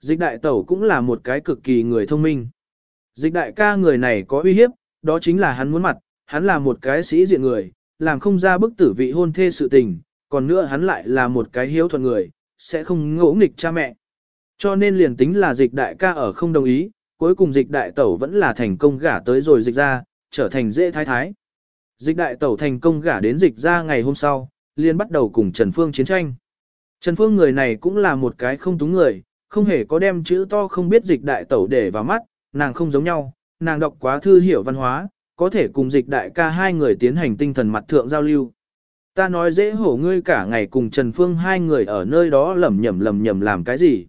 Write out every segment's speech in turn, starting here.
Dịch đại tẩu cũng là một cái cực kỳ người thông minh. Dịch đại ca người này có uy hiếp, đó chính là hắn muốn mặt, hắn là một cái sĩ diện người, làm không ra bức tử vị hôn thê sự tình, còn nữa hắn lại là một cái hiếu thuận người, sẽ không ngỗ nghịch cha mẹ. Cho nên liền tính là dịch đại ca ở không đồng ý, cuối cùng dịch đại tẩu vẫn là thành công gả tới rồi dịch ra, trở thành dễ thái thái. Dịch đại tẩu thành công gả đến dịch ra ngày hôm sau, liền bắt đầu cùng Trần Phương chiến tranh. Trần Phương người này cũng là một cái không túng người, không hề có đem chữ to không biết dịch đại tẩu để vào mắt, nàng không giống nhau, nàng đọc quá thư hiểu văn hóa, có thể cùng dịch đại ca hai người tiến hành tinh thần mặt thượng giao lưu. Ta nói dễ hổ ngươi cả ngày cùng Trần Phương hai người ở nơi đó lầm nhầm lầm nhầm làm cái gì.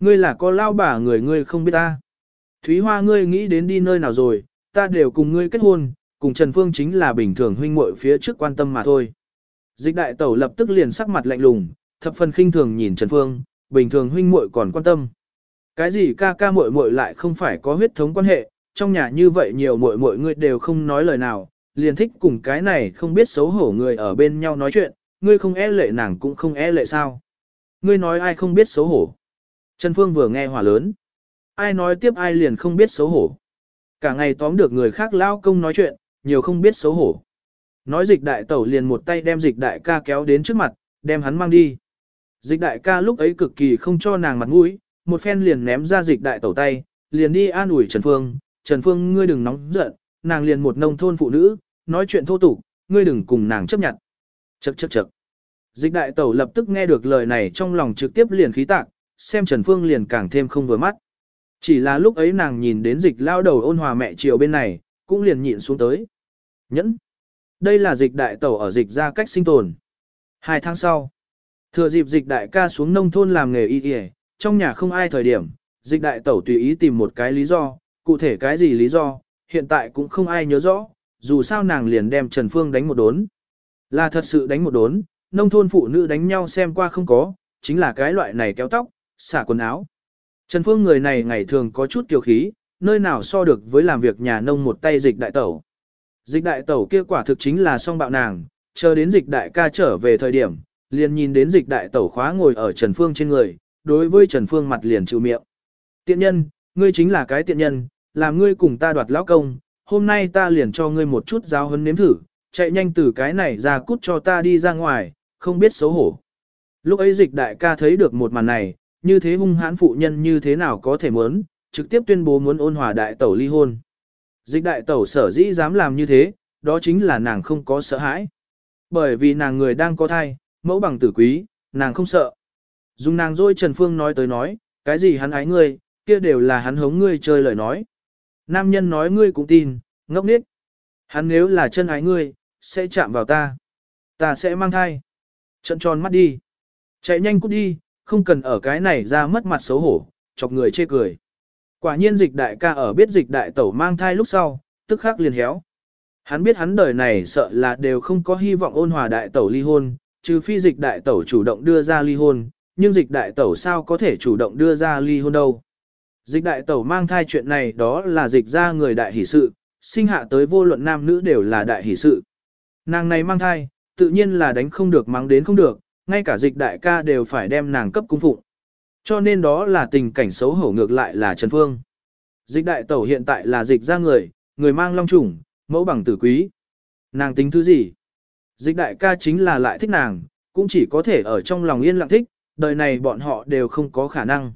Ngươi là con lao bà người ngươi không biết ta. Thúy Hoa ngươi nghĩ đến đi nơi nào rồi, ta đều cùng ngươi kết hôn, cùng Trần Phương chính là bình thường huynh muội phía trước quan tâm mà thôi. Dịch đại tẩu lập tức liền sắc mặt lạnh lùng, thập phần khinh thường nhìn Trần Phương, bình thường huynh muội còn quan tâm. Cái gì ca ca muội muội lại không phải có huyết thống quan hệ, trong nhà như vậy nhiều muội muội ngươi đều không nói lời nào, liền thích cùng cái này không biết xấu hổ người ở bên nhau nói chuyện, ngươi không e lệ nàng cũng không e lệ sao. Ngươi nói ai không biết xấu hổ. Trần Phương vừa nghe hỏa lớn. Ai nói tiếp ai liền không biết xấu hổ. Cả ngày tóm được người khác lao công nói chuyện, nhiều không biết xấu hổ. Nói dịch đại tẩu liền một tay đem dịch đại ca kéo đến trước mặt, đem hắn mang đi. Dịch đại ca lúc ấy cực kỳ không cho nàng mặt mũi, một phen liền ném ra dịch đại tẩu tay, liền đi an ủi Trần Phương, Trần Phương ngươi đừng nóng giận, nàng liền một nông thôn phụ nữ, nói chuyện thô tục, ngươi đừng cùng nàng chấp nhận. Chậc chậc chậc. Dịch đại tẩu lập tức nghe được lời này trong lòng trực tiếp liền khí tạc, xem Trần Phương liền càng thêm không vừa mắt. Chỉ là lúc ấy nàng nhìn đến dịch lao đầu ôn hòa mẹ chiều bên này, cũng liền nhịn xuống tới. Nhẫn. Đây là dịch đại tẩu ở dịch ra cách sinh tồn. Hai tháng sau, thừa dịp dịch đại ca xuống nông thôn làm nghề y y, trong nhà không ai thời điểm, dịch đại tẩu tùy ý tìm một cái lý do, cụ thể cái gì lý do, hiện tại cũng không ai nhớ rõ, dù sao nàng liền đem Trần Phương đánh một đốn. Là thật sự đánh một đốn, nông thôn phụ nữ đánh nhau xem qua không có, chính là cái loại này kéo tóc, xả quần áo. Trần Phương người này ngày thường có chút kiêu khí, nơi nào so được với làm việc nhà nông một tay dịch đại tẩu. Dịch đại tẩu kia quả thực chính là song bạo nàng, chờ đến dịch đại ca trở về thời điểm, liền nhìn đến dịch đại tẩu khóa ngồi ở Trần Phương trên người, đối với Trần Phương mặt liền chịu miệng. Tiện nhân, ngươi chính là cái tiện nhân, làm ngươi cùng ta đoạt lão công, hôm nay ta liền cho ngươi một chút giáo huấn nếm thử, chạy nhanh từ cái này ra cút cho ta đi ra ngoài, không biết xấu hổ. Lúc ấy dịch đại ca thấy được một màn này, như thế hung hãn phụ nhân như thế nào có thể muốn, trực tiếp tuyên bố muốn ôn hòa đại tẩu ly hôn. Dịch đại tẩu sở dĩ dám làm như thế, đó chính là nàng không có sợ hãi. Bởi vì nàng người đang có thai, mẫu bằng tử quý, nàng không sợ. Dùng nàng dôi Trần Phương nói tới nói, cái gì hắn ái ngươi, kia đều là hắn hống ngươi chơi lời nói. Nam nhân nói ngươi cũng tin, ngốc nít. Hắn nếu là chân ái ngươi, sẽ chạm vào ta. Ta sẽ mang thai. Trận tròn mắt đi. Chạy nhanh cút đi, không cần ở cái này ra mất mặt xấu hổ, chọc người chê cười. Quả nhiên dịch đại ca ở biết dịch đại tẩu mang thai lúc sau, tức khắc liền héo. Hắn biết hắn đời này sợ là đều không có hy vọng ôn hòa đại tẩu ly hôn, trừ phi dịch đại tẩu chủ động đưa ra ly hôn, nhưng dịch đại tẩu sao có thể chủ động đưa ra ly hôn đâu. Dịch đại tẩu mang thai chuyện này đó là dịch ra người đại hỷ sự, sinh hạ tới vô luận nam nữ đều là đại hỷ sự. Nàng này mang thai, tự nhiên là đánh không được mắng đến không được, ngay cả dịch đại ca đều phải đem nàng cấp cung phụng. Cho nên đó là tình cảnh xấu hổ ngược lại là Trần Phương. Dịch đại tẩu hiện tại là dịch ra người, người mang long trùng, mẫu bằng tử quý. Nàng tính thứ gì? Dịch đại ca chính là lại thích nàng, cũng chỉ có thể ở trong lòng yên lặng thích, đời này bọn họ đều không có khả năng.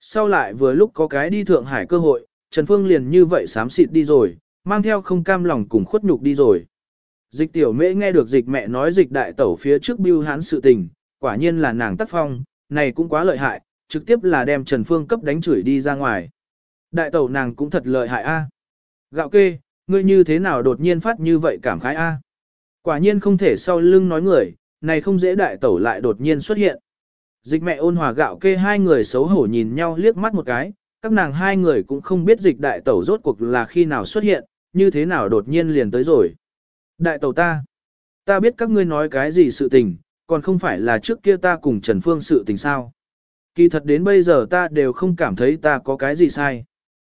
Sau lại vừa lúc có cái đi Thượng Hải cơ hội, Trần Phương liền như vậy sám xịt đi rồi, mang theo không cam lòng cùng khuất nhục đi rồi. Dịch tiểu mễ nghe được dịch mẹ nói dịch đại tẩu phía trước bưu hán sự tình, quả nhiên là nàng tác phong, này cũng quá lợi hại, trực tiếp là đem Trần Phương cấp đánh chửi đi ra ngoài. Đại tẩu nàng cũng thật lợi hại a. Gạo kê, ngươi như thế nào đột nhiên phát như vậy cảm khái a? Quả nhiên không thể sau lưng nói người, này không dễ đại tẩu lại đột nhiên xuất hiện. Dịch mẹ ôn hòa gạo kê hai người xấu hổ nhìn nhau liếc mắt một cái, các nàng hai người cũng không biết dịch đại tẩu rốt cuộc là khi nào xuất hiện, như thế nào đột nhiên liền tới rồi. Đại tẩu ta, ta biết các ngươi nói cái gì sự tình, còn không phải là trước kia ta cùng Trần Phương sự tình sao. Kỳ thật đến bây giờ ta đều không cảm thấy ta có cái gì sai.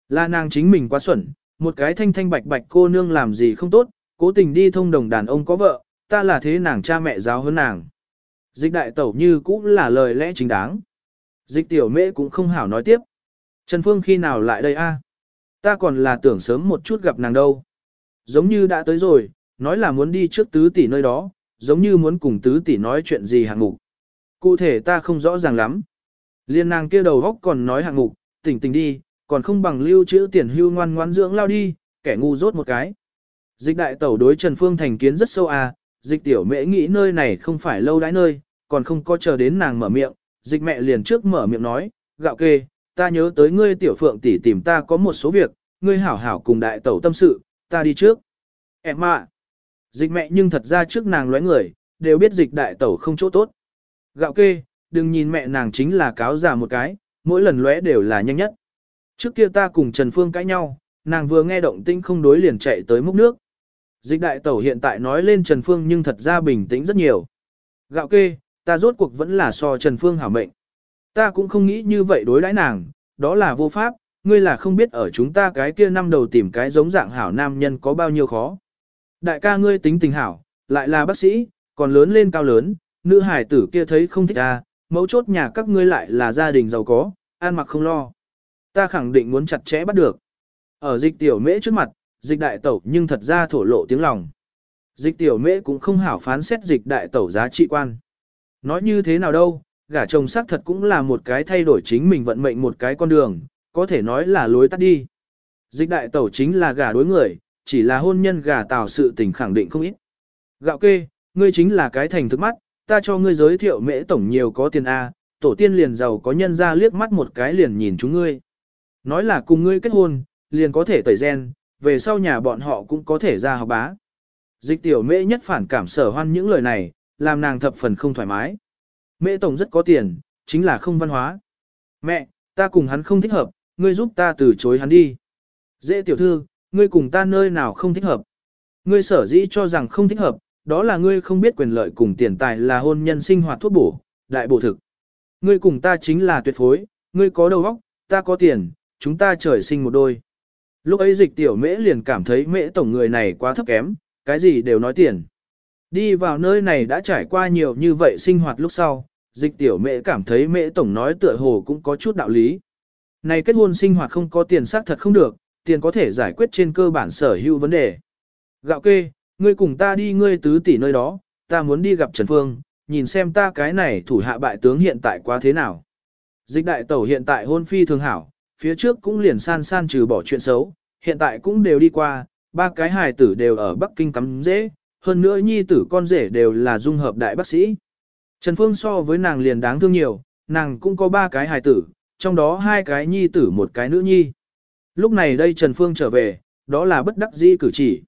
Là nàng chính mình quá xuẩn, một cái thanh thanh bạch bạch cô nương làm gì không tốt, cố tình đi thông đồng đàn ông có vợ, ta là thế nàng cha mẹ giáo hơn nàng. Dịch đại tẩu như cũng là lời lẽ chính đáng. Dịch tiểu mễ cũng không hảo nói tiếp. Trần Phương khi nào lại đây a? Ta còn là tưởng sớm một chút gặp nàng đâu. Giống như đã tới rồi, nói là muốn đi trước tứ tỷ nơi đó, giống như muốn cùng tứ tỷ nói chuyện gì hạng mục. Cụ thể ta không rõ ràng lắm. Liên nàng kia đầu góc còn nói hạng mục, tỉnh tỉnh đi, còn không bằng lưu trữ tiền hưu ngoan ngoan dưỡng lao đi, kẻ ngu rốt một cái. Dịch đại tẩu đối Trần Phương thành kiến rất sâu à, dịch tiểu mễ nghĩ nơi này không phải lâu đãi nơi, còn không có chờ đến nàng mở miệng, dịch mẹ liền trước mở miệng nói, gạo kê, ta nhớ tới ngươi tiểu phượng tỷ tìm ta có một số việc, ngươi hảo hảo cùng đại tẩu tâm sự, ta đi trước. Em ạ, dịch mẹ nhưng thật ra trước nàng lóe người, đều biết dịch đại tẩu không chỗ tốt. Gạo kê, đừng nhìn mẹ nàng chính là cáo già một cái, mỗi lần lóe đều là nhanh nhất. Trước kia ta cùng Trần Phương cãi nhau, nàng vừa nghe động tĩnh không đối liền chạy tới múc nước. Dịch đại tẩu hiện tại nói lên Trần Phương nhưng thật ra bình tĩnh rất nhiều. Gạo kê, ta rốt cuộc vẫn là so Trần Phương hảo mệnh. Ta cũng không nghĩ như vậy đối đãi nàng, đó là vô pháp, ngươi là không biết ở chúng ta cái kia năm đầu tìm cái giống dạng hảo nam nhân có bao nhiêu khó. Đại ca ngươi tính tình hảo, lại là bác sĩ, còn lớn lên cao lớn, nữ hải tử kia thấy không thích ta, mấu chốt nhà các ngươi lại là gia đình giàu có, ăn mặc không lo. Ta khẳng định muốn chặt chẽ bắt được. Ở dịch tiểu mễ trước mặt, dịch đại tẩu nhưng thật ra thổ lộ tiếng lòng. Dịch tiểu mễ cũng không hảo phán xét dịch đại tẩu giá trị quan. Nói như thế nào đâu, gả chồng xác thật cũng là một cái thay đổi chính mình vận mệnh một cái con đường, có thể nói là lối tắt đi. Dịch đại tẩu chính là gả đối người, chỉ là hôn nhân gả tào sự tình khẳng định không ít. Gạo kê, ngươi chính là cái thành thức mắt, ta cho ngươi giới thiệu mễ tổng nhiều có tiền A, tổ tiên liền giàu có nhân ra liếc mắt một cái liền nhìn chúng ngươi. Nói là cùng ngươi kết hôn, liền có thể tẩy gen, về sau nhà bọn họ cũng có thể ra học bá. Dịch tiểu mễ nhất phản cảm sở hoan những lời này, làm nàng thập phần không thoải mái. Mễ tổng rất có tiền, chính là không văn hóa. Mẹ, ta cùng hắn không thích hợp, ngươi giúp ta từ chối hắn đi. Dễ tiểu thư, ngươi cùng ta nơi nào không thích hợp. Ngươi sở dĩ cho rằng không thích hợp, đó là ngươi không biết quyền lợi cùng tiền tài là hôn nhân sinh hoạt thuốc bổ, đại bổ thực. Ngươi cùng ta chính là tuyệt phối, ngươi có đầu óc, ta có tiền, chúng ta trời sinh một đôi. Lúc ấy dịch tiểu mễ liền cảm thấy mễ tổng người này quá thấp kém, cái gì đều nói tiền. Đi vào nơi này đã trải qua nhiều như vậy sinh hoạt lúc sau, dịch tiểu mễ cảm thấy mễ tổng nói tựa hồ cũng có chút đạo lý. Này kết hôn sinh hoạt không có tiền xác thật không được, tiền có thể giải quyết trên cơ bản sở hữu vấn đề. Gạo kê, ngươi cùng ta đi ngươi tứ tỷ nơi đó, ta muốn đi gặp Trần Phương, nhìn xem ta cái này thủ hạ bại tướng hiện tại quá thế nào. Dịch đại tẩu hiện tại hôn phi thường hảo, phía trước cũng liền san san trừ bỏ chuyện xấu, hiện tại cũng đều đi qua, ba cái hài tử đều ở Bắc Kinh cắm dễ, hơn nữa nhi tử con rể đều là dung hợp đại bác sĩ. Trần Phương so với nàng liền đáng thương nhiều, nàng cũng có ba cái hài tử, trong đó hai cái nhi tử một cái nữ nhi. Lúc này đây Trần Phương trở về, đó là bất đắc dĩ cử chỉ.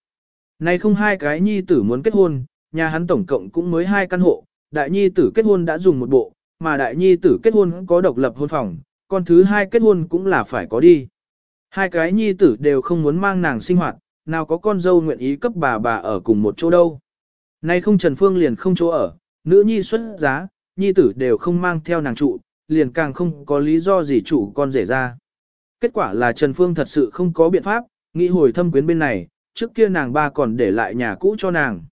Này không hai cái nhi tử muốn kết hôn, nhà hắn tổng cộng cũng mới hai căn hộ, đại nhi tử kết hôn đã dùng một bộ, mà đại nhi tử kết hôn có độc lập hôn phòng, con thứ hai kết hôn cũng là phải có đi. Hai cái nhi tử đều không muốn mang nàng sinh hoạt, nào có con dâu nguyện ý cấp bà bà ở cùng một chỗ đâu. Nay không Trần Phương liền không chỗ ở, nữ nhi xuất giá, nhi tử đều không mang theo nàng trụ, liền càng không có lý do gì chủ con rể ra. Kết quả là Trần Phương thật sự không có biện pháp, nghĩ hồi thâm quyến bên này, trước kia nàng ba còn để lại nhà cũ cho nàng.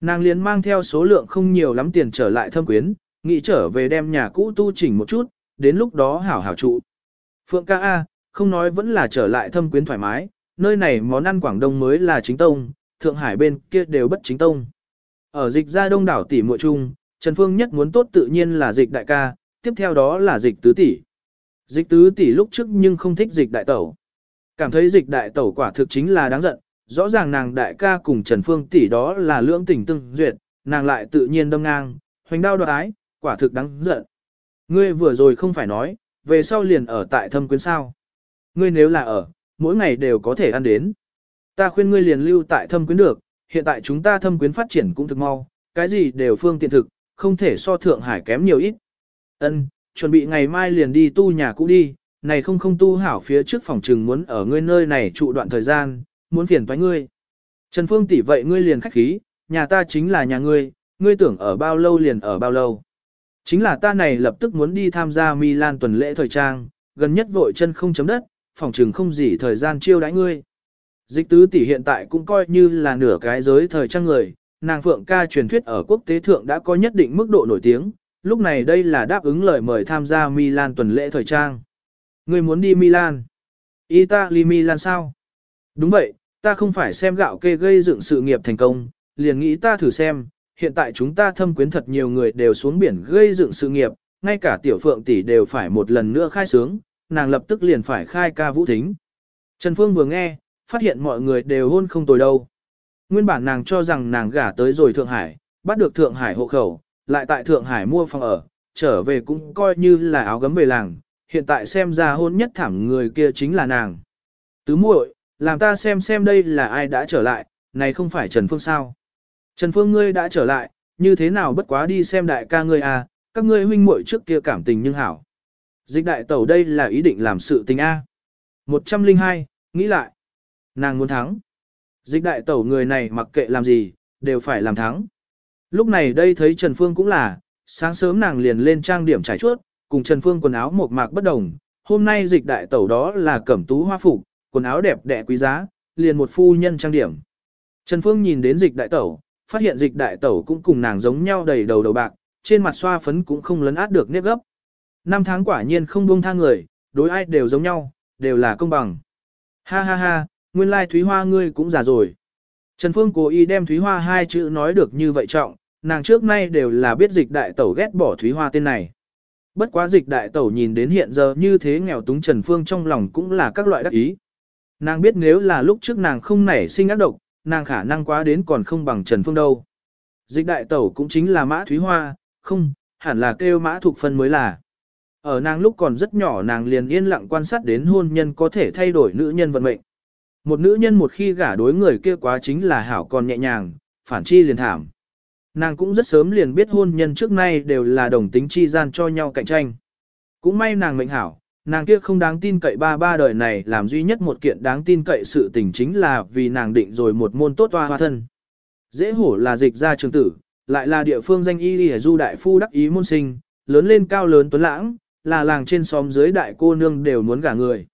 Nàng liền mang theo số lượng không nhiều lắm tiền trở lại thâm quyến, nghĩ trở về đem nhà cũ tu chỉnh một chút, đến lúc đó hảo hảo trụ. Phượng ca A, không nói vẫn là trở lại thâm quyến thoải mái, nơi này món ăn Quảng Đông mới là chính tông, Thượng Hải bên kia đều bất chính tông. Ở dịch ra đông đảo tỷ muội chung, Trần Phương nhất muốn tốt tự nhiên là dịch đại ca, tiếp theo đó là dịch tứ tỷ. Dịch tứ tỷ lúc trước nhưng không thích dịch đại tẩu. Cảm thấy dịch đại tẩu quả thực chính là đáng giận, rõ ràng nàng đại ca cùng Trần Phương tỷ đó là lưỡng tình tương duyệt, nàng lại tự nhiên đâm ngang, hoành đao đoạt ái, quả thực đáng giận. Ngươi vừa rồi không phải nói, về sau liền ở tại thâm quyến sao. Ngươi nếu là ở, mỗi ngày đều có thể ăn đến. Ta khuyên ngươi liền lưu tại thâm quyến được, hiện tại chúng ta thâm quyến phát triển cũng thực mau, cái gì đều phương tiện thực, không thể so Thượng Hải kém nhiều ít. Ân, chuẩn bị ngày mai liền đi tu nhà cũ đi, này không không tu hảo phía trước phòng trừng muốn ở ngươi nơi này trụ đoạn thời gian, muốn phiền toái ngươi. Trần Phương tỷ vậy ngươi liền khách khí, nhà ta chính là nhà ngươi, ngươi tưởng ở bao lâu liền ở bao lâu. Chính là ta này lập tức muốn đi tham gia Milan tuần lễ thời trang, gần nhất vội chân không chấm đất, phòng trừng không gì thời gian chiêu đãi ngươi. Dịch tứ tỷ hiện tại cũng coi như là nửa cái giới thời trang người, nàng phượng ca truyền thuyết ở quốc tế thượng đã có nhất định mức độ nổi tiếng, lúc này đây là đáp ứng lời mời tham gia Milan tuần lễ thời trang. Ngươi muốn đi Milan? Italy Milan sao? Đúng vậy, ta không phải xem gạo kê gây dựng sự nghiệp thành công, liền nghĩ ta thử xem, hiện tại chúng ta thâm quyến thật nhiều người đều xuống biển gây dựng sự nghiệp, ngay cả tiểu phượng tỷ đều phải một lần nữa khai sướng, nàng lập tức liền phải khai ca vũ thính. Trần Phương vừa nghe, phát hiện mọi người đều hôn không tồi đâu. Nguyên bản nàng cho rằng nàng gả tới rồi Thượng Hải, bắt được Thượng Hải hộ khẩu, lại tại Thượng Hải mua phòng ở, trở về cũng coi như là áo gấm về làng, hiện tại xem ra hôn nhất thảm người kia chính là nàng. Tứ muội, làm ta xem xem đây là ai đã trở lại, này không phải Trần Phương sao. Trần Phương ngươi đã trở lại, như thế nào bất quá đi xem đại ca ngươi à, các ngươi huynh muội trước kia cảm tình nhưng hảo. Dịch đại tẩu đây là ý định làm sự tình A. 102, nghĩ lại. Nàng muốn thắng. Dịch đại tẩu người này mặc kệ làm gì, đều phải làm thắng. Lúc này đây thấy Trần Phương cũng là, sáng sớm nàng liền lên trang điểm trải chuốt, cùng Trần Phương quần áo một mạc bất đồng. Hôm nay dịch đại tẩu đó là cẩm tú hoa phục, quần áo đẹp đẽ quý giá, liền một phu nhân trang điểm. Trần Phương nhìn đến dịch đại tẩu, phát hiện dịch đại tẩu cũng cùng nàng giống nhau đầy đầu đầu bạc, trên mặt xoa phấn cũng không lấn át được nếp gấp. Năm tháng quả nhiên không buông tha người, đối ai đều giống nhau, đều là công bằng. Ha ha ha, nguyên lai Thúy Hoa ngươi cũng già rồi. Trần Phương cố ý đem Thúy Hoa hai chữ nói được như vậy trọng, nàng trước nay đều là biết dịch đại tẩu ghét bỏ Thúy Hoa tên này. Bất quá dịch đại tẩu nhìn đến hiện giờ như thế nghèo túng Trần Phương trong lòng cũng là các loại đắc ý. Nàng biết nếu là lúc trước nàng không nảy sinh ác độc, nàng khả năng quá đến còn không bằng Trần Phương đâu. Dịch đại tẩu cũng chính là mã Thúy Hoa, không, hẳn là kêu mã thuộc phân mới là. Ở nàng lúc còn rất nhỏ nàng liền yên lặng quan sát đến hôn nhân có thể thay đổi nữ nhân vận mệnh. Một nữ nhân một khi gả đối người kia quá chính là hảo còn nhẹ nhàng, phản chi liền thảm. Nàng cũng rất sớm liền biết hôn nhân trước nay đều là đồng tính chi gian cho nhau cạnh tranh. Cũng may nàng mệnh hảo, nàng kia không đáng tin cậy ba ba đời này làm duy nhất một kiện đáng tin cậy sự tình chính là vì nàng định rồi một môn tốt toa hoa thân. Dễ hổ là dịch ra trường tử, lại là địa phương danh y lì du đại phu đắc ý môn sinh, lớn lên cao lớn tuấn lãng, là làng trên xóm dưới đại cô nương đều muốn gả người.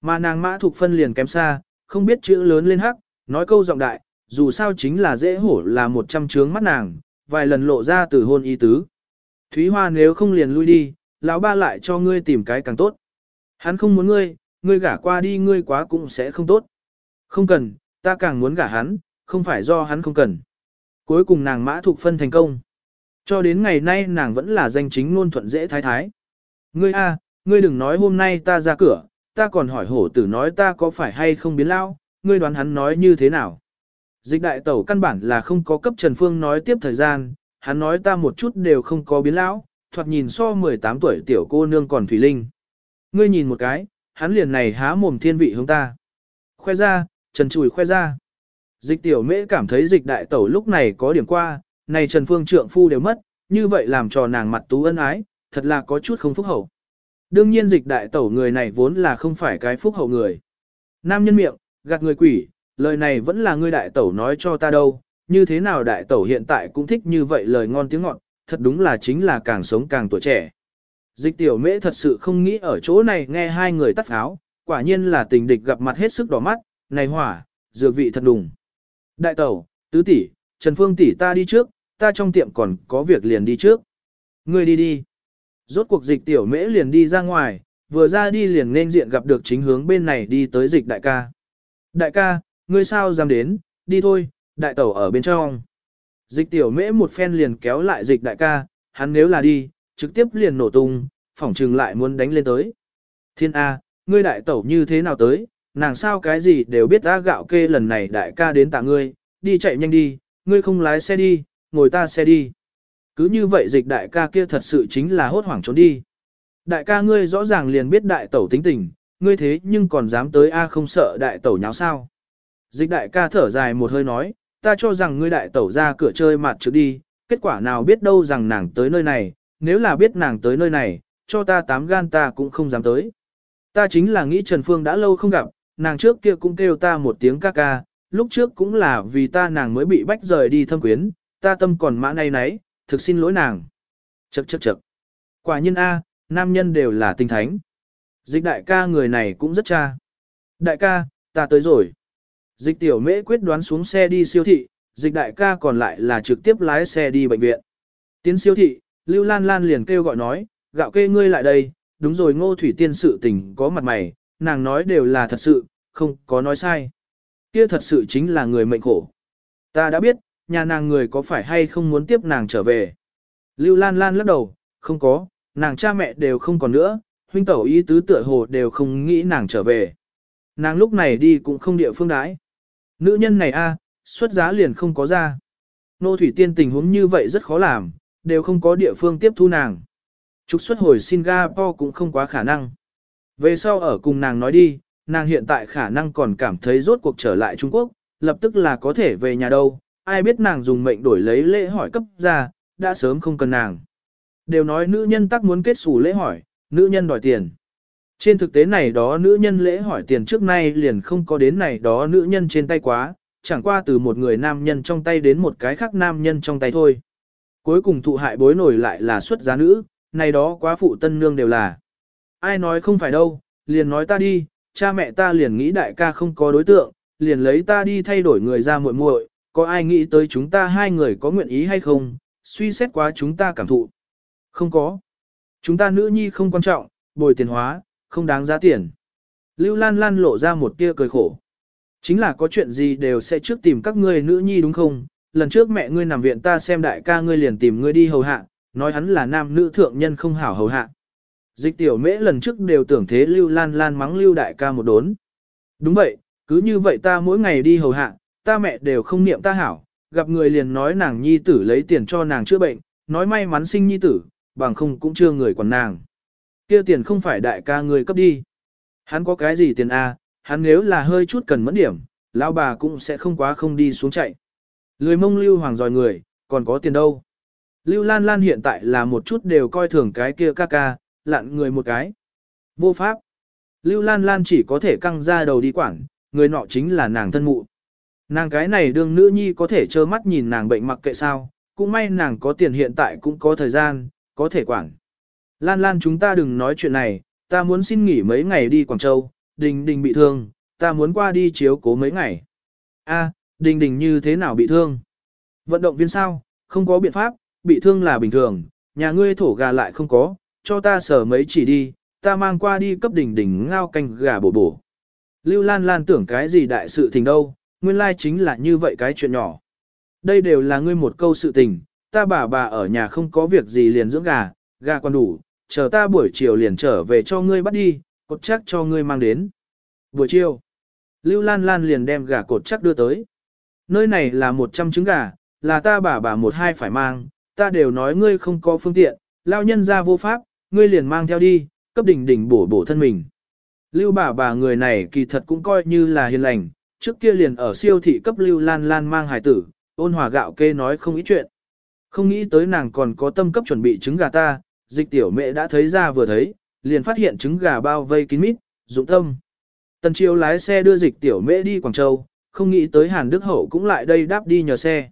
Mà nàng mã thuộc phân liền kém xa, không biết chữ lớn lên hắc, nói câu giọng đại, dù sao chính là dễ hổ là một trăm trướng mắt nàng, vài lần lộ ra từ hôn ý tứ. Thúy Hoa nếu không liền lui đi, lão ba lại cho ngươi tìm cái càng tốt. Hắn không muốn ngươi, ngươi gả qua đi ngươi quá cũng sẽ không tốt. Không cần, ta càng muốn gả hắn, không phải do hắn không cần. Cuối cùng nàng mã thuộc phân thành công. Cho đến ngày nay nàng vẫn là danh chính ngôn thuận dễ thái thái. Ngươi a, ngươi đừng nói hôm nay ta ra cửa, ta còn hỏi hổ tử nói ta có phải hay không biến lao, ngươi đoán hắn nói như thế nào. Dịch đại tẩu căn bản là không có cấp Trần Phương nói tiếp thời gian, hắn nói ta một chút đều không có biến lão, thoạt nhìn so 18 tuổi tiểu cô nương còn Thủy Linh. Ngươi nhìn một cái, hắn liền này há mồm thiên vị hướng ta. Khoe ra, Trần Chùi khoe ra. Dịch tiểu mễ cảm thấy dịch đại tẩu lúc này có điểm qua, này Trần Phương trượng phu đều mất, như vậy làm cho nàng mặt tú ân ái, thật là có chút không phúc hậu. Đương nhiên dịch đại tẩu người này vốn là không phải cái phúc hậu người. Nam nhân miệng, gạt người quỷ, lời này vẫn là ngươi đại tẩu nói cho ta đâu, như thế nào đại tẩu hiện tại cũng thích như vậy lời ngon tiếng ngọt, thật đúng là chính là càng sống càng tuổi trẻ. Dịch tiểu mễ thật sự không nghĩ ở chỗ này nghe hai người tắt áo, quả nhiên là tình địch gặp mặt hết sức đỏ mắt, này hỏa, dược vị thật đùng. Đại tẩu, tứ tỷ, Trần Phương tỷ ta đi trước, ta trong tiệm còn có việc liền đi trước. Ngươi đi đi. Rốt cuộc dịch tiểu mễ liền đi ra ngoài, vừa ra đi liền nên diện gặp được chính hướng bên này đi tới dịch đại ca. Đại ca, ngươi sao dám đến, đi thôi, đại tẩu ở bên trong. Dịch tiểu mễ một phen liền kéo lại dịch đại ca, hắn nếu là đi, trực tiếp liền nổ tung, phỏng trừng lại muốn đánh lên tới. Thiên A, ngươi đại tẩu như thế nào tới, nàng sao cái gì đều biết ta gạo kê lần này đại ca đến tạ ngươi, đi chạy nhanh đi, ngươi không lái xe đi, ngồi ta xe đi. Cứ như vậy dịch đại ca kia thật sự chính là hốt hoảng trốn đi. Đại ca ngươi rõ ràng liền biết đại tẩu tính tình, ngươi thế nhưng còn dám tới A không sợ đại tẩu nháo sao. Dịch đại ca thở dài một hơi nói, ta cho rằng ngươi đại tẩu ra cửa chơi mặt trước đi, kết quả nào biết đâu rằng nàng tới nơi này, nếu là biết nàng tới nơi này, cho ta tám gan ta cũng không dám tới. Ta chính là nghĩ Trần Phương đã lâu không gặp, nàng trước kia cũng kêu ta một tiếng ca ca, lúc trước cũng là vì ta nàng mới bị bách rời đi thâm quyến, ta tâm còn mã nay nấy, thực xin lỗi nàng. Chậc chậc chậc. Quả nhân A, nam nhân đều là tinh thánh. Dịch đại ca người này cũng rất cha. Đại ca, ta tới rồi. Dịch tiểu mễ quyết đoán xuống xe đi siêu thị, dịch đại ca còn lại là trực tiếp lái xe đi bệnh viện. Tiến siêu thị, Lưu Lan Lan liền kêu gọi nói, gạo kê ngươi lại đây, đúng rồi ngô thủy tiên sự tình có mặt mày, nàng nói đều là thật sự, không có nói sai. Kia thật sự chính là người mệnh khổ. Ta đã biết, nhà nàng người có phải hay không muốn tiếp nàng trở về. Lưu Lan Lan lắc đầu, không có, nàng cha mẹ đều không còn nữa, huynh tẩu ý tứ tựa hồ đều không nghĩ nàng trở về. Nàng lúc này đi cũng không địa phương đãi. Nữ nhân này a, xuất giá liền không có ra. Nô Thủy Tiên tình huống như vậy rất khó làm, đều không có địa phương tiếp thu nàng. Trục xuất hồi Singapore cũng không quá khả năng. Về sau ở cùng nàng nói đi, nàng hiện tại khả năng còn cảm thấy rốt cuộc trở lại Trung Quốc, lập tức là có thể về nhà đâu, ai biết nàng dùng mệnh đổi lấy lễ hỏi cấp ra, đã sớm không cần nàng. Đều nói nữ nhân tắc muốn kết xù lễ hỏi, nữ nhân đòi tiền. Trên thực tế này đó nữ nhân lễ hỏi tiền trước nay liền không có đến này đó nữ nhân trên tay quá, chẳng qua từ một người nam nhân trong tay đến một cái khác nam nhân trong tay thôi. Cuối cùng thụ hại bối nổi lại là xuất giá nữ, này đó quá phụ tân nương đều là. Ai nói không phải đâu, liền nói ta đi, cha mẹ ta liền nghĩ đại ca không có đối tượng, liền lấy ta đi thay đổi người ra muội muội, có ai nghĩ tới chúng ta hai người có nguyện ý hay không, suy xét quá chúng ta cảm thụ. Không có. Chúng ta nữ nhi không quan trọng, bồi tiền hóa, không đáng giá tiền. Lưu Lan Lan lộ ra một tia cười khổ. Chính là có chuyện gì đều sẽ trước tìm các ngươi nữ nhi đúng không? Lần trước mẹ ngươi nằm viện ta xem đại ca ngươi liền tìm ngươi đi hầu hạ, nói hắn là nam nữ thượng nhân không hảo hầu hạ. Dịch tiểu mễ lần trước đều tưởng thế Lưu Lan Lan mắng Lưu đại ca một đốn. Đúng vậy, cứ như vậy ta mỗi ngày đi hầu hạ, ta mẹ đều không niệm ta hảo, gặp người liền nói nàng nhi tử lấy tiền cho nàng chữa bệnh, nói may mắn sinh nhi tử, bằng không cũng chưa người quản nàng. kia tiền không phải đại ca người cấp đi. Hắn có cái gì tiền A, hắn nếu là hơi chút cần mẫn điểm, lão bà cũng sẽ không quá không đi xuống chạy. Lười mông lưu hoàng dòi người, còn có tiền đâu. Lưu Lan Lan hiện tại là một chút đều coi thường cái kia ca ca, lặn người một cái. Vô pháp. Lưu Lan Lan chỉ có thể căng ra đầu đi quảng, người nọ chính là nàng thân mụ. Nàng cái này đương nữ nhi có thể trơ mắt nhìn nàng bệnh mặc kệ sao, cũng may nàng có tiền hiện tại cũng có thời gian, có thể quản. Lan Lan chúng ta đừng nói chuyện này, ta muốn xin nghỉ mấy ngày đi Quảng Châu, Đình Đình bị thương, ta muốn qua đi chiếu cố mấy ngày. A, Đình Đình như thế nào bị thương? Vận động viên sao, không có biện pháp, bị thương là bình thường, nhà ngươi thổ gà lại không có, cho ta sở mấy chỉ đi, ta mang qua đi cấp Đình Đình ngao canh gà bổ bổ. Lưu Lan Lan tưởng cái gì đại sự tình đâu, nguyên lai chính là như vậy cái chuyện nhỏ. Đây đều là ngươi một câu sự tình, ta bà bà ở nhà không có việc gì liền dưỡng gà, gà còn đủ, chờ ta buổi chiều liền trở về cho ngươi bắt đi, cột chắc cho ngươi mang đến. Buổi chiều, Lưu Lan Lan liền đem gà cột chắc đưa tới. Nơi này là 100 trứng gà, là ta bà bà một hai phải mang, ta đều nói ngươi không có phương tiện, lao nhân ra vô pháp, ngươi liền mang theo đi, cấp đỉnh đỉnh bổ bổ thân mình. Lưu bà bà người này kỳ thật cũng coi như là hiền lành, trước kia liền ở siêu thị cấp Lưu Lan Lan mang hài tử, ôn hòa gạo kê nói không ít chuyện. Không nghĩ tới nàng còn có tâm cấp chuẩn bị trứng gà ta, dịch tiểu mẹ đã thấy ra vừa thấy, liền phát hiện trứng gà bao vây kín mít, dụng tâm. Tần Chiêu lái xe đưa dịch tiểu mẹ đi Quảng Châu, không nghĩ tới Hàn Đức Hậu cũng lại đây đáp đi nhờ xe.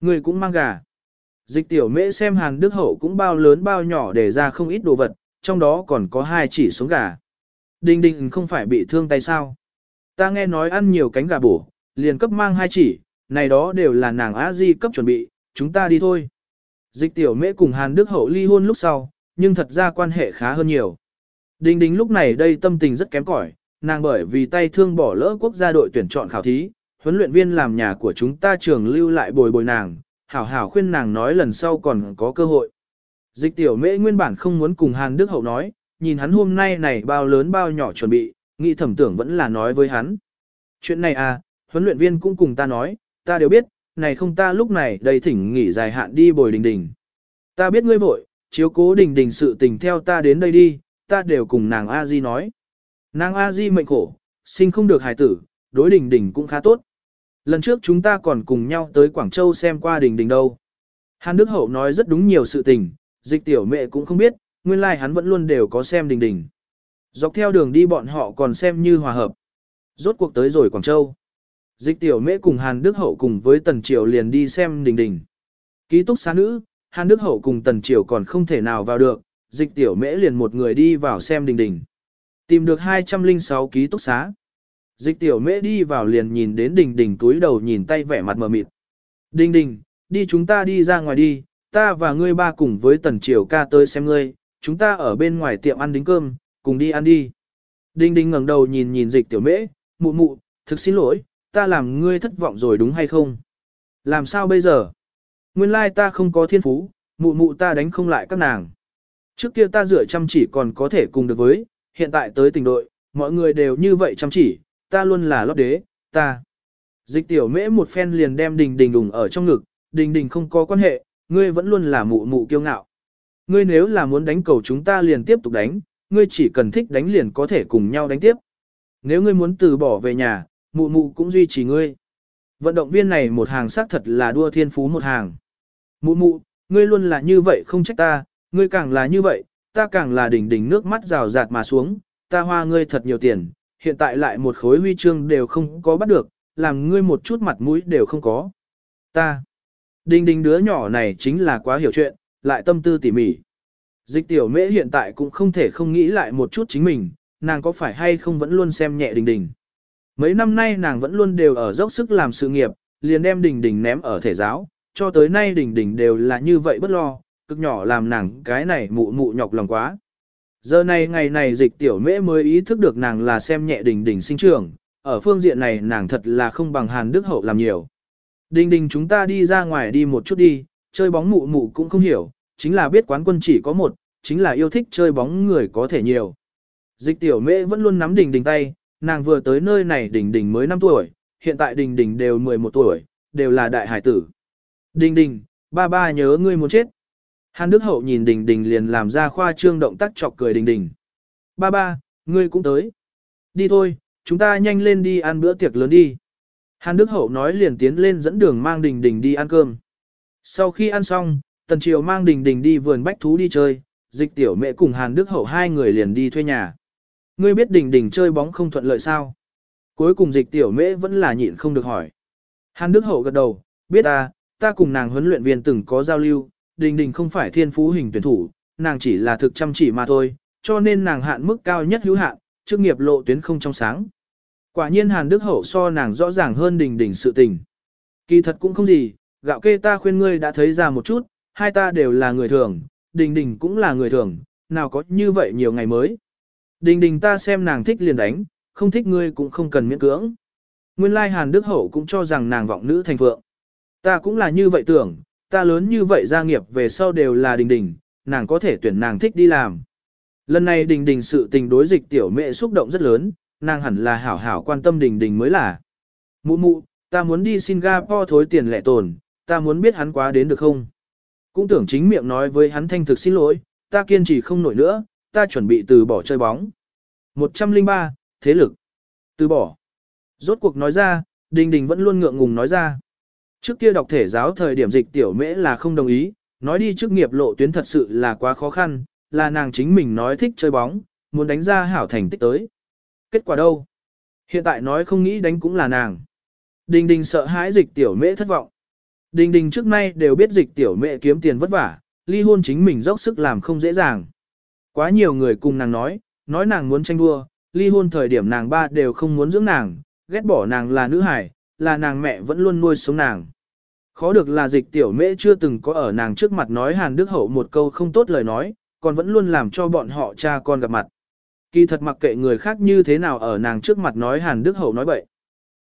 Người cũng mang gà. Dịch tiểu mẹ xem Hàn Đức Hậu cũng bao lớn bao nhỏ để ra không ít đồ vật, trong đó còn có hai chỉ xuống gà. Đình đình không phải bị thương tay sao. Ta nghe nói ăn nhiều cánh gà bổ, liền cấp mang hai chỉ, này đó đều là nàng A di cấp chuẩn bị, chúng ta đi thôi. Dịch tiểu mễ cùng Hàn Đức Hậu ly hôn lúc sau, nhưng thật ra quan hệ khá hơn nhiều. Đinh đinh lúc này đây tâm tình rất kém cỏi, nàng bởi vì tay thương bỏ lỡ quốc gia đội tuyển chọn khảo thí, huấn luyện viên làm nhà của chúng ta trường lưu lại bồi bồi nàng, hảo hảo khuyên nàng nói lần sau còn có cơ hội. Dịch tiểu mễ nguyên bản không muốn cùng Hàn Đức Hậu nói, nhìn hắn hôm nay này bao lớn bao nhỏ chuẩn bị, nghĩ thẩm tưởng vẫn là nói với hắn. Chuyện này à, huấn luyện viên cũng cùng ta nói, ta đều biết, này không ta lúc này đầy thỉnh nghỉ dài hạn đi bồi đình đình. Ta biết ngươi vội, chiếu cố đình đình sự tình theo ta đến đây đi, ta đều cùng nàng A Di nói. Nàng A Di mệnh khổ, sinh không được hài tử, đối đình đình cũng khá tốt. Lần trước chúng ta còn cùng nhau tới Quảng Châu xem qua đình đình đâu. Hàn Đức Hậu nói rất đúng nhiều sự tình, dịch tiểu mẹ cũng không biết, nguyên lai like hắn vẫn luôn đều có xem đình đình. Dọc theo đường đi bọn họ còn xem như hòa hợp. Rốt cuộc tới rồi Quảng Châu. Dịch tiểu mễ cùng Hàn Đức Hậu cùng với Tần Triều liền đi xem đình đình. Ký túc xá nữ, Hàn Đức Hậu cùng Tần Triều còn không thể nào vào được, dịch tiểu mễ liền một người đi vào xem đình đình. Tìm được 206 ký túc xá. Dịch tiểu mễ đi vào liền nhìn đến đình đình túi đầu nhìn tay vẻ mặt mờ mịt. Đình đình, đi chúng ta đi ra ngoài đi, ta và ngươi ba cùng với tần triều ca tới xem ngươi, chúng ta ở bên ngoài tiệm ăn đính cơm, cùng đi ăn đi. Đinh đinh ngẩng đầu nhìn nhìn dịch tiểu mễ, mụ mụ, thực xin lỗi, ta làm ngươi thất vọng rồi đúng hay không? Làm sao bây giờ? Nguyên lai ta không có thiên phú, mụ mụ ta đánh không lại các nàng. Trước kia ta dựa chăm chỉ còn có thể cùng được với, hiện tại tới tình đội, mọi người đều như vậy chăm chỉ, ta luôn là lót đế, ta. Dịch tiểu mễ một phen liền đem đình đình đùng ở trong ngực, đình đình không có quan hệ, ngươi vẫn luôn là mụ mụ kiêu ngạo. Ngươi nếu là muốn đánh cầu chúng ta liền tiếp tục đánh, ngươi chỉ cần thích đánh liền có thể cùng nhau đánh tiếp. Nếu ngươi muốn từ bỏ về nhà, mụ mụ cũng duy trì ngươi. Vận động viên này một hàng xác thật là đua thiên phú một hàng. Mụ mụ, ngươi luôn là như vậy không trách ta, ngươi càng là như vậy, ta càng là đỉnh đỉnh nước mắt rào rạt mà xuống, ta hoa ngươi thật nhiều tiền, hiện tại lại một khối huy chương đều không có bắt được, làm ngươi một chút mặt mũi đều không có. Ta, đinh đinh đứa nhỏ này chính là quá hiểu chuyện, lại tâm tư tỉ mỉ. Dịch tiểu mễ hiện tại cũng không thể không nghĩ lại một chút chính mình, nàng có phải hay không vẫn luôn xem nhẹ đình đình. Mấy năm nay nàng vẫn luôn đều ở dốc sức làm sự nghiệp, liền đem đình đình ném ở thể giáo, cho tới nay đình đình đều là như vậy bất lo, cực nhỏ làm nàng cái này mụ mụ nhọc lòng quá. Giờ này ngày này dịch tiểu mễ mới ý thức được nàng là xem nhẹ đình đình sinh trưởng, ở phương diện này nàng thật là không bằng Hàn Đức Hậu làm nhiều. Đình đình chúng ta đi ra ngoài đi một chút đi, chơi bóng mụ mụ cũng không hiểu, chính là biết quán quân chỉ có một, chính là yêu thích chơi bóng người có thể nhiều. Dịch tiểu mễ vẫn luôn nắm đình đình tay, nàng vừa tới nơi này đình đình mới 5 tuổi, hiện tại đình đình đều 11 tuổi, đều là đại hải tử. Đình đình, ba ba nhớ ngươi muốn chết. Hàn Đức Hậu nhìn đình đình liền làm ra khoa trương động tác chọc cười đình đình. Ba ba, ngươi cũng tới. Đi thôi, chúng ta nhanh lên đi ăn bữa tiệc lớn đi. Hàn Đức Hậu nói liền tiến lên dẫn đường mang đình đình đi ăn cơm. Sau khi ăn xong, Tần Triều mang đình đình đi vườn bách thú đi chơi, dịch tiểu mẹ cùng Hàn Đức Hậu hai người liền đi thuê nhà. Ngươi biết đình đình chơi bóng không thuận lợi sao? Cuối cùng dịch tiểu mẹ vẫn là nhịn không được hỏi. Hàn Đức Hậu gật đầu, biết ta, ta cùng nàng huấn luyện viên từng có giao lưu, đình đình không phải thiên phú hình tuyển thủ, nàng chỉ là thực chăm chỉ mà thôi, cho nên nàng hạn mức cao nhất hữu hạn, chức nghiệp lộ tuyến không trong sáng. Quả nhiên Hàn Đức Hậu so nàng rõ ràng hơn đình đình sự tình. Kỳ thật cũng không gì, gạo kê ta khuyên ngươi đã thấy ra một chút, hai ta đều là người thường, đình đình cũng là người thường, nào có như vậy nhiều ngày mới. Đình đình ta xem nàng thích liền đánh, không thích ngươi cũng không cần miễn cưỡng. Nguyên lai Hàn Đức Hậu cũng cho rằng nàng vọng nữ thành phượng. Ta cũng là như vậy tưởng, ta lớn như vậy gia nghiệp về sau đều là đình đình, nàng có thể tuyển nàng thích đi làm. Lần này đình đình sự tình đối dịch tiểu mẹ xúc động rất lớn, nàng hẳn là hảo hảo quan tâm đình đình mới là. Mụ mụ, ta muốn đi Singapore thối tiền lẻ tồn, ta muốn biết hắn quá đến được không? Cũng tưởng chính miệng nói với hắn thanh thực xin lỗi, ta kiên trì không nổi nữa, ta chuẩn bị từ bỏ chơi bóng. 103, thế lực. Từ bỏ. Rốt cuộc nói ra, đình đình vẫn luôn ngượng ngùng nói ra. Trước kia đọc thể giáo thời điểm dịch tiểu mễ là không đồng ý, nói đi trước nghiệp lộ tuyến thật sự là quá khó khăn, là nàng chính mình nói thích chơi bóng, muốn đánh ra hảo thành tích tới. Kết quả đâu? Hiện tại nói không nghĩ đánh cũng là nàng. Đình đình sợ hãi dịch tiểu mễ thất vọng. Đình đình trước nay đều biết dịch tiểu mẹ kiếm tiền vất vả, ly hôn chính mình dốc sức làm không dễ dàng. Quá nhiều người cùng nàng nói, nói nàng muốn tranh đua, ly hôn thời điểm nàng ba đều không muốn dưỡng nàng, ghét bỏ nàng là nữ hải, là nàng mẹ vẫn luôn nuôi sống nàng. Khó được là dịch tiểu mễ chưa từng có ở nàng trước mặt nói Hàn Đức Hậu một câu không tốt lời nói, còn vẫn luôn làm cho bọn họ cha con gặp mặt. Kỳ thật mặc kệ người khác như thế nào ở nàng trước mặt nói Hàn Đức Hậu nói bậy.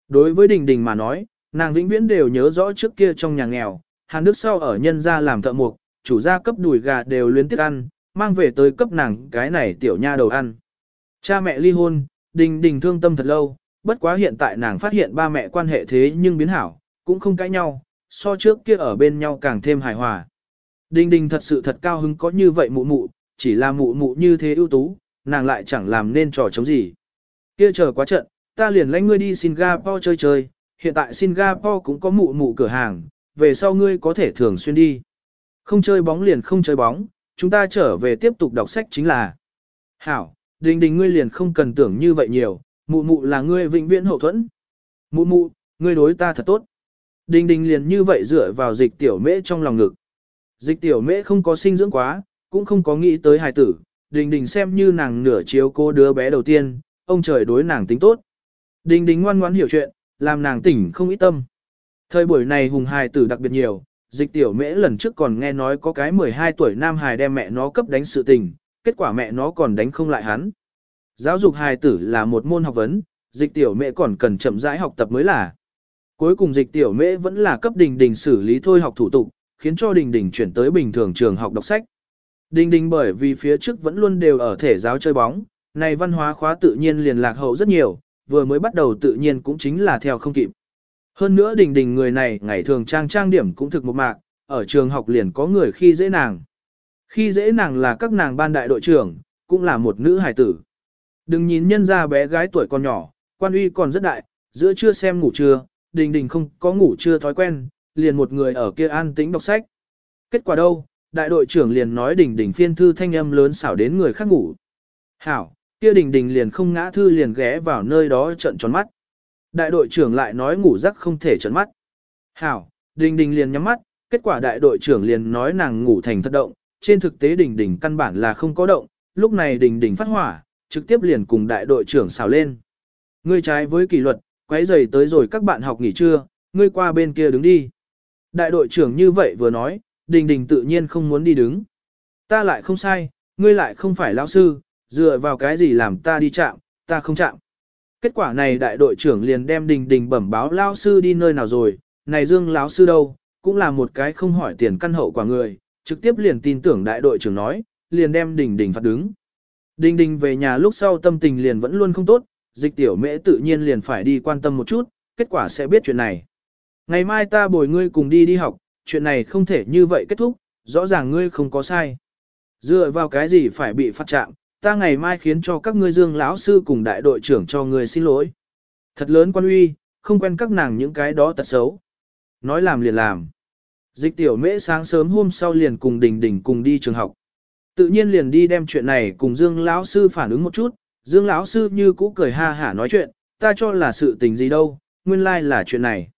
Đối với Đình Đình mà nói, nàng vĩnh viễn đều nhớ rõ trước kia trong nhà nghèo, Hàn Đức sau ở nhân gia làm thợ mộc, chủ gia cấp đùi gà đều luyến tiếc ăn, mang về tới cấp nàng cái này tiểu nha đầu ăn. Cha mẹ ly hôn, Đình Đình thương tâm thật lâu, bất quá hiện tại nàng phát hiện ba mẹ quan hệ thế nhưng biến hảo, cũng không cãi nhau, so trước kia ở bên nhau càng thêm hài hòa. Đình Đình thật sự thật cao hứng có như vậy mụ mụ, chỉ là mụ mụ như thế ưu tú, nàng lại chẳng làm nên trò chống gì. Kia chờ quá trận, ta liền lãnh ngươi đi Singapore chơi chơi, hiện tại Singapore cũng có mụ mụ cửa hàng, về sau ngươi có thể thường xuyên đi. Không chơi bóng liền không chơi bóng, chúng ta trở về tiếp tục đọc sách chính là. Hảo, đình đình ngươi liền không cần tưởng như vậy nhiều, mụ mụ là ngươi vĩnh viễn hậu thuẫn. Mụ mụ, ngươi đối ta thật tốt. Đình đình liền như vậy dựa vào dịch tiểu mễ trong lòng ngực. Dịch tiểu mễ không có sinh dưỡng quá, cũng không có nghĩ tới hài tử, đình đình xem như nàng nửa chiếu cô đứa bé đầu tiên, ông trời đối nàng tính tốt. Đình đình ngoan ngoãn hiểu chuyện, làm nàng tỉnh không ít tâm. Thời buổi này hùng hài tử đặc biệt nhiều, dịch tiểu mễ lần trước còn nghe nói có cái 12 tuổi nam hài đem mẹ nó cấp đánh sự tình, kết quả mẹ nó còn đánh không lại hắn. Giáo dục hài tử là một môn học vấn, dịch tiểu mễ còn cần chậm rãi học tập mới là. Cuối cùng dịch tiểu mễ vẫn là cấp đình đình xử lý thôi học thủ tục, khiến cho đình đình chuyển tới bình thường trường học đọc sách. Đình đình bởi vì phía trước vẫn luôn đều ở thể giáo chơi bóng, này văn hóa khóa tự nhiên liền lạc hậu rất nhiều, vừa mới bắt đầu tự nhiên cũng chính là theo không kịp. Hơn nữa đình đình người này ngày thường trang trang điểm cũng thực một mạc, ở trường học liền có người khi dễ nàng. Khi dễ nàng là các nàng ban đại đội trưởng, cũng là một nữ hài tử. Đừng nhìn nhân ra bé gái tuổi còn nhỏ, quan uy còn rất đại, giữa trưa xem ngủ trưa, đình đình không có ngủ trưa thói quen, liền một người ở kia an tĩnh đọc sách. Kết quả đâu, đại đội trưởng liền nói đình đình phiên thư thanh âm lớn xảo đến người khác ngủ. Hảo, kia đình đình liền không ngã thư liền ghé vào nơi đó trận tròn mắt. Đại đội trưởng lại nói ngủ giấc không thể trận mắt. Hảo, đình đình liền nhắm mắt, kết quả đại đội trưởng liền nói nàng ngủ thành thất động, trên thực tế đình đình căn bản là không có động, lúc này đình đình phát hỏa, trực tiếp liền cùng đại đội trưởng xào lên. Ngươi trái với kỷ luật, quấy giày tới rồi các bạn học nghỉ trưa, ngươi qua bên kia đứng đi. Đại đội trưởng như vậy vừa nói, đình đình tự nhiên không muốn đi đứng. Ta lại không sai, ngươi lại không phải lão sư, dựa vào cái gì làm ta đi chạm, ta không chạm. Kết quả này đại đội trưởng liền đem đình đình bẩm báo lão sư đi nơi nào rồi, này dương lão sư đâu, cũng là một cái không hỏi tiền căn hậu quả người, trực tiếp liền tin tưởng đại đội trưởng nói, liền đem đình đình phạt đứng. Đình đình về nhà lúc sau tâm tình liền vẫn luôn không tốt, dịch tiểu mễ tự nhiên liền phải đi quan tâm một chút, kết quả sẽ biết chuyện này. Ngày mai ta bồi ngươi cùng đi đi học, chuyện này không thể như vậy kết thúc, rõ ràng ngươi không có sai. Dựa vào cái gì phải bị phạt trạng, ta ngày mai khiến cho các ngươi dương lão sư cùng đại đội trưởng cho ngươi xin lỗi. Thật lớn quan uy, không quen các nàng những cái đó tật xấu. Nói làm liền làm. Dịch tiểu mễ sáng sớm hôm sau liền cùng đình đình cùng đi trường học. Tự nhiên liền đi đem chuyện này cùng Dương lão sư phản ứng một chút, Dương lão sư như cũ cười ha hả nói chuyện, ta cho là sự tình gì đâu, nguyên lai like là chuyện này.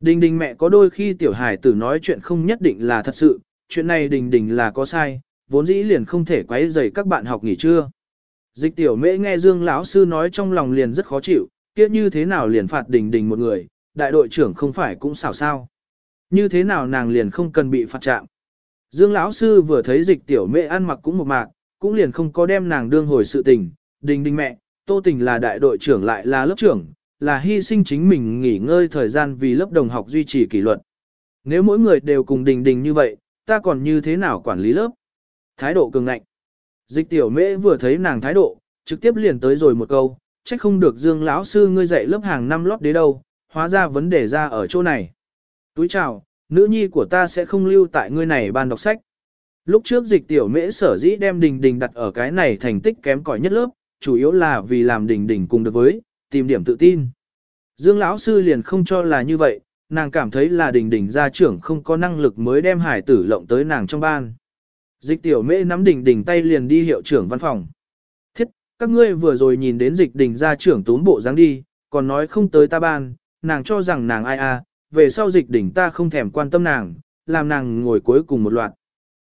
Đình đình mẹ có đôi khi tiểu hài tử nói chuyện không nhất định là thật sự, chuyện này đình đình là có sai, vốn dĩ liền không thể quấy rầy các bạn học nghỉ trưa. Dịch tiểu mễ nghe Dương lão sư nói trong lòng liền rất khó chịu, kia như thế nào liền phạt đình đình một người, đại đội trưởng không phải cũng xảo sao. Như thế nào nàng liền không cần bị phạt chạm? Dương lão sư vừa thấy dịch tiểu mẹ ăn mặc cũng một mạc, cũng liền không có đem nàng đương hồi sự tình, đình đình mẹ, tô tình là đại đội trưởng lại là lớp trưởng, là hy sinh chính mình nghỉ ngơi thời gian vì lớp đồng học duy trì kỷ luật. Nếu mỗi người đều cùng đình đình như vậy, ta còn như thế nào quản lý lớp? Thái độ cường ngạnh. Dịch tiểu mễ vừa thấy nàng thái độ, trực tiếp liền tới rồi một câu, trách không được dương lão sư ngươi dạy lớp hàng năm lót đế đâu, hóa ra vấn đề ra ở chỗ này. Túi chào, nữ nhi của ta sẽ không lưu tại ngươi này ban đọc sách. Lúc trước dịch tiểu mễ sở dĩ đem đình đình đặt ở cái này thành tích kém cỏi nhất lớp, chủ yếu là vì làm đình đình cùng được với, tìm điểm tự tin. Dương lão sư liền không cho là như vậy, nàng cảm thấy là đình đình gia trưởng không có năng lực mới đem hải tử lộng tới nàng trong ban. Dịch tiểu mễ nắm đỉnh đỉnh tay liền đi hiệu trưởng văn phòng. Thiết, các ngươi vừa rồi nhìn đến dịch Đỉnh gia trưởng tốn bộ dáng đi, còn nói không tới ta ban, nàng cho rằng nàng ai à, về sau dịch đỉnh ta không thèm quan tâm nàng, làm nàng ngồi cuối cùng một loạt.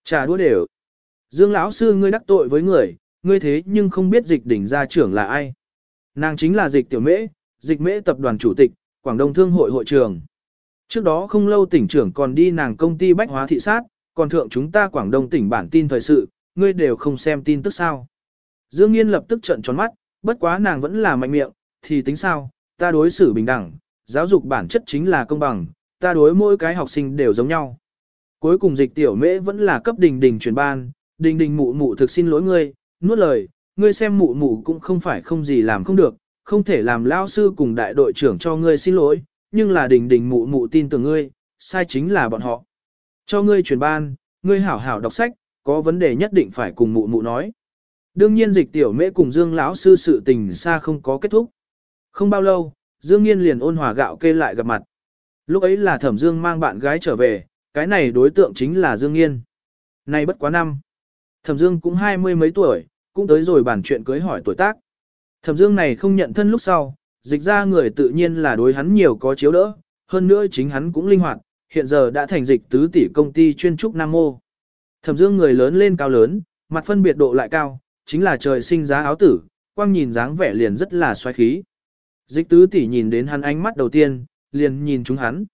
Trà đũa đều. Dương lão sư ngươi đắc tội với người, ngươi thế nhưng không biết dịch đỉnh gia trưởng là ai. Nàng chính là dịch tiểu mễ, dịch mễ tập đoàn chủ tịch, Quảng Đông Thương hội hội trưởng. Trước đó không lâu tỉnh trưởng còn đi nàng công ty bách hóa thị sát, còn thượng chúng ta Quảng Đông tỉnh bản tin thời sự, ngươi đều không xem tin tức sao. Dương Nghiên lập tức trợn tròn mắt, bất quá nàng vẫn là mạnh miệng, thì tính sao, ta đối xử bình đẳng, giáo dục bản chất chính là công bằng, ta đối mỗi cái học sinh đều giống nhau. Cuối cùng dịch tiểu mễ vẫn là cấp đình đình chuyển ban, đình đình mụ mụ thực xin lỗi ngươi, nuốt lời, ngươi xem mụ mụ cũng không phải không gì làm không được, không thể làm lao sư cùng đại đội trưởng cho ngươi xin lỗi, nhưng là đình đình mụ mụ tin tưởng ngươi, sai chính là bọn họ. Cho ngươi chuyển ban, ngươi hảo hảo đọc sách, có vấn đề nhất định phải cùng mụ mụ nói. Đương nhiên dịch tiểu mễ cùng Dương lão sư sự tình xa không có kết thúc. Không bao lâu, Dương Nghiên liền ôn hòa gạo kê lại gặp mặt. Lúc ấy là Thẩm Dương mang bạn gái trở về, cái này đối tượng chính là Dương Nghiên. Nay bất quá năm. Thẩm Dương cũng hai mươi mấy tuổi, cũng tới rồi bàn chuyện cưới hỏi tuổi tác. Thẩm Dương này không nhận thân lúc sau, dịch ra người tự nhiên là đối hắn nhiều có chiếu đỡ, hơn nữa chính hắn cũng linh hoạt, hiện giờ đã thành dịch tứ tỷ công ty chuyên trúc Nam Mô. Thẩm Dương người lớn lên cao lớn, mặt phân biệt độ lại cao, chính là trời sinh giá áo tử, quang nhìn dáng vẻ liền rất là xoáy khí. Dịch tứ tỷ nhìn đến hắn ánh mắt đầu tiên, liền nhìn chúng hắn.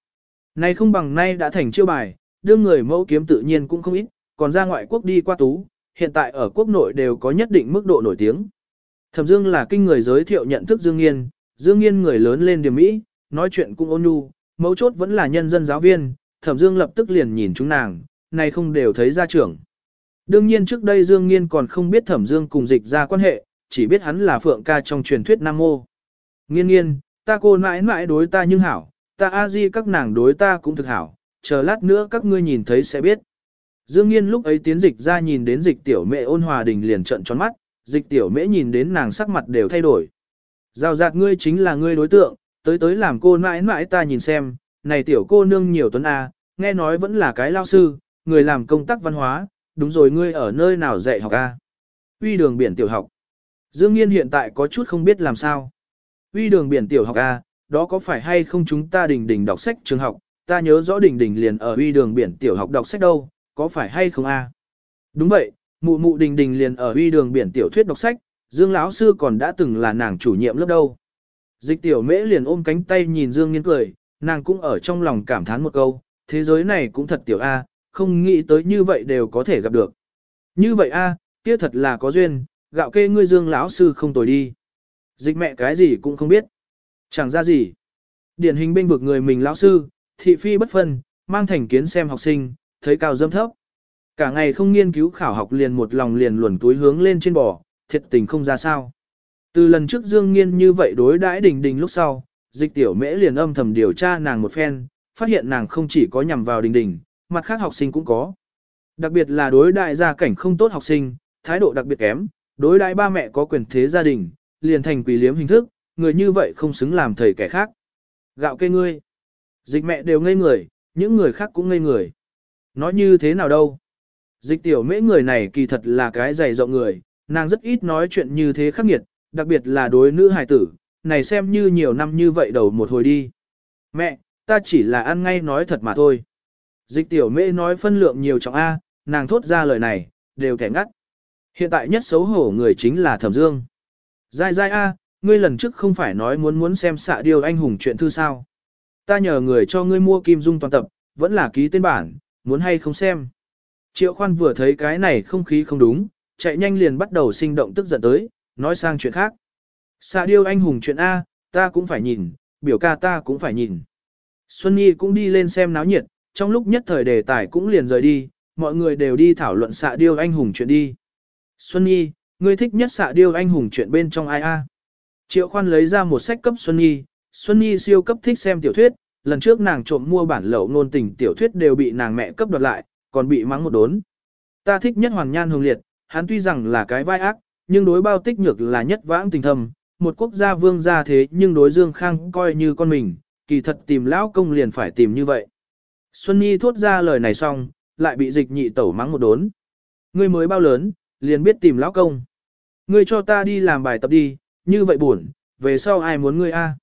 Nay không bằng nay đã thành chiêu bài, đương người mẫu kiếm tự nhiên cũng không ít, còn ra ngoại quốc đi qua tú, hiện tại ở quốc nội đều có nhất định mức độ nổi tiếng. Thẩm Dương là kinh người giới thiệu nhận thức Dương Nghiên, Dương Nghiên người lớn lên điểm mỹ, nói chuyện cũng ôn nhu, mấu chốt vẫn là nhân dân giáo viên, Thẩm Dương lập tức liền nhìn chúng nàng, này không đều thấy ra trưởng. Đương nhiên trước đây Dương Nghiên còn không biết Thẩm Dương cùng dịch ra quan hệ, chỉ biết hắn là Phượng ca trong truyền thuyết Nam Mô. Nghiên nghiên, ta cô mãi mãi đối ta nhưng hảo, ta a di các nàng đối ta cũng thực hảo, chờ lát nữa các ngươi nhìn thấy sẽ biết. Dương Nghiên lúc ấy tiến dịch ra nhìn đến dịch tiểu mẹ ôn hòa đình liền trận tròn mắt, dịch tiểu mẹ nhìn đến nàng sắc mặt đều thay đổi. Giao rạt ngươi chính là ngươi đối tượng, tới tới làm cô mãi mãi ta nhìn xem, này tiểu cô nương nhiều tuấn A, nghe nói vẫn là cái lao sư, người làm công tác văn hóa, đúng rồi ngươi ở nơi nào dạy học A. Uy đường biển tiểu học. Dương Nghiên hiện tại có chút không biết làm sao. Uy đường biển tiểu học A, đó có phải hay không chúng ta đình đình đọc sách trường học, ta nhớ rõ đình đình liền ở uy đường biển tiểu học đọc sách đâu, có phải hay không A. Đúng vậy, mụ mụ đình đình liền ở uy đường biển tiểu thuyết đọc sách, Dương lão sư còn đã từng là nàng chủ nhiệm lớp đâu. Dịch tiểu mễ liền ôm cánh tay nhìn Dương Nghiên cười, nàng cũng ở trong lòng cảm thán một câu, thế giới này cũng thật tiểu A, không nghĩ tới như vậy đều có thể gặp được. Như vậy A, kia thật là có duyên, gạo kê ngươi Dương lão sư không tồi đi. Dịch mẹ cái gì cũng không biết. Chẳng ra gì. Điển hình bên vực người mình lão sư, thị phi bất phân, mang thành kiến xem học sinh, thấy cao dâm thấp. Cả ngày không nghiên cứu khảo học liền một lòng liền luồn túi hướng lên trên bò, thiệt tình không ra sao. Từ lần trước Dương Nghiên như vậy đối đãi đình đình lúc sau, dịch tiểu mễ liền âm thầm điều tra nàng một phen, phát hiện nàng không chỉ có nhằm vào đình đình, mặt khác học sinh cũng có. Đặc biệt là đối đại gia cảnh không tốt học sinh, thái độ đặc biệt kém, đối đại ba mẹ có quyền thế gia đình, liền thành quỷ liếm hình thức, người như vậy không xứng làm thầy kẻ khác. Gạo cây ngươi. Dịch mẹ đều ngây người, những người khác cũng ngây người. Nói như thế nào đâu? Dịch tiểu mễ người này kỳ thật là cái dày rộng người, nàng rất ít nói chuyện như thế khắc nghiệt, đặc biệt là đối nữ hài tử, này xem như nhiều năm như vậy đầu một hồi đi. Mẹ, ta chỉ là ăn ngay nói thật mà thôi. Dịch tiểu mễ nói phân lượng nhiều trọng A, nàng thốt ra lời này, đều kẻ ngắt. Hiện tại nhất xấu hổ người chính là Thẩm Dương. Giai giai A, ngươi lần trước không phải nói muốn muốn xem xạ điều anh hùng chuyện thư sao. Ta nhờ người cho ngươi mua kim dung toàn tập, vẫn là ký tên bản, muốn hay không xem. Triệu khoan vừa thấy cái này không khí không đúng, chạy nhanh liền bắt đầu sinh động tức giận tới, nói sang chuyện khác. Xạ điêu anh hùng chuyện A, ta cũng phải nhìn, biểu ca ta cũng phải nhìn. Xuân Nhi cũng đi lên xem náo nhiệt, trong lúc nhất thời đề tài cũng liền rời đi, mọi người đều đi thảo luận xạ điêu anh hùng chuyện đi. Xuân Nhi, ngươi thích nhất xạ điêu anh hùng chuyện bên trong ai a? Triệu khoan lấy ra một sách cấp Xuân Nhi, Xuân Nhi siêu cấp thích xem tiểu thuyết, lần trước nàng trộm mua bản lậu ngôn tình tiểu thuyết đều bị nàng mẹ cấp đoạt lại, còn bị mắng một đốn. Ta thích nhất Hoàng Nhan Hồng Liệt, hắn tuy rằng là cái vai ác, nhưng đối bao tích nhược là nhất vãng tình thầm, một quốc gia vương gia thế nhưng đối Dương Khang coi như con mình, kỳ thật tìm lão công liền phải tìm như vậy. Xuân Nhi thốt ra lời này xong, lại bị dịch nhị tẩu mắng một đốn. Ngươi mới bao lớn, liền biết tìm lão công. Ngươi cho ta đi làm bài tập đi, như vậy buồn, về sau ai muốn ngươi a?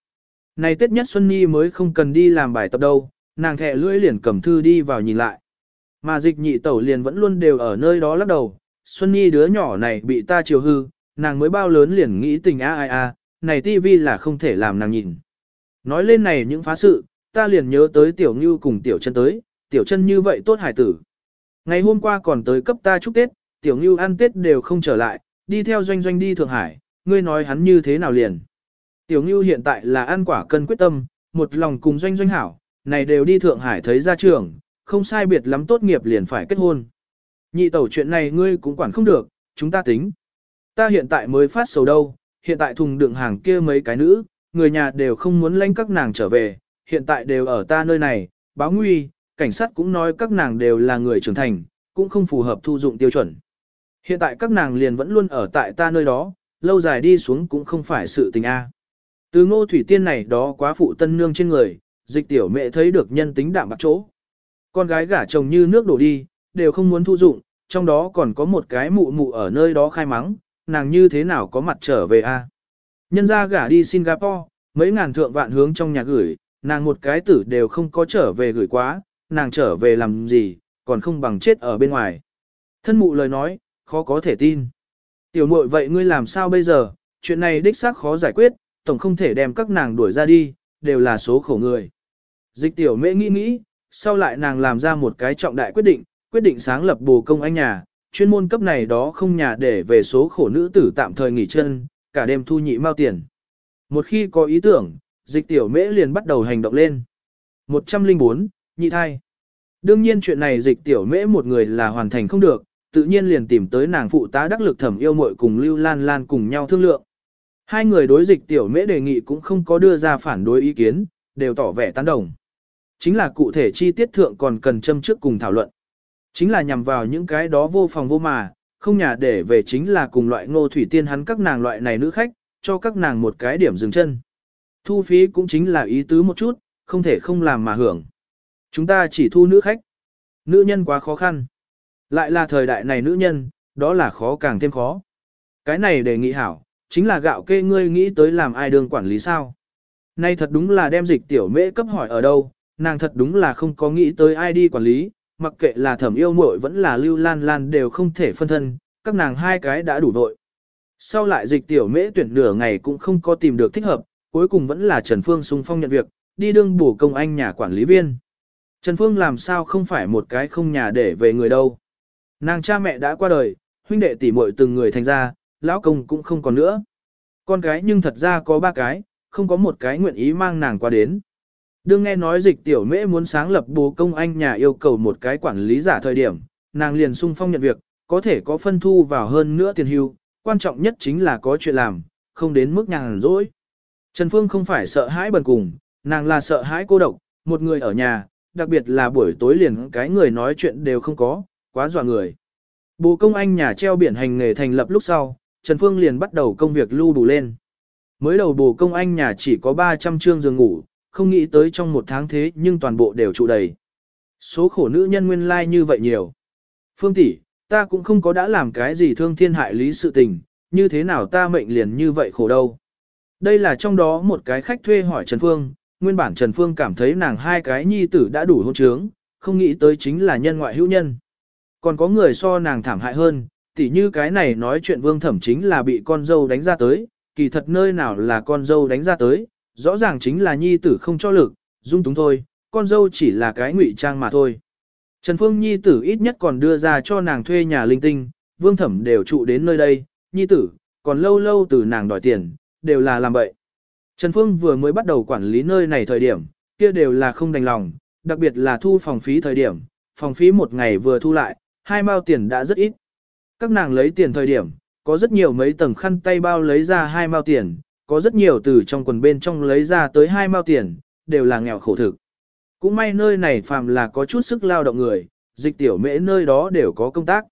Này Tết nhất Xuân Nhi mới không cần đi làm bài tập đâu, nàng thẹ lưỡi liền cầm thư đi vào nhìn lại. Mà dịch nhị tẩu liền vẫn luôn đều ở nơi đó lắc đầu, Xuân Nhi đứa nhỏ này bị ta chiều hư, nàng mới bao lớn liền nghĩ tình a ai a, này tivi là không thể làm nàng nhìn. Nói lên này những phá sự, ta liền nhớ tới tiểu như cùng tiểu chân tới, tiểu chân như vậy tốt hải tử. Ngày hôm qua còn tới cấp ta chúc Tết, tiểu như ăn Tết đều không trở lại, đi theo doanh doanh đi Thượng Hải, ngươi nói hắn như thế nào liền. Tiểu như hiện tại là ăn quả cân quyết tâm, một lòng cùng doanh doanh hảo, này đều đi Thượng Hải thấy ra trường, không sai biệt lắm tốt nghiệp liền phải kết hôn. Nhị tẩu chuyện này ngươi cũng quản không được, chúng ta tính. Ta hiện tại mới phát sầu đâu, hiện tại thùng đựng hàng kia mấy cái nữ, người nhà đều không muốn lãnh các nàng trở về, hiện tại đều ở ta nơi này, báo nguy, cảnh sát cũng nói các nàng đều là người trưởng thành, cũng không phù hợp thu dụng tiêu chuẩn. Hiện tại các nàng liền vẫn luôn ở tại ta nơi đó, lâu dài đi xuống cũng không phải sự tình A. Từ ngô thủy tiên này đó quá phụ tân nương trên người, dịch tiểu mẹ thấy được nhân tính đạm bạc chỗ. Con gái gả chồng như nước đổ đi, đều không muốn thu dụng, trong đó còn có một cái mụ mụ ở nơi đó khai mắng, nàng như thế nào có mặt trở về a? Nhân ra gả đi Singapore, mấy ngàn thượng vạn hướng trong nhà gửi, nàng một cái tử đều không có trở về gửi quá, nàng trở về làm gì, còn không bằng chết ở bên ngoài. Thân mụ lời nói, khó có thể tin. Tiểu muội vậy ngươi làm sao bây giờ, chuyện này đích xác khó giải quyết, tổng không thể đem các nàng đuổi ra đi, đều là số khổ người. Dịch tiểu mễ nghĩ nghĩ, sau lại nàng làm ra một cái trọng đại quyết định, quyết định sáng lập bồ công anh nhà, chuyên môn cấp này đó không nhà để về số khổ nữ tử tạm thời nghỉ chân, cả đêm thu nhị mao tiền. Một khi có ý tưởng, dịch tiểu mễ liền bắt đầu hành động lên. 104, nhị thai. Đương nhiên chuyện này dịch tiểu mễ một người là hoàn thành không được, tự nhiên liền tìm tới nàng phụ tá đắc lực thẩm yêu muội cùng Lưu Lan Lan cùng nhau thương lượng. Hai người đối dịch tiểu mễ đề nghị cũng không có đưa ra phản đối ý kiến, đều tỏ vẻ tán đồng. Chính là cụ thể chi tiết thượng còn cần châm trước cùng thảo luận. Chính là nhằm vào những cái đó vô phòng vô mà, không nhà để về chính là cùng loại ngô thủy tiên hắn các nàng loại này nữ khách, cho các nàng một cái điểm dừng chân. Thu phí cũng chính là ý tứ một chút, không thể không làm mà hưởng. Chúng ta chỉ thu nữ khách. Nữ nhân quá khó khăn. Lại là thời đại này nữ nhân, đó là khó càng thêm khó. Cái này đề nghị hảo, chính là gạo kê ngươi nghĩ tới làm ai đương quản lý sao. Nay thật đúng là đem dịch tiểu mễ cấp hỏi ở đâu, nàng thật đúng là không có nghĩ tới ai đi quản lý, mặc kệ là thẩm yêu muội vẫn là lưu lan lan đều không thể phân thân, các nàng hai cái đã đủ vội. Sau lại dịch tiểu mễ tuyển nửa ngày cũng không có tìm được thích hợp, cuối cùng vẫn là Trần Phương sung phong nhận việc, đi đương bổ công anh nhà quản lý viên. Trần Phương làm sao không phải một cái không nhà để về người đâu. Nàng cha mẹ đã qua đời, huynh đệ tỷ muội từng người thành ra, lão công cũng không còn nữa. Con cái nhưng thật ra có ba cái, không có một cái nguyện ý mang nàng qua đến. Đương nghe nói dịch tiểu mễ muốn sáng lập bố công anh nhà yêu cầu một cái quản lý giả thời điểm, nàng liền sung phong nhận việc, có thể có phân thu vào hơn nữa tiền hưu, quan trọng nhất chính là có chuyện làm, không đến mức nhàn rỗi. Trần Phương không phải sợ hãi bần cùng, nàng là sợ hãi cô độc, một người ở nhà, đặc biệt là buổi tối liền cái người nói chuyện đều không có, quá dọa người. Bố công anh nhà treo biển hành nghề thành lập lúc sau, Trần Phương liền bắt đầu công việc lưu đủ lên. Mới đầu bồ công anh nhà chỉ có 300 trương giường ngủ, không nghĩ tới trong một tháng thế nhưng toàn bộ đều trụ đầy. Số khổ nữ nhân nguyên lai like như vậy nhiều. Phương tỷ, ta cũng không có đã làm cái gì thương thiên hại lý sự tình, như thế nào ta mệnh liền như vậy khổ đâu. Đây là trong đó một cái khách thuê hỏi Trần Phương, nguyên bản Trần Phương cảm thấy nàng hai cái nhi tử đã đủ hôn trướng, không nghĩ tới chính là nhân ngoại hữu nhân. Còn có người so nàng thảm hại hơn, tỉ như cái này nói chuyện vương thẩm chính là bị con dâu đánh ra tới, kỳ thật nơi nào là con dâu đánh ra tới, rõ ràng chính là nhi tử không cho lực, dung túng thôi, con dâu chỉ là cái ngụy trang mà thôi. Trần Phương nhi tử ít nhất còn đưa ra cho nàng thuê nhà linh tinh, vương thẩm đều trụ đến nơi đây, nhi tử, còn lâu lâu từ nàng đòi tiền, đều là làm vậy. Trần Phương vừa mới bắt đầu quản lý nơi này thời điểm, kia đều là không đành lòng, đặc biệt là thu phòng phí thời điểm, phòng phí một ngày vừa thu lại, hai mao tiền đã rất ít. Các nàng lấy tiền thời điểm, có rất nhiều mấy tầng khăn tay bao lấy ra hai mao tiền, có rất nhiều từ trong quần bên trong lấy ra tới hai mao tiền, đều là nghèo khổ thực. Cũng may nơi này phàm là có chút sức lao động người, dịch tiểu mễ nơi đó đều có công tác.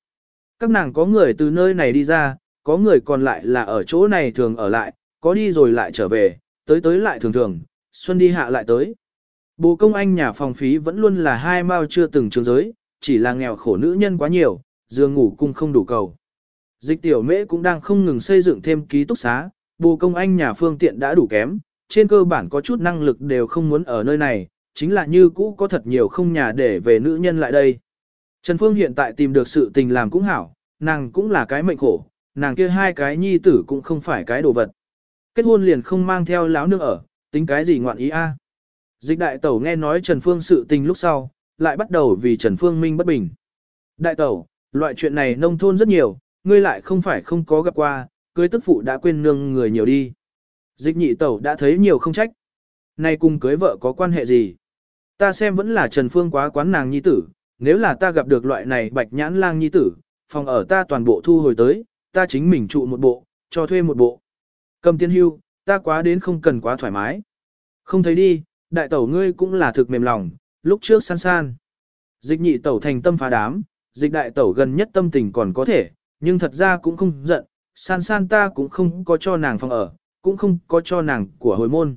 Các nàng có người từ nơi này đi ra, có người còn lại là ở chỗ này thường ở lại, có đi rồi lại trở về, tới tới lại thường thường, xuân đi hạ lại tới. Bố công anh nhà phòng phí vẫn luôn là hai mao chưa từng trường giới, chỉ là nghèo khổ nữ nhân quá nhiều, giường ngủ cung không đủ cầu. Dịch tiểu mễ cũng đang không ngừng xây dựng thêm ký túc xá, bù công anh nhà phương tiện đã đủ kém, trên cơ bản có chút năng lực đều không muốn ở nơi này, chính là như cũ có thật nhiều không nhà để về nữ nhân lại đây. Trần Phương hiện tại tìm được sự tình làm cũng hảo, nàng cũng là cái mệnh khổ, nàng kia hai cái nhi tử cũng không phải cái đồ vật. Kết hôn liền không mang theo láo nương ở, tính cái gì ngoạn ý a? Dịch đại tẩu nghe nói Trần Phương sự tình lúc sau, lại bắt đầu vì Trần Phương Minh bất bình. Đại tẩu, loại chuyện này nông thôn rất nhiều, ngươi lại không phải không có gặp qua, cưới tức phụ đã quên nương người nhiều đi. Dịch nhị tẩu đã thấy nhiều không trách. Nay cùng cưới vợ có quan hệ gì? Ta xem vẫn là Trần Phương quá quán nàng nhi tử, nếu là ta gặp được loại này bạch nhãn lang nhi tử, phòng ở ta toàn bộ thu hồi tới, ta chính mình trụ một bộ, cho thuê một bộ. Cầm tiên hưu, ta quá đến không cần quá thoải mái. Không thấy đi, đại tẩu ngươi cũng là thực mềm lòng, lúc trước san san. Dịch nhị tẩu thành tâm phá đám, dịch đại tẩu gần nhất tâm tình còn có thể, nhưng thật ra cũng không giận, san san ta cũng không có cho nàng phòng ở, cũng không có cho nàng của hồi môn.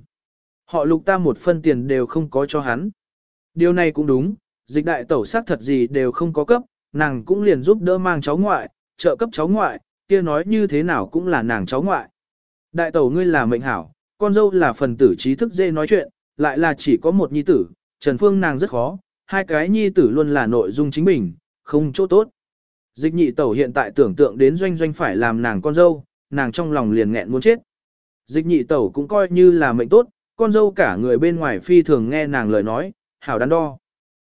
Họ lục ta một phân tiền đều không có cho hắn. Điều này cũng đúng, dịch đại tẩu xác thật gì đều không có cấp, nàng cũng liền giúp đỡ mang cháu ngoại, trợ cấp cháu ngoại, kia nói như thế nào cũng là nàng cháu ngoại. Đại tẩu ngươi là mệnh hảo, con dâu là phần tử trí thức dễ nói chuyện, lại là chỉ có một nhi tử, Trần Phương nàng rất khó, hai cái nhi tử luôn là nội dung chính mình, không chỗ tốt. Dịch nhị tẩu hiện tại tưởng tượng đến doanh doanh phải làm nàng con dâu, nàng trong lòng liền nghẹn muốn chết. Dịch nhị tẩu cũng coi như là mệnh tốt, con dâu cả người bên ngoài phi thường nghe nàng lời nói, hảo đắn đo.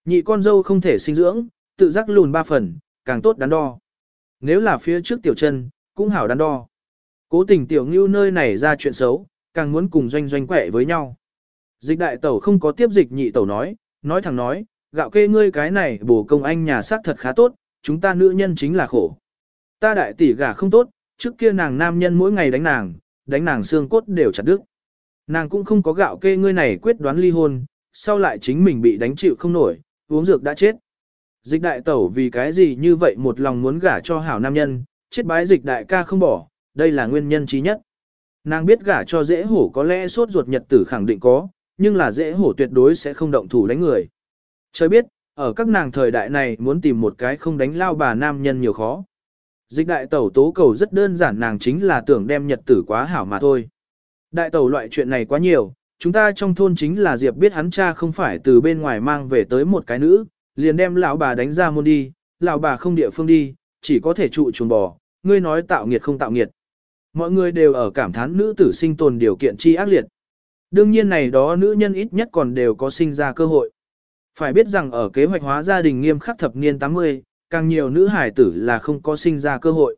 Nhị con dâu không thể sinh dưỡng, tự giác lùn ba phần, càng tốt đắn đo. Nếu là phía trước tiểu chân, cũng hảo đắn đo. Cố tình tiểu ngưu nơi này ra chuyện xấu, càng muốn cùng doanh doanh quẻ với nhau. Dịch đại tẩu không có tiếp dịch nhị tẩu nói, nói thẳng nói, gạo kê ngươi cái này bổ công anh nhà xác thật khá tốt, chúng ta nữ nhân chính là khổ. Ta đại tỷ gả không tốt, trước kia nàng nam nhân mỗi ngày đánh nàng, đánh nàng xương cốt đều chặt đứt. Nàng cũng không có gạo kê ngươi này quyết đoán ly hôn, sau lại chính mình bị đánh chịu không nổi, uống dược đã chết. Dịch đại tẩu vì cái gì như vậy một lòng muốn gả cho hảo nam nhân, chết bái dịch đại ca không bỏ, đây là nguyên nhân trí nhất. Nàng biết gả cho dễ hổ có lẽ suốt ruột nhật tử khẳng định có, nhưng là dễ hổ tuyệt đối sẽ không động thủ đánh người. Trời biết, ở các nàng thời đại này muốn tìm một cái không đánh lao bà nam nhân nhiều khó. Dịch đại tẩu tố cầu rất đơn giản nàng chính là tưởng đem nhật tử quá hảo mà thôi. Đại tẩu loại chuyện này quá nhiều, chúng ta trong thôn chính là Diệp biết hắn cha không phải từ bên ngoài mang về tới một cái nữ, liền đem lão bà đánh ra môn đi, lão bà không địa phương đi, chỉ có thể trụ chuồng bò, ngươi nói tạo nghiệt không tạo nghiệt. Mọi người đều ở cảm thán nữ tử sinh tồn điều kiện chi ác liệt. Đương nhiên này đó nữ nhân ít nhất còn đều có sinh ra cơ hội. Phải biết rằng ở kế hoạch hóa gia đình nghiêm khắc thập niên 80, càng nhiều nữ hải tử là không có sinh ra cơ hội.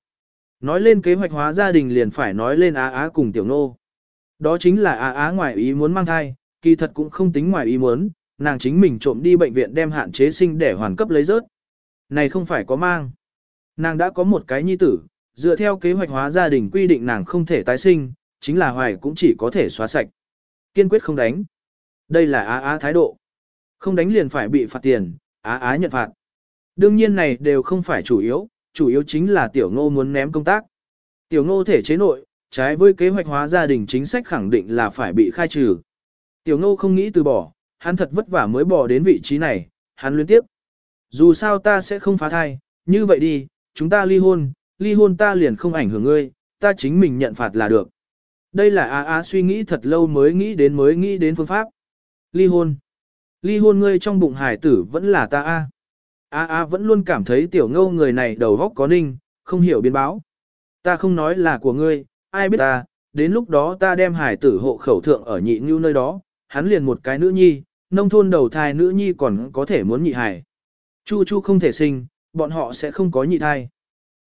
Nói lên kế hoạch hóa gia đình liền phải nói lên Á Á cùng Tiểu Nô. Đó chính là Á Á ngoài ý muốn mang thai, kỳ thật cũng không tính ngoài ý muốn, nàng chính mình trộm đi bệnh viện đem hạn chế sinh để hoàn cấp lấy rớt. Này không phải có mang. Nàng đã có một cái nhi tử, dựa theo kế hoạch hóa gia đình quy định nàng không thể tái sinh, chính là hoài cũng chỉ có thể xóa sạch. Kiên quyết không đánh. Đây là Á Á thái độ. Không đánh liền phải bị phạt tiền, Á Á nhận phạt. Đương nhiên này đều không phải chủ yếu, chủ yếu chính là tiểu ngô muốn ném công tác. Tiểu ngô thể chế nội, trái với kế hoạch hóa gia đình chính sách khẳng định là phải bị khai trừ. Tiểu ngô không nghĩ từ bỏ, hắn thật vất vả mới bỏ đến vị trí này, hắn liên tiếp. Dù sao ta sẽ không phá thai, như vậy đi, chúng ta ly hôn, ly hôn ta liền không ảnh hưởng ngươi, ta chính mình nhận phạt là được. Đây là Á Á suy nghĩ thật lâu mới nghĩ đến mới nghĩ đến phương pháp. Ly hôn. Ly hôn ngươi trong bụng hải tử vẫn là ta A. A A vẫn luôn cảm thấy tiểu ngâu người này đầu góc có ninh, không hiểu biến báo. Ta không nói là của ngươi, ai biết ta, đến lúc đó ta đem hải tử hộ khẩu thượng ở nhị ngưu nơi đó, hắn liền một cái nữ nhi, nông thôn đầu thai nữ nhi còn có thể muốn nhị hải. Chu chu không thể sinh, bọn họ sẽ không có nhị thai.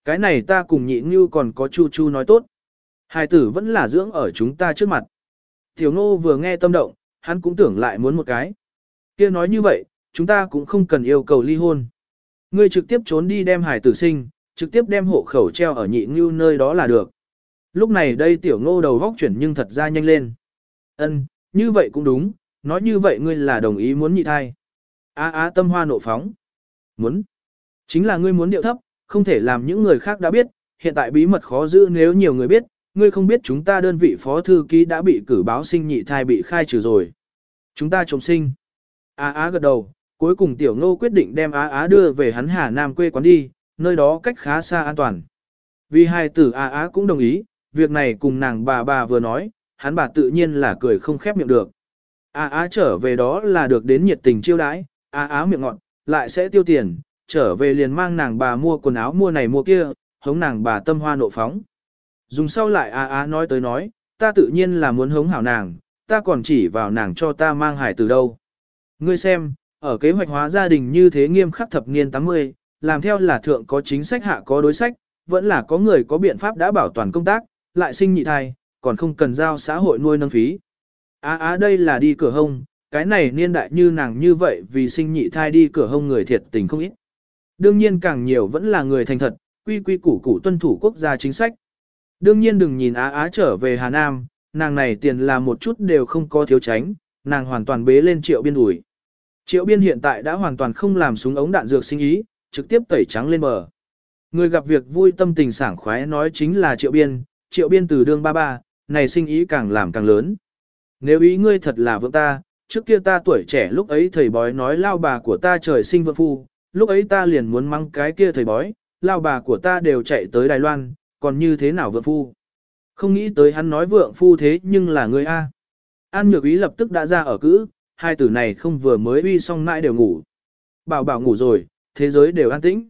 Cái này ta cùng nhị ngưu còn có chu chu nói tốt. Hải tử vẫn là dưỡng ở chúng ta trước mặt. Tiểu ngô vừa nghe tâm động, hắn cũng tưởng lại muốn một cái kia nói như vậy, chúng ta cũng không cần yêu cầu ly hôn. Ngươi trực tiếp trốn đi đem hải tử sinh, trực tiếp đem hộ khẩu treo ở nhị ngưu nơi đó là được. Lúc này đây tiểu ngô đầu vóc chuyển nhưng thật ra nhanh lên. Ân, như vậy cũng đúng, nói như vậy ngươi là đồng ý muốn nhị thai. Á á tâm hoa nộ phóng. Muốn. Chính là ngươi muốn điệu thấp, không thể làm những người khác đã biết, hiện tại bí mật khó giữ nếu nhiều người biết, ngươi không biết chúng ta đơn vị phó thư ký đã bị cử báo sinh nhị thai bị khai trừ rồi. Chúng ta trồng sinh. Á á gật đầu, Cuối cùng tiểu ngô quyết định đem Á Á đưa về hắn Hà Nam quê quán đi, nơi đó cách khá xa an toàn. Vì hai tử Á Á cũng đồng ý, việc này cùng nàng bà bà vừa nói, hắn bà tự nhiên là cười không khép miệng được. Á Á trở về đó là được đến nhiệt tình chiêu đãi, Á Á miệng ngọn, lại sẽ tiêu tiền, trở về liền mang nàng bà mua quần áo mua này mua kia, hống nàng bà tâm hoa nộ phóng. Dùng sau lại Á Á nói tới nói, ta tự nhiên là muốn hống hảo nàng, ta còn chỉ vào nàng cho ta mang hải từ đâu. Ngươi xem, ở kế hoạch hóa gia đình như thế nghiêm khắc thập niên 80, làm theo là thượng có chính sách hạ có đối sách, vẫn là có người có biện pháp đã bảo toàn công tác, lại sinh nhị thai, còn không cần giao xã hội nuôi nâng phí. Á á đây là đi cửa hông, cái này niên đại như nàng như vậy vì sinh nhị thai đi cửa hông người thiệt tình không ít. Đương nhiên càng nhiều vẫn là người thành thật, quy quy củ củ tuân thủ quốc gia chính sách. Đương nhiên đừng nhìn Á Á trở về Hà Nam, nàng này tiền là một chút đều không có thiếu tránh, nàng hoàn toàn bế lên triệu biên ủi. Triệu biên hiện tại đã hoàn toàn không làm súng ống đạn dược sinh ý, trực tiếp tẩy trắng lên bờ. Người gặp việc vui tâm tình sảng khoái nói chính là triệu biên, triệu biên từ đương ba ba, này sinh ý càng làm càng lớn. Nếu ý ngươi thật là vượng ta, trước kia ta tuổi trẻ lúc ấy thầy bói nói lao bà của ta trời sinh vượng phu, lúc ấy ta liền muốn mang cái kia thầy bói, lao bà của ta đều chạy tới Đài Loan, còn như thế nào vượng phu. Không nghĩ tới hắn nói vượng phu thế nhưng là ngươi A. An nhược ý lập tức đã ra ở cữ, hai tử này không vừa mới uy xong mãi đều ngủ. Bảo bảo ngủ rồi, thế giới đều an tĩnh.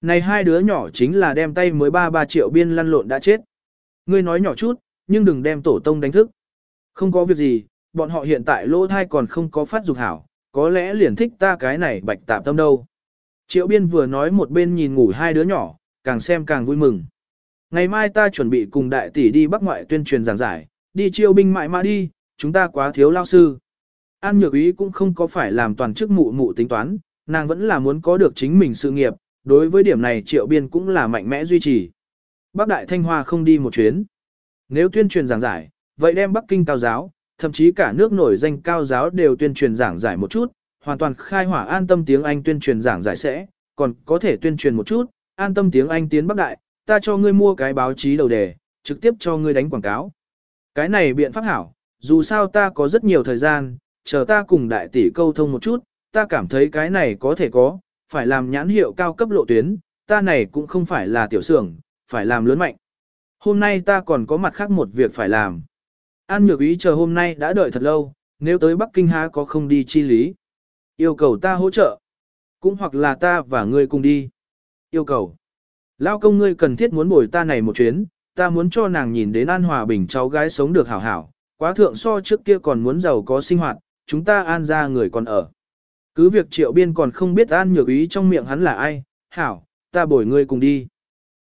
Này hai đứa nhỏ chính là đem tay mới ba ba triệu biên lăn lộn đã chết. Ngươi nói nhỏ chút, nhưng đừng đem tổ tông đánh thức. Không có việc gì, bọn họ hiện tại lỗ thai còn không có phát dục hảo, có lẽ liền thích ta cái này bạch tạm tâm đâu. Triệu biên vừa nói một bên nhìn ngủ hai đứa nhỏ, càng xem càng vui mừng. Ngày mai ta chuẩn bị cùng đại tỷ đi bắc ngoại tuyên truyền giảng giải, đi chiêu binh mại mã đi, chúng ta quá thiếu lao sư. An nhược ý cũng không có phải làm toàn chức mụ mụ tính toán, nàng vẫn là muốn có được chính mình sự nghiệp, đối với điểm này triệu biên cũng là mạnh mẽ duy trì. Bắc Đại Thanh Hoa không đi một chuyến. Nếu tuyên truyền giảng giải, vậy đem Bắc Kinh cao giáo, thậm chí cả nước nổi danh cao giáo đều tuyên truyền giảng giải một chút, hoàn toàn khai hỏa an tâm tiếng Anh tuyên truyền giảng giải sẽ, còn có thể tuyên truyền một chút, an tâm tiếng Anh tiến Bắc Đại, ta cho ngươi mua cái báo chí đầu đề, trực tiếp cho ngươi đánh quảng cáo. Cái này biện pháp hảo, dù sao ta có rất nhiều thời gian, chờ ta cùng đại tỷ câu thông một chút, ta cảm thấy cái này có thể có, phải làm nhãn hiệu cao cấp lộ tuyến, ta này cũng không phải là tiểu xưởng, phải làm lớn mạnh. Hôm nay ta còn có mặt khác một việc phải làm. An nhược ý chờ hôm nay đã đợi thật lâu, nếu tới Bắc Kinh há có không đi chi lý. Yêu cầu ta hỗ trợ. Cũng hoặc là ta và ngươi cùng đi. Yêu cầu. Lao công ngươi cần thiết muốn bồi ta này một chuyến, ta muốn cho nàng nhìn đến An Hòa Bình cháu gái sống được hảo hảo, quá thượng so trước kia còn muốn giàu có sinh hoạt, chúng ta an ra người còn ở. Cứ việc triệu biên còn không biết an nhược ý trong miệng hắn là ai, hảo, ta bồi ngươi cùng đi.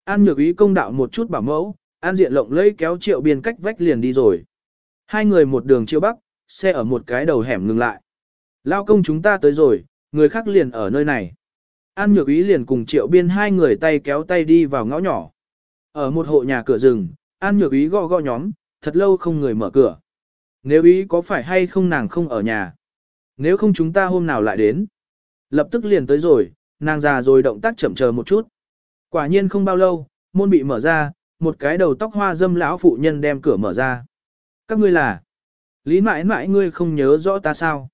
An nhược ý công đạo một chút bảo mẫu, an diện lộng lẫy kéo triệu biên cách vách liền đi rồi. Hai người một đường chiêu bắc, xe ở một cái đầu hẻm ngừng lại. Lao công chúng ta tới rồi, người khác liền ở nơi này. An nhược ý liền cùng triệu biên hai người tay kéo tay đi vào ngõ nhỏ. Ở một hộ nhà cửa rừng, An nhược ý gõ gõ nhóm, thật lâu không người mở cửa. Nếu ý có phải hay không nàng không ở nhà. Nếu không chúng ta hôm nào lại đến. Lập tức liền tới rồi, nàng già rồi động tác chậm chờ một chút. Quả nhiên không bao lâu, môn bị mở ra, một cái đầu tóc hoa dâm lão phụ nhân đem cửa mở ra. Các ngươi là? Lý mãi mãi ngươi không nhớ rõ ta sao?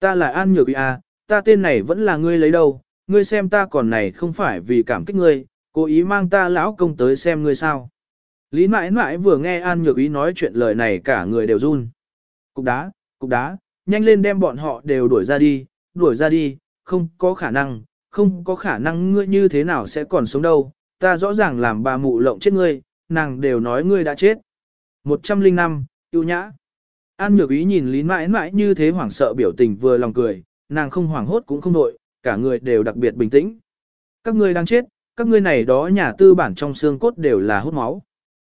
Ta là An Nhược à, ta tên này vẫn là ngươi lấy đâu, ngươi xem ta còn này không phải vì cảm kích ngươi, cố ý mang ta lão công tới xem ngươi sao. Lý mãi mãi vừa nghe An Nhược ý nói chuyện lời này cả người đều run. Cục đá, cục đá, nhanh lên đem bọn họ đều đuổi ra đi, đuổi ra đi, không có khả năng, không có khả năng ngươi như thế nào sẽ còn sống đâu, ta rõ ràng làm bà mụ lộng chết ngươi, nàng đều nói ngươi đã chết. 105, yêu nhã. An nhược ý nhìn Lý mãi mãi như thế hoảng sợ biểu tình vừa lòng cười, nàng không hoảng hốt cũng không nội, cả người đều đặc biệt bình tĩnh. Các ngươi đang chết, các ngươi này đó nhà tư bản trong xương cốt đều là hút máu.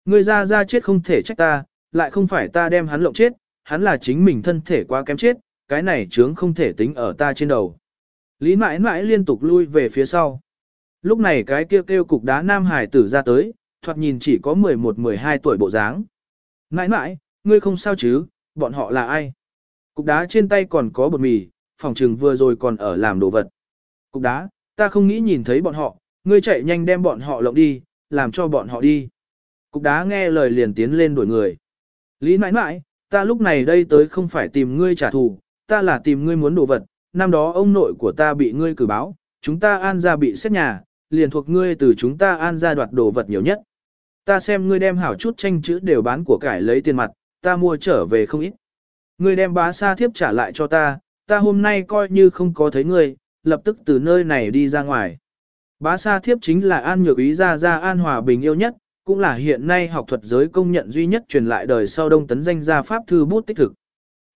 Ngươi ra ra chết không thể trách ta, lại không phải ta đem hắn lộng chết, hắn là chính mình thân thể quá kém chết, cái này chướng không thể tính ở ta trên đầu. Lý mãi mãi liên tục lui về phía sau. Lúc này cái kia kêu, kêu cục đá nam hải tử ra tới, thoạt nhìn chỉ có 11-12 tuổi bộ dáng. Mãi mãi, ngươi không sao chứ, bọn họ là ai? Cục đá trên tay còn có bột mì, phòng trừng vừa rồi còn ở làm đồ vật. Cục đá, ta không nghĩ nhìn thấy bọn họ, ngươi chạy nhanh đem bọn họ lộng đi, làm cho bọn họ đi. Cục đá nghe lời liền tiến lên đuổi người. Lý mãi mãi, ta lúc này đây tới không phải tìm ngươi trả thù, ta là tìm ngươi muốn đồ vật, năm đó ông nội của ta bị ngươi cử báo, chúng ta an ra bị xét nhà, liền thuộc ngươi từ chúng ta an ra đoạt đồ vật nhiều nhất. Ta xem ngươi đem hảo chút tranh chữ đều bán của cải lấy tiền mặt, ta mua trở về không ít. Ngươi đem bá sa thiếp trả lại cho ta, ta hôm nay coi như không có thấy ngươi, lập tức từ nơi này đi ra ngoài. Bá sa thiếp chính là an nhược ý ra ra an hòa bình yêu nhất, cũng là hiện nay học thuật giới công nhận duy nhất truyền lại đời sau đông tấn danh gia pháp thư bút tích thực.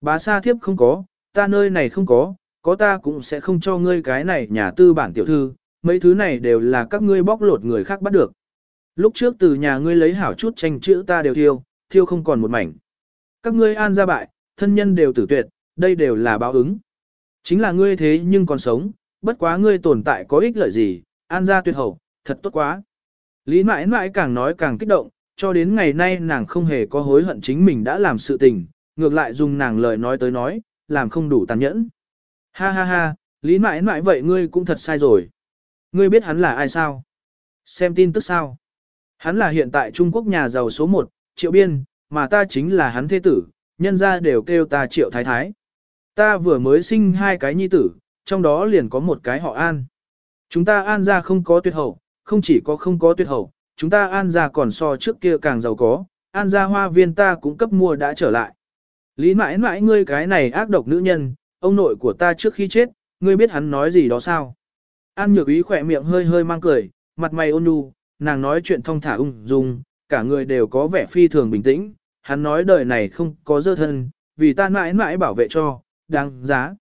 Bá sa thiếp không có, ta nơi này không có, có ta cũng sẽ không cho ngươi cái này nhà tư bản tiểu thư, mấy thứ này đều là các ngươi bóc lột người khác bắt được. Lúc trước từ nhà ngươi lấy hảo chút tranh chữ ta đều thiêu, thiêu không còn một mảnh. Các ngươi an ra bại, thân nhân đều tử tuyệt, đây đều là báo ứng. Chính là ngươi thế nhưng còn sống, bất quá ngươi tồn tại có ích lợi gì, an ra tuyệt hậu, thật tốt quá. Lý mãi mãi càng nói càng kích động, cho đến ngày nay nàng không hề có hối hận chính mình đã làm sự tình, ngược lại dùng nàng lời nói tới nói, làm không đủ tàn nhẫn. Ha ha ha, Lý mãi mãi vậy ngươi cũng thật sai rồi. Ngươi biết hắn là ai sao? Xem tin tức sao? Hắn là hiện tại Trung Quốc nhà giàu số 1, Triệu Biên, mà ta chính là hắn thế tử, nhân ra đều kêu ta Triệu Thái Thái. Ta vừa mới sinh hai cái nhi tử, trong đó liền có một cái họ An. Chúng ta An ra không có tuyệt hậu, không chỉ có không có tuyệt hậu, chúng ta An gia còn so trước kia càng giàu có, An gia hoa viên ta cũng cấp mua đã trở lại. Lý mãi mãi ngươi cái này ác độc nữ nhân, ông nội của ta trước khi chết, ngươi biết hắn nói gì đó sao? An nhược ý khỏe miệng hơi hơi mang cười, mặt mày ôn nhu, nàng nói chuyện thong thả ung dung, cả người đều có vẻ phi thường bình tĩnh, hắn nói đời này không có dơ thân, vì ta mãi mãi bảo vệ cho, đáng giá.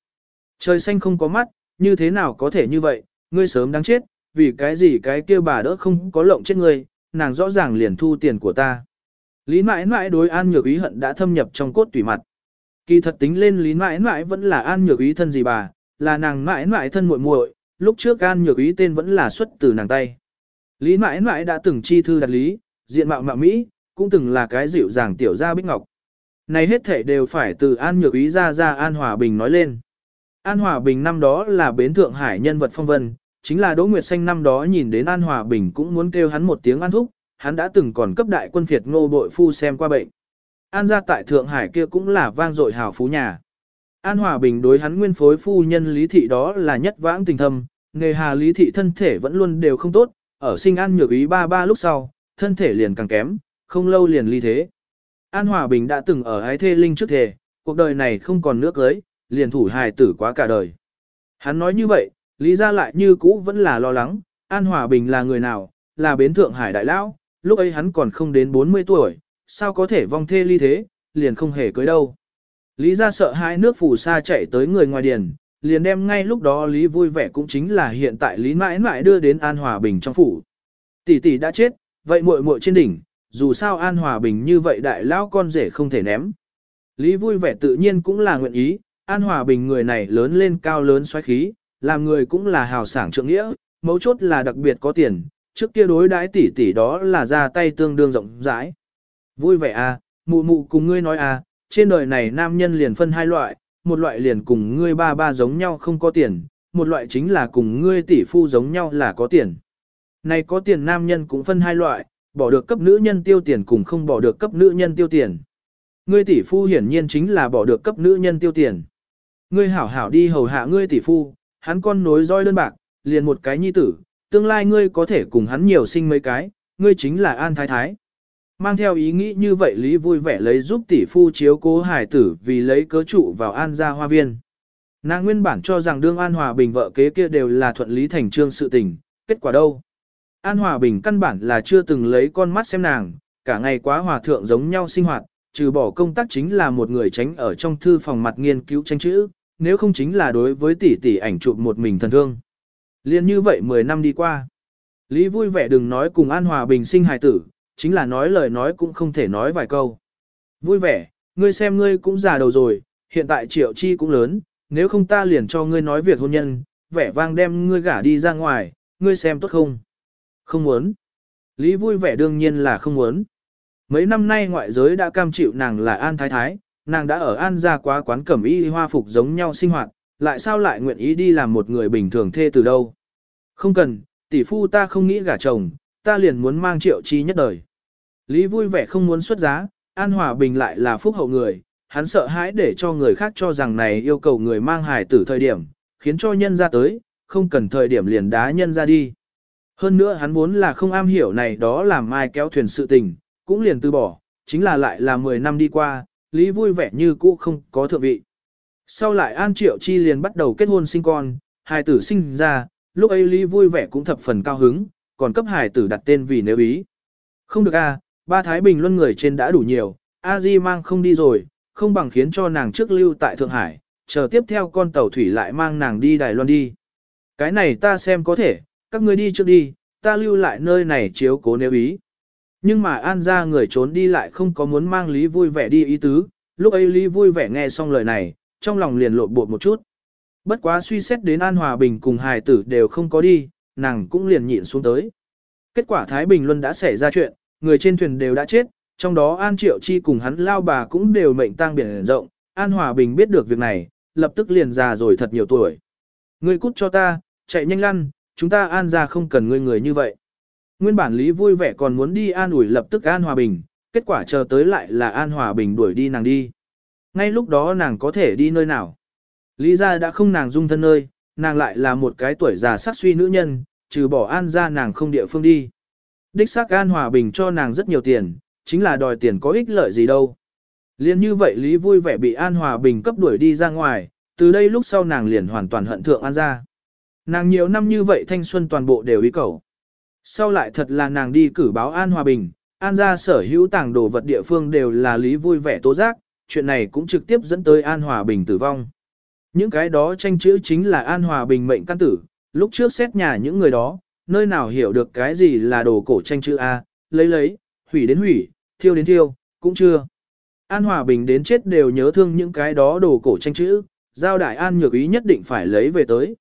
Trời xanh không có mắt, như thế nào có thể như vậy, ngươi sớm đáng chết, vì cái gì cái kia bà đỡ không có lộng chết ngươi, nàng rõ ràng liền thu tiền của ta. Lý mãi mãi đối an nhược ý hận đã thâm nhập trong cốt tủy mặt. Kỳ thật tính lên lý mãi mãi vẫn là an nhược ý thân gì bà, là nàng mãi mãi thân muội muội, lúc trước an nhược ý tên vẫn là xuất từ nàng tay. Lý mãi mãi đã từng chi thư đặt lý, diện mạo mạo Mỹ, cũng từng là cái dịu dàng tiểu gia bích ngọc. Này hết thể đều phải từ an nhược ý ra ra an hòa bình nói lên. An Hòa Bình năm đó là bến Thượng Hải nhân vật phong vân, chính là Đỗ Nguyệt Xanh năm đó nhìn đến An Hòa Bình cũng muốn kêu hắn một tiếng An Thúc, hắn đã từng còn cấp đại quân phiệt ngô bội phu xem qua bệnh. An gia tại Thượng Hải kia cũng là vang dội hào phú nhà. An Hòa Bình đối hắn nguyên phối phu nhân Lý Thị đó là nhất vãng tình thâm, nghề hà Lý Thị thân thể vẫn luôn đều không tốt, ở sinh An nhược ý ba ba lúc sau, thân thể liền càng kém, không lâu liền ly thế. An Hòa Bình đã từng ở ái thê linh trước thề, cuộc đời này không còn nước cưới, liền thủ hài tử quá cả đời. Hắn nói như vậy, Lý ra lại như cũ vẫn là lo lắng, An Hòa Bình là người nào, là bến Thượng Hải Đại Lão, lúc ấy hắn còn không đến 40 tuổi, sao có thể vong thê ly thế, liền không hề cưới đâu. Lý ra sợ hai nước phù sa chạy tới người ngoài điền, liền đem ngay lúc đó Lý vui vẻ cũng chính là hiện tại Lý mãi mãi đưa đến An Hòa Bình trong phủ. Tỷ tỷ đã chết, vậy muội muội trên đỉnh, dù sao An Hòa Bình như vậy đại lão con rể không thể ném. Lý vui vẻ tự nhiên cũng là nguyện ý, An Hòa Bình người này lớn lên cao lớn xoáy khí, làm người cũng là hào sảng trượng nghĩa, mấu chốt là đặc biệt có tiền, trước kia đối đãi tỷ tỷ đó là ra tay tương đương rộng rãi. Vui vẻ à, mụ mụ cùng ngươi nói à, trên đời này nam nhân liền phân hai loại, một loại liền cùng ngươi ba ba giống nhau không có tiền, một loại chính là cùng ngươi tỷ phu giống nhau là có tiền. Này có tiền nam nhân cũng phân hai loại, bỏ được cấp nữ nhân tiêu tiền cùng không bỏ được cấp nữ nhân tiêu tiền. Ngươi tỷ phu hiển nhiên chính là bỏ được cấp nữ nhân tiêu tiền. Ngươi hảo hảo đi hầu hạ ngươi tỷ phu, hắn con nối roi đơn bạc, liền một cái nhi tử, tương lai ngươi có thể cùng hắn nhiều sinh mấy cái, ngươi chính là An Thái Thái. Mang theo ý nghĩ như vậy Lý vui vẻ lấy giúp tỷ phu chiếu cố hải tử vì lấy cớ trụ vào An gia hoa viên. Nàng nguyên bản cho rằng đương An Hòa Bình vợ kế kia đều là thuận lý thành trương sự tình, kết quả đâu? An Hòa Bình căn bản là chưa từng lấy con mắt xem nàng, cả ngày quá hòa thượng giống nhau sinh hoạt, trừ bỏ công tác chính là một người tránh ở trong thư phòng mặt nghiên cứu tranh chữ, nếu không chính là đối với tỷ tỷ ảnh chụp một mình thần thương. Liên như vậy 10 năm đi qua. Lý vui vẻ đừng nói cùng An Hòa Bình sinh hài tử, chính là nói lời nói cũng không thể nói vài câu. Vui vẻ, ngươi xem ngươi cũng già đầu rồi, hiện tại triệu chi cũng lớn, nếu không ta liền cho ngươi nói việc hôn nhân, vẻ vang đem ngươi gả đi ra ngoài, ngươi xem tốt không? Không muốn. Lý vui vẻ đương nhiên là không muốn. Mấy năm nay ngoại giới đã cam chịu nàng là An Thái Thái, nàng đã ở An gia quá quán cẩm y hoa phục giống nhau sinh hoạt, lại sao lại nguyện ý đi làm một người bình thường thê từ đâu. Không cần, tỷ phu ta không nghĩ gả chồng, ta liền muốn mang triệu chi nhất đời. Lý vui vẻ không muốn xuất giá, An Hòa Bình lại là phúc hậu người, hắn sợ hãi để cho người khác cho rằng này yêu cầu người mang hài tử thời điểm, khiến cho nhân ra tới, không cần thời điểm liền đá nhân ra đi. Hơn nữa hắn vốn là không am hiểu này đó làm ai kéo thuyền sự tình, cũng liền từ bỏ, chính là lại là 10 năm đi qua, Lý vui vẻ như cũ không có thượng vị. Sau lại An Triệu Chi liền bắt đầu kết hôn sinh con, hài tử sinh ra, lúc ấy Lý vui vẻ cũng thập phần cao hứng, còn cấp hài tử đặt tên vì nếu ý. Không được a, ba Thái Bình luân người trên đã đủ nhiều, A Di mang không đi rồi, không bằng khiến cho nàng trước lưu tại Thượng Hải, chờ tiếp theo con tàu thủy lại mang nàng đi Đài Loan đi. Cái này ta xem có thể, các ngươi đi trước đi, ta lưu lại nơi này chiếu cố nếu ý. Nhưng mà An ra người trốn đi lại không có muốn mang Lý vui vẻ đi ý tứ, lúc ấy Lý vui vẻ nghe xong lời này, trong lòng liền lộn bột một chút. Bất quá suy xét đến An Hòa Bình cùng hài tử đều không có đi, nàng cũng liền nhịn xuống tới. Kết quả Thái Bình Luân đã xảy ra chuyện, người trên thuyền đều đã chết, trong đó An Triệu Chi cùng hắn lao bà cũng đều mệnh tang biển rộng, An Hòa Bình biết được việc này, lập tức liền già rồi thật nhiều tuổi. Ngươi cút cho ta, chạy nhanh lăn, chúng ta An ra không cần ngươi người như vậy. Nguyên bản Lý vui vẻ còn muốn đi an ủi lập tức an hòa bình, kết quả chờ tới lại là an hòa bình đuổi đi nàng đi. Ngay lúc đó nàng có thể đi nơi nào? Lý ra đã không nàng dung thân nơi, nàng lại là một cái tuổi già sắc suy nữ nhân, trừ bỏ an ra nàng không địa phương đi. Đích xác an hòa bình cho nàng rất nhiều tiền, chính là đòi tiền có ích lợi gì đâu. Liên như vậy Lý vui vẻ bị an hòa bình cấp đuổi đi ra ngoài, từ đây lúc sau nàng liền hoàn toàn hận thượng an ra. Nàng nhiều năm như vậy thanh xuân toàn bộ đều ý cầu. Sau lại thật là nàng đi cử báo An Hòa Bình, An gia sở hữu tàng đồ vật địa phương đều là lý vui vẻ tố giác, chuyện này cũng trực tiếp dẫn tới An Hòa Bình tử vong. Những cái đó tranh chữ chính là an hòa bình mệnh căn tử, lúc trước xét nhà những người đó, nơi nào hiểu được cái gì là đồ cổ tranh chữ A, lấy lấy, hủy đến hủy, thiêu đến thiêu, cũng chưa. An Hòa Bình đến chết đều nhớ thương những cái đó đồ cổ tranh chữ, giao đại An Nhược Ý nhất định phải lấy về tới.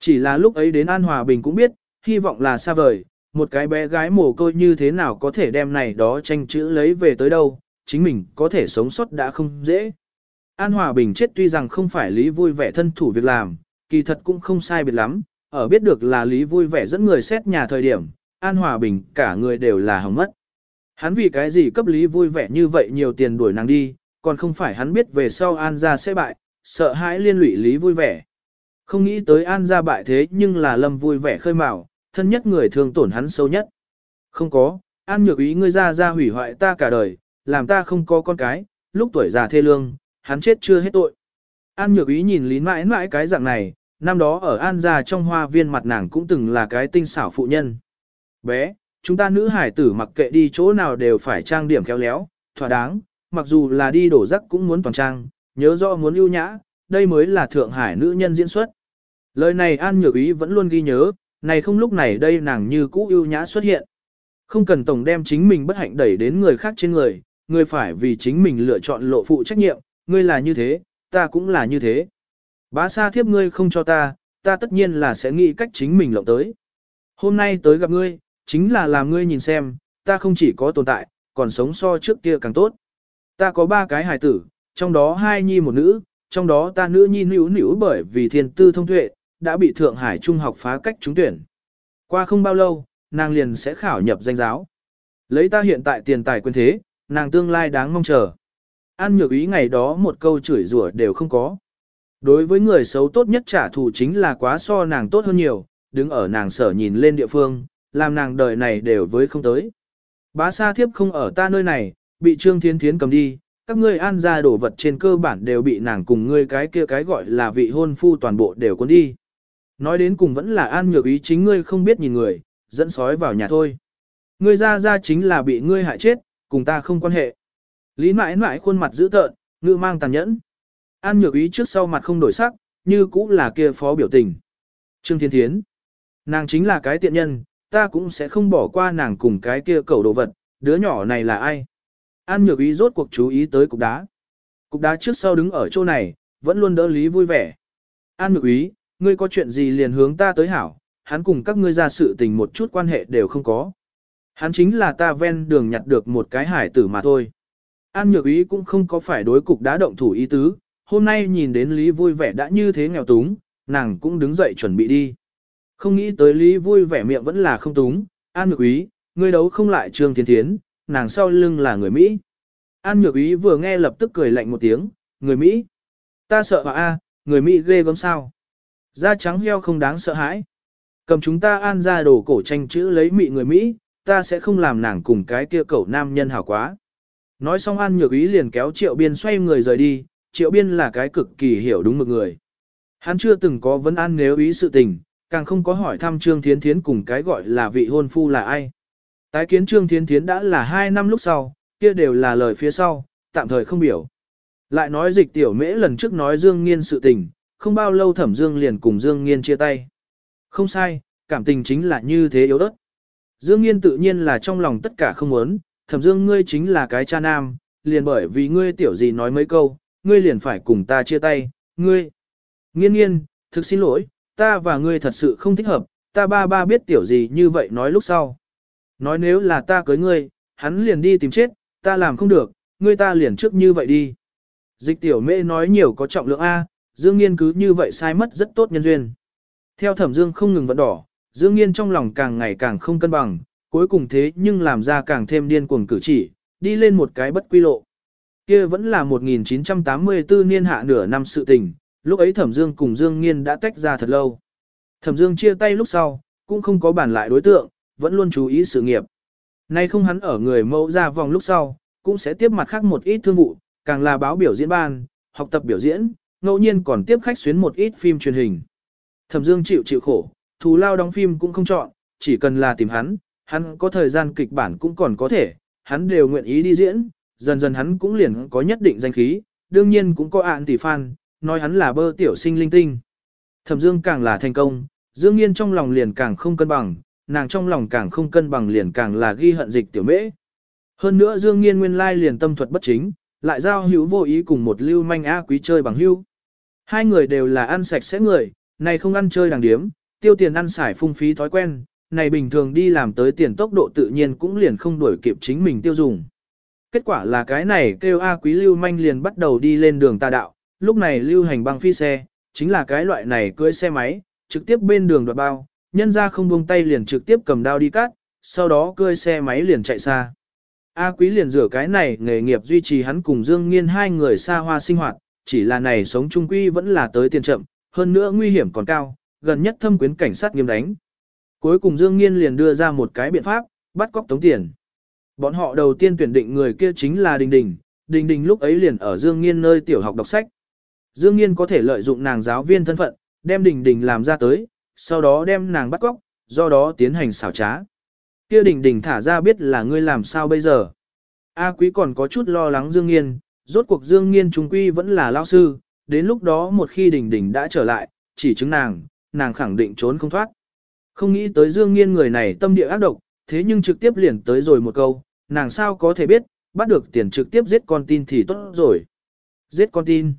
Chỉ là lúc ấy đến An Hòa Bình cũng biết, hy vọng là xa vời, một cái bé gái mồ côi như thế nào có thể đem này đó tranh chữ lấy về tới đâu, chính mình có thể sống sót đã không dễ. An Hòa Bình chết tuy rằng không phải Lý vui vẻ thân thủ việc làm, kỳ thật cũng không sai biệt lắm, ở biết được là Lý vui vẻ dẫn người xét nhà thời điểm, An Hòa Bình cả người đều là hỏng mất. Hắn vì cái gì cấp Lý vui vẻ như vậy nhiều tiền đuổi nàng đi, còn không phải hắn biết về sau An ra sẽ bại, sợ hãi liên lụy Lý vui vẻ. Không nghĩ tới An ra bại thế nhưng là Lâm vui vẻ khơi mào, thân nhất người thường tổn hắn sâu nhất. Không có, An nhược ý ngươi ra ra hủy hoại ta cả đời, làm ta không có con cái, lúc tuổi già thê lương, hắn chết chưa hết tội. An nhược ý nhìn lý mãi mãi cái dạng này, năm đó ở An gia trong hoa viên mặt nàng cũng từng là cái tinh xảo phụ nhân. Bé, chúng ta nữ hải tử mặc kệ đi chỗ nào đều phải trang điểm khéo léo, thỏa đáng, mặc dù là đi đổ rắc cũng muốn toàn trang, nhớ rõ muốn ưu nhã, đây mới là Thượng Hải nữ nhân diễn xuất. Lời này An Nhược Ý vẫn luôn ghi nhớ, này không lúc này đây nàng như cũ ưu nhã xuất hiện. Không cần tổng đem chính mình bất hạnh đẩy đến người khác trên người, người phải vì chính mình lựa chọn lộ phụ trách nhiệm, ngươi là như thế, ta cũng là như thế. Bá sa thiếp ngươi không cho ta, ta tất nhiên là sẽ nghĩ cách chính mình lộng tới. Hôm nay tới gặp ngươi, chính là làm ngươi nhìn xem, ta không chỉ có tồn tại, còn sống so trước kia càng tốt. Ta có ba cái hài tử, trong đó hai nhi một nữ, trong đó ta nữ nhi nữ nữ bởi vì thiên tư thông tuệ, đã bị Thượng Hải Trung học phá cách trúng tuyển. Qua không bao lâu, nàng liền sẽ khảo nhập danh giáo. Lấy ta hiện tại tiền tài quyền thế, nàng tương lai đáng mong chờ. An nhược ý ngày đó một câu chửi rủa đều không có. Đối với người xấu tốt nhất trả thù chính là quá so nàng tốt hơn nhiều, đứng ở nàng sở nhìn lên địa phương, làm nàng đời này đều với không tới. Bá sa thiếp không ở ta nơi này, bị Trương Thiến Thiến cầm đi, các ngươi an ra đổ vật trên cơ bản đều bị nàng cùng ngươi cái kia cái gọi là vị hôn phu toàn bộ đều cuốn đi. Nói đến cùng vẫn là an nhược ý chính ngươi không biết nhìn người, dẫn sói vào nhà thôi. Ngươi ra ra chính là bị ngươi hại chết, cùng ta không quan hệ. Lý mãi mãi khuôn mặt dữ tợn, ngự mang tàn nhẫn. An nhược ý trước sau mặt không đổi sắc, như cũng là kia phó biểu tình. Trương Thiên Thiến. Nàng chính là cái tiện nhân, ta cũng sẽ không bỏ qua nàng cùng cái kia cầu đồ vật, đứa nhỏ này là ai. An nhược ý rốt cuộc chú ý tới cục đá. Cục đá trước sau đứng ở chỗ này, vẫn luôn đỡ lý vui vẻ. An nhược ý, ngươi có chuyện gì liền hướng ta tới hảo, hắn cùng các ngươi ra sự tình một chút quan hệ đều không có. Hắn chính là ta ven đường nhặt được một cái hải tử mà thôi. An nhược ý cũng không có phải đối cục đá động thủ ý tứ, hôm nay nhìn đến Lý vui vẻ đã như thế nghèo túng, nàng cũng đứng dậy chuẩn bị đi. Không nghĩ tới Lý vui vẻ miệng vẫn là không túng, An nhược ý, ngươi đấu không lại Trương Thiên Thiến, nàng sau lưng là người Mỹ. An nhược ý vừa nghe lập tức cười lạnh một tiếng, người Mỹ. Ta sợ hả a, người Mỹ ghê gớm sao. Da trắng heo không đáng sợ hãi. Cầm chúng ta an ra đồ cổ tranh chữ lấy mị người Mỹ, ta sẽ không làm nàng cùng cái kia cậu nam nhân hảo quá. Nói xong an nhược ý liền kéo triệu biên xoay người rời đi, triệu biên là cái cực kỳ hiểu đúng một người. Hắn chưa từng có vấn an nếu ý sự tình, càng không có hỏi thăm Trương Thiến Thiến cùng cái gọi là vị hôn phu là ai. Tái kiến Trương Thiến Thiến đã là hai năm lúc sau, kia đều là lời phía sau, tạm thời không biểu. Lại nói dịch tiểu mễ lần trước nói Dương Nghiên sự tình, không bao lâu Thẩm Dương liền cùng Dương Nghiên chia tay. Không sai, cảm tình chính là như thế yếu ớt. Dương Nghiên tự nhiên là trong lòng tất cả không muốn, Thẩm Dương ngươi chính là cái cha nam, liền bởi vì ngươi tiểu gì nói mấy câu, ngươi liền phải cùng ta chia tay, ngươi. Nghiên nghiên, thực xin lỗi, ta và ngươi thật sự không thích hợp, ta ba ba biết tiểu gì như vậy nói lúc sau. Nói nếu là ta cưới ngươi, hắn liền đi tìm chết, ta làm không được, ngươi ta liền trước như vậy đi. Dịch tiểu mễ nói nhiều có trọng lượng A, Dương Nghiên cứ như vậy sai mất rất tốt nhân duyên. Theo thẩm Dương không ngừng vận đỏ, Dương Nghiên trong lòng càng ngày càng không cân bằng, cuối cùng thế nhưng làm ra càng thêm điên cuồng cử chỉ, đi lên một cái bất quy lộ. Kia vẫn là 1984 niên hạ nửa năm sự tình, lúc ấy Thẩm Dương cùng Dương Nghiên đã tách ra thật lâu. Thẩm Dương chia tay lúc sau, cũng không có bàn lại đối tượng, vẫn luôn chú ý sự nghiệp. Nay không hắn ở người mẫu ra vòng lúc sau, cũng sẽ tiếp mặt khác một ít thương vụ, càng là báo biểu diễn ban, học tập biểu diễn, ngẫu nhiên còn tiếp khách xuyến một ít phim truyền hình. Thẩm Dương chịu chịu khổ, thù lao đóng phim cũng không chọn, chỉ cần là tìm hắn, hắn có thời gian kịch bản cũng còn có thể, hắn đều nguyện ý đi diễn, dần dần hắn cũng liền có nhất định danh khí, đương nhiên cũng có ạn tỷ fan, nói hắn là bơ tiểu sinh linh tinh. Thẩm Dương càng là thành công, Dương Nghiên trong lòng liền càng không cân bằng, nàng trong lòng càng không cân bằng liền càng là ghi hận dịch tiểu mễ. Hơn nữa Dương Nghiên nguyên lai liền tâm thuật bất chính, lại giao hữu vô ý cùng một lưu manh á quý chơi bằng hữu. Hai người đều là ăn sạch sẽ người, này không ăn chơi đàng điếm, tiêu tiền ăn xài phung phí thói quen, này bình thường đi làm tới tiền tốc độ tự nhiên cũng liền không đuổi kịp chính mình tiêu dùng. Kết quả là cái này kêu A quý lưu manh liền bắt đầu đi lên đường tà đạo, lúc này lưu hành băng phi xe, chính là cái loại này cưỡi xe máy, trực tiếp bên đường đoạt bao, nhân ra không buông tay liền trực tiếp cầm đao đi cắt, sau đó cưỡi xe máy liền chạy xa. A quý liền rửa cái này nghề nghiệp duy trì hắn cùng Dương Nghiên hai người xa hoa sinh hoạt, chỉ là này sống trung quy vẫn là tới tiền chậm, hơn nữa nguy hiểm còn cao, gần nhất thâm quyến cảnh sát nghiêm đánh. Cuối cùng Dương Nghiên liền đưa ra một cái biện pháp, bắt cóc tống tiền. Bọn họ đầu tiên tuyển định người kia chính là Đình Đình, Đình Đình lúc ấy liền ở Dương Nghiên nơi tiểu học đọc sách. Dương Nghiên có thể lợi dụng nàng giáo viên thân phận, đem Đình Đình làm ra tới, sau đó đem nàng bắt cóc, do đó tiến hành xảo trá. Kia Đình Đình thả ra biết là ngươi làm sao bây giờ. A Quý còn có chút lo lắng Dương Nghiên, rốt cuộc Dương Nghiên trung quy vẫn là lao sư, đến lúc đó một khi đỉnh đỉnh đã trở lại, chỉ chứng nàng, nàng khẳng định trốn không thoát. Không nghĩ tới Dương Nghiên người này tâm địa ác độc, thế nhưng trực tiếp liền tới rồi một câu, nàng sao có thể biết, bắt được tiền trực tiếp giết con tin thì tốt rồi. Giết con tin.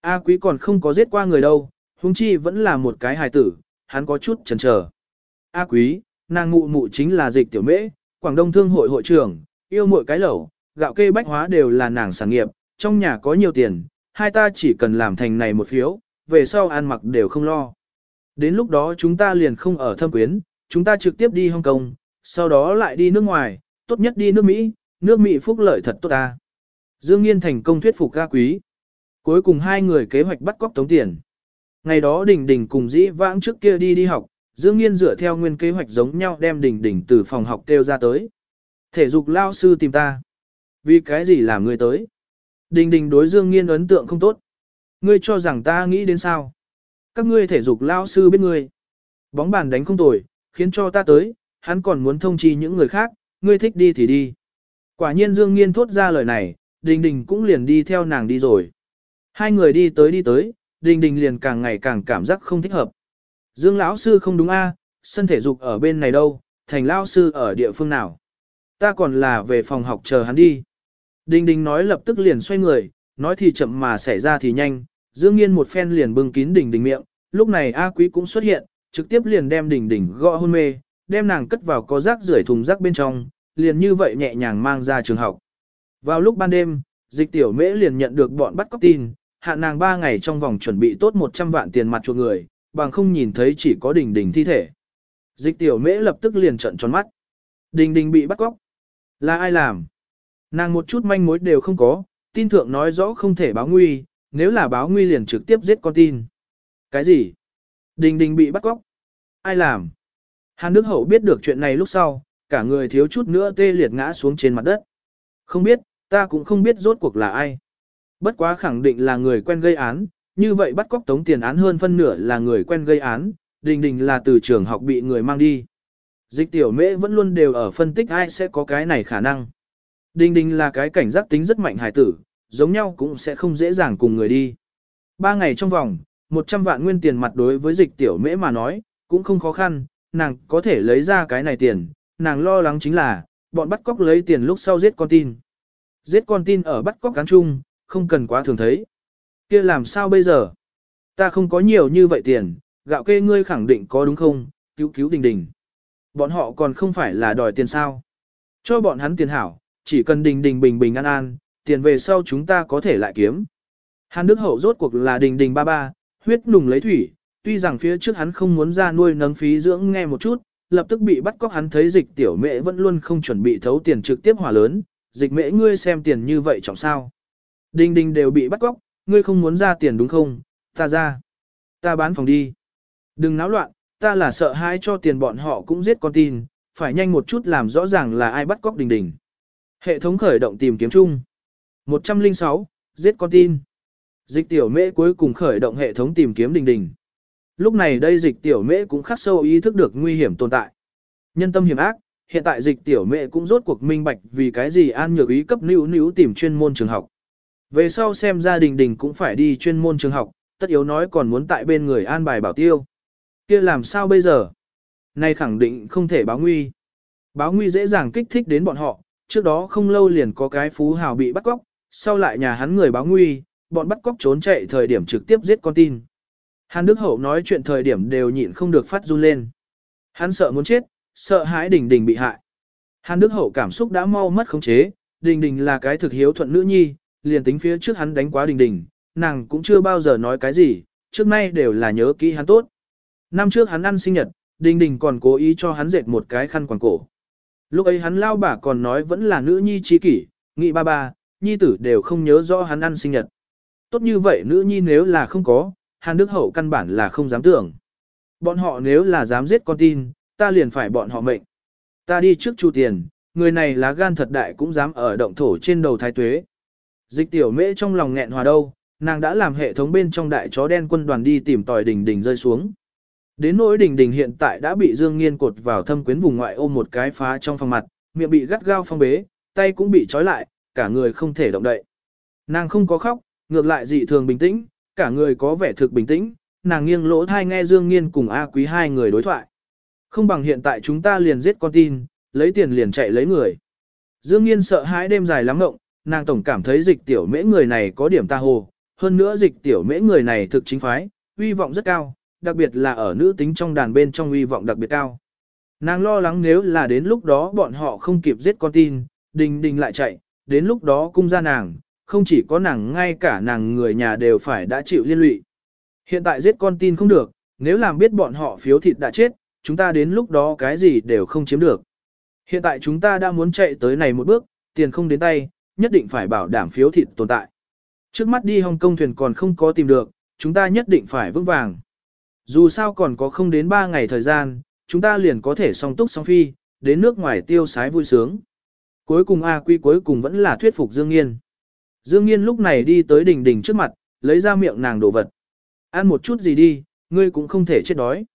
A quý còn không có giết qua người đâu, huống chi vẫn là một cái hài tử, hắn có chút chần chờ. A quý, nàng mụ mụ chính là dịch tiểu mễ, Quảng Đông Thương hội hội trưởng, yêu muội cái lẩu, gạo kê bách hóa đều là nàng sản nghiệp, trong nhà có nhiều tiền, hai ta chỉ cần làm thành này một phiếu, về sau ăn mặc đều không lo. Đến lúc đó chúng ta liền không ở thâm quyến, chúng ta trực tiếp đi Hong Kong, sau đó lại đi nước ngoài, tốt nhất đi nước Mỹ, nước Mỹ phúc lợi thật tốt ta. Dương Nghiên thành công thuyết phục ca quý. Cuối cùng hai người kế hoạch bắt cóc tống tiền. Ngày đó Đình Đình cùng dĩ vãng trước kia đi đi học, Dương Nghiên dựa theo nguyên kế hoạch giống nhau đem Đình Đình từ phòng học kêu ra tới. Thể dục lao sư tìm ta. Vì cái gì làm người tới? Đình Đình đối Dương Nghiên ấn tượng không tốt. Ngươi cho rằng ta nghĩ đến sao? Các ngươi thể dục lao sư biết ngươi. Bóng bàn đánh không tồi, khiến cho ta tới, hắn còn muốn thông chi những người khác, ngươi thích đi thì đi. Quả nhiên Dương Nghiên thốt ra lời này, Đình Đình cũng liền đi theo nàng đi rồi. Hai người đi tới đi tới, Đình Đình liền càng ngày càng cảm giác không thích hợp. Dương lão sư không đúng a, sân thể dục ở bên này đâu, thành lão sư ở địa phương nào? Ta còn là về phòng học chờ hắn đi. Đình Đình nói lập tức liền xoay người, nói thì chậm mà xảy ra thì nhanh, Dương Nghiên một phen liền bưng kín Đình Đình miệng, lúc này A Quý cũng xuất hiện, trực tiếp liền đem Đình Đình gõ hôn mê, đem nàng cất vào có rác rưởi thùng rác bên trong, liền như vậy nhẹ nhàng mang ra trường học. Vào lúc ban đêm, dịch tiểu mễ liền nhận được bọn bắt cóc tin, hạ nàng 3 ngày trong vòng chuẩn bị tốt 100 vạn tiền mặt cho người, bằng không nhìn thấy chỉ có đình đình thi thể. Dịch tiểu mễ lập tức liền trợn tròn mắt. Đình đình bị bắt cóc. Là ai làm? Nàng một chút manh mối đều không có, tin thượng nói rõ không thể báo nguy, nếu là báo nguy liền trực tiếp giết con tin. Cái gì? Đình đình bị bắt cóc. Ai làm? Hàn Đức Hậu biết được chuyện này lúc sau, cả người thiếu chút nữa tê liệt ngã xuống trên mặt đất. Không biết, ta cũng không biết rốt cuộc là ai. Bất quá khẳng định là người quen gây án, như vậy bắt cóc tống tiền án hơn phân nửa là người quen gây án, đình đình là từ trường học bị người mang đi. Dịch tiểu mễ vẫn luôn đều ở phân tích ai sẽ có cái này khả năng. Đình đình là cái cảnh giác tính rất mạnh hài tử, giống nhau cũng sẽ không dễ dàng cùng người đi. Ba ngày trong vòng, 100 vạn nguyên tiền mặt đối với dịch tiểu mễ mà nói, cũng không khó khăn, nàng có thể lấy ra cái này tiền, nàng lo lắng chính là, bọn bắt cóc lấy tiền lúc sau giết con tin. Giết con tin ở bắt cóc cán chung, không cần quá thường thấy. kia làm sao bây giờ? Ta không có nhiều như vậy tiền, gạo kê ngươi khẳng định có đúng không, cứu cứu đình đình. Bọn họ còn không phải là đòi tiền sao. Cho bọn hắn tiền hảo, chỉ cần đình đình bình bình an an, tiền về sau chúng ta có thể lại kiếm. Hàn Đức Hậu rốt cuộc là đình đình ba ba, huyết nùng lấy thủy, tuy rằng phía trước hắn không muốn ra nuôi nấng phí dưỡng nghe một chút, lập tức bị bắt cóc hắn thấy dịch tiểu mẹ vẫn luôn không chuẩn bị thấu tiền trực tiếp hỏa lớn, dịch mẹ ngươi xem tiền như vậy trọng sao. đình đình đều bị bắt cóc, ngươi không muốn ra tiền đúng không, ta ra. Ta bán phòng đi. Đừng náo loạn, ta là sợ hãi cho tiền bọn họ cũng giết con tin, phải nhanh một chút làm rõ ràng là ai bắt cóc đình đình. Hệ thống khởi động tìm kiếm chung. 106, giết con tin. Dịch tiểu mễ cuối cùng khởi động hệ thống tìm kiếm đình đình. Lúc này đây dịch tiểu mễ cũng khắc sâu ý thức được nguy hiểm tồn tại. Nhân tâm hiểm ác, hiện tại dịch tiểu mễ cũng rốt cuộc minh bạch vì cái gì an nhược ý cấp níu níu tìm chuyên môn trường học. Về sau xem gia đình đình cũng phải đi chuyên môn trường học, tất yếu nói còn muốn tại bên người an bài bảo tiêu. kia làm sao bây giờ? Này khẳng định không thể báo nguy. Báo nguy dễ dàng kích thích đến bọn họ, trước đó không lâu liền có cái phú hào bị bắt cóc, sau lại nhà hắn người báo nguy, bọn bắt cóc trốn chạy thời điểm trực tiếp giết con tin. Hàn Đức Hậu nói chuyện thời điểm đều nhịn không được phát run lên. Hắn sợ muốn chết, sợ hãi đình đình bị hại. Hàn Đức Hậu cảm xúc đã mau mất khống chế, đình đình là cái thực hiếu thuận nữ nhi, liền tính phía trước hắn đánh quá đình đình, nàng cũng chưa bao giờ nói cái gì, trước nay đều là nhớ kỹ hắn tốt. Năm trước hắn ăn sinh nhật, đình đình còn cố ý cho hắn dệt một cái khăn quàng cổ. Lúc ấy hắn lao bà còn nói vẫn là nữ nhi trí kỷ, nghị ba ba, nhi tử đều không nhớ rõ hắn ăn sinh nhật. Tốt như vậy nữ nhi nếu là không có, Hàn Đức Hậu căn bản là không dám tưởng. Bọn họ nếu là dám giết con tin, ta liền phải bọn họ mệnh. Ta đi trước chu tiền, người này lá gan thật đại cũng dám ở động thổ trên đầu thái tuế. Dịch tiểu mễ trong lòng nghẹn hòa đâu, nàng đã làm hệ thống bên trong đại chó đen quân đoàn đi tìm tòi đỉnh đỉnh rơi xuống. Đến nỗi đỉnh đỉnh hiện tại đã bị Dương Nghiên cột vào thâm quyến vùng ngoại ôm một cái phá trong phòng mặt, miệng bị gắt gao phong bế, tay cũng bị trói lại, cả người không thể động đậy. Nàng không có khóc, ngược lại dị thường bình tĩnh, cả người có vẻ thực bình tĩnh, nàng nghiêng lỗ thai nghe Dương Nghiên cùng A Quý hai người đối thoại. Không bằng hiện tại chúng ta liền giết con tin, lấy tiền liền chạy lấy người. Dương Nghiên sợ hãi đêm dài lắm ngộng, nàng tổng cảm thấy dịch tiểu mễ người này có điểm ta hồ, hơn nữa dịch tiểu mễ người này thực chính phái, uy vọng rất cao, đặc biệt là ở nữ tính trong đàn bên trong uy vọng đặc biệt cao. Nàng lo lắng nếu là đến lúc đó bọn họ không kịp giết con tin, đình đình lại chạy, đến lúc đó cung ra nàng, không chỉ có nàng ngay cả nàng người nhà đều phải đã chịu liên lụy. Hiện tại giết con tin không được, nếu làm biết bọn họ phiếu thịt đã chết, chúng ta đến lúc đó cái gì đều không chiếm được. Hiện tại chúng ta đã muốn chạy tới này một bước, tiền không đến tay, nhất định phải bảo đảm phiếu thịt tồn tại. Trước mắt đi Hồng Kông thuyền còn không có tìm được, chúng ta nhất định phải vững vàng. Dù sao còn có không đến 3 ngày thời gian, chúng ta liền có thể song túc song phi, đến nước ngoài tiêu sái vui sướng. Cuối cùng A Quy cuối cùng vẫn là thuyết phục Dương Nghiên. Dương Nghiên lúc này đi tới đỉnh đỉnh trước mặt, lấy ra miệng nàng đồ vật. Ăn một chút gì đi, ngươi cũng không thể chết đói.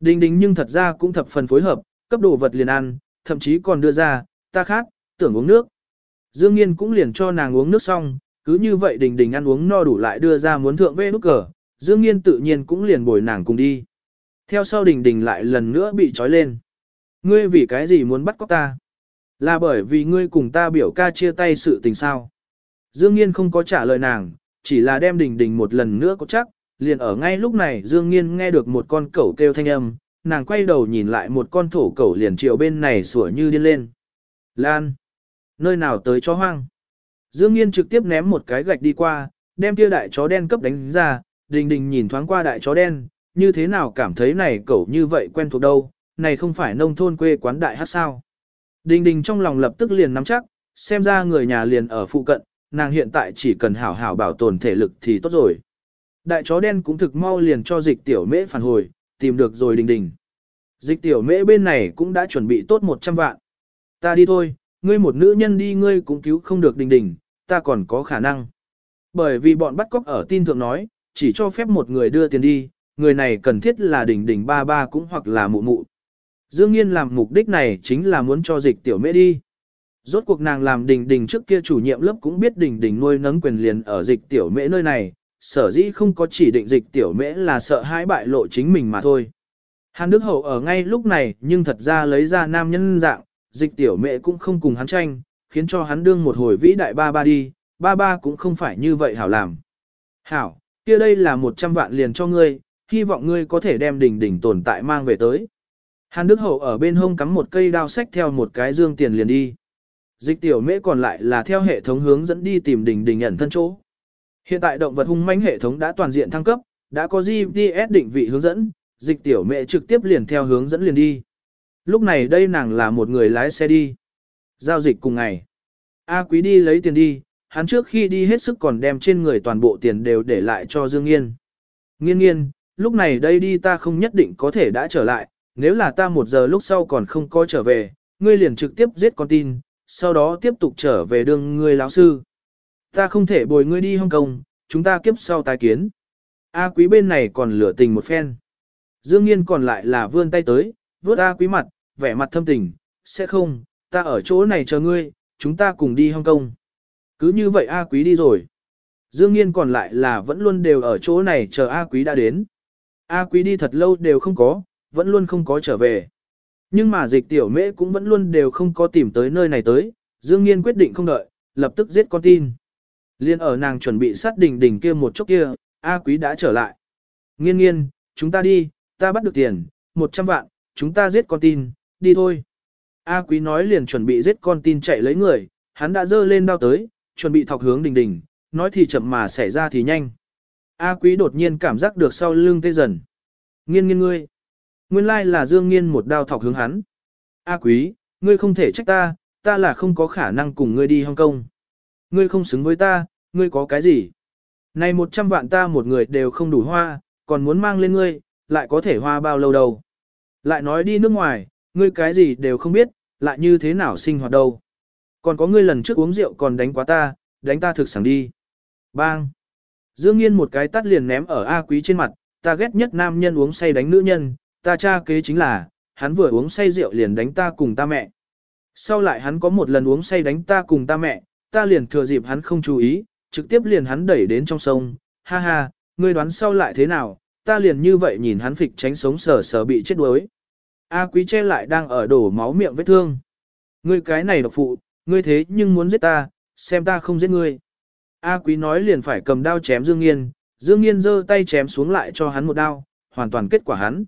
Đình đình nhưng thật ra cũng thập phần phối hợp, cấp đồ vật liền ăn, thậm chí còn đưa ra, ta khát, tưởng uống nước. Dương Nghiên cũng liền cho nàng uống nước xong, cứ như vậy đình đình ăn uống no đủ lại đưa ra muốn thượng vê nút cờ, Dương Nghiên tự nhiên cũng liền bồi nàng cùng đi. Theo sau đình đình lại lần nữa bị trói lên. Ngươi vì cái gì muốn bắt cóc ta? Là bởi vì ngươi cùng ta biểu ca chia tay sự tình sao? Dương Nghiên không có trả lời nàng, chỉ là đem đình đình một lần nữa có chắc, liền ở ngay lúc này Dương Nghiên nghe được một con cẩu kêu thanh âm, nàng quay đầu nhìn lại một con thổ cẩu liền chiều bên này sủa như điên lên. Lan! Nơi nào tới chó hoang? Dương Nghiên trực tiếp ném một cái gạch đi qua, đem tia đại chó đen cấp đánh ra, đình đình nhìn thoáng qua đại chó đen, như thế nào cảm thấy này cẩu như vậy quen thuộc đâu, này không phải nông thôn quê quán đại hát sao. Đình đình trong lòng lập tức liền nắm chắc, xem ra người nhà liền ở phụ cận, nàng hiện tại chỉ cần hảo hảo bảo tồn thể lực thì tốt rồi. Đại chó đen cũng thực mau liền cho dịch tiểu mễ phản hồi, tìm được rồi đình đình. Dịch tiểu mễ bên này cũng đã chuẩn bị tốt 100 vạn. Ta đi thôi, ngươi một nữ nhân đi ngươi cũng cứu không được đình đình, ta còn có khả năng. Bởi vì bọn bắt cóc ở tin thượng nói, chỉ cho phép một người đưa tiền đi, người này cần thiết là đỉnh đỉnh ba ba cũng hoặc là mụ mụ. Dương Nghiên làm mục đích này chính là muốn cho dịch tiểu mễ đi. Rốt cuộc nàng làm đình đình trước kia chủ nhiệm lớp cũng biết đình đình nuôi nấng quyền liền ở dịch tiểu mễ nơi này, sở dĩ không có chỉ định dịch tiểu mễ là sợ hãi bại lộ chính mình mà thôi. Hàn Đức Hậu ở ngay lúc này nhưng thật ra lấy ra nam nhân dạng, dịch tiểu mễ cũng không cùng hắn tranh, khiến cho hắn đương một hồi vĩ đại ba ba đi, ba ba cũng không phải như vậy hảo làm. Hảo, kia đây là một trăm vạn liền cho ngươi, hy vọng ngươi có thể đem đỉnh đỉnh tồn tại mang về tới. Hàn Đức Hậu ở bên hông cắm một cây đao sách theo một cái dương tiền liền đi. Dịch tiểu mễ còn lại là theo hệ thống hướng dẫn đi tìm đỉnh đỉnh ẩn thân chỗ. Hiện tại động vật hung mãnh hệ thống đã toàn diện thăng cấp, đã có GPS định vị hướng dẫn, dịch tiểu mẹ trực tiếp liền theo hướng dẫn liền đi. Lúc này đây nàng là một người lái xe đi. Giao dịch cùng ngày. A quý đi lấy tiền đi, hắn trước khi đi hết sức còn đem trên người toàn bộ tiền đều để lại cho Dương Nghiên. Nghiên nghiên, lúc này đây đi ta không nhất định có thể đã trở lại, nếu là ta một giờ lúc sau còn không có trở về, ngươi liền trực tiếp giết con tin, sau đó tiếp tục trở về đường ngươi lão sư. Ta không thể bồi ngươi đi Hong Kong, chúng ta kiếp sau tái kiến. A quý bên này còn lửa tình một phen. Dương Nghiên còn lại là vươn tay tới, vớt A quý mặt, vẻ mặt thâm tình, sẽ không, ta ở chỗ này chờ ngươi, chúng ta cùng đi Hong Kong. Cứ như vậy A quý đi rồi. Dương Nghiên còn lại là vẫn luôn đều ở chỗ này chờ A Quý đã đến. A Quý đi thật lâu đều không có, vẫn luôn không có trở về. Nhưng mà dịch tiểu mễ cũng vẫn luôn đều không có tìm tới nơi này tới, Dương Nghiên quyết định không đợi, lập tức giết con tin. Liên ở nàng chuẩn bị sát đỉnh đỉnh kia một chốc kia, A Quý đã trở lại. Nghiên nghiên, chúng ta đi, ta bắt được tiền, 100 vạn, chúng ta giết con tin, đi thôi. A Quý nói liền chuẩn bị giết con tin chạy lấy người, hắn đã dơ lên đao tới, chuẩn bị thọc hướng đình đình, nói thì chậm mà xảy ra thì nhanh. A Quý đột nhiên cảm giác được sau lưng tê dần. Nghiên nghiên ngươi. Nguyên lai là Dương Nghiên một đao thọc hướng hắn. A Quý, ngươi không thể trách ta, ta là không có khả năng cùng ngươi đi Hong Kong. Ngươi không xứng với ta, ngươi có cái gì? Này một trăm vạn ta một người đều không đủ hoa, còn muốn mang lên ngươi, lại có thể hoa bao lâu đâu. Lại nói đi nước ngoài, ngươi cái gì đều không biết, lại như thế nào sinh hoạt đâu. Còn có ngươi lần trước uống rượu còn đánh quá ta, đánh ta thực sẵn đi. Bang! Dương Nghiên một cái tắt liền ném ở A Quý trên mặt, ta ghét nhất nam nhân uống say đánh nữ nhân, ta cha kế chính là, hắn vừa uống say rượu liền đánh ta cùng ta mẹ. Sau lại hắn có một lần uống say đánh ta cùng ta mẹ, ta liền thừa dịp hắn không chú ý, trực tiếp liền hắn đẩy đến trong sông, ha ha, ngươi đoán sau lại thế nào, ta liền như vậy nhìn hắn phịch tránh sống sờ sờ bị chết đuối. A quý che lại đang ở đổ máu miệng vết thương. Ngươi cái này độc phụ, ngươi thế nhưng muốn giết ta, xem ta không giết ngươi. A quý nói liền phải cầm đao chém Dương Nghiên, Dương Nghiên giơ tay chém xuống lại cho hắn một đao, hoàn toàn kết quả hắn.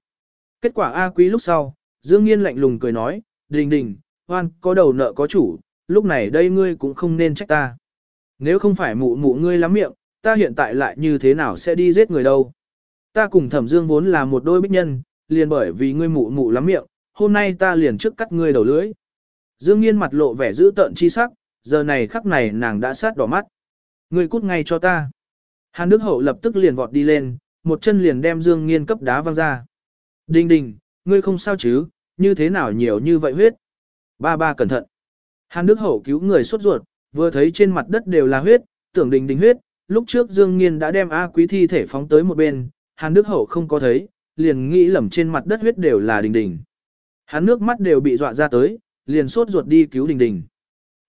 Kết quả A quý lúc sau, Dương Nghiên lạnh lùng cười nói, đình đình, hoan, có đầu nợ có chủ, lúc này đây ngươi cũng không nên trách ta. Nếu không phải mụ mụ ngươi lắm miệng, ta hiện tại lại như thế nào sẽ đi giết người đâu. Ta cùng thẩm dương vốn là một đôi bích nhân, liền bởi vì ngươi mụ mụ lắm miệng, hôm nay ta liền trước cắt ngươi đầu lưỡi. Dương nghiên mặt lộ vẻ dữ tợn chi sắc, giờ này khắc này nàng đã sát đỏ mắt. Ngươi cút ngay cho ta. Hàn Đức Hậu lập tức liền vọt đi lên, một chân liền đem Dương nghiên cấp đá văng ra. Đình đình, ngươi không sao chứ, như thế nào nhiều như vậy huyết. Ba ba cẩn thận. Hàn Đức Hậu cứu người sốt ruột, vừa thấy trên mặt đất đều là huyết, tưởng đình đình huyết, lúc trước Dương Nghiên đã đem A Quý thi thể phóng tới một bên, Hàn Đức Hậu không có thấy, liền nghĩ lầm trên mặt đất huyết đều là đình đình. Hắn nước mắt đều bị dọa ra tới, liền sốt ruột đi cứu đình đình.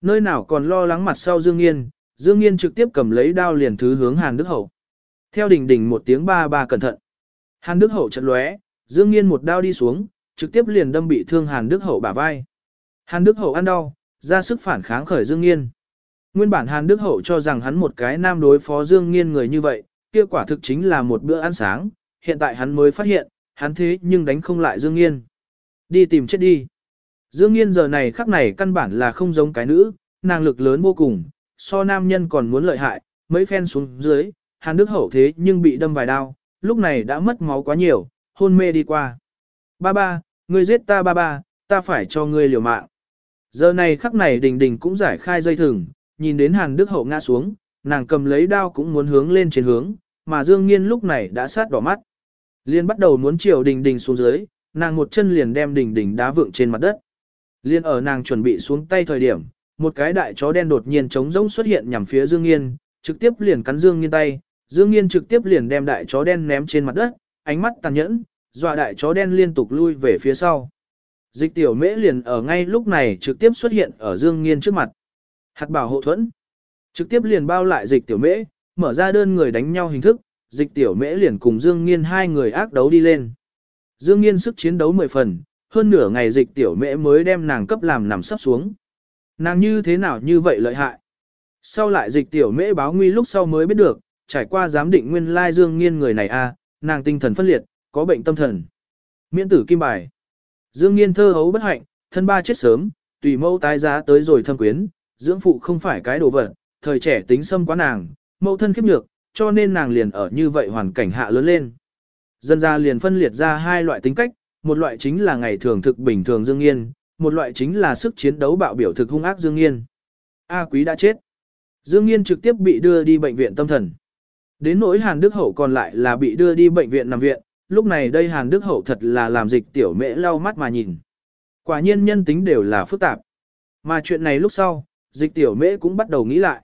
Nơi nào còn lo lắng mặt sau Dương Nghiên, Dương Nghiên trực tiếp cầm lấy đao liền thứ hướng Hàn Đức Hậu. Theo đình đình một tiếng ba ba cẩn thận. Hàn Đức Hậu chợt lóe, Dương Nghiên một đao đi xuống, trực tiếp liền đâm bị thương Hàn Đức Hậu bả vai. Hàn Đức Hậu ăn đau, ra sức phản kháng khởi Dương Nghiên. Nguyên bản Hàn Đức Hậu cho rằng hắn một cái nam đối phó Dương Nghiên người như vậy, kia quả thực chính là một bữa ăn sáng, hiện tại hắn mới phát hiện, hắn thế nhưng đánh không lại Dương Nghiên. Đi tìm chết đi. Dương Nghiên giờ này khắc này căn bản là không giống cái nữ, nàng lực lớn vô cùng, so nam nhân còn muốn lợi hại, mấy phen xuống dưới, Hàn Đức Hậu thế nhưng bị đâm vài đao, lúc này đã mất máu quá nhiều, hôn mê đi qua. Ba ba, ngươi giết ta ba ba, ta phải cho ngươi liều mạng. Giờ này khắc này đình đình cũng giải khai dây thừng, nhìn đến Hàn Đức Hậu ngã xuống, nàng cầm lấy đao cũng muốn hướng lên trên hướng, mà Dương Nghiên lúc này đã sát đỏ mắt. Liên bắt đầu muốn chiều đình đình xuống dưới, nàng một chân liền đem đình đình đá vượng trên mặt đất. Liên ở nàng chuẩn bị xuống tay thời điểm, một cái đại chó đen đột nhiên trống rỗng xuất hiện nhằm phía Dương Nghiên, trực tiếp liền cắn Dương Nghiên tay, Dương Nghiên trực tiếp liền đem đại chó đen ném trên mặt đất, ánh mắt tàn nhẫn, dọa đại chó đen liên tục lui về phía sau. Dịch tiểu mễ liền ở ngay lúc này trực tiếp xuất hiện ở Dương Nghiên trước mặt. Hạt bảo hộ thuẫn. Trực tiếp liền bao lại dịch tiểu mễ, mở ra đơn người đánh nhau hình thức, dịch tiểu mễ liền cùng Dương Nghiên hai người ác đấu đi lên. Dương Nghiên sức chiến đấu 10 phần, hơn nửa ngày dịch tiểu mễ mới đem nàng cấp làm nằm sắp xuống. Nàng như thế nào như vậy lợi hại. Sau lại dịch tiểu mễ báo nguy lúc sau mới biết được, trải qua giám định nguyên lai Dương Nghiên người này a, nàng tinh thần phân liệt, có bệnh tâm thần. Miễn tử kim bài. Dương Nghiên thơ hấu bất hạnh, thân ba chết sớm, tùy mẫu tái giá tới rồi thâm quyến, dưỡng phụ không phải cái đồ vật, thời trẻ tính xâm quá nàng, mẫu thân khiếp nhược, cho nên nàng liền ở như vậy hoàn cảnh hạ lớn lên. Dân ra liền phân liệt ra hai loại tính cách, một loại chính là ngày thường thực bình thường Dương Nghiên, một loại chính là sức chiến đấu bạo biểu thực hung ác Dương Nghiên. A Quý đã chết. Dương Nghiên trực tiếp bị đưa đi bệnh viện tâm thần. Đến nỗi Hàn Đức Hậu còn lại là bị đưa đi bệnh viện nằm viện, lúc này đây Hàn Đức Hậu thật là làm dịch tiểu mễ lau mắt mà nhìn. Quả nhiên nhân tính đều là phức tạp. Mà chuyện này lúc sau, dịch tiểu mễ cũng bắt đầu nghĩ lại.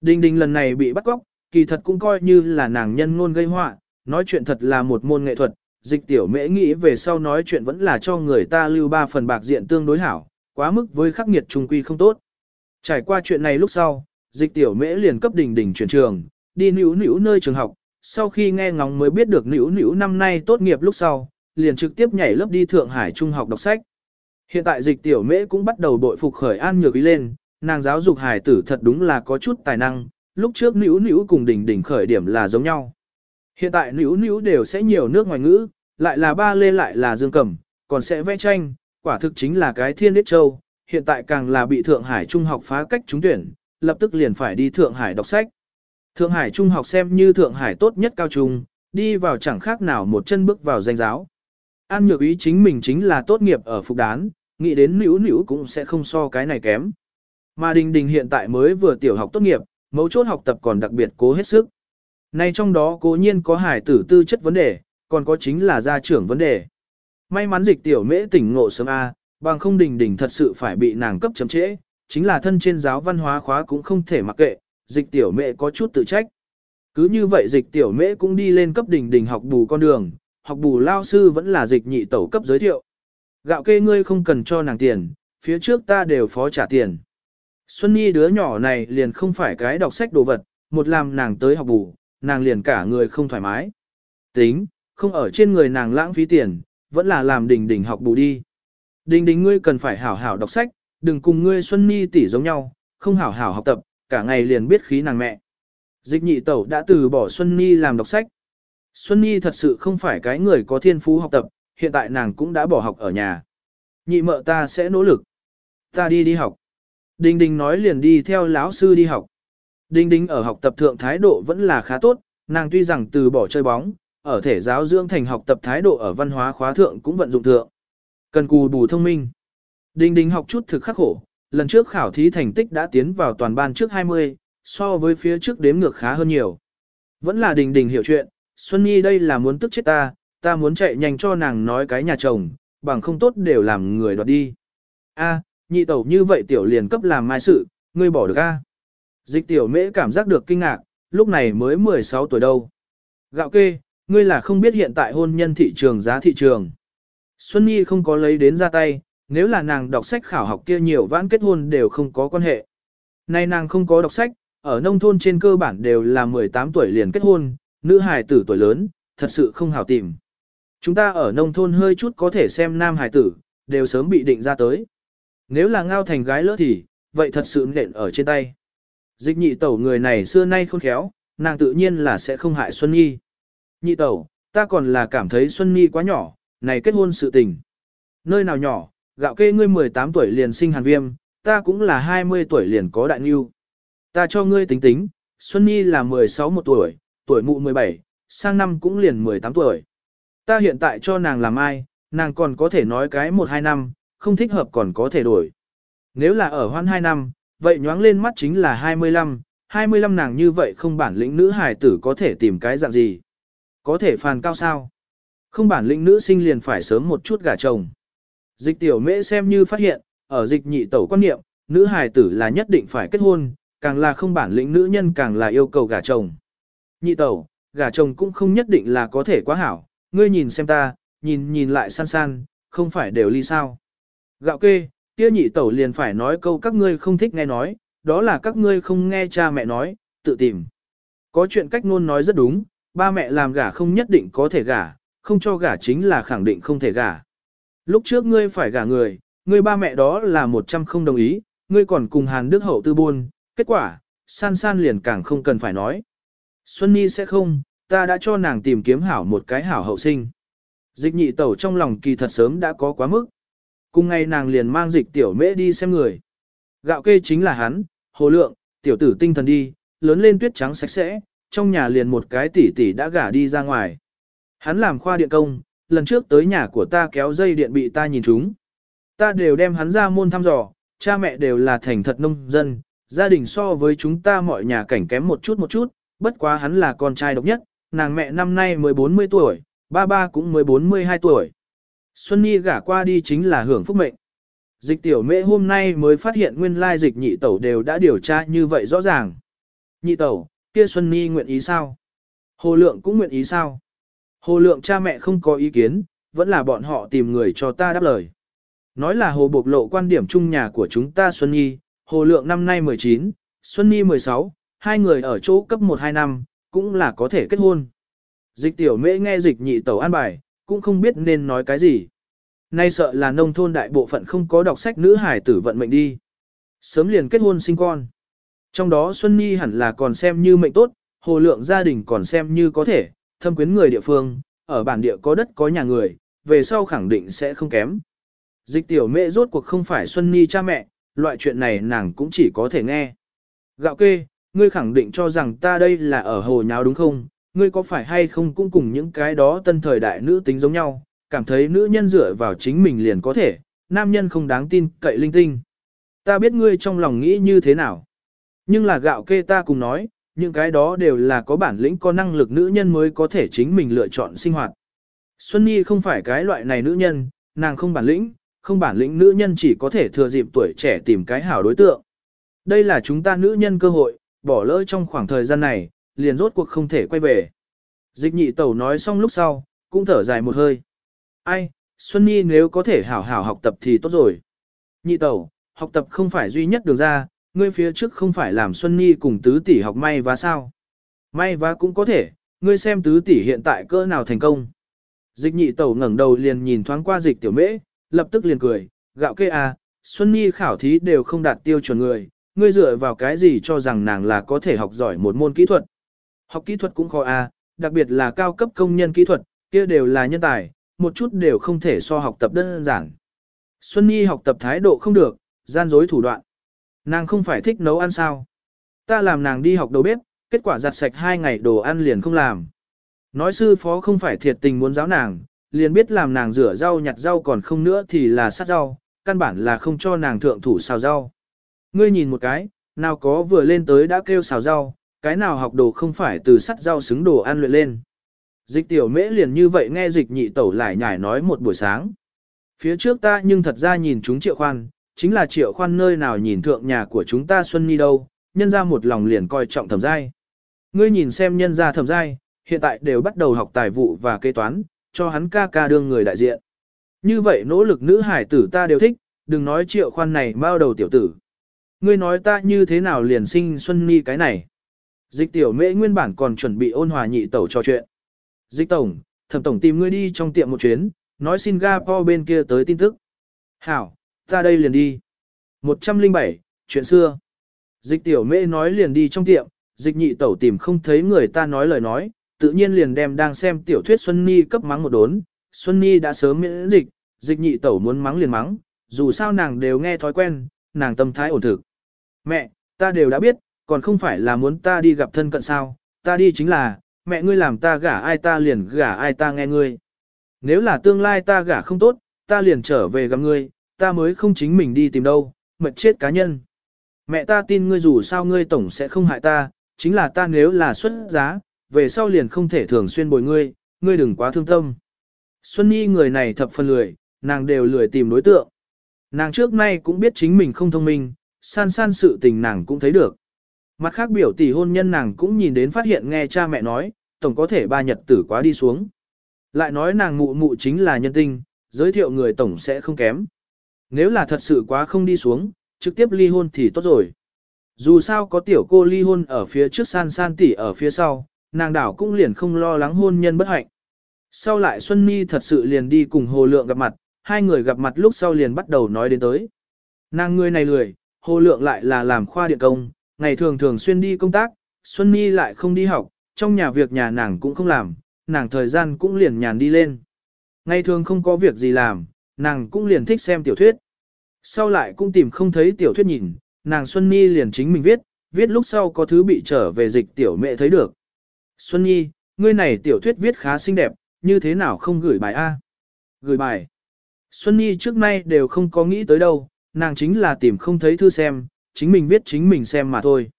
Đình đình lần này bị bắt cóc, kỳ thật cũng coi như là nàng nhân ngôn gây họa, nói chuyện thật là một môn nghệ thuật, dịch tiểu mễ nghĩ về sau nói chuyện vẫn là cho người ta lưu ba phần bạc diện tương đối hảo, quá mức với khắc nghiệt trung quy không tốt. Trải qua chuyện này lúc sau, dịch tiểu mễ liền cấp đình đình chuyển trường, đi nữ nữ nơi trường học, sau khi nghe ngóng mới biết được nữ nữ năm nay tốt nghiệp lúc sau, liền trực tiếp nhảy lớp đi Thượng Hải Trung học đọc sách. Hiện tại dịch tiểu mễ cũng bắt đầu bội phục khởi an nhược ý lên, nàng giáo dục hải tử thật đúng là có chút tài năng, lúc trước nữ nữ cùng đỉnh đỉnh khởi điểm là giống nhau. Hiện tại nữ nữ đều sẽ nhiều nước ngoài ngữ, lại là ba lê lại là dương cầm, còn sẽ vẽ tranh, quả thực chính là cái thiên đế châu, hiện tại càng là bị Thượng Hải Trung học phá cách trúng tuyển, lập tức liền phải đi Thượng Hải đọc sách. Thượng Hải Trung học xem như Thượng Hải tốt nhất cao trung, đi vào chẳng khác nào một chân bước vào danh giáo. An nhược ý chính mình chính là tốt nghiệp ở Phục Đán, nghĩ đến nữ nữ cũng sẽ không so cái này kém. Mà Đình Đình hiện tại mới vừa tiểu học tốt nghiệp, mấu chốt học tập còn đặc biệt cố hết sức. Nay trong đó cố nhiên có hải tử tư chất vấn đề, còn có chính là gia trưởng vấn đề. May mắn dịch tiểu mễ tỉnh ngộ sớm A, bằng không Đình Đình thật sự phải bị nàng cấp chấm trễ, chính là thân trên giáo văn hóa khóa cũng không thể mặc kệ, dịch tiểu mễ có chút tự trách. Cứ như vậy dịch tiểu mễ cũng đi lên cấp Đình Đình học bù con đường, học bù lao sư vẫn là dịch nhị tẩu cấp giới thiệu. Gạo kê ngươi không cần cho nàng tiền, phía trước ta đều phó trả tiền. Xuân Nhi đứa nhỏ này liền không phải cái đọc sách đồ vật, một làm nàng tới học bù, nàng liền cả người không thoải mái. Tính, không ở trên người nàng lãng phí tiền, vẫn là làm đình đình học bù đi. Đình đình ngươi cần phải hảo hảo đọc sách, đừng cùng ngươi Xuân ni tỷ giống nhau, không hảo hảo học tập, cả ngày liền biết khí nàng mẹ. Dịch nhị tẩu đã từ bỏ Xuân ni làm đọc sách. Xuân ni thật sự không phải cái người có thiên phú học tập, hiện tại nàng cũng đã bỏ học ở nhà. Nhị mợ ta sẽ nỗ lực. Ta đi đi học. đình đình nói liền đi theo lão sư đi học. Đinh Đinh ở học tập thượng thái độ vẫn là khá tốt, nàng tuy rằng từ bỏ chơi bóng, ở thể giáo dưỡng thành học tập thái độ ở văn hóa khóa thượng cũng vận dụng thượng. Cần cù bù thông minh. Đinh Đinh học chút thực khắc khổ, lần trước khảo thí thành tích đã tiến vào toàn ban trước 20, so với phía trước đếm ngược khá hơn nhiều. Vẫn là Đình Đình hiểu chuyện, Xuân Nhi đây là muốn tức chết ta, ta muốn chạy nhanh cho nàng nói cái nhà chồng, bằng không tốt đều làm người đoạt đi. A, nhị tẩu như vậy tiểu liền cấp làm mai sự, ngươi bỏ được a? Dịch tiểu mễ cảm giác được kinh ngạc, lúc này mới 16 tuổi đâu. Gạo kê, ngươi là không biết hiện tại hôn nhân thị trường giá thị trường. Xuân Nhi không có lấy đến ra tay, nếu là nàng đọc sách khảo học kia nhiều vãn kết hôn đều không có quan hệ. Nay nàng không có đọc sách, ở nông thôn trên cơ bản đều là 18 tuổi liền kết hôn, nữ hài tử tuổi lớn, thật sự không hảo tìm. Chúng ta ở nông thôn hơi chút có thể xem nam hài tử, đều sớm bị định ra tới. Nếu là ngao thành gái lỡ thì, vậy thật sự nện ở trên tay. Dịch nhị tẩu người này xưa nay khôn khéo, nàng tự nhiên là sẽ không hại Xuân Nhi. Nhị tẩu, ta còn là cảm thấy Xuân Nhi quá nhỏ, này kết hôn sự tình. Nơi nào nhỏ, gạo kê ngươi 18 tuổi liền sinh hàn viêm, ta cũng là 20 tuổi liền có đại nghiêu. Ta cho ngươi tính tính, Xuân Nhi là 16 một tuổi, tuổi mụ 17, sang năm cũng liền 18 tuổi. Ta hiện tại cho nàng làm ai, nàng còn có thể nói cái 1-2 năm, không thích hợp còn có thể đổi. Nếu là ở hoan 2 năm, vậy nhoáng lên mắt chính là 25, 25 nàng như vậy không bản lĩnh nữ hài tử có thể tìm cái dạng gì. Có thể phàn cao sao. Không bản lĩnh nữ sinh liền phải sớm một chút gả chồng. Dịch tiểu mễ xem như phát hiện, ở dịch nhị tẩu quan niệm, nữ hài tử là nhất định phải kết hôn, càng là không bản lĩnh nữ nhân càng là yêu cầu gả chồng. Nhị tẩu, gả chồng cũng không nhất định là có thể quá hảo, ngươi nhìn xem ta, nhìn nhìn lại san san, không phải đều ly sao. Gạo kê, kia nhị tẩu liền phải nói câu các ngươi không thích nghe nói, đó là các ngươi không nghe cha mẹ nói, tự tìm. Có chuyện cách ngôn nói rất đúng, ba mẹ làm gả không nhất định có thể gả, không cho gả chính là khẳng định không thể gả. Lúc trước ngươi phải gả người, ngươi ba mẹ đó là một trăm không đồng ý, ngươi còn cùng Hàn Đức Hậu tư buôn, kết quả, san san liền càng không cần phải nói. Xuân Nhi sẽ không, ta đã cho nàng tìm kiếm hảo một cái hảo hậu sinh. Dịch nhị tẩu trong lòng kỳ thật sớm đã có quá mức. Cùng ngày nàng liền mang dịch tiểu mễ đi xem người. Gạo kê chính là hắn, hồ lượng, tiểu tử tinh thần đi, lớn lên tuyết trắng sạch sẽ, trong nhà liền một cái tỷ tỷ đã gả đi ra ngoài. Hắn làm khoa điện công, lần trước tới nhà của ta kéo dây điện bị ta nhìn trúng. Ta đều đem hắn ra môn thăm dò, cha mẹ đều là thành thật nông dân, gia đình so với chúng ta mọi nhà cảnh kém một chút một chút, bất quá hắn là con trai độc nhất, nàng mẹ năm nay mới 40 tuổi, ba ba cũng mới 42 tuổi. Xuân Nhi gả qua đi chính là hưởng phúc mệnh. Dịch tiểu mẹ hôm nay mới phát hiện nguyên lai dịch nhị tẩu đều đã điều tra như vậy rõ ràng. Nhị tẩu, kia Xuân Nhi nguyện ý sao? Hồ lượng cũng nguyện ý sao? Hồ lượng cha mẹ không có ý kiến, vẫn là bọn họ tìm người cho ta đáp lời. Nói là hồ bộc lộ quan điểm chung nhà của chúng ta Xuân Nhi, hồ lượng năm nay 19, Xuân Nhi 16, hai người ở chỗ cấp 1-2 năm, cũng là có thể kết hôn. Dịch tiểu mễ nghe dịch nhị tẩu an bài, cũng không biết nên nói cái gì. Nay sợ là nông thôn đại bộ phận không có đọc sách nữ hải tử vận mệnh đi. Sớm liền kết hôn sinh con. Trong đó Xuân Nhi hẳn là còn xem như mệnh tốt, hồ lượng gia đình còn xem như có thể, thâm quyến người địa phương, ở bản địa có đất có nhà người, về sau khẳng định sẽ không kém. Dịch tiểu mẹ rốt cuộc không phải Xuân Nhi cha mẹ, loại chuyện này nàng cũng chỉ có thể nghe. Gạo kê, ngươi khẳng định cho rằng ta đây là ở hồ nháo đúng không? Ngươi có phải hay không cũng cùng những cái đó tân thời đại nữ tính giống nhau, cảm thấy nữ nhân dựa vào chính mình liền có thể, nam nhân không đáng tin cậy linh tinh. Ta biết ngươi trong lòng nghĩ như thế nào. Nhưng là gạo kê ta cùng nói, những cái đó đều là có bản lĩnh có năng lực nữ nhân mới có thể chính mình lựa chọn sinh hoạt. Xuân Nhi không phải cái loại này nữ nhân, nàng không bản lĩnh, không bản lĩnh nữ nhân chỉ có thể thừa dịp tuổi trẻ tìm cái hảo đối tượng. Đây là chúng ta nữ nhân cơ hội, bỏ lỡ trong khoảng thời gian này, liền rốt cuộc không thể quay về. Dịch nhị tẩu nói xong lúc sau, cũng thở dài một hơi. Ai, Xuân Nhi nếu có thể hảo hảo học tập thì tốt rồi. Nhị tẩu, học tập không phải duy nhất đường ra, ngươi phía trước không phải làm Xuân Nhi cùng tứ tỷ học may và sao. May và cũng có thể, ngươi xem tứ tỷ hiện tại cỡ nào thành công. Dịch nhị tẩu ngẩng đầu liền nhìn thoáng qua dịch tiểu mễ, lập tức liền cười, gạo kê à, Xuân Nhi khảo thí đều không đạt tiêu chuẩn người, ngươi dựa vào cái gì cho rằng nàng là có thể học giỏi một môn kỹ thuật. Học kỹ thuật cũng khó à, đặc biệt là cao cấp công nhân kỹ thuật, kia đều là nhân tài, một chút đều không thể so học tập đơn giản. Xuân Nhi học tập thái độ không được, gian dối thủ đoạn. Nàng không phải thích nấu ăn sao. Ta làm nàng đi học đầu bếp, kết quả giặt sạch hai ngày đồ ăn liền không làm. Nói sư phó không phải thiệt tình muốn giáo nàng, liền biết làm nàng rửa rau nhặt rau còn không nữa thì là sát rau, căn bản là không cho nàng thượng thủ xào rau. Ngươi nhìn một cái, nào có vừa lên tới đã kêu xào rau, cái nào học đồ không phải từ sắt rau xứng đồ ăn luyện lên. Dịch tiểu mễ liền như vậy nghe dịch nhị tẩu lại nhải nói một buổi sáng. Phía trước ta nhưng thật ra nhìn chúng triệu khoan, chính là triệu khoan nơi nào nhìn thượng nhà của chúng ta Xuân Nhi đâu, nhân ra một lòng liền coi trọng thẩm giai. Ngươi nhìn xem nhân ra thẩm giai, hiện tại đều bắt đầu học tài vụ và kế toán, cho hắn ca ca đương người đại diện. Như vậy nỗ lực nữ hải tử ta đều thích, đừng nói triệu khoan này bao đầu tiểu tử. Ngươi nói ta như thế nào liền sinh Xuân Nhi cái này. Dịch tiểu mễ nguyên bản còn chuẩn bị ôn hòa nhị tẩu trò chuyện. Dịch tổng, thẩm tổng tìm ngươi đi trong tiệm một chuyến, nói Singapore bên kia tới tin tức. Hảo, ta đây liền đi. 107, chuyện xưa. Dịch tiểu mễ nói liền đi trong tiệm, dịch nhị tẩu tìm không thấy người ta nói lời nói, tự nhiên liền đem đang xem tiểu thuyết Xuân Ni cấp mắng một đốn. Xuân Ni đã sớm miễn dịch, dịch nhị tẩu muốn mắng liền mắng, dù sao nàng đều nghe thói quen, nàng tâm thái ổn thực. Mẹ, ta đều đã biết, còn không phải là muốn ta đi gặp thân cận sao, ta đi chính là, mẹ ngươi làm ta gả ai ta liền gả ai ta nghe ngươi. Nếu là tương lai ta gả không tốt, ta liền trở về gặp ngươi, ta mới không chính mình đi tìm đâu, mệt chết cá nhân. Mẹ ta tin ngươi dù sao ngươi tổng sẽ không hại ta, chính là ta nếu là xuất giá, về sau liền không thể thường xuyên bồi ngươi, ngươi đừng quá thương tâm. Xuân Nhi người này thập phần lười, nàng đều lười tìm đối tượng. Nàng trước nay cũng biết chính mình không thông minh, san san sự tình nàng cũng thấy được. Mặt khác biểu tỷ hôn nhân nàng cũng nhìn đến phát hiện nghe cha mẹ nói, tổng có thể ba nhật tử quá đi xuống. Lại nói nàng mụ mụ chính là nhân tinh, giới thiệu người tổng sẽ không kém. Nếu là thật sự quá không đi xuống, trực tiếp ly hôn thì tốt rồi. Dù sao có tiểu cô ly hôn ở phía trước san san tỷ ở phía sau, nàng đảo cũng liền không lo lắng hôn nhân bất hạnh. Sau lại Xuân mi thật sự liền đi cùng Hồ Lượng gặp mặt, hai người gặp mặt lúc sau liền bắt đầu nói đến tới. Nàng người này lười, Hồ Lượng lại là làm khoa điện công, ngày thường thường xuyên đi công tác, Xuân Nhi lại không đi học, trong nhà việc nhà nàng cũng không làm, nàng thời gian cũng liền nhàn đi lên. Ngày thường không có việc gì làm, nàng cũng liền thích xem tiểu thuyết. Sau lại cũng tìm không thấy tiểu thuyết nhìn, nàng Xuân Nhi liền chính mình viết, viết lúc sau có thứ bị trở về dịch tiểu mẹ thấy được. Xuân Nhi, ngươi này tiểu thuyết viết khá xinh đẹp, như thế nào không gửi bài A? Gửi bài. Xuân Nhi trước nay đều không có nghĩ tới đâu, nàng chính là tìm không thấy thư xem, chính mình viết chính mình xem mà thôi.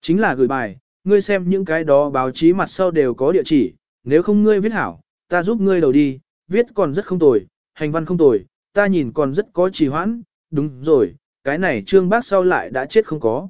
Chính là gửi bài, ngươi xem những cái đó báo chí mặt sau đều có địa chỉ, nếu không ngươi viết hảo, ta giúp ngươi đầu đi, viết còn rất không tồi, hành văn không tồi, ta nhìn còn rất có trì hoãn, đúng rồi, cái này trương bác sau lại đã chết không có.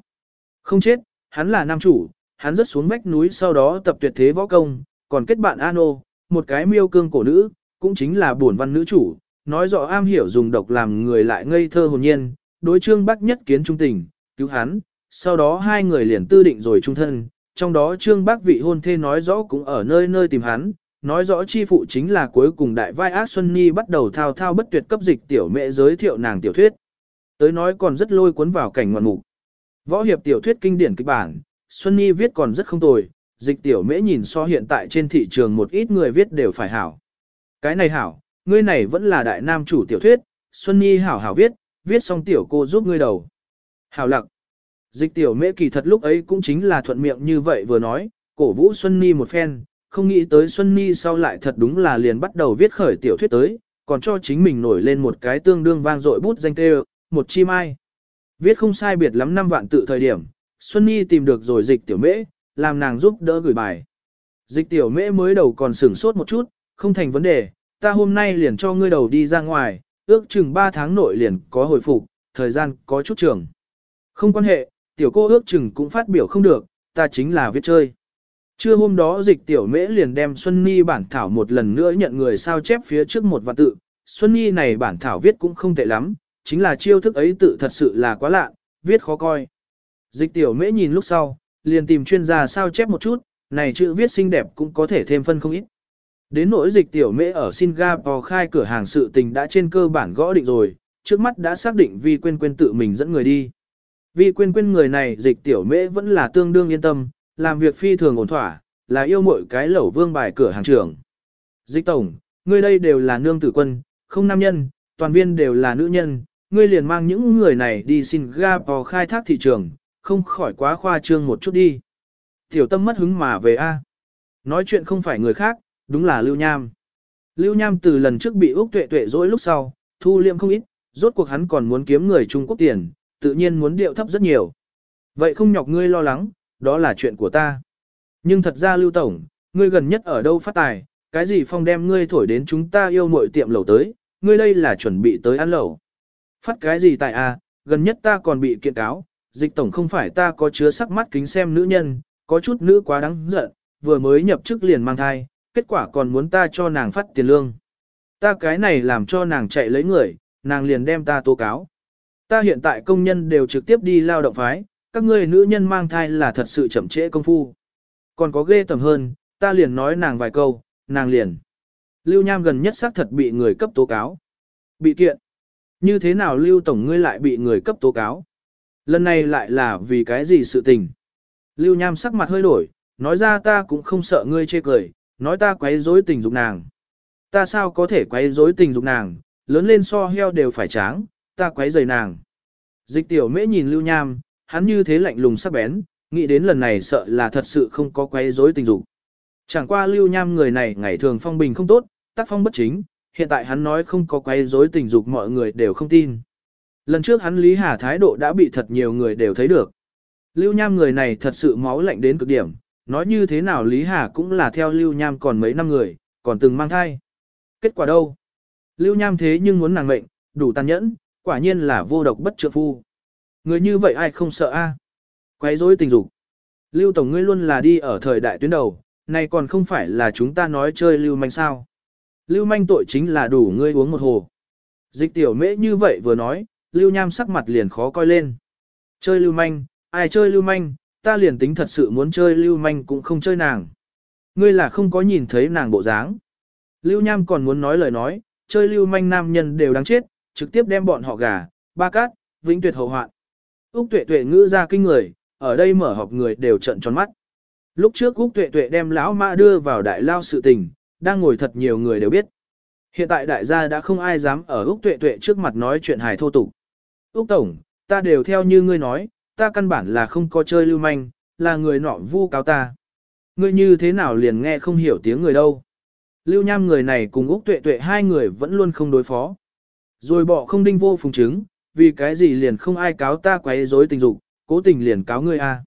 Không chết, hắn là nam chủ, hắn rất xuống vách núi sau đó tập tuyệt thế võ công, còn kết bạn Ano, một cái miêu cương cổ nữ, cũng chính là buồn văn nữ chủ, nói rõ am hiểu dùng độc làm người lại ngây thơ hồn nhiên, đối trương bác nhất kiến trung tình, cứu hắn, sau đó hai người liền tư định rồi chung thân, trong đó trương bác vị hôn thê nói rõ cũng ở nơi nơi tìm hắn, nói rõ chi phụ chính là cuối cùng đại vai ác Xuân Nhi bắt đầu thao thao bất tuyệt cấp dịch tiểu mẹ giới thiệu nàng tiểu thuyết. Tới nói còn rất lôi cuốn vào cảnh ngoạn mục. Võ hiệp tiểu thuyết kinh điển kịch bản, Xuân Nhi viết còn rất không tồi, dịch tiểu mễ nhìn so hiện tại trên thị trường một ít người viết đều phải hảo. Cái này hảo, ngươi này vẫn là đại nam chủ tiểu thuyết, Xuân Nhi hảo hảo viết, viết xong tiểu cô giúp ngươi đầu. Hảo lặng. Dịch tiểu mễ kỳ thật lúc ấy cũng chính là thuận miệng như vậy vừa nói, cổ vũ Xuân Nhi một phen, không nghĩ tới Xuân Nhi sau lại thật đúng là liền bắt đầu viết khởi tiểu thuyết tới, còn cho chính mình nổi lên một cái tương đương vang dội bút danh tê một chi mai. Viết không sai biệt lắm năm vạn tự thời điểm, Xuân Nhi tìm được rồi dịch tiểu mễ, làm nàng giúp đỡ gửi bài. Dịch tiểu mễ mới đầu còn sửng sốt một chút, không thành vấn đề, ta hôm nay liền cho ngươi đầu đi ra ngoài, ước chừng 3 tháng nội liền có hồi phục, thời gian có chút trường. Không quan hệ, tiểu cô ước chừng cũng phát biểu không được, ta chính là viết chơi. Trưa hôm đó dịch tiểu mễ liền đem Xuân Nhi bản thảo một lần nữa nhận người sao chép phía trước một vạn tự. Xuân Nhi này bản thảo viết cũng không tệ lắm, chính là chiêu thức ấy tự thật sự là quá lạ, viết khó coi. Dịch tiểu mễ nhìn lúc sau, liền tìm chuyên gia sao chép một chút, này chữ viết xinh đẹp cũng có thể thêm phân không ít. Đến nỗi dịch tiểu mễ ở Singapore khai cửa hàng sự tình đã trên cơ bản gõ định rồi, trước mắt đã xác định vì quên quên tự mình dẫn người đi. Vi Quyên Quyên người này dịch tiểu mễ vẫn là tương đương yên tâm, làm việc phi thường ổn thỏa, là yêu mọi cái lẩu vương bài cửa hàng trưởng. Dịch tổng, ngươi đây đều là nương tử quân, không nam nhân, toàn viên đều là nữ nhân, ngươi liền mang những người này đi Singapore khai thác thị trường, không khỏi quá khoa trương một chút đi. Tiểu tâm mất hứng mà về A. Nói chuyện không phải người khác, đúng là Lưu Nham. Lưu Nham từ lần trước bị Úc Tuệ Tuệ dỗi lúc sau, thu liệm không ít, rốt cuộc hắn còn muốn kiếm người Trung Quốc tiền, tự nhiên muốn điệu thấp rất nhiều. Vậy không nhọc ngươi lo lắng, đó là chuyện của ta. Nhưng thật ra Lưu Tổng, ngươi gần nhất ở đâu phát tài, cái gì phong đem ngươi thổi đến chúng ta yêu mội tiệm lẩu tới, ngươi đây là chuẩn bị tới ăn lẩu. Phát cái gì tại à, gần nhất ta còn bị kiện cáo, dịch tổng không phải ta có chứa sắc mắt kính xem nữ nhân, có chút nữ quá đáng giận, vừa mới nhập chức liền mang thai, kết quả còn muốn ta cho nàng phát tiền lương. Ta cái này làm cho nàng chạy lấy người, nàng liền đem ta tố cáo. Ta hiện tại công nhân đều trực tiếp đi lao động phái, các ngươi nữ nhân mang thai là thật sự chậm trễ công phu. Còn có ghê tầm hơn, ta liền nói nàng vài câu, nàng liền. Lưu Nham gần nhất xác thật bị người cấp tố cáo. Bị kiện. Như thế nào Lưu Tổng ngươi lại bị người cấp tố cáo? Lần này lại là vì cái gì sự tình? Lưu Nham sắc mặt hơi đổi, nói ra ta cũng không sợ ngươi chê cười, nói ta quấy rối tình dục nàng. Ta sao có thể quấy rối tình dục nàng, lớn lên so heo đều phải tráng, ta quấy rầy nàng. Dịch tiểu mễ nhìn Lưu Nham, hắn như thế lạnh lùng sắc bén, nghĩ đến lần này sợ là thật sự không có quấy rối tình dục. Chẳng qua Lưu Nham người này ngày thường phong bình không tốt, tác phong bất chính, hiện tại hắn nói không có quấy rối tình dục mọi người đều không tin. Lần trước hắn Lý Hà thái độ đã bị thật nhiều người đều thấy được. Lưu Nham người này thật sự máu lạnh đến cực điểm, nói như thế nào Lý Hà cũng là theo Lưu Nham còn mấy năm người, còn từng mang thai. Kết quả đâu? Lưu Nham thế nhưng muốn nàng mệnh, đủ tàn nhẫn, quả nhiên là vô độc bất trượng phu. Người như vậy ai không sợ a? Quấy rối tình dục. Lưu Tổng ngươi luôn là đi ở thời đại tuyến đầu, này còn không phải là chúng ta nói chơi lưu manh sao. Lưu manh tội chính là đủ ngươi uống một hồ. Dịch tiểu mễ như vậy vừa nói, lưu nham sắc mặt liền khó coi lên. Chơi lưu manh, ai chơi lưu manh, ta liền tính thật sự muốn chơi lưu manh cũng không chơi nàng. Ngươi là không có nhìn thấy nàng bộ dáng. Lưu nham còn muốn nói lời nói, chơi lưu manh nam nhân đều đáng chết, trực tiếp đem bọn họ gà, ba cát, vĩnh tuyệt hậu hoạn. Úc tuệ tuệ ngữ ra kinh người, ở đây mở họp người đều trận tròn mắt. Lúc trước Úc tuệ tuệ đem lão mã đưa vào đại lao sự tình, đang ngồi thật nhiều người đều biết. Hiện tại đại gia đã không ai dám ở Úc tuệ tuệ trước mặt nói chuyện hài thô tục. Úc Tổng, ta đều theo như ngươi nói, ta căn bản là không có chơi lưu manh, là người nọ vu cáo ta. Ngươi như thế nào liền nghe không hiểu tiếng người đâu. Lưu Nham người này cùng Úc Tuệ Tuệ hai người vẫn luôn không đối phó. Rồi bỏ không đinh vô phùng chứng, vì cái gì liền không ai cáo ta quấy rối tình dục, cố tình liền cáo ngươi a. À.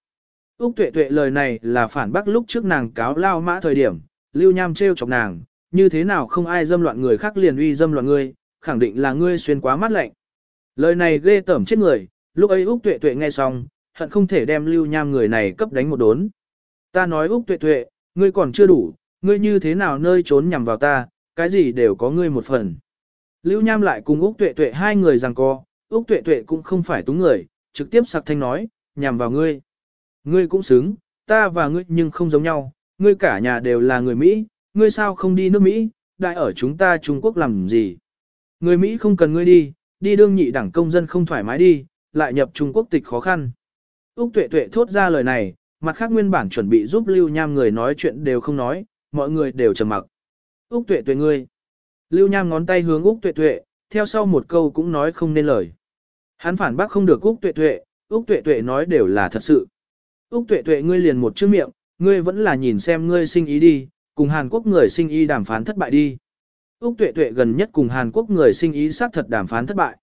Úc Tuệ Tuệ lời này là phản bác lúc trước nàng cáo lao mã thời điểm, Lưu Nham trêu chọc nàng, như thế nào không ai dâm loạn người khác liền uy dâm loạn ngươi, khẳng định là ngươi xuyên quá mắt lạnh. Lời này ghê tởm chết người, lúc ấy Úc Tuệ Tuệ nghe xong, hận không thể đem Lưu Nham người này cấp đánh một đốn. Ta nói Úc Tuệ Tuệ, ngươi còn chưa đủ, ngươi như thế nào nơi trốn nhằm vào ta, cái gì đều có ngươi một phần. Lưu Nham lại cùng Úc Tuệ Tuệ hai người rằng co, Úc Tuệ Tuệ cũng không phải túng người, trực tiếp sặc thanh nói, nhằm vào ngươi. Ngươi cũng xứng, ta và ngươi nhưng không giống nhau, ngươi cả nhà đều là người Mỹ, ngươi sao không đi nước Mỹ, đại ở chúng ta Trung Quốc làm gì. Người Mỹ không cần ngươi đi, đi đương nhị đảng công dân không thoải mái đi, lại nhập Trung Quốc tịch khó khăn. Úc tuệ tuệ thốt ra lời này, mặt khác nguyên bản chuẩn bị giúp Lưu Nham người nói chuyện đều không nói, mọi người đều trầm mặc. Úc tuệ tuệ ngươi. Lưu Nham ngón tay hướng Úc tuệ tuệ, theo sau một câu cũng nói không nên lời. Hắn phản bác không được Úc tuệ tuệ, Úc tuệ tuệ nói đều là thật sự. Úc tuệ tuệ ngươi liền một chữ miệng, ngươi vẫn là nhìn xem ngươi sinh ý đi, cùng Hàn Quốc người sinh ý đàm phán thất bại đi. Úc tuệ tuệ gần nhất cùng Hàn Quốc người sinh ý xác thật đàm phán thất bại.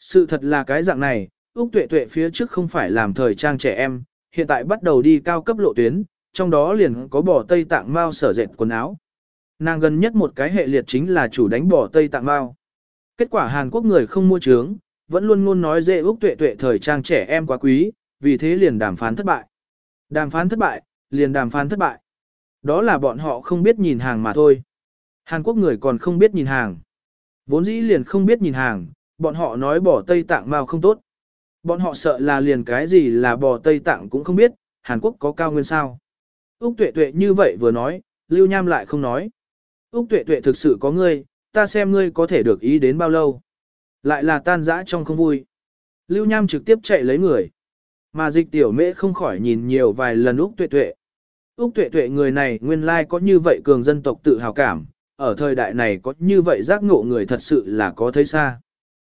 Sự thật là cái dạng này, Úc tuệ tuệ phía trước không phải làm thời trang trẻ em, hiện tại bắt đầu đi cao cấp lộ tuyến, trong đó liền có bỏ Tây Tạng Mao sở dệt quần áo. Nàng gần nhất một cái hệ liệt chính là chủ đánh bỏ Tây Tạng Mao. Kết quả Hàn Quốc người không mua trướng, vẫn luôn ngôn nói dễ Úc tuệ tuệ thời trang trẻ em quá quý, vì thế liền đàm phán thất bại. Đàm phán thất bại, liền đàm phán thất bại. Đó là bọn họ không biết nhìn hàng mà thôi. Hàn Quốc người còn không biết nhìn hàng. Vốn dĩ liền không biết nhìn hàng, bọn họ nói bỏ Tây Tạng Mao không tốt. Bọn họ sợ là liền cái gì là bò Tây Tạng cũng không biết, Hàn Quốc có cao nguyên sao. Úc tuệ tuệ như vậy vừa nói, Lưu Nham lại không nói. Úc tuệ tuệ thực sự có ngươi, ta xem ngươi có thể được ý đến bao lâu. Lại là tan dã trong không vui. Lưu Nham trực tiếp chạy lấy người. Mà dịch tiểu mễ không khỏi nhìn nhiều vài lần Úc tuệ tuệ. Úc tuệ tuệ người này nguyên lai có như vậy cường dân tộc tự hào cảm, ở thời đại này có như vậy giác ngộ người thật sự là có thấy xa.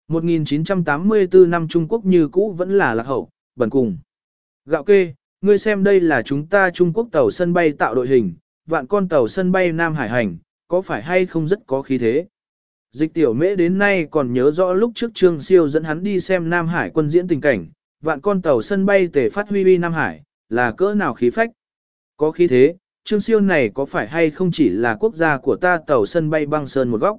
1984 năm Trung Quốc như cũ vẫn là lạc hậu, bẩn cùng. Gạo kê, ngươi xem đây là chúng ta Trung Quốc tàu sân bay tạo đội hình, vạn con tàu sân bay Nam Hải hành, có phải hay không rất có khí thế. Dịch tiểu mễ đến nay còn nhớ rõ lúc trước Trương Siêu dẫn hắn đi xem Nam Hải quân diễn tình cảnh, vạn con tàu sân bay tề phát huy uy Nam Hải, là cỡ nào khí phách. Có khí thế, Trương Siêu này có phải hay không chỉ là quốc gia của ta tàu sân bay băng sơn một góc.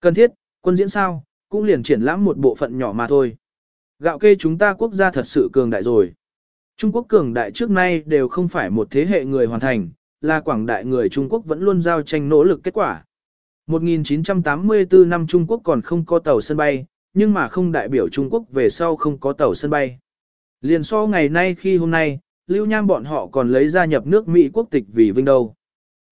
Cần thiết, quân diễn sao, cũng liền triển lãm một bộ phận nhỏ mà thôi. Gạo kê chúng ta quốc gia thật sự cường đại rồi. Trung Quốc cường đại trước nay đều không phải một thế hệ người hoàn thành, là quảng đại người Trung Quốc vẫn luôn giao tranh nỗ lực kết quả. 1984 năm Trung Quốc còn không có tàu sân bay, nhưng mà không đại biểu Trung Quốc về sau không có tàu sân bay. Liền so ngày nay khi hôm nay, Lưu Nham bọn họ còn lấy gia nhập nước Mỹ quốc tịch vì vinh đâu.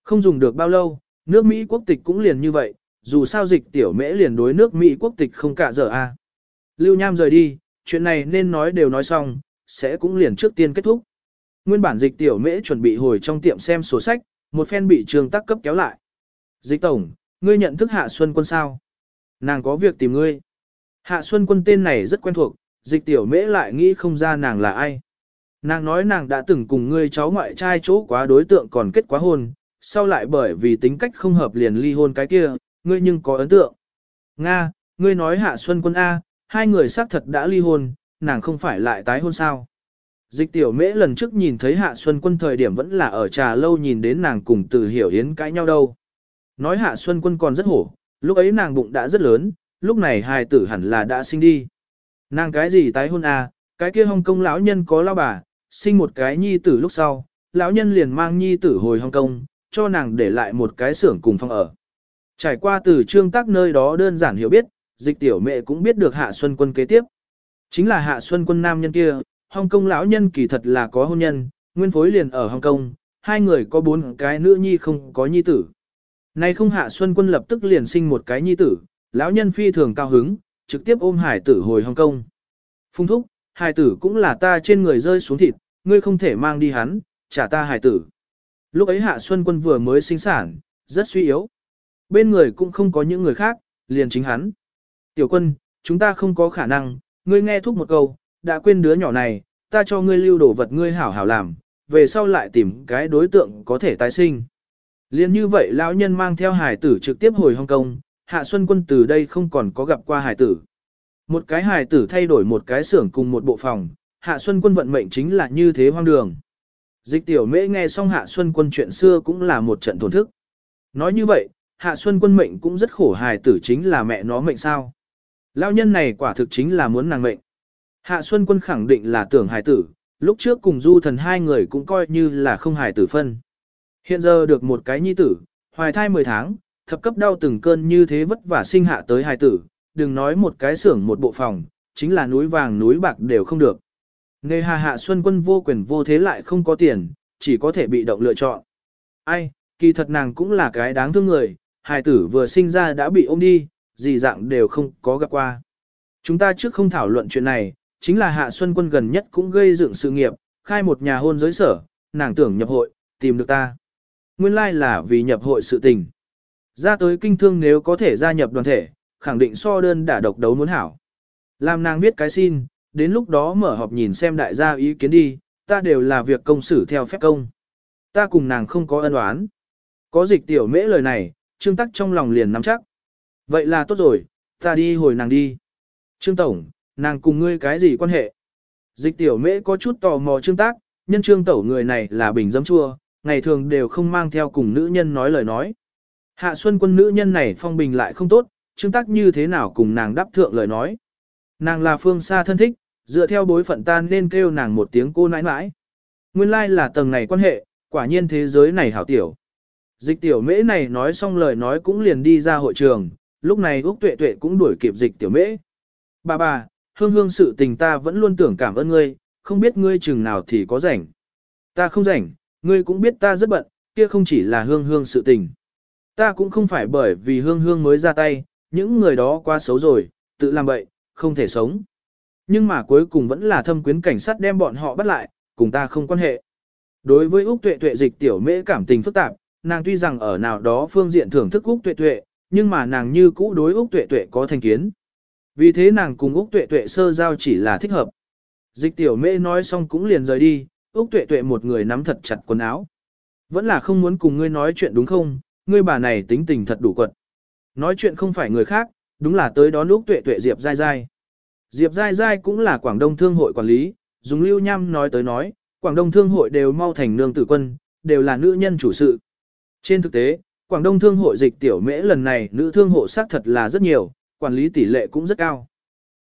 Không dùng được bao lâu, nước Mỹ quốc tịch cũng liền như vậy, dù sao dịch tiểu mễ liền đối nước Mỹ quốc tịch không cả giờ a. Lưu Nham rời đi, chuyện này nên nói đều nói xong, sẽ cũng liền trước tiên kết thúc. Nguyên bản dịch tiểu mễ chuẩn bị hồi trong tiệm xem sổ sách, một phen bị trường tác cấp kéo lại. Dịch tổng, ngươi nhận thức Hạ Xuân Quân sao? Nàng có việc tìm ngươi. Hạ Xuân Quân tên này rất quen thuộc, dịch tiểu mễ lại nghĩ không ra nàng là ai. Nàng nói nàng đã từng cùng ngươi cháu ngoại trai chỗ quá đối tượng còn kết quá hôn, sau lại bởi vì tính cách không hợp liền ly hôn cái kia, ngươi nhưng có ấn tượng. Nga, ngươi nói Hạ Xuân Quân A, hai người xác thật đã ly hôn, nàng không phải lại tái hôn sao. Dịch tiểu mễ lần trước nhìn thấy Hạ Xuân Quân thời điểm vẫn là ở trà lâu nhìn đến nàng cùng từ hiểu yến cãi nhau đâu. Nói Hạ Xuân Quân còn rất hổ, lúc ấy nàng bụng đã rất lớn, lúc này hài tử hẳn là đã sinh đi. Nàng cái gì tái hôn à, cái kia Hồng Kông lão nhân có lao bà, sinh một cái nhi tử lúc sau, lão nhân liền mang nhi tử hồi Hồng Kông, cho nàng để lại một cái xưởng cùng phòng ở. Trải qua từ trương tác nơi đó đơn giản hiểu biết, dịch tiểu mẹ cũng biết được Hạ Xuân Quân kế tiếp. Chính là Hạ Xuân Quân nam nhân kia, Hồng Kông lão nhân kỳ thật là có hôn nhân, nguyên phối liền ở Hồng Kông, hai người có bốn cái nữ nhi không có nhi tử. Nay không Hạ Xuân Quân lập tức liền sinh một cái nhi tử, lão nhân phi thường cao hứng, trực tiếp ôm hải tử hồi Hồng Kông. Phung thúc, hải tử cũng là ta trên người rơi xuống thịt, ngươi không thể mang đi hắn, trả ta hải tử. Lúc ấy Hạ Xuân Quân vừa mới sinh sản, rất suy yếu. Bên người cũng không có những người khác, liền chính hắn. Tiểu quân, chúng ta không có khả năng, ngươi nghe thúc một câu, đã quên đứa nhỏ này, ta cho ngươi lưu đồ vật ngươi hảo hảo làm, về sau lại tìm cái đối tượng có thể tái sinh. Liên như vậy lão nhân mang theo hải tử trực tiếp hồi Hong Kong, Hạ Xuân Quân từ đây không còn có gặp qua hải tử. Một cái hải tử thay đổi một cái xưởng cùng một bộ phòng, Hạ Xuân Quân vận mệnh chính là như thế hoang đường. Dịch tiểu mễ nghe xong Hạ Xuân Quân chuyện xưa cũng là một trận thổn thức. Nói như vậy, Hạ Xuân Quân mệnh cũng rất khổ hài tử chính là mẹ nó mệnh sao. Lão nhân này quả thực chính là muốn nàng mệnh. Hạ Xuân Quân khẳng định là tưởng hài tử, lúc trước cùng du thần hai người cũng coi như là không hài tử phân. Hiện giờ được một cái nhi tử, hoài thai 10 tháng, thập cấp đau từng cơn như thế vất vả sinh hạ tới hài tử, đừng nói một cái xưởng một bộ phòng, chính là núi vàng núi bạc đều không được. Nghe hà hạ xuân quân vô quyền vô thế lại không có tiền, chỉ có thể bị động lựa chọn. Ai, kỳ thật nàng cũng là cái đáng thương người, hài tử vừa sinh ra đã bị ôm đi, gì dạng đều không có gặp qua. Chúng ta trước không thảo luận chuyện này, chính là hạ xuân quân gần nhất cũng gây dựng sự nghiệp, khai một nhà hôn giới sở, nàng tưởng nhập hội, tìm được ta. Nguyên lai like là vì nhập hội sự tình. Ra tới kinh thương nếu có thể gia nhập đoàn thể, khẳng định so đơn đã độc đấu muốn hảo. Làm nàng viết cái xin, đến lúc đó mở họp nhìn xem đại gia ý kiến đi, ta đều là việc công xử theo phép công. Ta cùng nàng không có ân oán. Có dịch tiểu mễ lời này, trương tắc trong lòng liền nắm chắc. Vậy là tốt rồi, ta đi hồi nàng đi. Trương Tổng, nàng cùng ngươi cái gì quan hệ? Dịch tiểu mễ có chút tò mò trương tác, nhân trương tẩu người này là bình dấm chua, ngày thường đều không mang theo cùng nữ nhân nói lời nói. Hạ xuân quân nữ nhân này phong bình lại không tốt, trương tác như thế nào cùng nàng đáp thượng lời nói. Nàng là phương xa thân thích, dựa theo bối phận tan nên kêu nàng một tiếng cô nãi nãi. Nguyên lai like là tầng này quan hệ, quả nhiên thế giới này hảo tiểu. Dịch tiểu mễ này nói xong lời nói cũng liền đi ra hội trường, lúc này Úc Tuệ Tuệ cũng đuổi kịp dịch tiểu mễ. Bà bà, hương hương sự tình ta vẫn luôn tưởng cảm ơn ngươi, không biết ngươi chừng nào thì có rảnh. Ta không rảnh, ngươi cũng biết ta rất bận, kia không chỉ là hương hương sự tình. Ta cũng không phải bởi vì hương hương mới ra tay, những người đó quá xấu rồi, tự làm bậy, không thể sống. Nhưng mà cuối cùng vẫn là thâm quyến cảnh sát đem bọn họ bắt lại, cùng ta không quan hệ. Đối với Úc Tuệ Tuệ dịch tiểu mễ cảm tình phức tạp, nàng tuy rằng ở nào đó phương diện thưởng thức Úc Tuệ Tuệ, nhưng mà nàng như cũ đối Úc Tuệ Tuệ có thành kiến. Vì thế nàng cùng Úc Tuệ Tuệ sơ giao chỉ là thích hợp. Dịch tiểu mễ nói xong cũng liền rời đi, Úc Tuệ Tuệ một người nắm thật chặt quần áo. Vẫn là không muốn cùng ngươi nói chuyện đúng không, ngươi bà này tính tình thật đủ quật. Nói chuyện không phải người khác, đúng là tới đón Úc Tuệ Tuệ Diệp Giai Giai. Diệp Giai Giai cũng là Quảng Đông Thương hội quản lý, dùng lưu nham nói tới nói, Quảng Đông Thương hội đều mau thành nương tử quân, đều là nữ nhân chủ sự. Trên thực tế, Quảng Đông Thương hội dịch tiểu mễ lần này nữ thương hộ xác thật là rất nhiều, quản lý tỷ lệ cũng rất cao.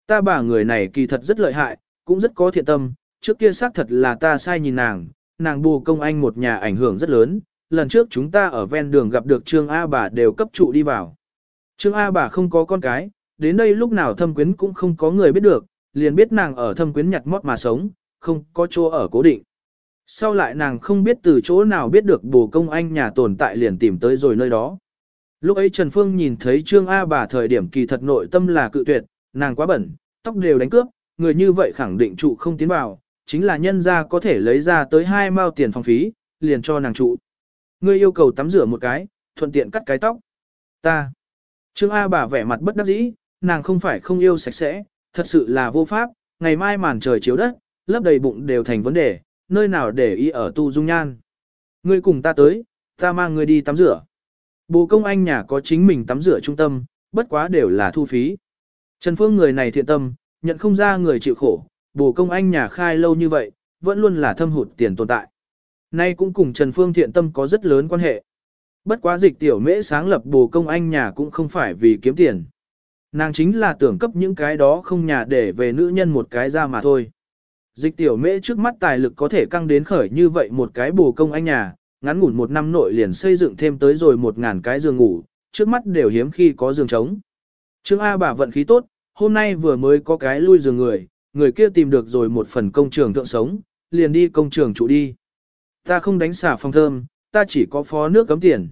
Ta bà người này kỳ thật rất lợi hại, cũng rất có thiện tâm, trước kia xác thật là ta sai nhìn nàng, nàng bù công anh một nhà ảnh hưởng rất lớn, lần trước chúng ta ở ven đường gặp được Trương A bà đều cấp trụ đi vào. Trương A bà không có con cái, đến đây lúc nào thâm quyến cũng không có người biết được, liền biết nàng ở thâm quyến nhặt mót mà sống, không có chỗ ở cố định. Sau lại nàng không biết từ chỗ nào biết được bồ công anh nhà tồn tại liền tìm tới rồi nơi đó. Lúc ấy Trần Phương nhìn thấy Trương A bà thời điểm kỳ thật nội tâm là cự tuyệt, nàng quá bẩn, tóc đều đánh cướp, người như vậy khẳng định trụ không tiến vào, chính là nhân ra có thể lấy ra tới hai mao tiền phòng phí, liền cho nàng trụ. Ngươi yêu cầu tắm rửa một cái, thuận tiện cắt cái tóc. Ta. Trương A bà vẻ mặt bất đắc dĩ, nàng không phải không yêu sạch sẽ, thật sự là vô pháp, ngày mai màn trời chiếu đất, lấp đầy bụng đều thành vấn đề, nơi nào để ý ở tu dung nhan. Ngươi cùng ta tới, ta mang ngươi đi tắm rửa. Bồ công anh nhà có chính mình tắm rửa trung tâm, bất quá đều là thu phí. Trần Phương người này thiện tâm, nhận không ra người chịu khổ, bồ công anh nhà khai lâu như vậy, vẫn luôn là thâm hụt tiền tồn tại. Nay cũng cùng Trần Phương thiện tâm có rất lớn quan hệ. Bất quá dịch tiểu mễ sáng lập bồ công anh nhà cũng không phải vì kiếm tiền. Nàng chính là tưởng cấp những cái đó không nhà để về nữ nhân một cái ra mà thôi. Dịch tiểu mễ trước mắt tài lực có thể căng đến khởi như vậy một cái bồ công anh nhà, ngắn ngủn một năm nội liền xây dựng thêm tới rồi một ngàn cái giường ngủ, trước mắt đều hiếm khi có giường trống. Trương A bà vận khí tốt, hôm nay vừa mới có cái lui giường người, người kia tìm được rồi một phần công trường thượng sống, liền đi công trường trụ đi. Ta không đánh xả phong thơm, ta chỉ có phó nước cấm tiền.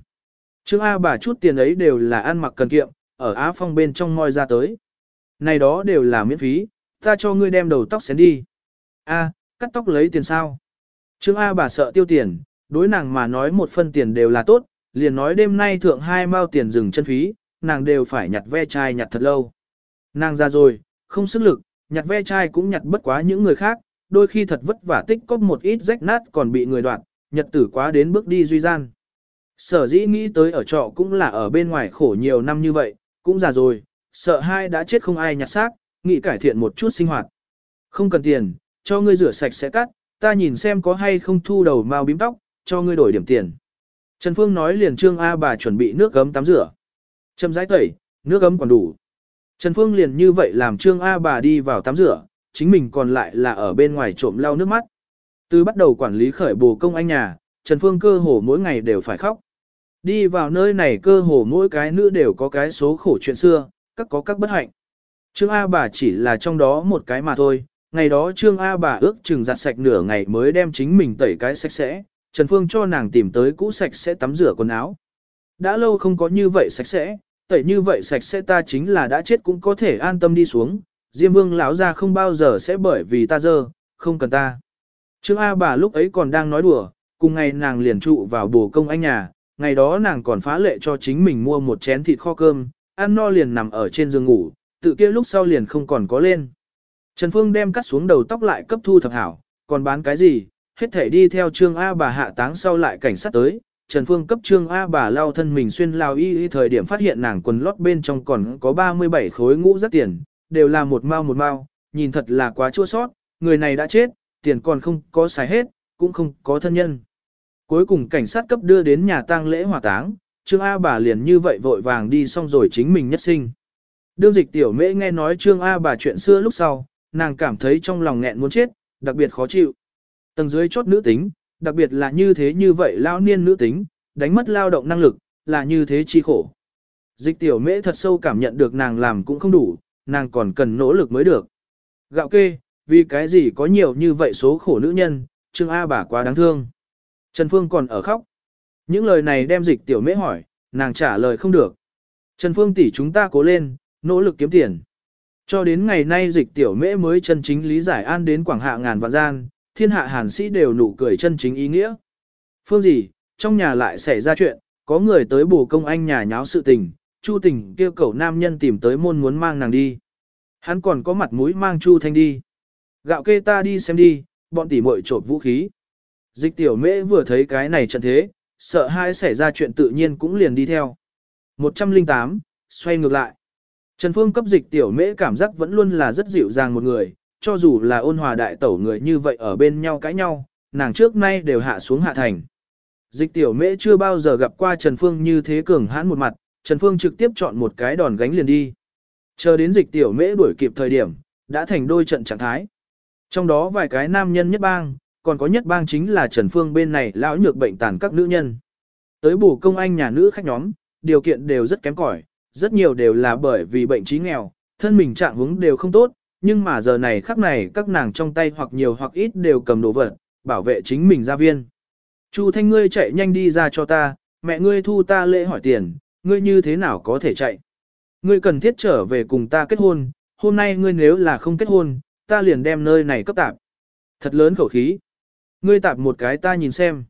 Trương A bà chút tiền ấy đều là ăn mặc cần kiệm, ở Á Phong bên trong moi ra tới. Này đó đều là miễn phí, ta cho ngươi đem đầu tóc xén đi. A, cắt tóc lấy tiền sao? Trương A bà sợ tiêu tiền, đối nàng mà nói một phân tiền đều là tốt, liền nói đêm nay thượng hai mao tiền dừng chân phí, nàng đều phải nhặt ve chai nhặt thật lâu. Nàng ra rồi, không sức lực, nhặt ve chai cũng nhặt bất quá những người khác, đôi khi thật vất vả tích cóp một ít rách nát còn bị người đoạt, nhật tử quá đến bước đi duy gian. Sở dĩ nghĩ tới ở trọ cũng là ở bên ngoài khổ nhiều năm như vậy, cũng già rồi, sợ hai đã chết không ai nhặt xác, nghĩ cải thiện một chút sinh hoạt. Không cần tiền, cho ngươi rửa sạch sẽ cắt, ta nhìn xem có hay không thu đầu mao bím tóc, cho ngươi đổi điểm tiền. Trần Phương nói liền Trương A bà chuẩn bị nước gấm tắm rửa. Châm rãi tẩy, nước gấm còn đủ. Trần Phương liền như vậy làm Trương A bà đi vào tắm rửa, chính mình còn lại là ở bên ngoài trộm lau nước mắt. Từ bắt đầu quản lý khởi bồ công anh nhà, Trần Phương cơ hồ mỗi ngày đều phải khóc. Đi vào nơi này cơ hồ mỗi cái nữ đều có cái số khổ chuyện xưa, các có các bất hạnh. Trương A bà chỉ là trong đó một cái mà thôi, ngày đó Trương A bà ước chừng giặt sạch nửa ngày mới đem chính mình tẩy cái sạch sẽ, Trần Phương cho nàng tìm tới cũ sạch sẽ tắm rửa quần áo. Đã lâu không có như vậy sạch sẽ, tẩy như vậy sạch sẽ ta chính là đã chết cũng có thể an tâm đi xuống, Diêm Vương lão ra không bao giờ sẽ bởi vì ta dơ, không cần ta. Trương A bà lúc ấy còn đang nói đùa, cùng ngày nàng liền trụ vào bổ công anh nhà, ngày đó nàng còn phá lệ cho chính mình mua một chén thịt kho cơm, ăn no liền nằm ở trên giường ngủ, tự kia lúc sau liền không còn có lên. Trần Phương đem cắt xuống đầu tóc lại cấp thu thập hảo, còn bán cái gì, hết thể đi theo Trương A bà hạ táng sau lại cảnh sát tới. Trần Phương cấp Trương A bà lao thân mình xuyên lao y y thời điểm phát hiện nàng quần lót bên trong còn có 37 khối ngũ rất tiền, đều là một mao một mao, nhìn thật là quá chua sót, người này đã chết, tiền còn không có xài hết, cũng không có thân nhân. Cuối cùng cảnh sát cấp đưa đến nhà tang lễ hỏa táng, Trương A bà liền như vậy vội vàng đi xong rồi chính mình nhất sinh. Đương dịch tiểu mễ nghe nói Trương A bà chuyện xưa lúc sau, nàng cảm thấy trong lòng nghẹn muốn chết, đặc biệt khó chịu. Tầng dưới chốt nữ tính, đặc biệt là như thế như vậy lao niên nữ tính, đánh mất lao động năng lực, là như thế chi khổ. Dịch tiểu mễ thật sâu cảm nhận được nàng làm cũng không đủ, nàng còn cần nỗ lực mới được. Gạo kê, vì cái gì có nhiều như vậy số khổ nữ nhân, Trương A bà quá đáng thương. Trần Phương còn ở khóc. Những lời này đem dịch tiểu mễ hỏi, nàng trả lời không được. Trần Phương tỷ chúng ta cố lên, nỗ lực kiếm tiền. Cho đến ngày nay dịch tiểu mễ mới chân chính lý giải an đến quảng hạ ngàn vạn gian, thiên hạ hàn sĩ đều nụ cười chân chính ý nghĩa. Phương gì, trong nhà lại xảy ra chuyện, có người tới bù công anh nhà nháo sự tình, Chu tình kêu cầu nam nhân tìm tới môn muốn mang nàng đi. Hắn còn có mặt mũi mang Chu Thanh đi. Gạo kê ta đi xem đi, bọn tỉ muội trộm vũ khí. Dịch tiểu mễ vừa thấy cái này trận thế, sợ hai xảy ra chuyện tự nhiên cũng liền đi theo. 108, xoay ngược lại. Trần Phương cấp dịch tiểu mễ cảm giác vẫn luôn là rất dịu dàng một người, cho dù là ôn hòa đại tẩu người như vậy ở bên nhau cãi nhau, nàng trước nay đều hạ xuống hạ thành. Dịch tiểu mễ chưa bao giờ gặp qua Trần Phương như thế cường hãn một mặt, Trần Phương trực tiếp chọn một cái đòn gánh liền đi. Chờ đến dịch tiểu mễ đuổi kịp thời điểm, đã thành đôi trận trạng thái. Trong đó vài cái nam nhân nhất bang, còn có nhất bang chính là Trần Phương bên này lão nhược bệnh tàn các nữ nhân. Tới bù công anh nhà nữ khách nhóm, điều kiện đều rất kém cỏi, rất nhiều đều là bởi vì bệnh trí nghèo, thân mình trạng huống đều không tốt, nhưng mà giờ này khắc này các nàng trong tay hoặc nhiều hoặc ít đều cầm đồ vật, bảo vệ chính mình gia viên. Chu Thanh ngươi chạy nhanh đi ra cho ta, mẹ ngươi thu ta lễ hỏi tiền, ngươi như thế nào có thể chạy? Ngươi cần thiết trở về cùng ta kết hôn, hôm nay ngươi nếu là không kết hôn, ta liền đem nơi này cấp tạp. Thật lớn khẩu khí. Ngươi tạp một cái ta nhìn xem.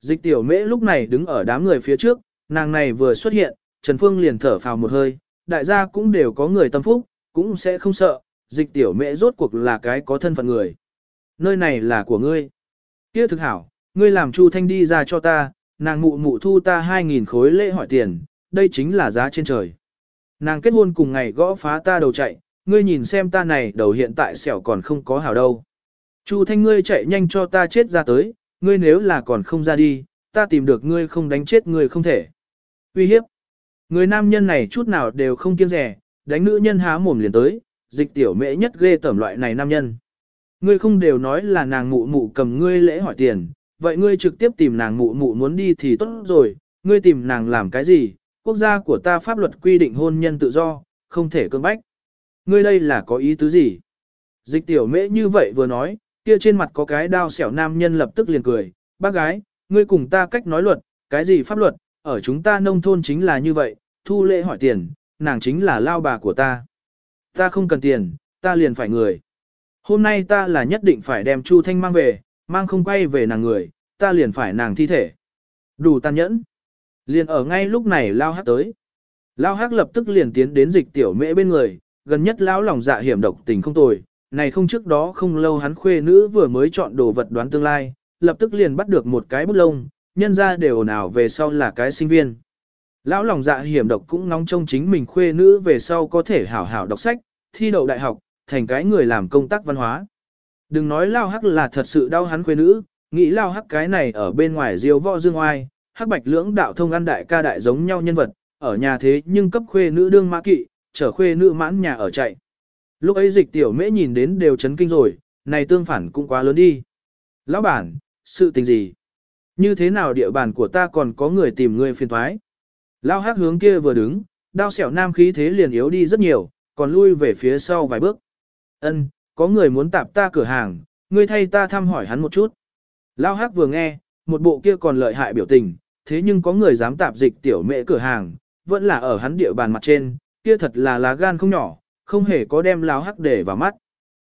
Dịch tiểu mễ lúc này đứng ở đám người phía trước, nàng này vừa xuất hiện, Trần Phương liền thở phào một hơi, đại gia cũng đều có người tâm phúc, cũng sẽ không sợ, dịch tiểu mẹ rốt cuộc là cái có thân phận người. Nơi này là của ngươi. Kia thực hảo, ngươi làm Chu Thanh đi ra cho ta, nàng mụ mụ thu ta 2.000 khối lễ hỏi tiền, đây chính là giá trên trời. Nàng kết hôn cùng ngày gõ phá ta đầu chạy, ngươi nhìn xem ta này đầu hiện tại sẹo còn không có hảo đâu. Chu Thanh ngươi chạy nhanh cho ta chết ra tới, ngươi nếu là còn không ra đi, ta tìm được ngươi không đánh chết ngươi không thể. Uy hiếp. Người nam nhân này chút nào đều không kiêng rẻ, đánh nữ nhân há mồm liền tới, dịch tiểu mễ nhất ghê tẩm loại này nam nhân. Ngươi không đều nói là nàng mụ mụ cầm ngươi lễ hỏi tiền, vậy ngươi trực tiếp tìm nàng mụ mụ muốn đi thì tốt rồi, ngươi tìm nàng làm cái gì, quốc gia của ta pháp luật quy định hôn nhân tự do, không thể cưỡng bách. Ngươi đây là có ý tứ gì? Dịch tiểu mễ như vậy vừa nói, kia trên mặt có cái đao xẻo nam nhân lập tức liền cười, bác gái, ngươi cùng ta cách nói luật, cái gì pháp luật, ở chúng ta nông thôn chính là như vậy, thu lễ hỏi tiền, nàng chính là lao bà của ta. Ta không cần tiền, ta liền phải người. Hôm nay ta là nhất định phải đem Chu Thanh mang về, mang không quay về nàng người, ta liền phải nàng thi thể. Đủ tàn nhẫn. Liền ở ngay lúc này lao hắc tới. Lao hắc lập tức liền tiến đến dịch tiểu mễ bên người, gần nhất lão lòng dạ hiểm độc tình không tồi. Này không trước đó không lâu hắn khuê nữ vừa mới chọn đồ vật đoán tương lai, lập tức liền bắt được một cái bút lông, nhân ra đều nào về sau là cái sinh viên. Lão lòng dạ hiểm độc cũng nóng trông chính mình khuê nữ về sau có thể hảo hảo đọc sách, thi đậu đại học, thành cái người làm công tác văn hóa. Đừng nói lao hắc là thật sự đau hắn khuê nữ, nghĩ lao hắc cái này ở bên ngoài diêu võ dương oai, hắc bạch lưỡng đạo thông ăn đại ca đại giống nhau nhân vật, ở nhà thế nhưng cấp khuê nữ đương mã kỵ, trở khuê nữ mãn nhà ở chạy. Lúc ấy dịch tiểu mễ nhìn đến đều chấn kinh rồi, này tương phản cũng quá lớn đi. Lão bản, sự tình gì? Như thế nào địa bàn của ta còn có người tìm người phiền thoái? Lao hắc hướng kia vừa đứng, đao xẻo nam khí thế liền yếu đi rất nhiều, còn lui về phía sau vài bước. Ân, có người muốn tạp ta cửa hàng, ngươi thay ta thăm hỏi hắn một chút. Lao Hắc vừa nghe, một bộ kia còn lợi hại biểu tình, thế nhưng có người dám tạp dịch tiểu mẹ cửa hàng, vẫn là ở hắn địa bàn mặt trên, kia thật là lá gan không nhỏ, không hề có đem Lao Hắc để vào mắt.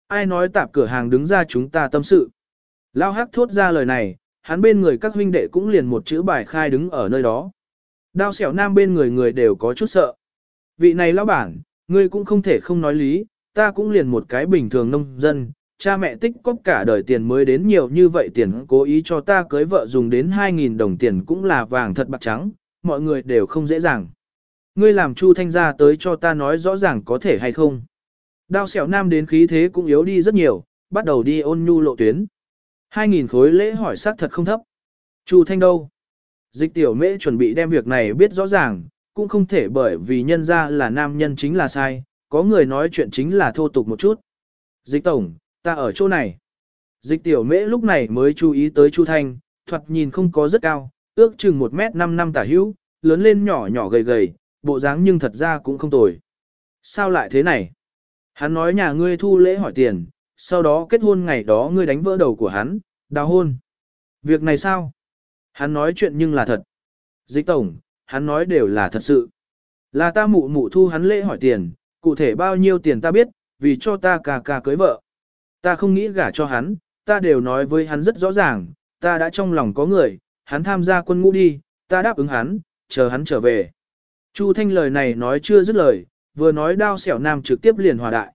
Ai nói tạp cửa hàng đứng ra chúng ta tâm sự. Lao Hắc thốt ra lời này, hắn bên người các huynh đệ cũng liền một chữ bài khai đứng ở nơi đó. Đao xẻo nam bên người người đều có chút sợ. Vị này lão bản, ngươi cũng không thể không nói lý, ta cũng liền một cái bình thường nông dân, cha mẹ tích cóp cả đời tiền mới đến nhiều như vậy tiền cố ý cho ta cưới vợ dùng đến 2.000 đồng tiền cũng là vàng thật bạc trắng, mọi người đều không dễ dàng. Ngươi làm Chu Thanh gia tới cho ta nói rõ ràng có thể hay không. Đao xẻo nam đến khí thế cũng yếu đi rất nhiều, bắt đầu đi ôn nhu lộ tuyến. 2.000 khối lễ hỏi xác thật không thấp. Chu Thanh đâu? Dịch tiểu mễ chuẩn bị đem việc này biết rõ ràng, cũng không thể bởi vì nhân ra là nam nhân chính là sai, có người nói chuyện chính là thô tục một chút. Dịch tổng, ta ở chỗ này. Dịch tiểu mễ lúc này mới chú ý tới Chu Thanh, thoạt nhìn không có rất cao, ước chừng 1 mét 5 năm tả hữu, lớn lên nhỏ nhỏ gầy gầy, bộ dáng nhưng thật ra cũng không tồi. Sao lại thế này? Hắn nói nhà ngươi thu lễ hỏi tiền, sau đó kết hôn ngày đó ngươi đánh vỡ đầu của hắn, đào hôn. Việc này sao? Hắn nói chuyện nhưng là thật. Dịch tổng, hắn nói đều là thật sự. Là ta mụ mụ thu hắn lễ hỏi tiền, cụ thể bao nhiêu tiền ta biết, vì cho ta cà cà cưới vợ. Ta không nghĩ gả cho hắn, ta đều nói với hắn rất rõ ràng, ta đã trong lòng có người, hắn tham gia quân ngũ đi, ta đáp ứng hắn, chờ hắn trở về. Chu Thanh lời này nói chưa dứt lời, vừa nói đao xẻo nam trực tiếp liền hòa đại.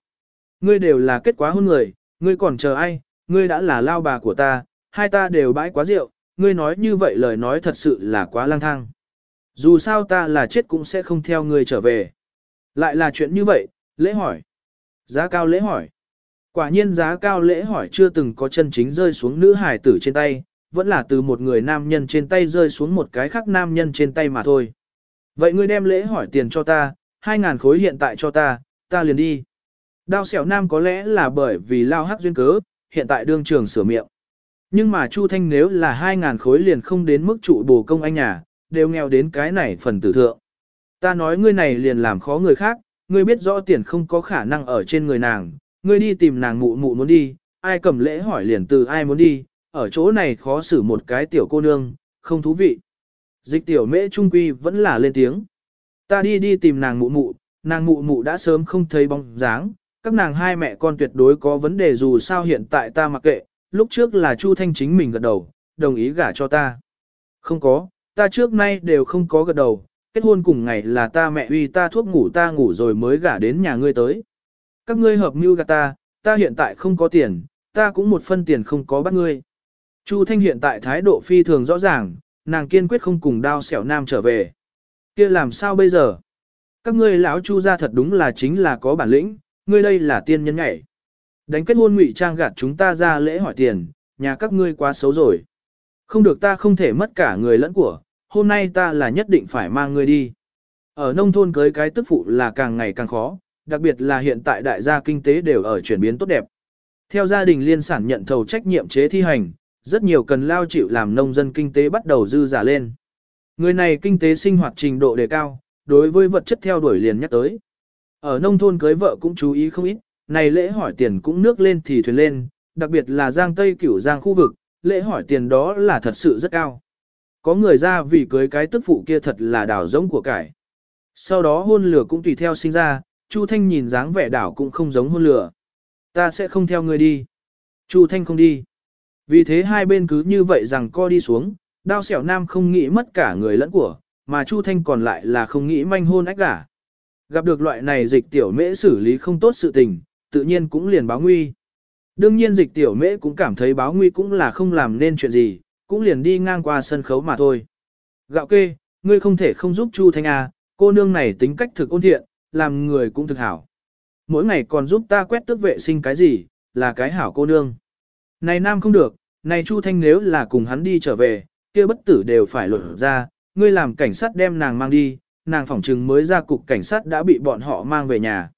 Ngươi đều là kết quả hôn người, ngươi còn chờ ai, ngươi đã là lao bà của ta, hai ta đều bãi quá rượu, ngươi nói như vậy lời nói thật sự là quá lang thang. Dù sao ta là chết cũng sẽ không theo ngươi trở về. Lại là chuyện như vậy, lễ hỏi. Giá cao lễ hỏi. Quả nhiên giá cao lễ hỏi chưa từng có chân chính rơi xuống nữ hải tử trên tay, vẫn là từ một người nam nhân trên tay rơi xuống một cái khác nam nhân trên tay mà thôi. Vậy ngươi đem lễ hỏi tiền cho ta, 2.000 khối hiện tại cho ta, ta liền đi. Đao xẻo nam có lẽ là bởi vì lao hắc duyên cớ, hiện tại đương trường sửa miệng. Nhưng mà Chu Thanh nếu là 2.000 khối liền không đến mức trụ bổ công anh nhà, đều nghèo đến cái này phần tử thượng. Ta nói ngươi này liền làm khó người khác, ngươi biết rõ tiền không có khả năng ở trên người nàng, ngươi đi tìm nàng mụ mụ muốn đi, ai cầm lễ hỏi liền từ ai muốn đi, ở chỗ này khó xử một cái tiểu cô nương, không thú vị. Dịch tiểu mễ trung quy vẫn là lên tiếng. Ta đi đi tìm nàng mụ mụ, nàng mụ mụ đã sớm không thấy bóng dáng, các nàng hai mẹ con tuyệt đối có vấn đề dù sao hiện tại ta mặc kệ, lúc trước là Chu Thanh chính mình gật đầu, đồng ý gả cho ta. Không có, ta trước nay đều không có gật đầu, kết hôn cùng ngày là ta mẹ uy ta thuốc ngủ ta ngủ rồi mới gả đến nhà ngươi tới. Các ngươi hợp mưu gạt ta, ta hiện tại không có tiền, ta cũng một phân tiền không có bắt ngươi. Chu Thanh hiện tại thái độ phi thường rõ ràng, nàng kiên quyết không cùng đao xẻo nam trở về. kia làm sao bây giờ? Các ngươi lão Chu ra thật đúng là chính là có bản lĩnh, ngươi đây là tiên nhân nhảy. Đánh kết hôn ngụy trang gạt chúng ta ra lễ hỏi tiền, nhà các ngươi quá xấu rồi. Không được ta không thể mất cả người lẫn của, hôm nay ta là nhất định phải mang ngươi đi. Ở nông thôn cưới cái tức phụ là càng ngày càng khó, đặc biệt là hiện tại đại gia kinh tế đều ở chuyển biến tốt đẹp. Theo gia đình liên sản nhận thầu trách nhiệm chế thi hành, rất nhiều cần lao chịu làm nông dân kinh tế bắt đầu dư giả lên. Người này kinh tế sinh hoạt trình độ đề cao, đối với vật chất theo đuổi liền nhắc tới. Ở nông thôn cưới vợ cũng chú ý không ít, này lễ hỏi tiền cũng nước lên thì thuyền lên, đặc biệt là Giang Tây cửu Giang khu vực, lễ hỏi tiền đó là thật sự rất cao. Có người ra vì cưới cái tức phụ kia thật là đảo giống của cải. Sau đó hôn lửa cũng tùy theo sinh ra, Chu Thanh nhìn dáng vẻ đảo cũng không giống hôn lửa. Ta sẽ không theo người đi. Chu Thanh không đi. Vì thế hai bên cứ như vậy rằng co đi xuống, đao xẻo nam không nghĩ mất cả người lẫn của, mà Chu Thanh còn lại là không nghĩ manh hôn ách gả. Gặp được loại này dịch tiểu mễ xử lý không tốt sự tình, tự nhiên cũng liền báo nguy. Đương nhiên dịch tiểu mễ cũng cảm thấy báo nguy cũng là không làm nên chuyện gì, cũng liền đi ngang qua sân khấu mà thôi. Gạo kê, ngươi không thể không giúp Chu Thanh A, cô nương này tính cách thực ôn thiện, làm người cũng thực hảo. Mỗi ngày còn giúp ta quét tước vệ sinh cái gì, là cái hảo cô nương. Này nam không được, này Chu Thanh nếu là cùng hắn đi trở về, kia bất tử đều phải lột ra, ngươi làm cảnh sát đem nàng mang đi, nàng phỏng trừng mới ra cục cảnh sát đã bị bọn họ mang về nhà.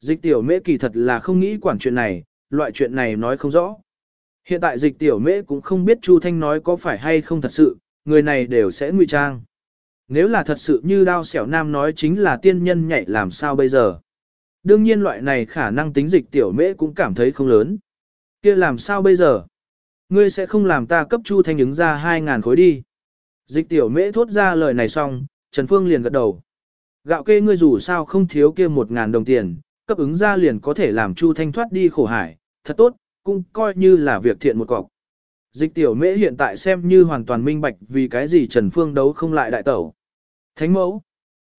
Dịch tiểu mễ kỳ thật là không nghĩ quản chuyện này, loại chuyện này nói không rõ. Hiện tại dịch tiểu mễ cũng không biết Chu Thanh nói có phải hay không thật sự, người này đều sẽ ngụy trang. Nếu là thật sự như đao xẻo nam nói chính là tiên nhân nhảy làm sao bây giờ. Đương nhiên loại này khả năng tính dịch tiểu mễ cũng cảm thấy không lớn. kia làm sao bây giờ? Ngươi sẽ không làm ta cấp Chu Thanh ứng ra 2.000 khối đi. Dịch tiểu mễ thốt ra lời này xong, Trần Phương liền gật đầu. Gạo kê ngươi dù sao không thiếu kia 1.000 đồng tiền, cấp ứng ra liền có thể làm Chu Thanh thoát đi khổ hải, thật tốt, cũng coi như là việc thiện một cọc. Dịch tiểu mễ hiện tại xem như hoàn toàn minh bạch vì cái gì Trần Phương đấu không lại đại tẩu. Thánh mẫu.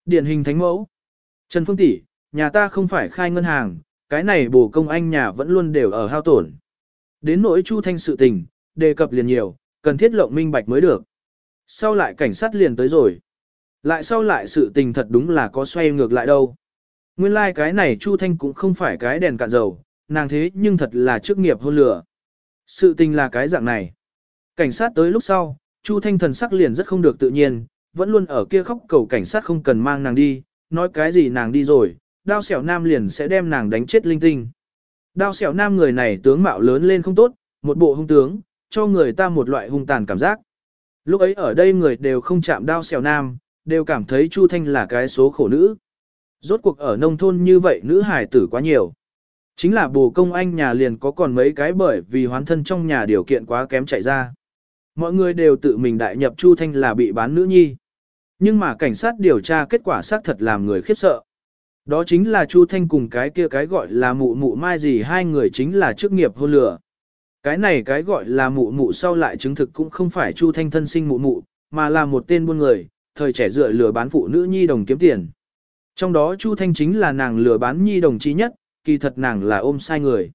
Điển hình thánh mẫu. Trần Phương tỷ, nhà ta không phải khai ngân hàng, cái này bổ công anh nhà vẫn luôn đều ở hao tổn. Đến nỗi Chu Thanh sự tình, đề cập liền nhiều, cần thiết lộng minh bạch mới được. Sau lại cảnh sát liền tới rồi. Lại sau lại sự tình thật đúng là có xoay ngược lại đâu. Nguyên lai like cái này Chu Thanh cũng không phải cái đèn cạn dầu, nàng thế nhưng thật là chức nghiệp hôn lửa. Sự tình là cái dạng này. Cảnh sát tới lúc sau, Chu Thanh thần sắc liền rất không được tự nhiên, vẫn luôn ở kia khóc cầu cảnh sát không cần mang nàng đi, nói cái gì nàng đi rồi, đao xẻo nam liền sẽ đem nàng đánh chết linh tinh. Đao xẻo nam người này tướng mạo lớn lên không tốt, một bộ hung tướng, cho người ta một loại hung tàn cảm giác. Lúc ấy ở đây người đều không chạm đao xẻo nam, đều cảm thấy Chu Thanh là cái số khổ nữ. Rốt cuộc ở nông thôn như vậy nữ hài tử quá nhiều. Chính là bồ công anh nhà liền có còn mấy cái bởi vì hoán thân trong nhà điều kiện quá kém chạy ra. Mọi người đều tự mình đại nhập Chu Thanh là bị bán nữ nhi. Nhưng mà cảnh sát điều tra kết quả xác thật làm người khiếp sợ. Đó chính là Chu Thanh cùng cái kia cái gọi là mụ mụ mai gì hai người chính là chức nghiệp hôn lửa. Cái này cái gọi là mụ mụ sau lại chứng thực cũng không phải Chu Thanh thân sinh mụ mụ, mà là một tên buôn người, thời trẻ dựa lừa bán phụ nữ nhi đồng kiếm tiền. Trong đó Chu Thanh chính là nàng lừa bán nhi đồng chí nhất, kỳ thật nàng là ôm sai người.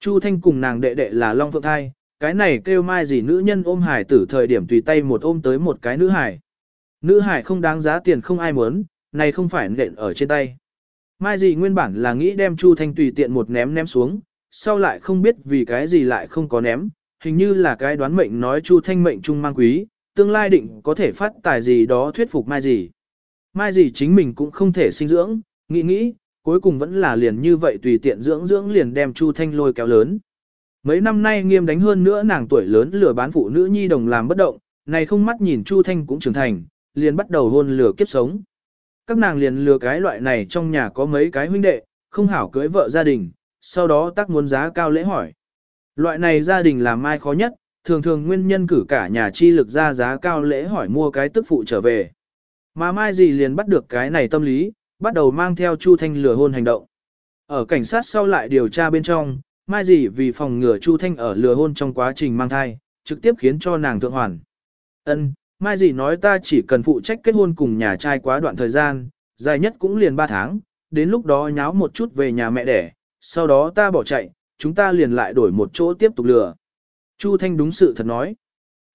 Chu Thanh cùng nàng đệ đệ là Long Phượng Thai, cái này kêu mai gì nữ nhân ôm hải tử thời điểm tùy tay một ôm tới một cái nữ hải. Nữ hải không đáng giá tiền không ai muốn, này không phải nện ở trên tay. Mai gì nguyên bản là nghĩ đem Chu Thanh tùy tiện một ném ném xuống, sau lại không biết vì cái gì lại không có ném, hình như là cái đoán mệnh nói Chu Thanh mệnh trung mang quý, tương lai định có thể phát tài gì đó thuyết phục Mai gì. Mai gì chính mình cũng không thể sinh dưỡng, nghĩ nghĩ, cuối cùng vẫn là liền như vậy tùy tiện dưỡng dưỡng liền đem Chu Thanh lôi kéo lớn. Mấy năm nay nghiêm đánh hơn nữa nàng tuổi lớn lừa bán phụ nữ nhi đồng làm bất động, này không mắt nhìn Chu Thanh cũng trưởng thành, liền bắt đầu hôn lừa kiếp sống. Các nàng liền lừa cái loại này trong nhà có mấy cái huynh đệ, không hảo cưới vợ gia đình, sau đó tác muốn giá cao lễ hỏi. Loại này gia đình làm mai khó nhất, thường thường nguyên nhân cử cả nhà chi lực ra giá cao lễ hỏi mua cái tức phụ trở về. Mà mai gì liền bắt được cái này tâm lý, bắt đầu mang theo Chu Thanh lừa hôn hành động. Ở cảnh sát sau lại điều tra bên trong, mai gì vì phòng ngừa Chu Thanh ở lừa hôn trong quá trình mang thai, trực tiếp khiến cho nàng thượng hoàn. Ân, mai gì nói ta chỉ cần phụ trách kết hôn cùng nhà trai quá đoạn thời gian, dài nhất cũng liền 3 tháng, đến lúc đó nháo một chút về nhà mẹ đẻ, sau đó ta bỏ chạy, chúng ta liền lại đổi một chỗ tiếp tục lừa. Chu Thanh đúng sự thật nói.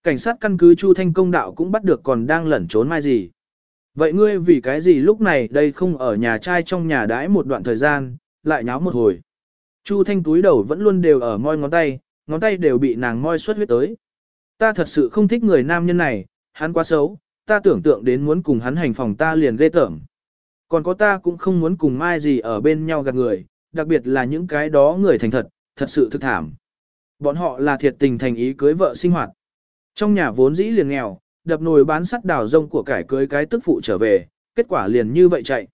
Cảnh sát căn cứ Chu Thanh công đạo cũng bắt được còn đang lẩn trốn mai gì. Vậy ngươi vì cái gì lúc này đây không ở nhà trai trong nhà đãi một đoạn thời gian, lại nháo một hồi. Chu Thanh túi đầu vẫn luôn đều ở môi ngón tay, ngón tay đều bị nàng môi xuất huyết tới. Ta thật sự không thích người nam nhân này, hắn quá xấu, ta tưởng tượng đến muốn cùng hắn hành phòng ta liền ghê tởm. Còn có ta cũng không muốn cùng mai gì ở bên nhau gặp người, đặc biệt là những cái đó người thành thật, thật sự thực thảm. Bọn họ là thiệt tình thành ý cưới vợ sinh hoạt. Trong nhà vốn dĩ liền nghèo, đập nồi bán sắt đào rông của cải cưới cái tức phụ trở về, kết quả liền như vậy chạy.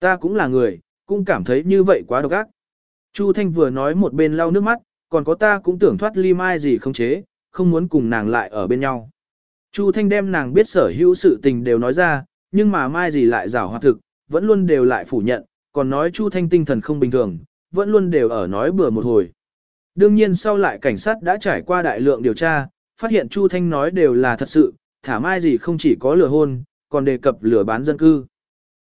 Ta cũng là người, cũng cảm thấy như vậy quá độc ác. Chu Thanh vừa nói một bên lau nước mắt, còn có ta cũng tưởng thoát ly mai gì không chế, không muốn cùng nàng lại ở bên nhau. Chu Thanh đem nàng biết sở hữu sự tình đều nói ra, nhưng mà mai gì lại rảo hoạt thực, vẫn luôn đều lại phủ nhận, còn nói Chu Thanh tinh thần không bình thường, vẫn luôn đều ở nói bừa một hồi. Đương nhiên sau lại cảnh sát đã trải qua đại lượng điều tra, phát hiện Chu Thanh nói đều là thật sự, thả mai gì không chỉ có lừa hôn, còn đề cập lừa bán dân cư.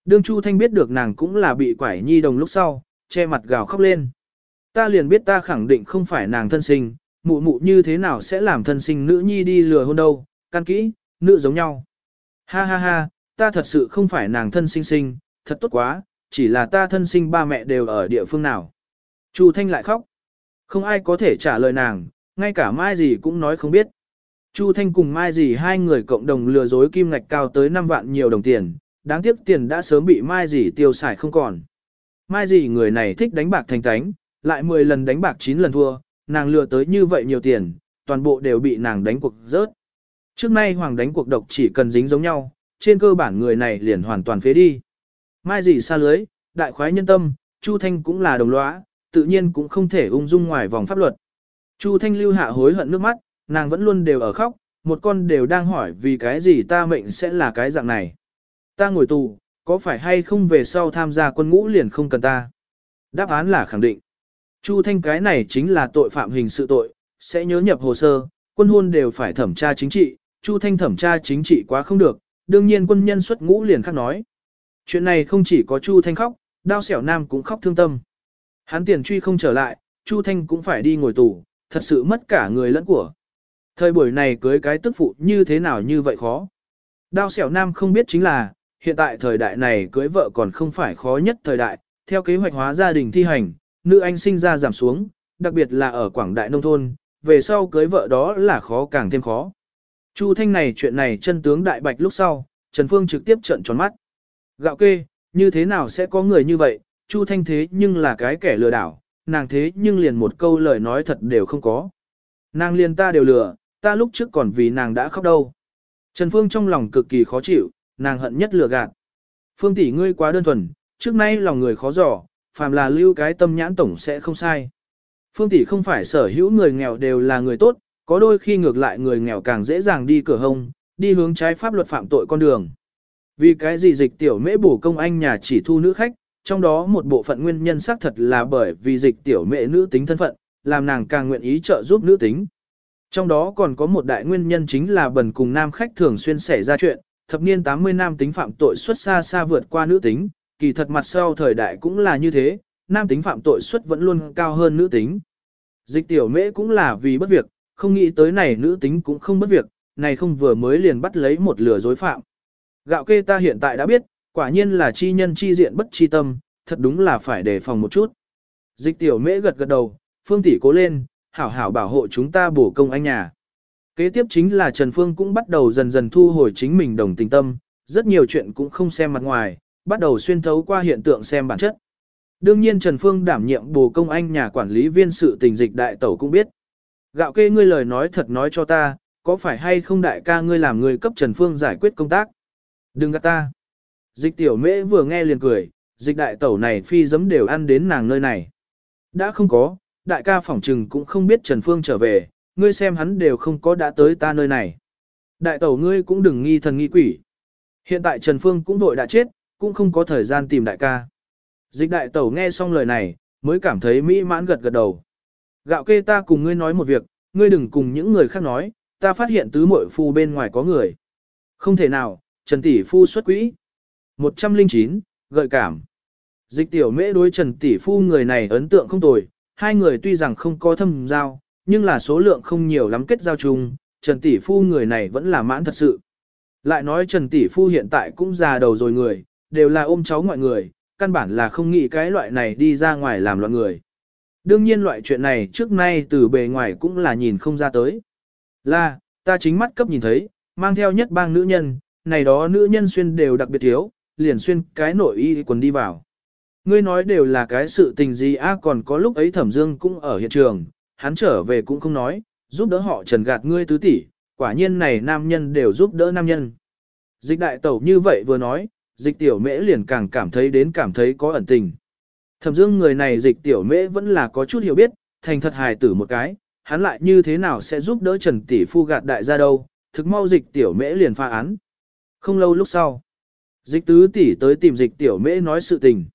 Đương Chu Thanh biết được nàng cũng là bị quải nhi đồng lúc sau, che mặt gào khóc lên. Ta liền biết ta khẳng định không phải nàng thân sinh, mụ mụ như thế nào sẽ làm thân sinh nữ nhi đi lừa hôn đâu, căn kỹ, nữ giống nhau. Ha ha ha, ta thật sự không phải nàng thân sinh sinh, thật tốt quá, chỉ là ta thân sinh ba mẹ đều ở địa phương nào. Chu Thanh lại khóc. Không ai có thể trả lời nàng, ngay cả Mai gì cũng nói không biết. Chu Thanh cùng Mai Dì hai người cộng đồng lừa dối kim ngạch cao tới 5 vạn nhiều đồng tiền, đáng tiếc tiền đã sớm bị Mai Dì tiêu xài không còn. Mai Dì người này thích đánh bạc thành tánh, lại 10 lần đánh bạc 9 lần thua, nàng lừa tới như vậy nhiều tiền, toàn bộ đều bị nàng đánh cuộc rớt. Trước nay hoàng đánh cuộc độc chỉ cần dính giống nhau, trên cơ bản người này liền hoàn toàn phế đi. Mai Dì xa lưới, đại khoái nhân tâm, Chu Thanh cũng là đồng lõa, tự nhiên cũng không thể ung dung ngoài vòng pháp luật. Chu Thanh lưu hạ hối hận nước mắt, nàng vẫn luôn đều ở khóc, một con đều đang hỏi vì cái gì ta mệnh sẽ là cái dạng này. Ta ngồi tù, có phải hay không về sau tham gia quân ngũ liền không cần ta? Đáp án là khẳng định. Chu Thanh cái này chính là tội phạm hình sự tội, sẽ nhớ nhập hồ sơ, quân hôn đều phải thẩm tra chính trị, Chu Thanh thẩm tra chính trị quá không được, đương nhiên quân nhân xuất ngũ liền khác nói. Chuyện này không chỉ có Chu Thanh khóc, đao xẻo nam cũng khóc thương tâm. Hắn tiền truy không trở lại, Chu Thanh cũng phải đi ngồi tù, thật sự mất cả người lẫn của. Thời buổi này cưới cái tức phụ như thế nào như vậy khó. Đao xẻo nam không biết chính là, hiện tại thời đại này cưới vợ còn không phải khó nhất thời đại, theo kế hoạch hóa gia đình thi hành, nữ anh sinh ra giảm xuống, đặc biệt là ở quảng đại nông thôn, về sau cưới vợ đó là khó càng thêm khó. Chu Thanh này chuyện này chân tướng đại bạch lúc sau, Trần Phương trực tiếp trợn tròn mắt. Gạo kê, như thế nào sẽ có người như vậy, Chu Thanh thế nhưng là cái kẻ lừa đảo, nàng thế nhưng liền một câu lời nói thật đều không có. Nàng liền ta đều lừa, ta lúc trước còn vì nàng đã khóc đâu. Trần Phương trong lòng cực kỳ khó chịu, nàng hận nhất lừa gạt. Phương tỷ ngươi quá đơn thuần, trước nay lòng người khó dò, phàm là lưu cái tâm nhãn tổng sẽ không sai. Phương tỷ không phải sở hữu người nghèo đều là người tốt, có đôi khi ngược lại người nghèo càng dễ dàng đi cửa hông, đi hướng trái pháp luật phạm tội con đường. Vì cái gì dịch tiểu mễ bổ công anh nhà chỉ thu nữ khách, trong đó một bộ phận nguyên nhân xác thật là bởi vì dịch tiểu mễ nữ tính thân phận, làm nàng càng nguyện ý trợ giúp nữ tính. Trong đó còn có một đại nguyên nhân chính là bần cùng nam khách thường xuyên xảy ra chuyện, thập niên 80 nam tính phạm tội xuất xa xa vượt qua nữ tính, kỳ thật mặt sau thời đại cũng là như thế, nam tính phạm tội suất vẫn luôn cao hơn nữ tính. Dịch tiểu mễ cũng là vì bất việc, không nghĩ tới này nữ tính cũng không bất việc, này không vừa mới liền bắt lấy một lừa dối phạm. Gạo kê ta hiện tại đã biết, quả nhiên là chi nhân chi diện bất chi tâm, thật đúng là phải đề phòng một chút. Dịch tiểu mễ gật gật đầu, phương tỷ cố lên, hảo hảo bảo hộ chúng ta bổ công anh nhà. Kế tiếp chính là Trần Phương cũng bắt đầu dần dần thu hồi chính mình đồng tình tâm, rất nhiều chuyện cũng không xem mặt ngoài, bắt đầu xuyên thấu qua hiện tượng xem bản chất. Đương nhiên Trần Phương đảm nhiệm bồ công anh nhà quản lý viên sự tình dịch đại tẩu cũng biết. Gạo kê ngươi lời nói thật nói cho ta, có phải hay không đại ca ngươi làm người cấp Trần Phương giải quyết công tác? Đừng gạt ta. Dịch tiểu mễ vừa nghe liền cười, dịch đại tẩu này phi giấm đều ăn đến nàng nơi này. Đã không có, đại ca phỏng trừng cũng không biết Trần Phương trở về, ngươi xem hắn đều không có đã tới ta nơi này. Đại tẩu ngươi cũng đừng nghi thần nghi quỷ. Hiện tại Trần Phương cũng vội đã chết, cũng không có thời gian tìm đại ca. Dịch đại tẩu nghe xong lời này, mới cảm thấy mỹ mãn gật gật đầu. Gạo kê ta cùng ngươi nói một việc, ngươi đừng cùng những người khác nói, ta phát hiện tứ muội phu bên ngoài có người. Không thể nào, Trần Tỷ Phu xuất quỹ. 109, gợi cảm. Dịch tiểu mễ đối Trần Tỷ Phu người này ấn tượng không tồi, hai người tuy rằng không có thâm giao, nhưng là số lượng không nhiều lắm kết giao chung, Trần Tỷ Phu người này vẫn là mãn thật sự. Lại nói Trần Tỷ Phu hiện tại cũng già đầu rồi người, đều là ôm cháu ngoại người, căn bản là không nghĩ cái loại này đi ra ngoài làm loạn người. Đương nhiên loại chuyện này trước nay từ bề ngoài cũng là nhìn không ra tới. Là, ta chính mắt cấp nhìn thấy, mang theo nhất bang nữ nhân, này đó nữ nhân xuyên đều đặc biệt thiếu, liền xuyên cái nội y quần đi vào. Ngươi nói đều là cái sự tình gì a còn có lúc ấy thẩm dương cũng ở hiện trường, hắn trở về cũng không nói, giúp đỡ họ trần gạt ngươi tứ tỷ, quả nhiên này nam nhân đều giúp đỡ nam nhân. Dịch đại tẩu như vậy vừa nói, dịch tiểu mễ liền càng cảm thấy đến cảm thấy có ẩn tình. Thẩm dương người này dịch tiểu mễ vẫn là có chút hiểu biết, thành thật hài tử một cái, hắn lại như thế nào sẽ giúp đỡ trần tỷ phu gạt đại gia đâu, thực mau dịch tiểu mễ liền pha án. Không lâu lúc sau, dịch tứ tỷ tới tìm dịch tiểu mễ nói sự tình.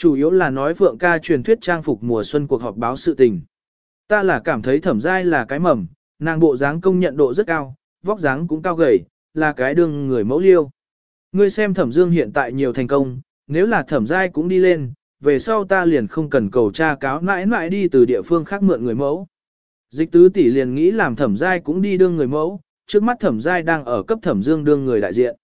Chủ yếu là nói Phượng ca truyền thuyết trang phục mùa xuân cuộc họp báo sự tình. Ta là cảm thấy thẩm giai là cái mầm, nàng bộ dáng công nhận độ rất cao, vóc dáng cũng cao gầy, là cái đương người mẫu liêu. Ngươi xem thẩm dương hiện tại nhiều thành công, nếu là thẩm giai cũng đi lên, về sau ta liền không cần cầu tra cáo mãi mãi đi từ địa phương khác mượn người mẫu. Dịch tứ tỷ liền nghĩ làm thẩm giai cũng đi đương người mẫu, trước mắt thẩm giai đang ở cấp thẩm dương đương người đại diện.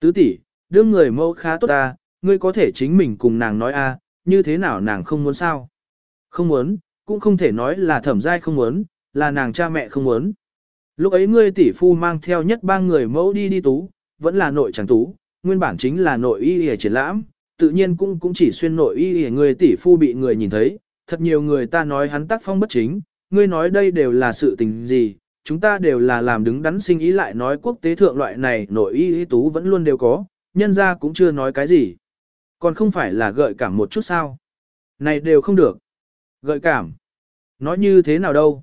Tứ tỷ, đương người mẫu khá tốt ta, ngươi có thể chính mình cùng nàng nói a, như thế nào nàng không muốn sao? Không muốn, cũng không thể nói là thẩm giai không muốn, là nàng cha mẹ không muốn. Lúc ấy ngươi tỷ phu mang theo nhất ba người mẫu đi đi tú, vẫn là nội chẳng tú, nguyên bản chính là nội y y triển lãm, tự nhiên cũng cũng chỉ xuyên nội y y người tỷ phu bị người nhìn thấy, thật nhiều người ta nói hắn tác phong bất chính, ngươi nói đây đều là sự tình gì, chúng ta đều là làm đứng đắn sinh ý lại nói quốc tế thượng loại này nội y y tú vẫn luôn đều có, nhân ra cũng chưa nói cái gì. Còn không phải là gợi cảm một chút sao. Này đều không được. Gợi cảm. Nói như thế nào đâu?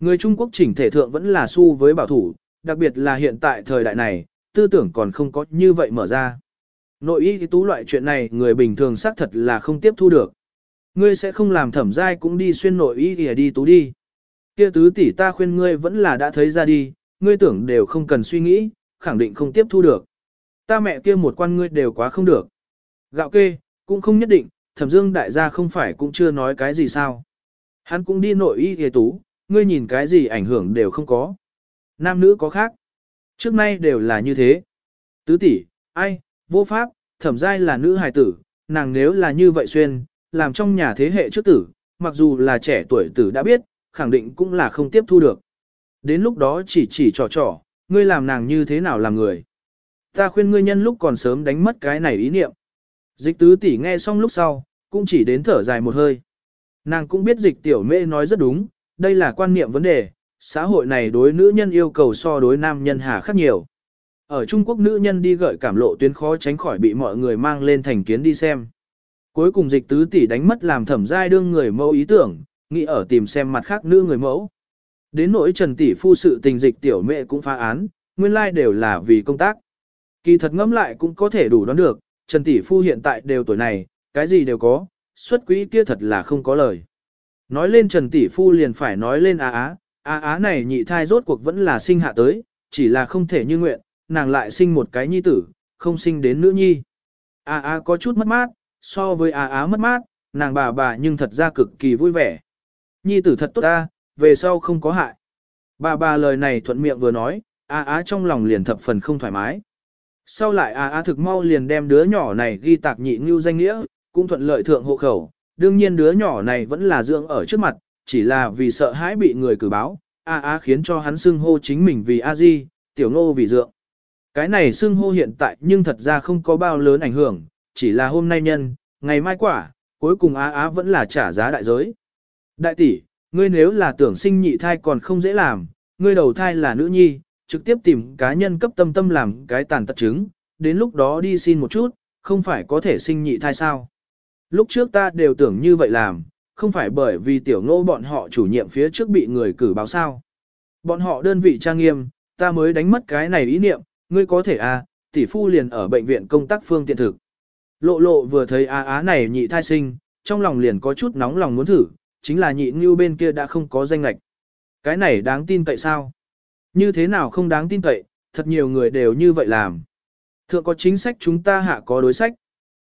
Người Trung Quốc chỉnh thể thượng vẫn là su với bảo thủ, đặc biệt là hiện tại thời đại này, tư tưởng còn không có như vậy mở ra. Nội y tú loại chuyện này người bình thường xác thật là không tiếp thu được. Ngươi sẽ không làm thẩm giai cũng đi xuyên nội y thì đi tú đi. Kia tứ tỷ ta khuyên ngươi vẫn là đã thấy ra đi, ngươi tưởng đều không cần suy nghĩ, khẳng định không tiếp thu được. Ta mẹ kia một quan ngươi đều quá không được. Gạo kê, cũng không nhất định, thẩm dương đại gia không phải cũng chưa nói cái gì sao. Hắn cũng đi nội y kìa tú, ngươi nhìn cái gì ảnh hưởng đều không có. Nam nữ có khác. Trước nay đều là như thế. Tứ tỷ, ai, vô pháp, thẩm giai là nữ hài tử, nàng nếu là như vậy xuyên, làm trong nhà thế hệ trước tử, mặc dù là trẻ tuổi tử đã biết, khẳng định cũng là không tiếp thu được. Đến lúc đó chỉ chỉ trò trò, ngươi làm nàng như thế nào làm người. Ta khuyên ngươi nhân lúc còn sớm đánh mất cái này ý niệm. Dịch tứ tỷ nghe xong lúc sau, cũng chỉ đến thở dài một hơi. Nàng cũng biết dịch tiểu mê nói rất đúng, đây là quan niệm vấn đề, xã hội này đối nữ nhân yêu cầu so đối nam nhân hà khác nhiều. Ở Trung Quốc nữ nhân đi gợi cảm lộ tuyến khó tránh khỏi bị mọi người mang lên thành kiến đi xem. Cuối cùng dịch tứ tỷ đánh mất làm thẩm giai đương người mẫu ý tưởng, nghĩ ở tìm xem mặt khác nữ người mẫu. Đến nỗi trần tỷ phu sự tình dịch tiểu mẹ cũng phá án, nguyên lai like đều là vì công tác. Kỳ thật ngẫm lại cũng có thể đủ đoán được, trần tỷ phu hiện tại đều tuổi này, cái gì đều có, xuất quỹ kia thật là không có lời. Nói lên trần tỷ phu liền phải nói lên á á, á á này nhị thai rốt cuộc vẫn là sinh hạ tới, chỉ là không thể như nguyện, nàng lại sinh một cái nhi tử, không sinh đến nữ nhi. Á á có chút mất mát, so với á á mất mát, nàng bà bà nhưng thật ra cực kỳ vui vẻ. Nhi tử thật tốt ta, về sau không có hại. Bà bà lời này thuận miệng vừa nói, á á trong lòng liền thập phần không thoải mái. Sau lại a a thực mau liền đem đứa nhỏ này ghi tạc nhị ngưu danh nghĩa, cũng thuận lợi thượng hộ khẩu. Đương nhiên đứa nhỏ này vẫn là dưỡng ở trước mặt, chỉ là vì sợ hãi bị người cử báo, a a khiến cho hắn xưng hô chính mình vì a di, tiểu ngô vì dượng. Cái này xưng hô hiện tại nhưng thật ra không có bao lớn ảnh hưởng, chỉ là hôm nay nhân, ngày mai quả, cuối cùng Á Á vẫn là trả giá đại giới. Đại tỷ, ngươi nếu là tưởng sinh nhị thai còn không dễ làm, ngươi đầu thai là nữ nhi, trực tiếp tìm cá nhân cấp tâm tâm làm cái tàn tật chứng, đến lúc đó đi xin một chút, không phải có thể sinh nhị thai sao. Lúc trước ta đều tưởng như vậy làm, không phải bởi vì tiểu ngô bọn họ chủ nhiệm phía trước bị người cử báo sao. Bọn họ đơn vị trang nghiêm, ta mới đánh mất cái này ý niệm, ngươi có thể à, tỷ phu liền ở bệnh viện công tác phương tiện thực. Lộ lộ vừa thấy á á này nhị thai sinh, trong lòng liền có chút nóng lòng muốn thử, chính là nhị như bên kia đã không có danh lệch. Cái này đáng tin tại sao? Như thế nào không đáng tin cậy, thật nhiều người đều như vậy làm. Thượng có chính sách chúng ta hạ có đối sách.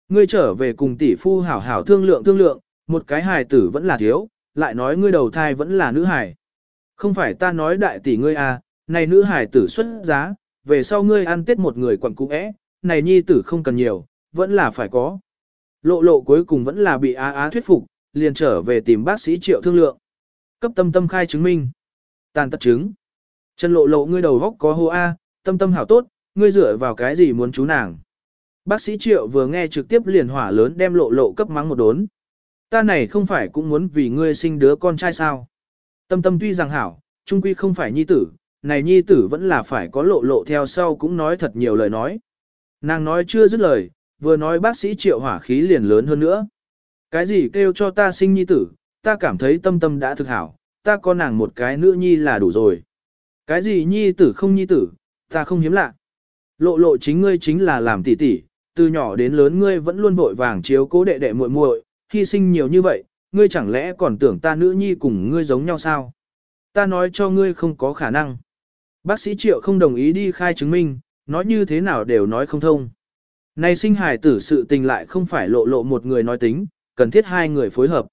Ngươi trở về cùng tỷ phu hảo hảo thương lượng thương lượng, một cái hài tử vẫn là thiếu, lại nói ngươi đầu thai vẫn là nữ hài. Không phải ta nói đại tỷ ngươi à, này nữ hài tử xuất giá, về sau ngươi ăn tết một người quặng cũ é, này nhi tử không cần nhiều, vẫn là phải có. Lộ lộ cuối cùng vẫn là bị á á thuyết phục, liền trở về tìm bác sĩ triệu thương lượng. Cấp tâm tâm khai chứng minh. Tàn tật chứng. Trần lộ lộ ngươi đầu góc có hô A, tâm tâm hảo tốt, ngươi dựa vào cái gì muốn chú nàng. Bác sĩ triệu vừa nghe trực tiếp liền hỏa lớn đem lộ lộ cấp mắng một đốn. Ta này không phải cũng muốn vì ngươi sinh đứa con trai sao. Tâm tâm tuy rằng hảo, trung quy không phải nhi tử, này nhi tử vẫn là phải có lộ lộ theo sau cũng nói thật nhiều lời nói. Nàng nói chưa dứt lời, vừa nói bác sĩ triệu hỏa khí liền lớn hơn nữa. Cái gì kêu cho ta sinh nhi tử, ta cảm thấy tâm tâm đã thực hảo, ta có nàng một cái nữ nhi là đủ rồi. Cái gì nhi tử không nhi tử, ta không hiếm lạ. Lộ lộ chính ngươi chính là làm tỷ tỷ, từ nhỏ đến lớn ngươi vẫn luôn vội vàng chiếu cố đệ đệ muội muội, hy sinh nhiều như vậy, ngươi chẳng lẽ còn tưởng ta nữ nhi cùng ngươi giống nhau sao? Ta nói cho ngươi không có khả năng. Bác sĩ Triệu không đồng ý đi khai chứng minh, nói như thế nào đều nói không thông. Này sinh hài tử sự tình lại không phải lộ lộ một người nói tính, cần thiết hai người phối hợp.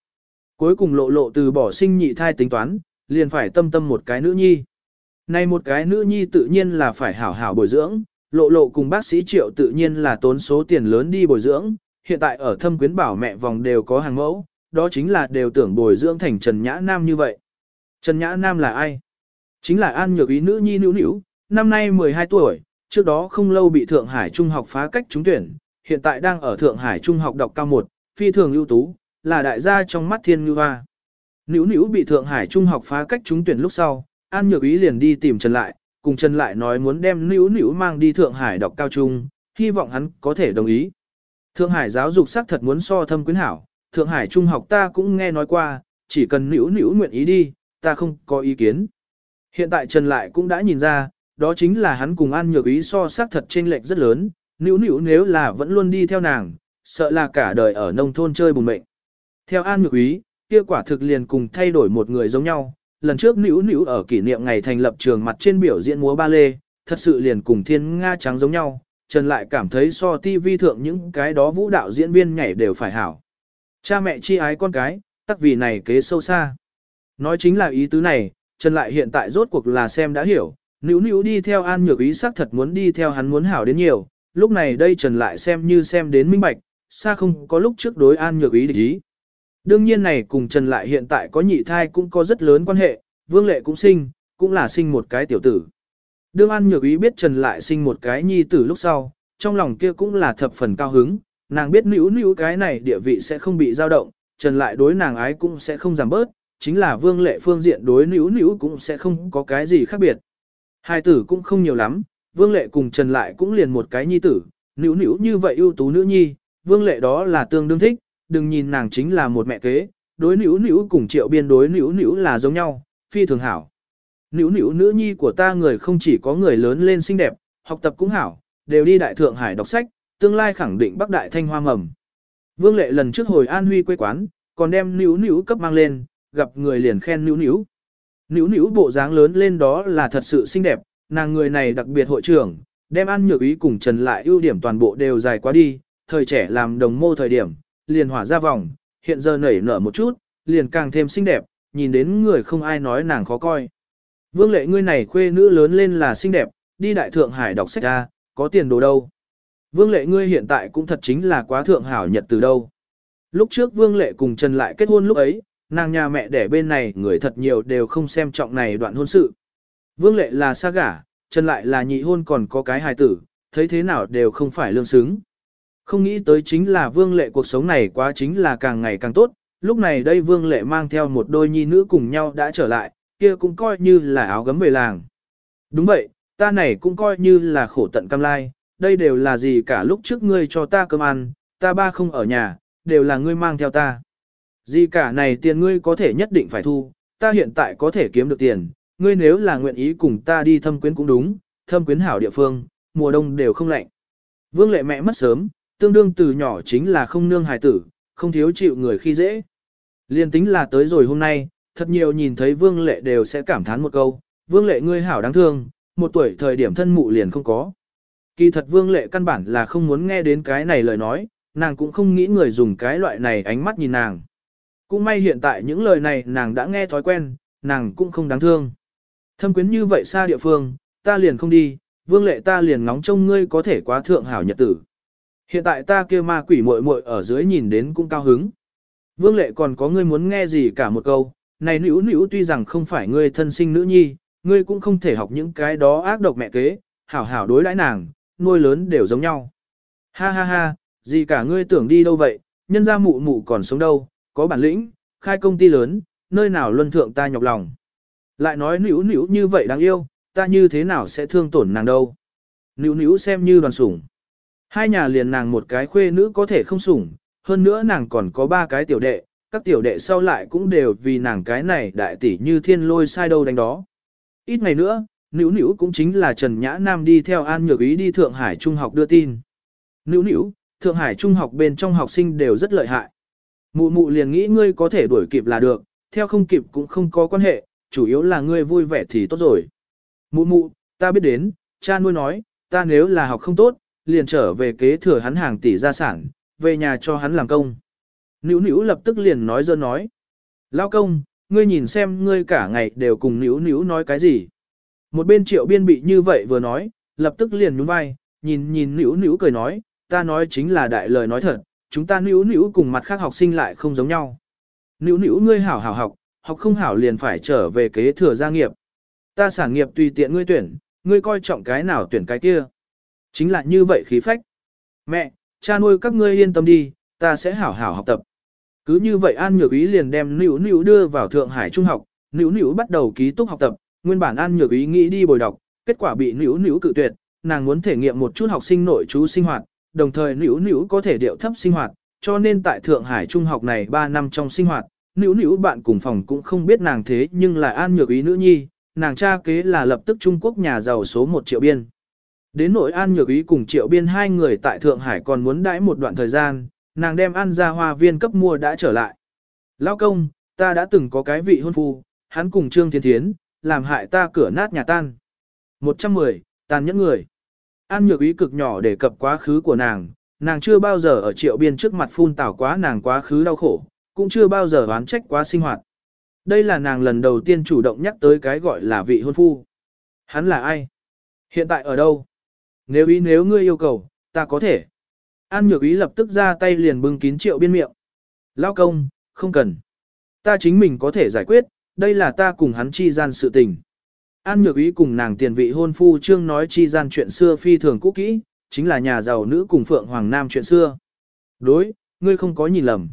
Cuối cùng lộ lộ từ bỏ sinh nhị thai tính toán, liền phải tâm tâm một cái nữ nhi. Này một cái nữ nhi tự nhiên là phải hảo hảo bồi dưỡng, lộ lộ cùng bác sĩ triệu tự nhiên là tốn số tiền lớn đi bồi dưỡng, hiện tại ở thâm quyến bảo mẹ vòng đều có hàng mẫu, đó chính là đều tưởng bồi dưỡng thành Trần Nhã Nam như vậy. Trần Nhã Nam là ai? Chính là An Nhược Ý nữ nhi nữ nữ, năm nay 12 tuổi, trước đó không lâu bị Thượng Hải Trung học phá cách trúng tuyển, hiện tại đang ở Thượng Hải Trung học đọc cao 1, phi thường ưu tú, là đại gia trong mắt thiên ngư hoa. Nữ nữ bị Thượng Hải Trung học phá cách trúng tuyển lúc sau, An Nhược Ý liền đi tìm Trần Lại, cùng Trần Lại nói muốn đem Nữu Nữu mang đi Thượng Hải đọc cao trung, hy vọng hắn có thể đồng ý. Thượng Hải giáo dục xác thật muốn so thâm quyến hảo, Thượng Hải Trung học ta cũng nghe nói qua, chỉ cần Nữu Nữu nguyện ý đi, ta không có ý kiến. Hiện tại Trần Lại cũng đã nhìn ra, đó chính là hắn cùng An Nhược Ý so sắc thật trên lệch rất lớn, Nữu Nữu nếu là vẫn luôn đi theo nàng, sợ là cả đời ở nông thôn chơi bùn mệnh. Theo An Nhược Ý, kia quả thực liền cùng thay đổi một người giống nhau, lần trước nữ nữ ở kỷ niệm ngày thành lập trường mặt trên biểu diễn múa ba lê, thật sự liền cùng thiên nga trắng giống nhau, Trần lại cảm thấy so ti vi thượng những cái đó vũ đạo diễn viên nhảy đều phải hảo. Cha mẹ chi ái con cái, tắc vì này kế sâu xa. Nói chính là ý tứ này, Trần lại hiện tại rốt cuộc là xem đã hiểu, nữ nữ đi theo an nhược ý xác thật muốn đi theo hắn muốn hảo đến nhiều, lúc này đây Trần lại xem như xem đến minh bạch, xa không có lúc trước đối an nhược ý định ý. Đương nhiên này cùng Trần lại hiện tại có nhị thai cũng có rất lớn quan hệ, vương lệ cũng sinh, cũng là sinh một cái tiểu tử. Đương An Nhược Ý biết Trần lại sinh một cái nhi tử lúc sau, trong lòng kia cũng là thập phần cao hứng, nàng biết nữ nữ cái này địa vị sẽ không bị dao động, Trần lại đối nàng ái cũng sẽ không giảm bớt, chính là vương lệ phương diện đối nữ nữ cũng sẽ không có cái gì khác biệt. Hai tử cũng không nhiều lắm, vương lệ cùng Trần lại cũng liền một cái nhi tử, nữ nữ như vậy ưu tú nữ nhi, vương lệ đó là tương đương thích, đừng nhìn nàng chính là một mẹ kế, đối nữ nữ cùng triệu biên đối nữ nữ là giống nhau, phi thường hảo. Nữ nữ nữ nhi của ta người không chỉ có người lớn lên xinh đẹp, học tập cũng hảo, đều đi Đại Thượng Hải đọc sách, tương lai khẳng định Bắc Đại Thanh Hoa mầm. Vương Lệ lần trước hồi An Huy quê quán, còn đem nữ nữ cấp mang lên, gặp người liền khen nữ nữ. Nữ nữ bộ dáng lớn lên đó là thật sự xinh đẹp, nàng người này đặc biệt hội trưởng, đem ăn nhược ý cùng Trần lại ưu điểm toàn bộ đều dài quá đi, thời trẻ làm đồng mô thời điểm, liền hỏa ra vòng, hiện giờ nảy nở một chút, liền càng thêm xinh đẹp, nhìn đến người không ai nói nàng khó coi. Vương lệ ngươi này khuê nữ lớn lên là xinh đẹp, đi đại thượng hải đọc sách ra, có tiền đồ đâu. Vương lệ ngươi hiện tại cũng thật chính là quá thượng hảo nhật từ đâu. Lúc trước vương lệ cùng Trần lại kết hôn lúc ấy, nàng nhà mẹ đẻ bên này người thật nhiều đều không xem trọng này đoạn hôn sự. Vương lệ là xa gả, Trần lại là nhị hôn còn có cái hài tử, thấy thế nào đều không phải lương xứng. Không nghĩ tới chính là vương lệ cuộc sống này quá chính là càng ngày càng tốt, lúc này đây vương lệ mang theo một đôi nhi nữ cùng nhau đã trở lại, kia cũng coi như là áo gấm về làng. Đúng vậy, ta này cũng coi như là khổ tận cam lai, đây đều là gì cả lúc trước ngươi cho ta cơm ăn, ta ba không ở nhà, đều là ngươi mang theo ta. Gì cả này tiền ngươi có thể nhất định phải thu, ta hiện tại có thể kiếm được tiền, ngươi nếu là nguyện ý cùng ta đi thâm quyến cũng đúng, thâm quyến hảo địa phương, mùa đông đều không lạnh. Vương lệ mẹ mất sớm, tương đương từ nhỏ chính là không nương hài tử, không thiếu chịu người khi dễ. Liên tính là tới rồi hôm nay, thật nhiều nhìn thấy vương lệ đều sẽ cảm thán một câu, vương lệ ngươi hảo đáng thương, một tuổi thời điểm thân mụ liền không có. Kỳ thật vương lệ căn bản là không muốn nghe đến cái này lời nói, nàng cũng không nghĩ người dùng cái loại này ánh mắt nhìn nàng. Cũng may hiện tại những lời này nàng đã nghe thói quen, nàng cũng không đáng thương. Thâm quyến như vậy xa địa phương, ta liền không đi, vương lệ ta liền ngóng trông ngươi có thể quá thượng hảo nhật tử. Hiện tại ta kia ma quỷ muội muội ở dưới nhìn đến cũng cao hứng. Vương lệ còn có ngươi muốn nghe gì cả một câu, này nữ nữ tuy rằng không phải ngươi thân sinh nữ nhi, ngươi cũng không thể học những cái đó ác độc mẹ kế, hảo hảo đối đãi nàng, nuôi lớn đều giống nhau. Ha ha ha, gì cả ngươi tưởng đi đâu vậy, nhân ra mụ mụ còn sống đâu, có bản lĩnh, khai công ty lớn, nơi nào luân thượng ta nhọc lòng. Lại nói nữ nữ như vậy đáng yêu, ta như thế nào sẽ thương tổn nàng đâu. Nữ nữ xem như đoàn sủng. Hai nhà liền nàng một cái khuê nữ có thể không sủng, hơn nữa nàng còn có ba cái tiểu đệ, các tiểu đệ sau lại cũng đều vì nàng cái này đại tỷ như thiên lôi sai đâu đánh đó. Ít ngày nữa, Nữu Nữu cũng chính là Trần Nhã Nam đi theo An Nhược Ý đi Thượng Hải Trung học đưa tin. Nữu Nữu, Thượng Hải Trung học bên trong học sinh đều rất lợi hại. Mụ mụ liền nghĩ ngươi có thể đuổi kịp là được, theo không kịp cũng không có quan hệ, chủ yếu là ngươi vui vẻ thì tốt rồi. Mụ mụ, ta biết đến, cha nuôi nói, ta nếu là học không tốt, liền trở về kế thừa hắn hàng tỷ gia sản, về nhà cho hắn làm công. Nữu nữu lập tức liền nói dơ nói. Lao công, ngươi nhìn xem ngươi cả ngày đều cùng nữu nữu nói cái gì. Một bên triệu biên bị như vậy vừa nói, lập tức liền nhún vai, nhìn nhìn nữu nữu cười nói, ta nói chính là đại lời nói thật, chúng ta nữu nữu cùng mặt khác học sinh lại không giống nhau. Nữu nữu ngươi hảo hảo học, học không hảo liền phải trở về kế thừa gia nghiệp. Ta sản nghiệp tùy tiện ngươi tuyển, ngươi coi trọng cái nào tuyển cái kia. Chính là như vậy khí phách. Mẹ, cha nuôi các ngươi yên tâm đi, ta sẽ hảo hảo học tập. Cứ như vậy An Nhược Ý liền đem Nữu Nữu đưa vào Thượng Hải Trung học, Nữu Nữu bắt đầu ký túc học tập, nguyên bản An Nhược Ý nghĩ đi bồi đọc, kết quả bị Nữu Nữu cự tuyệt, nàng muốn thể nghiệm một chút học sinh nội trú sinh hoạt, đồng thời Nữu Nữu có thể điệu thấp sinh hoạt, cho nên tại Thượng Hải Trung học này 3 năm trong sinh hoạt, Nữu Nữu bạn cùng phòng cũng không biết nàng thế nhưng là An Nhược Ý nữ nhi, nàng cha kế là lập tức Trung Quốc nhà giàu số 1 triệu biên. Đến nội An Nhược Ý cùng triệu biên hai người tại Thượng Hải còn muốn đãi một đoạn thời gian, nàng đem An ra hoa viên cấp mua đã trở lại. Lao công, ta đã từng có cái vị hôn phu, hắn cùng Trương Thiên Thiến, làm hại ta cửa nát nhà tan. 110, tàn nhẫn người. An Nhược Ý cực nhỏ để cập quá khứ của nàng, nàng chưa bao giờ ở triệu biên trước mặt phun tảo quá nàng quá khứ đau khổ, cũng chưa bao giờ oán trách quá sinh hoạt. Đây là nàng lần đầu tiên chủ động nhắc tới cái gọi là vị hôn phu. Hắn là ai? Hiện tại ở đâu? Nếu ý nếu ngươi yêu cầu, ta có thể. An nhược ý lập tức ra tay liền bưng kín triệu biên miệng. Lao công, không cần. Ta chính mình có thể giải quyết, đây là ta cùng hắn chi gian sự tình. An nhược ý cùng nàng tiền vị hôn phu trương nói chi gian chuyện xưa phi thường cũ kỹ, chính là nhà giàu nữ cùng Phượng Hoàng Nam chuyện xưa. Đối, ngươi không có nhìn lầm.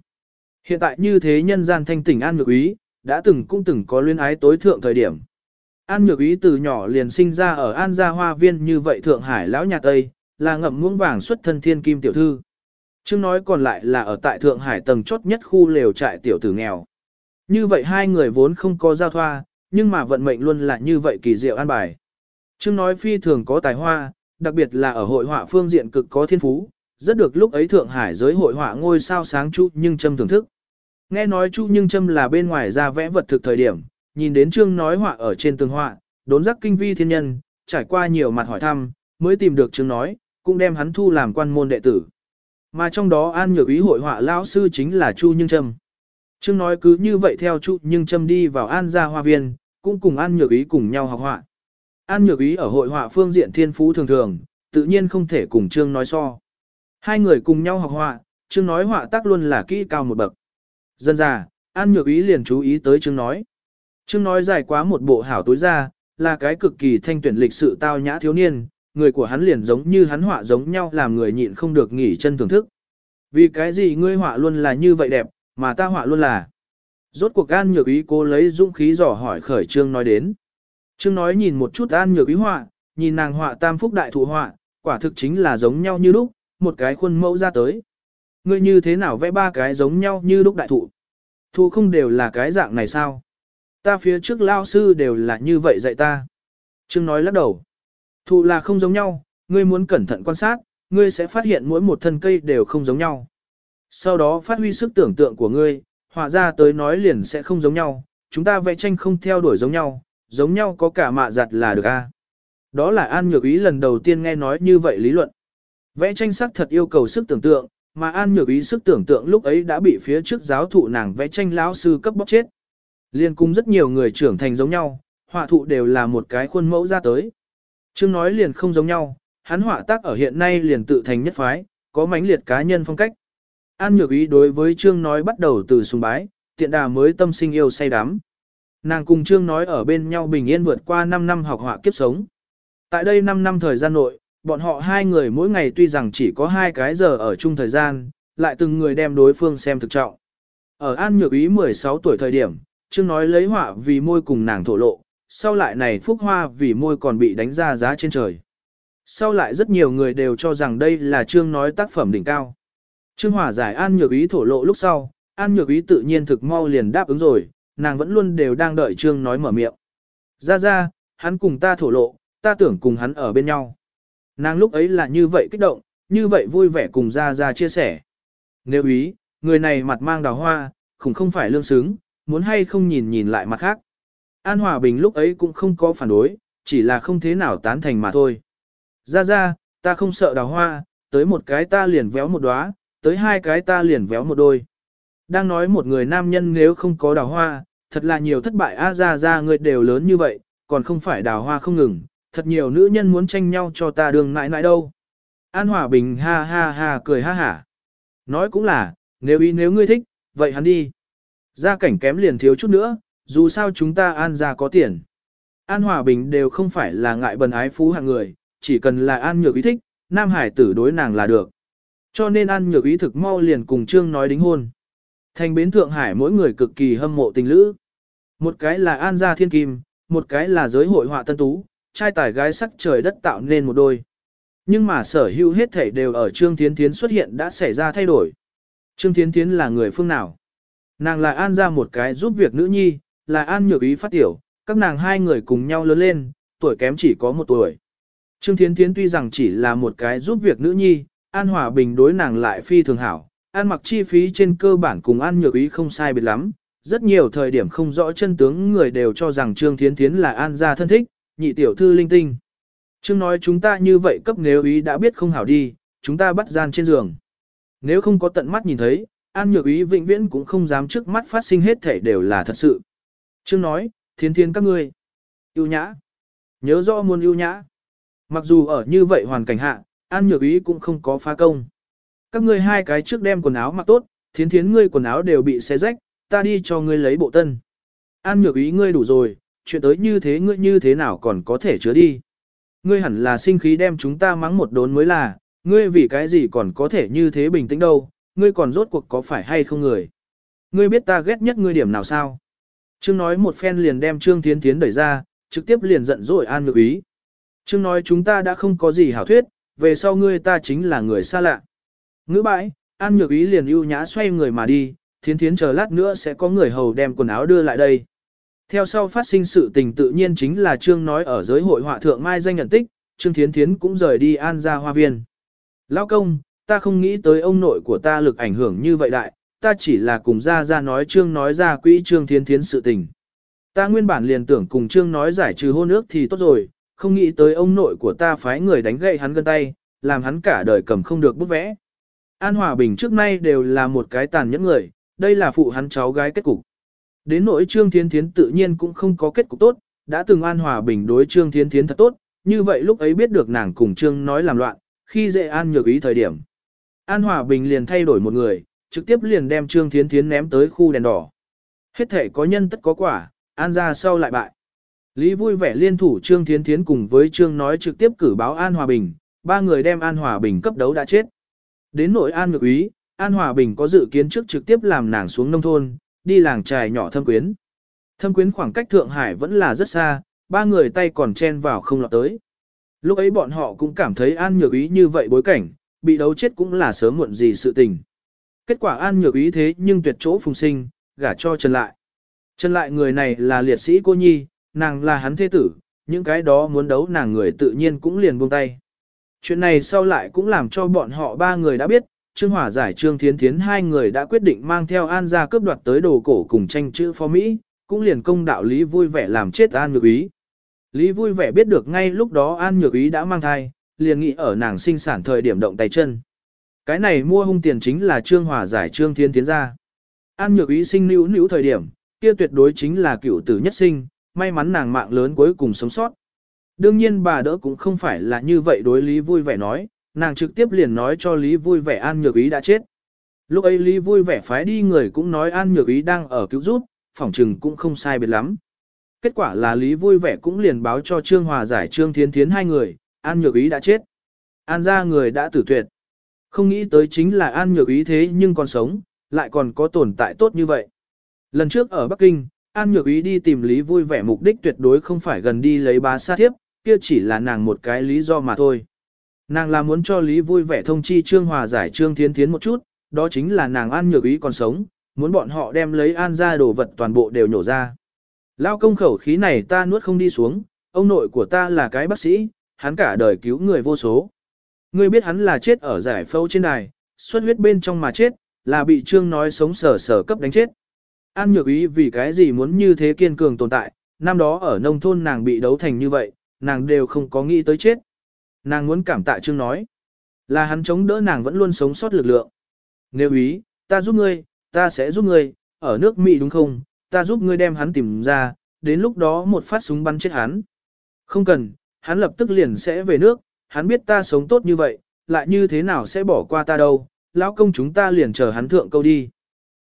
Hiện tại như thế nhân gian thanh tỉnh An nhược ý, đã từng cũng từng có luyến ái tối thượng thời điểm. An nhược ý từ nhỏ liền sinh ra ở An gia hoa viên như vậy Thượng Hải lão nhà Tây, là ngậm muỗng vàng xuất thân thiên kim tiểu thư. Chương nói còn lại là ở tại Thượng Hải tầng chốt nhất khu lều trại tiểu tử nghèo. Như vậy hai người vốn không có giao thoa, nhưng mà vận mệnh luôn là như vậy kỳ diệu an bài. Chương nói phi thường có tài hoa, đặc biệt là ở hội họa phương diện cực có thiên phú, rất được lúc ấy Thượng Hải giới hội họa ngôi sao sáng Chu Nhưng Trâm thưởng thức. Nghe nói Chu Nhưng Trâm là bên ngoài ra vẽ vật thực thời điểm, nhìn đến trương nói họa ở trên tường họa, đốn giác kinh vi thiên nhân, trải qua nhiều mặt hỏi thăm, mới tìm được trương nói, cũng đem hắn thu làm quan môn đệ tử. Mà trong đó An Nhược Ý hội họa lão sư chính là Chu Nhưng Trâm. trương nói cứ như vậy theo Chu Nhưng Trâm đi vào An gia hoa viên, cũng cùng An Nhược Ý cùng nhau học họa. An Nhược Ý ở hội họa phương diện thiên phú thường thường, tự nhiên không thể cùng Trương nói so. Hai người cùng nhau học họa, Trương nói họa tác luôn là kỹ cao một bậc. Dân già, An Nhược Ý liền chú ý tới Trương nói. Trương nói dài quá một bộ hảo tối ra, là cái cực kỳ thanh tuyển lịch sự tao nhã thiếu niên, người của hắn liền giống như hắn họa giống nhau làm người nhịn không được nghỉ chân thưởng thức. Vì cái gì ngươi họa luôn là như vậy đẹp, mà ta họa luôn là. Rốt cuộc An Nhược Ý cô lấy dũng khí dò hỏi khởi Trương nói đến. Trương nói nhìn một chút An Nhược Ý họa, nhìn nàng họa tam phúc đại thụ họa, quả thực chính là giống nhau như lúc, một cái khuôn mẫu ra tới. Ngươi như thế nào vẽ ba cái giống nhau như lúc đại thụ? Thụ không đều là cái dạng này sao? Ta phía trước lao sư đều là như vậy dạy ta. Trương nói lắc đầu. Thụ là không giống nhau, ngươi muốn cẩn thận quan sát, ngươi sẽ phát hiện mỗi một thân cây đều không giống nhau. Sau đó phát huy sức tưởng tượng của ngươi, họa ra tới nói liền sẽ không giống nhau, chúng ta vẽ tranh không theo đuổi giống nhau, giống nhau có cả mạ giặt là được a. Đó là An Nhược Ý lần đầu tiên nghe nói như vậy lý luận. Vẽ tranh sắc thật yêu cầu sức tưởng tượng, mà An Nhược Ý sức tưởng tượng lúc ấy đã bị phía trước giáo thụ nàng vẽ tranh lão sư cấp bóc chết. Liên cung rất nhiều người trưởng thành giống nhau, họa thụ đều là một cái khuôn mẫu ra tới. Chương nói liền không giống nhau, hắn họa tác ở hiện nay liền tự thành nhất phái, có mãnh liệt cá nhân phong cách. An nhược ý đối với Trương nói bắt đầu từ sùng bái, tiện đà mới tâm sinh yêu say đắm. Nàng cùng Trương nói ở bên nhau bình yên vượt qua 5 năm học họa kiếp sống. Tại đây 5 năm thời gian nội, bọn họ hai người mỗi ngày tuy rằng chỉ có hai cái giờ ở chung thời gian, lại từng người đem đối phương xem thực trọng. Ở An Nhược Ý 16 tuổi thời điểm, Trương nói lấy họa vì môi cùng nàng thổ lộ, sau lại này phúc hoa vì môi còn bị đánh ra giá trên trời. Sau lại rất nhiều người đều cho rằng đây là Trương nói tác phẩm đỉnh cao. Trương Hòa giải An Nhược Ý thổ lộ lúc sau, An Nhược Ý tự nhiên thực mau liền đáp ứng rồi, nàng vẫn luôn đều đang đợi Trương nói mở miệng. Ra ra, hắn cùng ta thổ lộ, ta tưởng cùng hắn ở bên nhau. Nàng lúc ấy là như vậy kích động, như vậy vui vẻ cùng ra ra chia sẻ. Nếu ý, người này mặt mang đào hoa, khủng không phải lương xứng, muốn hay không nhìn nhìn lại mặt khác. An Hòa Bình lúc ấy cũng không có phản đối, chỉ là không thế nào tán thành mà thôi. Ra ra, ta không sợ đào hoa, tới một cái ta liền véo một đóa, tới hai cái ta liền véo một đôi. Đang nói một người nam nhân nếu không có đào hoa, thật là nhiều thất bại a ra ra người đều lớn như vậy, còn không phải đào hoa không ngừng, thật nhiều nữ nhân muốn tranh nhau cho ta đường nãi nãi đâu. An Hòa Bình ha ha ha cười ha hả. Nói cũng là, nếu ý nếu ngươi thích, vậy hắn đi. Gia cảnh kém liền thiếu chút nữa, dù sao chúng ta an ra có tiền. An Hòa Bình đều không phải là ngại bần ái phú hạng người, chỉ cần là an nhược ý thích, Nam Hải tử đối nàng là được. Cho nên an nhược ý thực mau liền cùng Trương nói đính hôn. Thành bến Thượng Hải mỗi người cực kỳ hâm mộ tình lữ. Một cái là an gia thiên kim, một cái là giới hội họa tân tú, trai tài gái sắc trời đất tạo nên một đôi. Nhưng mà sở hữu hết thảy đều ở Trương Thiến Thiến xuất hiện đã xảy ra thay đổi. Trương Thiến Thiến là người phương nào? Nàng là An ra một cái giúp việc nữ nhi, là An nhược ý phát tiểu, các nàng hai người cùng nhau lớn lên, tuổi kém chỉ có một tuổi. Trương Thiến Thiến tuy rằng chỉ là một cái giúp việc nữ nhi, An Hòa Bình đối nàng lại phi thường hảo, An mặc chi phí trên cơ bản cùng An nhược ý không sai biệt lắm, rất nhiều thời điểm không rõ chân tướng người đều cho rằng Trương Thiến Thiến là An gia thân thích, nhị tiểu thư linh tinh. Trương nói chúng ta như vậy cấp nếu ý đã biết không hảo đi, chúng ta bắt gian trên giường. Nếu không có tận mắt nhìn thấy, An Nhược Ý vĩnh viễn cũng không dám trước mắt phát sinh hết thể đều là thật sự. Trương nói, thiên thiên các ngươi. Yêu nhã. Nhớ rõ muốn yêu nhã. Mặc dù ở như vậy hoàn cảnh hạ, An Nhược Ý cũng không có phá công. Các ngươi hai cái trước đem quần áo mặc tốt, thiến thiến ngươi quần áo đều bị xé rách, ta đi cho ngươi lấy bộ tân. An Nhược Ý ngươi đủ rồi, chuyện tới như thế ngươi như thế nào còn có thể chứa đi. Ngươi hẳn là sinh khí đem chúng ta mắng một đốn mới là, ngươi vì cái gì còn có thể như thế bình tĩnh đâu, ngươi còn rốt cuộc có phải hay không người. Ngươi biết ta ghét nhất ngươi điểm nào sao? Trương nói một phen liền đem Trương Thiến Thiến đẩy ra, trực tiếp liền giận dỗi an ngược ý. Trương nói chúng ta đã không có gì hảo thuyết, về sau ngươi ta chính là người xa lạ. Ngữ bãi, an nhược ý liền ưu nhã xoay người mà đi, thiến thiến chờ lát nữa sẽ có người hầu đem quần áo đưa lại đây. Theo sau phát sinh sự tình tự nhiên chính là Trương nói ở giới hội họa thượng mai danh nhận tích, Trương Thiến Thiến cũng rời đi an ra hoa viên. Lao công, ta không nghĩ tới ông nội của ta lực ảnh hưởng như vậy đại, ta chỉ là cùng ra ra nói Trương nói ra quỹ Trương thiên Thiến sự tình. Ta nguyên bản liền tưởng cùng Trương nói giải trừ hôn ước thì tốt rồi, không nghĩ tới ông nội của ta phái người đánh gậy hắn gân tay, làm hắn cả đời cầm không được bút vẽ. An Hòa Bình trước nay đều là một cái tàn nhẫn người, đây là phụ hắn cháu gái kết cục. Đến nỗi Trương Thiến Thiến tự nhiên cũng không có kết cục tốt, đã từng An Hòa Bình đối Trương Thiến Thiến thật tốt, như vậy lúc ấy biết được nàng cùng Trương nói làm loạn, khi dễ An nhược ý thời điểm. An Hòa Bình liền thay đổi một người, trực tiếp liền đem Trương Thiến Thiến ném tới khu đèn đỏ. Hết thể có nhân tất có quả, An ra sau lại bại. Lý vui vẻ liên thủ Trương Thiến Thiến cùng với Trương nói trực tiếp cử báo An Hòa Bình, ba người đem An Hòa Bình cấp đấu đã chết. Đến nội An Nhược Ý, An Hòa Bình có dự kiến trước trực tiếp làm nàng xuống nông thôn, đi làng trài nhỏ thâm quyến. Thâm quyến khoảng cách Thượng Hải vẫn là rất xa, ba người tay còn chen vào không lọt tới. Lúc ấy bọn họ cũng cảm thấy An Nhược Ý như vậy bối cảnh, bị đấu chết cũng là sớm muộn gì sự tình. Kết quả An Nhược Ý thế nhưng tuyệt chỗ phùng sinh, gả cho Trần Lại. Trần Lại người này là liệt sĩ cô nhi, nàng là hắn thế tử, những cái đó muốn đấu nàng người tự nhiên cũng liền buông tay. Chuyện này sau lại cũng làm cho bọn họ ba người đã biết, Trương Hỏa giải Trương Thiến Thiến hai người đã quyết định mang theo An ra cướp đoạt tới đồ cổ cùng tranh chữ phó Mỹ, cũng liền công đạo Lý vui vẻ làm chết An Nhược Ý. Lý vui vẻ biết được ngay lúc đó An Nhược Ý đã mang thai, liền nghĩ ở nàng sinh sản thời điểm động tay chân. Cái này mua hung tiền chính là Trương hòa giải Trương thiên tiến ra. An Nhược Ý sinh nữ nữ thời điểm, kia tuyệt đối chính là cựu tử nhất sinh, may mắn nàng mạng lớn cuối cùng sống sót. Đương nhiên bà đỡ cũng không phải là như vậy đối Lý vui vẻ nói, nàng trực tiếp liền nói cho Lý vui vẻ An Nhược Ý đã chết. Lúc ấy Lý vui vẻ phái đi người cũng nói An Nhược Ý đang ở cứu giúp, phỏng trừng cũng không sai biệt lắm. Kết quả là Lý vui vẻ cũng liền báo cho Trương Hòa giải Trương Thiến Thiến hai người, An Nhược Ý đã chết. An ra người đã tử tuyệt. Không nghĩ tới chính là An Nhược Ý thế nhưng còn sống, lại còn có tồn tại tốt như vậy. Lần trước ở Bắc Kinh, An Nhược Ý đi tìm Lý vui vẻ mục đích tuyệt đối không phải gần đi lấy bá sát thiếp, kia chỉ là nàng một cái lý do mà thôi. Nàng là muốn cho Lý vui vẻ thông chi Trương Hòa giải Trương Thiến Thiến một chút, đó chính là nàng An Nhược Ý còn sống, muốn bọn họ đem lấy An ra đồ vật toàn bộ đều nhổ ra. Lao công khẩu khí này ta nuốt không đi xuống, ông nội của ta là cái bác sĩ, hắn cả đời cứu người vô số. Ngươi biết hắn là chết ở giải phẫu trên đài, xuất huyết bên trong mà chết, là bị Trương nói sống sở sở cấp đánh chết. An nhược ý vì cái gì muốn như thế kiên cường tồn tại, năm đó ở nông thôn nàng bị đấu thành như vậy, nàng đều không có nghĩ tới chết. Nàng muốn cảm tạ Trương nói, là hắn chống đỡ nàng vẫn luôn sống sót lực lượng. Nếu ý, ta giúp ngươi, ta sẽ giúp ngươi, ở nước Mỹ đúng không, ta giúp ngươi đem hắn tìm ra, đến lúc đó một phát súng bắn chết hắn. Không cần, hắn lập tức liền sẽ về nước, hắn biết ta sống tốt như vậy, lại như thế nào sẽ bỏ qua ta đâu, lão công chúng ta liền chờ hắn thượng câu đi.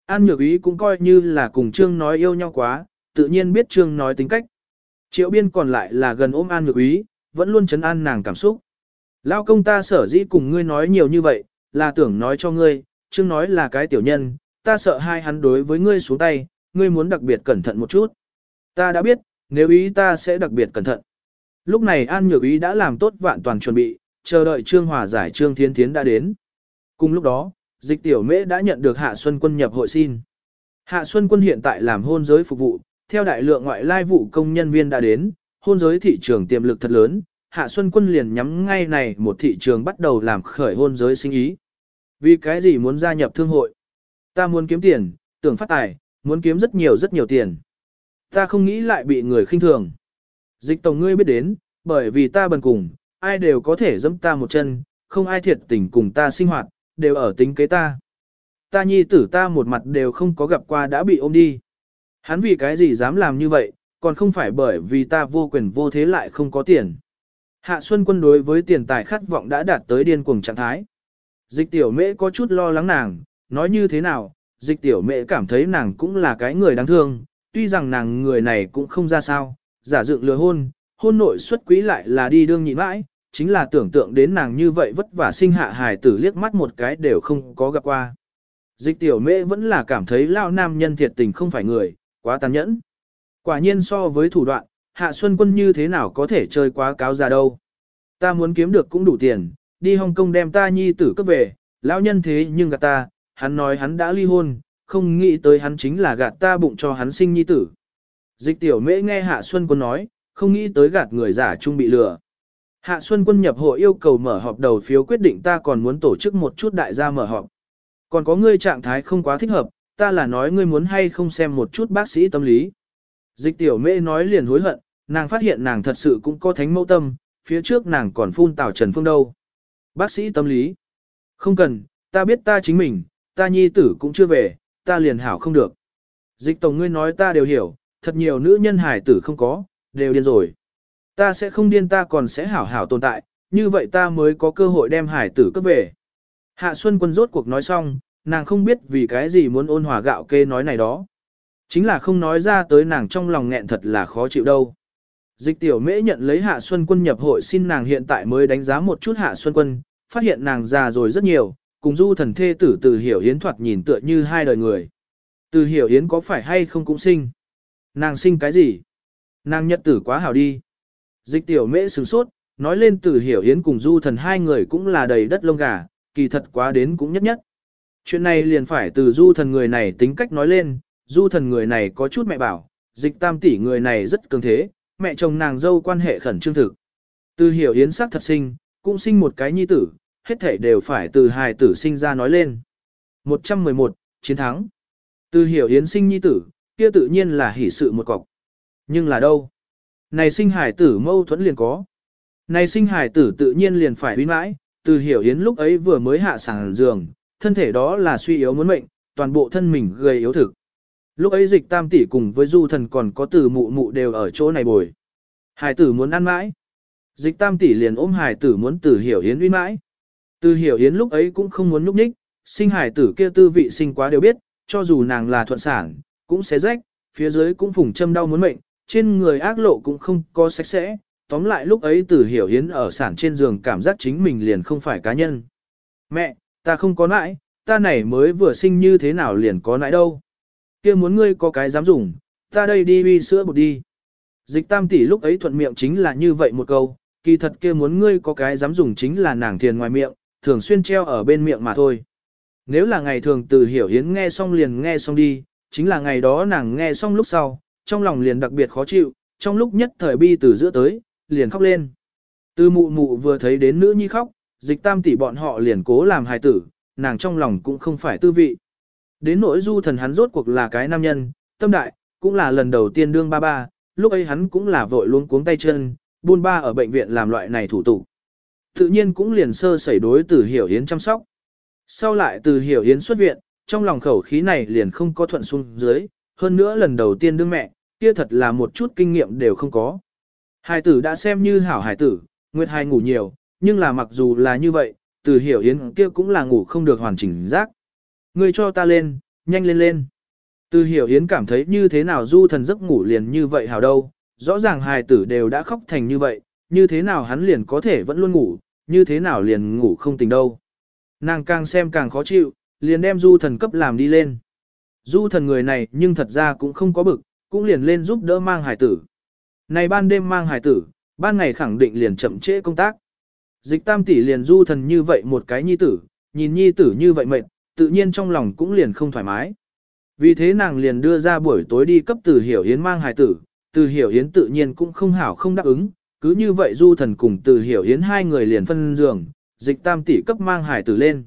An nhược ý cũng coi như là cùng Trương nói yêu nhau quá, tự nhiên biết Trương nói tính cách. Triệu biên còn lại là gần ôm An nhược ý, vẫn luôn chấn an nàng cảm xúc. Lão công ta sở dĩ cùng ngươi nói nhiều như vậy, là tưởng nói cho ngươi, Trương nói là cái tiểu nhân, ta sợ hai hắn đối với ngươi xuống tay, ngươi muốn đặc biệt cẩn thận một chút. Ta đã biết, nếu ý ta sẽ đặc biệt cẩn thận. Lúc này An Nhược Ý đã làm tốt vạn toàn chuẩn bị, chờ đợi Trương Hòa giải Trương Thiên Thiến đã đến. Cùng lúc đó, dịch tiểu mễ đã nhận được Hạ Xuân Quân nhập hội xin. Hạ Xuân Quân hiện tại làm hôn giới phục vụ, theo đại lượng ngoại lai vụ công nhân viên đã đến, hôn giới thị trường tiềm lực thật lớn, Hạ Xuân Quân liền nhắm ngay này một thị trường bắt đầu làm khởi hôn giới sinh ý. Vì cái gì muốn gia nhập thương hội? Ta muốn kiếm tiền, tưởng phát tài, muốn kiếm rất nhiều rất nhiều tiền. Ta không nghĩ lại bị người khinh thường. Dịch tổng ngươi biết đến, bởi vì ta bần cùng, ai đều có thể dẫm ta một chân, không ai thiệt tình cùng ta sinh hoạt, đều ở tính kế ta. Ta nhi tử ta một mặt đều không có gặp qua đã bị ôm đi. Hắn vì cái gì dám làm như vậy, còn không phải bởi vì ta vô quyền vô thế lại không có tiền. Hạ Xuân Quân đối với tiền tài khát vọng đã đạt tới điên cuồng trạng thái. Dịch tiểu mễ có chút lo lắng nàng, nói như thế nào, dịch tiểu mễ cảm thấy nàng cũng là cái người đáng thương, tuy rằng nàng người này cũng không ra sao, giả dựng lừa hôn, hôn nội xuất quý lại là đi đương nhịn mãi, chính là tưởng tượng đến nàng như vậy vất vả sinh hạ hài tử liếc mắt một cái đều không có gặp qua. Dịch tiểu mễ vẫn là cảm thấy lao nam nhân thiệt tình không phải người, quá tàn nhẫn. Quả nhiên so với thủ đoạn, hạ xuân quân như thế nào có thể chơi quá cáo ra đâu. Ta muốn kiếm được cũng đủ tiền, đi Hồng Kông đem ta nhi tử cấp về, lão nhân thế nhưng gạt ta, hắn nói hắn đã ly hôn, không nghĩ tới hắn chính là gạt ta bụng cho hắn sinh nhi tử. Dịch tiểu mễ nghe Hạ Xuân Quân nói, không nghĩ tới gạt người giả trung bị lừa. Hạ Xuân Quân nhập hội yêu cầu mở họp đầu phiếu quyết định ta còn muốn tổ chức một chút đại gia mở họp. Còn có ngươi trạng thái không quá thích hợp, ta là nói ngươi muốn hay không xem một chút bác sĩ tâm lý. Dịch tiểu mễ nói liền hối hận, nàng phát hiện nàng thật sự cũng có thánh mẫu tâm, phía trước nàng còn phun tào Trần Phương đâu. Bác sĩ tâm lý. Không cần, ta biết ta chính mình, ta nhi tử cũng chưa về, ta liền hảo không được. Dịch tổng ngươi nói ta đều hiểu, thật nhiều nữ nhân hải tử không có, đều điên rồi. Ta sẽ không điên ta còn sẽ hảo hảo tồn tại, như vậy ta mới có cơ hội đem hải tử cấp về. Hạ Xuân Quân rốt cuộc nói xong, nàng không biết vì cái gì muốn ôn hòa gạo kê nói này đó. Chính là không nói ra tới nàng trong lòng nghẹn thật là khó chịu đâu. Dịch tiểu mễ nhận lấy Hạ Xuân Quân nhập hội xin nàng hiện tại mới đánh giá một chút Hạ Xuân Quân, phát hiện nàng già rồi rất nhiều, cùng du thần thê tử từ hiểu hiến thoạt nhìn tựa như hai đời người. Từ hiểu hiến có phải hay không cũng sinh? Nàng sinh cái gì? Nàng nhật tử quá hảo đi. Dịch tiểu mễ sửng sốt, nói lên từ hiểu hiến cùng du thần hai người cũng là đầy đất lông gà, kỳ thật quá đến cũng nhất nhất. Chuyện này liền phải từ du thần người này tính cách nói lên, du thần người này có chút mẹ bảo, dịch tam tỷ người này rất cường thế, mẹ chồng nàng dâu quan hệ khẩn trương thực. Từ hiểu hiến sắc thật sinh, cũng sinh một cái nhi tử, hết thể đều phải từ hài tử sinh ra nói lên. 111, chiến thắng. Từ hiểu hiến sinh nhi tử, kia tự nhiên là hỷ sự một cọc. Nhưng là đâu? Này sinh hải tử mâu thuẫn liền có. Này sinh hải tử tự nhiên liền phải uy mãi, từ hiểu yến lúc ấy vừa mới hạ sàng giường, thân thể đó là suy yếu muốn mệnh, toàn bộ thân mình gây yếu thực. Lúc ấy dịch tam tỷ cùng với du thần còn có từ mụ mụ đều ở chỗ này bồi. Hải tử muốn ăn mãi. Dịch tam tỷ liền ôm hải tử muốn từ hiểu yến uy mãi. Từ hiểu yến lúc ấy cũng không muốn nhúc nhích, sinh hải tử kia tư vị sinh quá đều biết, cho dù nàng là thuận sản, cũng sẽ rách, phía dưới cũng phùng châm đau muốn mệnh, trên người ác lộ cũng không có sạch sẽ. Tóm lại lúc ấy từ hiểu hiến ở sản trên giường cảm giác chính mình liền không phải cá nhân. Mẹ, ta không có nãi, ta này mới vừa sinh như thế nào liền có nãi đâu. kia muốn ngươi có cái dám dùng, ta đây đi uy sữa bột đi. Dịch tam tỷ lúc ấy thuận miệng chính là như vậy một câu, kỳ thật kia muốn ngươi có cái dám dùng chính là nàng thiền ngoài miệng, thường xuyên treo ở bên miệng mà thôi. Nếu là ngày thường từ hiểu hiến nghe xong liền nghe xong đi, chính là ngày đó nàng nghe xong lúc sau, trong lòng liền đặc biệt khó chịu, trong lúc nhất thời bi từ giữa tới, liền khóc lên. Từ mụ mụ vừa thấy đến nữ nhi khóc, dịch tam tỷ bọn họ liền cố làm hài tử, nàng trong lòng cũng không phải tư vị. Đến nỗi du thần hắn rốt cuộc là cái nam nhân, tâm đại, cũng là lần đầu tiên đương ba ba, lúc ấy hắn cũng là vội luôn cuống tay chân, buôn ba ở bệnh viện làm loại này thủ tục. Tự nhiên cũng liền sơ sẩy đối từ hiểu hiến chăm sóc. Sau lại từ hiểu hiến xuất viện, trong lòng khẩu khí này liền không có thuận xuống dưới, hơn nữa lần đầu tiên đương mẹ, kia thật là một chút kinh nghiệm đều không có. Hải tử đã xem như hảo hải tử, Nguyệt Hải ngủ nhiều, nhưng là mặc dù là như vậy, từ hiểu yến kia cũng là ngủ không được hoàn chỉnh giác. Người cho ta lên, nhanh lên lên. Từ hiểu yến cảm thấy như thế nào du thần giấc ngủ liền như vậy hảo đâu, rõ ràng hài tử đều đã khóc thành như vậy, như thế nào hắn liền có thể vẫn luôn ngủ, như thế nào liền ngủ không tỉnh đâu. Nàng càng xem càng khó chịu, liền đem du thần cấp làm đi lên. Du thần người này nhưng thật ra cũng không có bực, cũng liền lên giúp đỡ mang hải tử. Này ban đêm mang hải tử, ban ngày khẳng định liền chậm trễ công tác. Dịch tam tỷ liền du thần như vậy một cái nhi tử, nhìn nhi tử như vậy mệt, tự nhiên trong lòng cũng liền không thoải mái. Vì thế nàng liền đưa ra buổi tối đi cấp từ hiểu hiến mang hải tử, từ hiểu hiến tự nhiên cũng không hảo không đáp ứng, cứ như vậy du thần cùng từ hiểu hiến hai người liền phân giường, dịch tam tỷ cấp mang hải tử lên.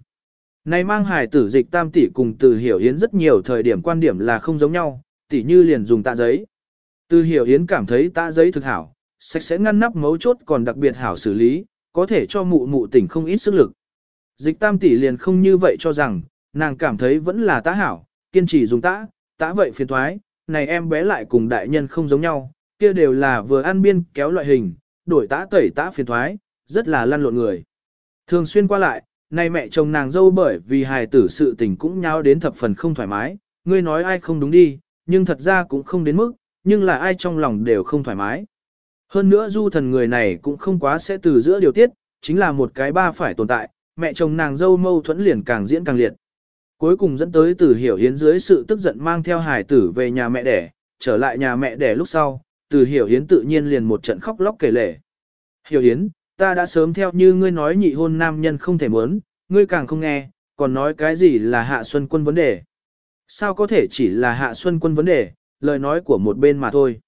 Này mang hài tử dịch tam tỷ cùng từ hiểu hiến rất nhiều thời điểm quan điểm là không giống nhau, tỷ như liền dùng tạ giấy. Từ hiểu hiến cảm thấy tạ giấy thực hảo, sạch sẽ ngăn nắp mấu chốt còn đặc biệt hảo xử lý, có thể cho mụ mụ tỉnh không ít sức lực. Dịch tam tỷ liền không như vậy cho rằng, nàng cảm thấy vẫn là tá hảo, kiên trì dùng tạ, tạ vậy phiền thoái, này em bé lại cùng đại nhân không giống nhau, kia đều là vừa ăn biên kéo loại hình, đổi tạ tẩy tạ phiền thoái, rất là lăn lộn người. Thường xuyên qua lại, nay mẹ chồng nàng dâu bởi vì hài tử sự tình cũng nháo đến thập phần không thoải mái, ngươi nói ai không đúng đi, nhưng thật ra cũng không đến mức, nhưng là ai trong lòng đều không thoải mái. Hơn nữa du thần người này cũng không quá sẽ từ giữa điều tiết, chính là một cái ba phải tồn tại, mẹ chồng nàng dâu mâu thuẫn liền càng diễn càng liệt. Cuối cùng dẫn tới từ hiểu hiến dưới sự tức giận mang theo hải tử về nhà mẹ đẻ, trở lại nhà mẹ đẻ lúc sau, từ hiểu hiến tự nhiên liền một trận khóc lóc kể lể. Hiểu hiến, ta đã sớm theo như ngươi nói nhị hôn nam nhân không thể muốn, ngươi càng không nghe, còn nói cái gì là hạ xuân quân vấn đề. Sao có thể chỉ là hạ xuân quân vấn đề, lời nói của một bên mà thôi.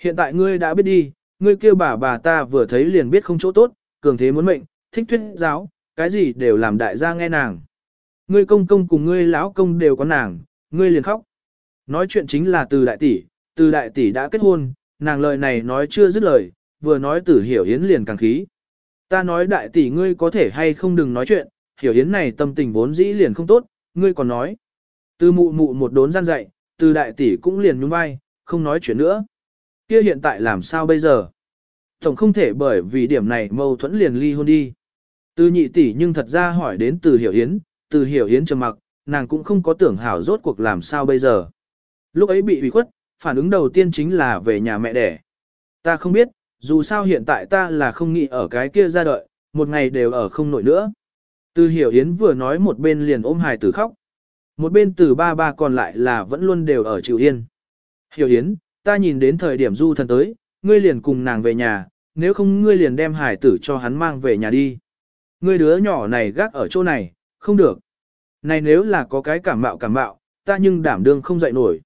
Hiện tại ngươi đã biết đi, ngươi kêu bà bà ta vừa thấy liền biết không chỗ tốt, cường thế muốn mệnh, thích thuyết giáo, cái gì đều làm đại gia nghe nàng. Ngươi công công cùng ngươi lão công đều có nàng, ngươi liền khóc. Nói chuyện chính là từ đại tỷ, từ đại tỷ đã kết hôn, nàng lời này nói chưa dứt lời, vừa nói tử hiểu hiến liền càng khí. Ta nói đại tỷ ngươi có thể hay không đừng nói chuyện, hiểu hiến này tâm tình vốn dĩ liền không tốt, ngươi còn nói. Từ mụ mụ một đốn gian dạy, từ đại tỷ cũng liền nhún vai, không nói chuyện nữa. Kia hiện tại làm sao bây giờ? Tổng không thể bởi vì điểm này mâu thuẫn liền ly hôn đi. Từ nhị tỷ nhưng thật ra hỏi đến từ hiểu hiến, từ hiểu hiến trầm mặc, nàng cũng không có tưởng hảo rốt cuộc làm sao bây giờ. Lúc ấy bị ủy khuất, phản ứng đầu tiên chính là về nhà mẹ đẻ. Ta không biết, dù sao hiện tại ta là không nghĩ ở cái kia ra đợi, một ngày đều ở không nổi nữa. Từ hiểu Yến vừa nói một bên liền ôm hài tử khóc. Một bên từ ba ba còn lại là vẫn luôn đều ở chịu yên. Hiểu Yến, ta nhìn đến thời điểm du thần tới, ngươi liền cùng nàng về nhà, nếu không ngươi liền đem hải tử cho hắn mang về nhà đi. Ngươi đứa nhỏ này gác ở chỗ này, không được. Này nếu là có cái cảm mạo cảm mạo, ta nhưng đảm đương không dậy nổi.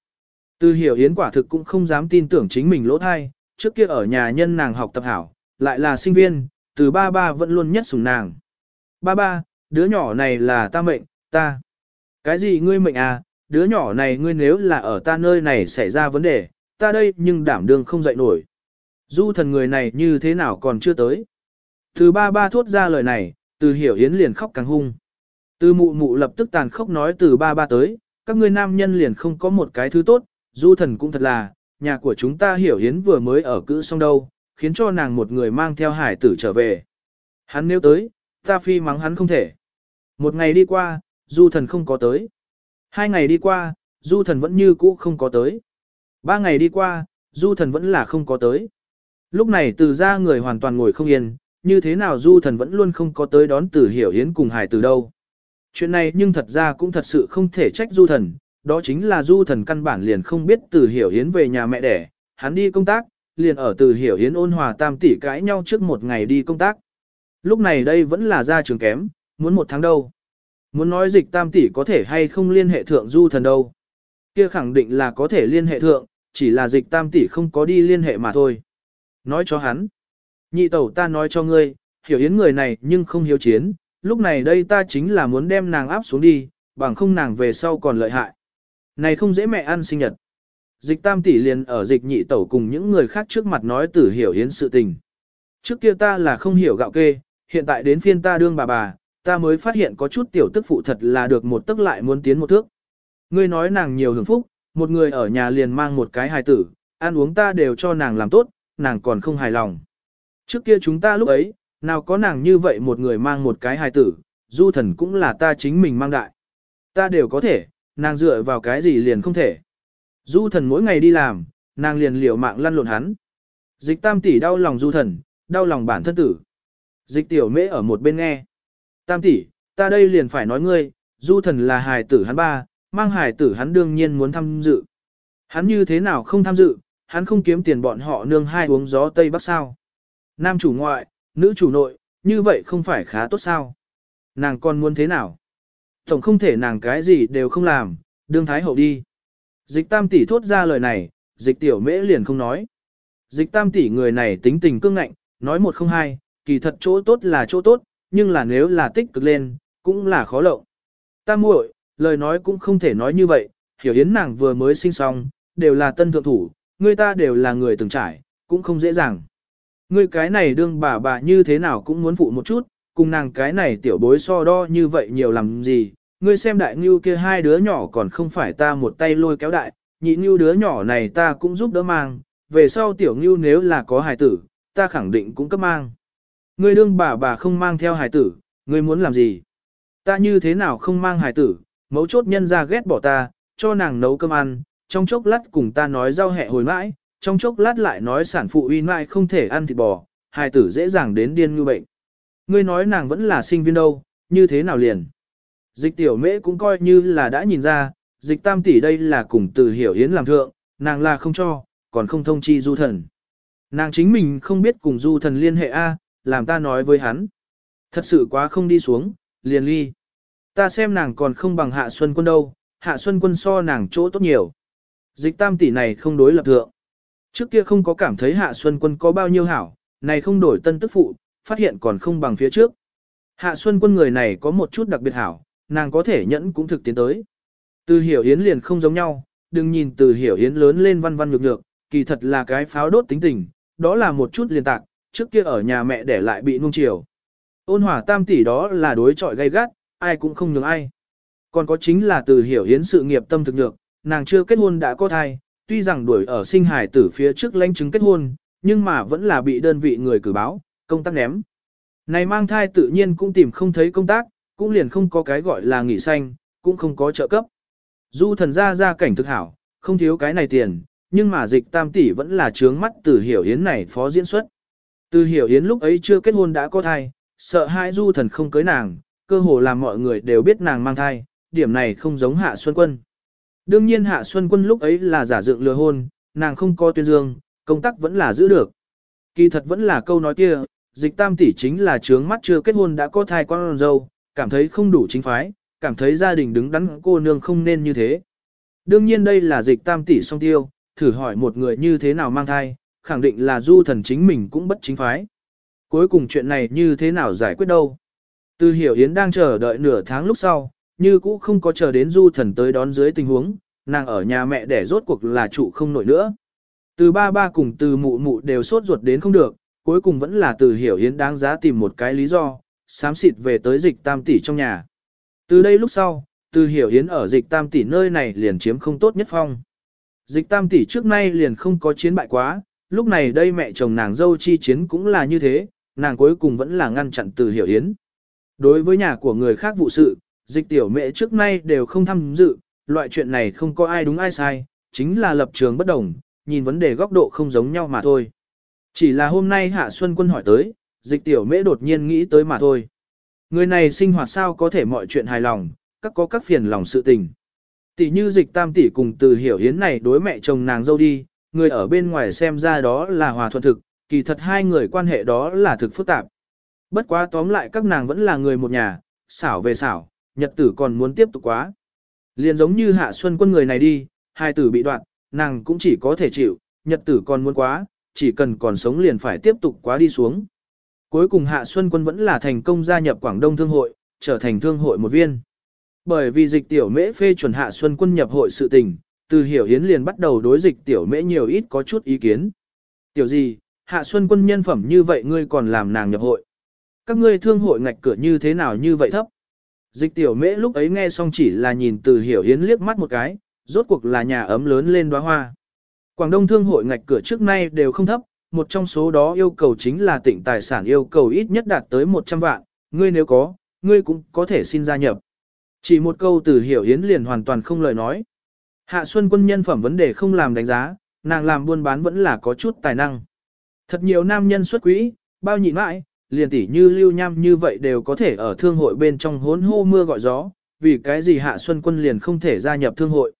Từ hiểu yến quả thực cũng không dám tin tưởng chính mình lỗ thai, trước kia ở nhà nhân nàng học tập hảo, lại là sinh viên, từ ba ba vẫn luôn nhất sủng nàng. Ba ba, đứa nhỏ này là ta mệnh, ta. Cái gì ngươi mệnh à, đứa nhỏ này ngươi nếu là ở ta nơi này xảy ra vấn đề, ta đây nhưng đảm đương không dậy nổi. Du thần người này như thế nào còn chưa tới. Từ ba ba thốt ra lời này, từ hiểu yến liền khóc càng hung. Từ mụ mụ lập tức tàn khốc nói từ ba ba tới, các ngươi nam nhân liền không có một cái thứ tốt, du thần cũng thật là, nhà của chúng ta hiểu hiến vừa mới ở cữ xong đâu, khiến cho nàng một người mang theo hải tử trở về. Hắn nếu tới, ta phi mắng hắn không thể. Một ngày đi qua, du thần không có tới. Hai ngày đi qua, du thần vẫn như cũ không có tới. Ba ngày đi qua, du thần vẫn là không có tới. Lúc này từ ra người hoàn toàn ngồi không yên, như thế nào du thần vẫn luôn không có tới đón tử hiểu hiến cùng hải từ đâu. Chuyện này nhưng thật ra cũng thật sự không thể trách du thần, đó chính là du thần căn bản liền không biết từ hiểu hiến về nhà mẹ đẻ, hắn đi công tác, liền ở từ hiểu hiến ôn hòa tam tỷ cãi nhau trước một ngày đi công tác. Lúc này đây vẫn là ra trường kém, muốn một tháng đâu. Muốn nói dịch tam tỷ có thể hay không liên hệ thượng du thần đâu. Kia khẳng định là có thể liên hệ thượng, chỉ là dịch tam tỷ không có đi liên hệ mà thôi. Nói cho hắn. Nhị tẩu ta nói cho ngươi, hiểu yến người này nhưng không hiếu chiến, lúc này đây ta chính là muốn đem nàng áp xuống đi, bằng không nàng về sau còn lợi hại. Này không dễ mẹ ăn sinh nhật. Dịch tam tỷ liền ở dịch nhị tẩu cùng những người khác trước mặt nói tử hiểu hiến sự tình. Trước kia ta là không hiểu gạo kê, hiện tại đến phiên ta đương bà bà, ta mới phát hiện có chút tiểu tức phụ thật là được một tức lại muốn tiến một thước. Ngươi nói nàng nhiều hưởng phúc, một người ở nhà liền mang một cái hài tử, ăn uống ta đều cho nàng làm tốt, nàng còn không hài lòng. Trước kia chúng ta lúc ấy, nào có nàng như vậy một người mang một cái hài tử, du thần cũng là ta chính mình mang đại. Ta đều có thể, nàng dựa vào cái gì liền không thể. Du thần mỗi ngày đi làm, nàng liền liều mạng lăn lộn hắn. Dịch tam tỷ đau lòng du thần, đau lòng bản thân tử. Dịch tiểu mễ ở một bên nghe. Tam tỷ, ta đây liền phải nói ngươi, du thần là hài tử hắn ba, mang hài tử hắn đương nhiên muốn tham dự. Hắn như thế nào không tham dự, hắn không kiếm tiền bọn họ nương hai uống gió Tây Bắc sao. Nam chủ ngoại, nữ chủ nội, như vậy không phải khá tốt sao? Nàng còn muốn thế nào? Tổng không thể nàng cái gì đều không làm, đương thái hậu đi. Dịch tam tỷ thốt ra lời này, dịch tiểu mễ liền không nói. Dịch tam tỷ người này tính tình cương ngạnh, nói một không hai, kỳ thật chỗ tốt là chỗ tốt, nhưng là nếu là tích cực lên, cũng là khó lộng. Tam muội, lời nói cũng không thể nói như vậy, hiểu yến nàng vừa mới sinh xong, đều là tân thượng thủ, người ta đều là người từng trải, cũng không dễ dàng. người cái này đương bà bà như thế nào cũng muốn phụ một chút, cùng nàng cái này tiểu bối so đo như vậy nhiều làm gì, ngươi xem đại ngưu kia hai đứa nhỏ còn không phải ta một tay lôi kéo đại, nhị ngưu đứa nhỏ này ta cũng giúp đỡ mang, về sau tiểu ngưu nếu là có hài tử, ta khẳng định cũng cấp mang. Ngươi đương bà bà không mang theo hài tử, ngươi muốn làm gì? Ta như thế nào không mang hài tử, mấu chốt nhân ra ghét bỏ ta, cho nàng nấu cơm ăn, trong chốc lát cùng ta nói rau hẹ hồi mãi, trong chốc lát lại nói sản phụ uy mãi không thể ăn thịt bò, hài tử dễ dàng đến điên như bệnh. Ngươi nói nàng vẫn là sinh viên đâu, như thế nào liền? Dịch tiểu mễ cũng coi như là đã nhìn ra, dịch tam tỷ đây là cùng từ hiểu hiến làm thượng, nàng là không cho, còn không thông chi du thần. Nàng chính mình không biết cùng du thần liên hệ A, làm ta nói với hắn. Thật sự quá không đi xuống, liền ly. Ta xem nàng còn không bằng hạ xuân quân đâu, hạ xuân quân so nàng chỗ tốt nhiều. Dịch tam tỷ này không đối lập thượng. Trước kia không có cảm thấy hạ xuân quân có bao nhiêu hảo, này không đổi tân tức phụ, phát hiện còn không bằng phía trước. Hạ xuân quân người này có một chút đặc biệt hảo, nàng có thể nhẫn cũng thực tiến tới. Từ hiểu yến liền không giống nhau, đừng nhìn từ hiểu yến lớn lên văn văn nhược nhược, kỳ thật là cái pháo đốt tính tình, đó là một chút liên tạc, trước kia ở nhà mẹ để lại bị nuông chiều. Ôn hỏa tam tỷ đó là đối trọi gay gắt, ai cũng không nhường ai. Còn có chính là từ hiểu yến sự nghiệp tâm thực nhược, nàng chưa kết hôn đã có thai, tuy rằng đuổi ở sinh hải tử phía trước lãnh chứng kết hôn, nhưng mà vẫn là bị đơn vị người cử báo, công tác ném. Này mang thai tự nhiên cũng tìm không thấy công tác, cũng liền không có cái gọi là nghỉ xanh, cũng không có trợ cấp. Du thần gia gia cảnh thực hảo, không thiếu cái này tiền, nhưng mà dịch tam tỷ vẫn là trướng mắt từ hiểu yến này phó diễn xuất. Từ hiểu yến lúc ấy chưa kết hôn đã có thai, sợ hai du thần không cưới nàng, cơ hồ làm mọi người đều biết nàng mang thai, điểm này không giống hạ xuân quân. Đương nhiên hạ xuân quân lúc ấy là giả dựng lừa hôn, nàng không có tuyên dương, công tác vẫn là giữ được. Kỳ thật vẫn là câu nói kia, dịch tam tỷ chính là trướng mắt chưa kết hôn đã có thai con dâu, cảm thấy không đủ chính phái, cảm thấy gia đình đứng đắn cô nương không nên như thế. Đương nhiên đây là dịch tam tỷ song tiêu, thử hỏi một người như thế nào mang thai, khẳng định là du thần chính mình cũng bất chính phái. Cuối cùng chuyện này như thế nào giải quyết đâu. Từ hiểu Yến đang chờ đợi nửa tháng lúc sau, như cũ không có chờ đến du thần tới đón dưới tình huống, nàng ở nhà mẹ để rốt cuộc là trụ không nổi nữa. Từ ba ba cùng từ mụ mụ đều sốt ruột đến không được, cuối cùng vẫn là từ hiểu Hiến đáng giá tìm một cái lý do, sám xịt về tới dịch tam tỷ trong nhà. Từ đây lúc sau, từ hiểu Hiến ở dịch tam tỷ nơi này liền chiếm không tốt nhất phong. Dịch tam tỷ trước nay liền không có chiến bại quá, lúc này đây mẹ chồng nàng dâu chi chiến cũng là như thế, nàng cuối cùng vẫn là ngăn chặn từ hiểu Hiến. Đối với nhà của người khác vụ sự, dịch tiểu mẹ trước nay đều không tham dự, loại chuyện này không có ai đúng ai sai, chính là lập trường bất đồng, nhìn vấn đề góc độ không giống nhau mà thôi. Chỉ là hôm nay Hạ Xuân Quân hỏi tới, dịch tiểu mễ đột nhiên nghĩ tới mà thôi. Người này sinh hoạt sao có thể mọi chuyện hài lòng, các có các phiền lòng sự tình. Tỷ như dịch tam tỷ cùng từ hiểu hiến này đối mẹ chồng nàng dâu đi, người ở bên ngoài xem ra đó là hòa thuận thực, kỳ thật hai người quan hệ đó là thực phức tạp. Bất quá tóm lại các nàng vẫn là người một nhà, xảo về xảo, nhật tử còn muốn tiếp tục quá. Liền giống như hạ xuân quân người này đi, hai tử bị đoạn, nàng cũng chỉ có thể chịu, nhật tử còn muốn quá, chỉ cần còn sống liền phải tiếp tục quá đi xuống. Cuối cùng hạ xuân quân vẫn là thành công gia nhập Quảng Đông Thương hội, trở thành thương hội một viên. Bởi vì dịch tiểu mễ phê chuẩn hạ xuân quân nhập hội sự tình, từ hiểu hiến liền bắt đầu đối dịch tiểu mễ nhiều ít có chút ý kiến. Tiểu gì, hạ xuân quân nhân phẩm như vậy ngươi còn làm nàng nhập hội. Các ngươi thương hội ngạch cửa như thế nào như vậy thấp. Dịch tiểu mễ lúc ấy nghe xong chỉ là nhìn từ hiểu hiến liếc mắt một cái, rốt cuộc là nhà ấm lớn lên đóa hoa. Quảng Đông thương hội ngạch cửa trước nay đều không thấp, một trong số đó yêu cầu chính là tỉnh tài sản yêu cầu ít nhất đạt tới 100 vạn, ngươi nếu có, ngươi cũng có thể xin gia nhập. Chỉ một câu từ hiểu yến liền hoàn toàn không lời nói. Hạ Xuân quân nhân phẩm vấn đề không làm đánh giá, nàng làm buôn bán vẫn là có chút tài năng. Thật nhiều nam nhân xuất quỹ, bao nhịn mãi, liền tỷ như lưu nham như vậy đều có thể ở thương hội bên trong hốn hô mưa gọi gió, vì cái gì Hạ Xuân quân liền không thể gia nhập thương hội.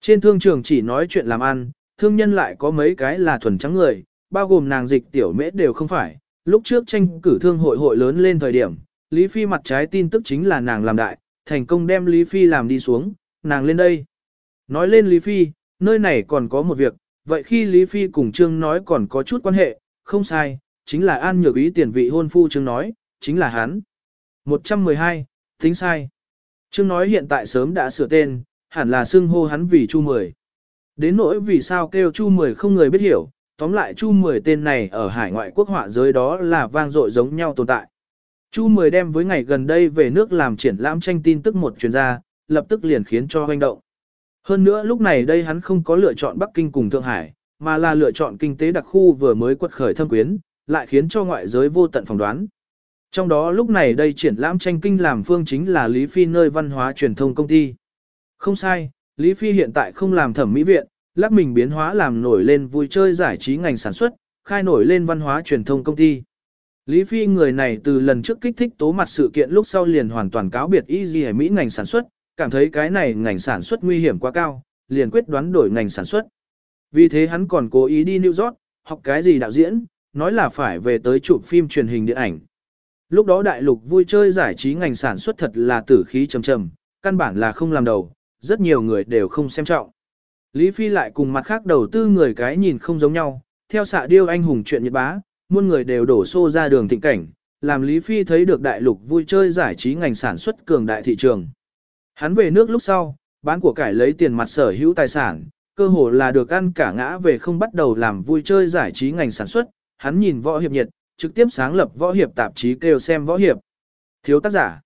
Trên thương trường chỉ nói chuyện làm ăn, thương nhân lại có mấy cái là thuần trắng người, bao gồm nàng dịch tiểu mễ đều không phải. Lúc trước tranh cử thương hội hội lớn lên thời điểm, Lý Phi mặt trái tin tức chính là nàng làm đại, thành công đem Lý Phi làm đi xuống, nàng lên đây. Nói lên Lý Phi, nơi này còn có một việc, vậy khi Lý Phi cùng Trương nói còn có chút quan hệ, không sai, chính là An Nhược Ý tiền vị hôn phu Trương nói, chính là hắn. 112, tính sai. Trương nói hiện tại sớm đã sửa tên, hẳn là xưng hô hắn vì Chu Mười. Đến nỗi vì sao kêu Chu Mười không người biết hiểu, tóm lại Chu Mười tên này ở hải ngoại quốc họa giới đó là vang dội giống nhau tồn tại. Chu Mười đem với ngày gần đây về nước làm triển lãm tranh tin tức một chuyên gia, lập tức liền khiến cho hoành động. Hơn nữa lúc này đây hắn không có lựa chọn Bắc Kinh cùng Thượng Hải, mà là lựa chọn kinh tế đặc khu vừa mới quật khởi thâm quyến, lại khiến cho ngoại giới vô tận phỏng đoán. Trong đó lúc này đây triển lãm tranh kinh làm phương chính là Lý Phi nơi văn hóa truyền thông công ty. Không sai, Lý Phi hiện tại không làm thẩm mỹ viện, lắc mình biến hóa làm nổi lên vui chơi giải trí ngành sản xuất, khai nổi lên văn hóa truyền thông công ty. Lý Phi người này từ lần trước kích thích tố mặt sự kiện lúc sau liền hoàn toàn cáo biệt y gì Mỹ ngành sản xuất, cảm thấy cái này ngành sản xuất nguy hiểm quá cao, liền quyết đoán đổi ngành sản xuất. Vì thế hắn còn cố ý đi New York, học cái gì đạo diễn, nói là phải về tới chụp phim truyền hình điện ảnh. Lúc đó đại lục vui chơi giải trí ngành sản xuất thật là tử khí trầm trầm, căn bản là không làm đầu, rất nhiều người đều không xem trọng. Lý Phi lại cùng mặt khác đầu tư người cái nhìn không giống nhau, theo xạ điêu anh hùng chuyện nhật bá, muôn người đều đổ xô ra đường thịnh cảnh, làm Lý Phi thấy được đại lục vui chơi giải trí ngành sản xuất cường đại thị trường. Hắn về nước lúc sau, bán của cải lấy tiền mặt sở hữu tài sản, cơ hồ là được ăn cả ngã về không bắt đầu làm vui chơi giải trí ngành sản xuất, hắn nhìn võ hiệp nhiệt, trực tiếp sáng lập võ hiệp tạp chí kêu xem võ hiệp. Thiếu tác giả.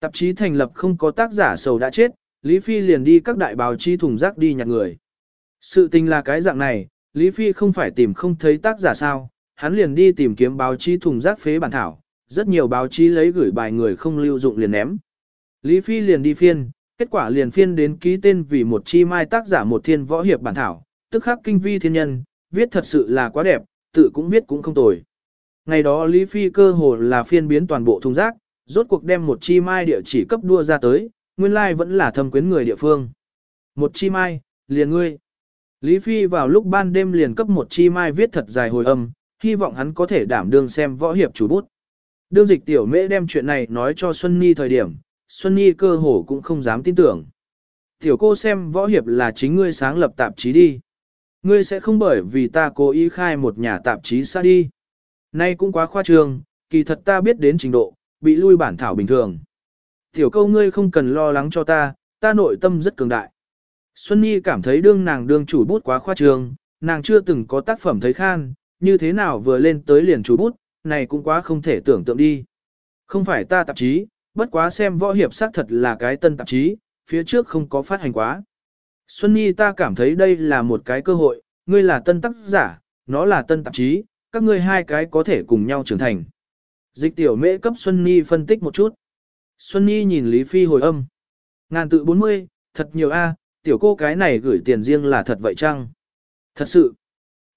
Tạp chí thành lập không có tác giả sầu đã chết, Lý Phi liền đi các đại báo chí thùng rác đi nhặt người. Sự tình là cái dạng này, Lý Phi không phải tìm không thấy tác giả sao, hắn liền đi tìm kiếm báo chí thùng rác phế bản thảo, rất nhiều báo chí lấy gửi bài người không lưu dụng liền ném. Lý Phi liền đi phiên, kết quả liền phiên đến ký tên vì một chi mai tác giả một thiên võ hiệp bản thảo, tức khắc kinh vi thiên nhân, viết thật sự là quá đẹp, tự cũng viết cũng không tồi. Ngày đó Lý Phi cơ hồ là phiên biến toàn bộ thùng rác, rốt cuộc đem một chi mai địa chỉ cấp đua ra tới, nguyên lai vẫn là thâm quyến người địa phương. Một chi mai, liền ngươi. Lý Phi vào lúc ban đêm liền cấp một chi mai viết thật dài hồi âm, hy vọng hắn có thể đảm đương xem võ hiệp chủ bút. Đương dịch tiểu mễ đem chuyện này nói cho Xuân Nhi thời điểm, Xuân Nhi cơ hồ cũng không dám tin tưởng. Tiểu cô xem võ hiệp là chính ngươi sáng lập tạp chí đi. Ngươi sẽ không bởi vì ta cố ý khai một nhà tạp chí xa đi. Nay cũng quá khoa trương, kỳ thật ta biết đến trình độ, bị lui bản thảo bình thường. Tiểu câu ngươi không cần lo lắng cho ta, ta nội tâm rất cường đại. Xuân Nhi cảm thấy đương nàng đương chủ bút quá khoa trương, nàng chưa từng có tác phẩm thấy khan, như thế nào vừa lên tới liền chủ bút, này cũng quá không thể tưởng tượng đi. Không phải ta tạp chí, bất quá xem võ hiệp xác thật là cái tân tạp chí, phía trước không có phát hành quá. Xuân Nhi ta cảm thấy đây là một cái cơ hội, ngươi là tân tác giả, nó là tân tạp chí, các ngươi hai cái có thể cùng nhau trưởng thành. Dịch tiểu mễ cấp Xuân Nhi phân tích một chút. Xuân Nhi nhìn Lý Phi hồi âm. Ngàn tự 40, thật nhiều a, tiểu cô cái này gửi tiền riêng là thật vậy chăng? Thật sự.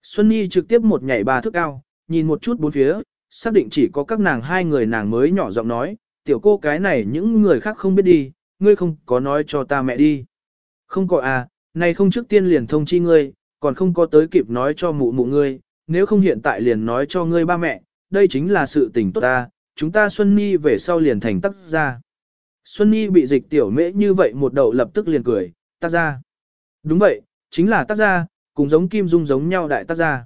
Xuân Nhi trực tiếp một nhảy ba thước cao, nhìn một chút bốn phía, xác định chỉ có các nàng hai người nàng mới nhỏ giọng nói, tiểu cô cái này những người khác không biết đi, ngươi không có nói cho ta mẹ đi. Không có à, này không trước tiên liền thông chi ngươi, còn không có tới kịp nói cho mụ mụ ngươi, nếu không hiện tại liền nói cho ngươi ba mẹ, đây chính là sự tình tốt ta, chúng ta Xuân Nhi về sau liền thành tác gia. Xuân Nhi bị dịch tiểu mễ như vậy một đầu lập tức liền cười, tác gia. Đúng vậy, chính là tác gia, cùng giống Kim Dung giống nhau đại tác gia.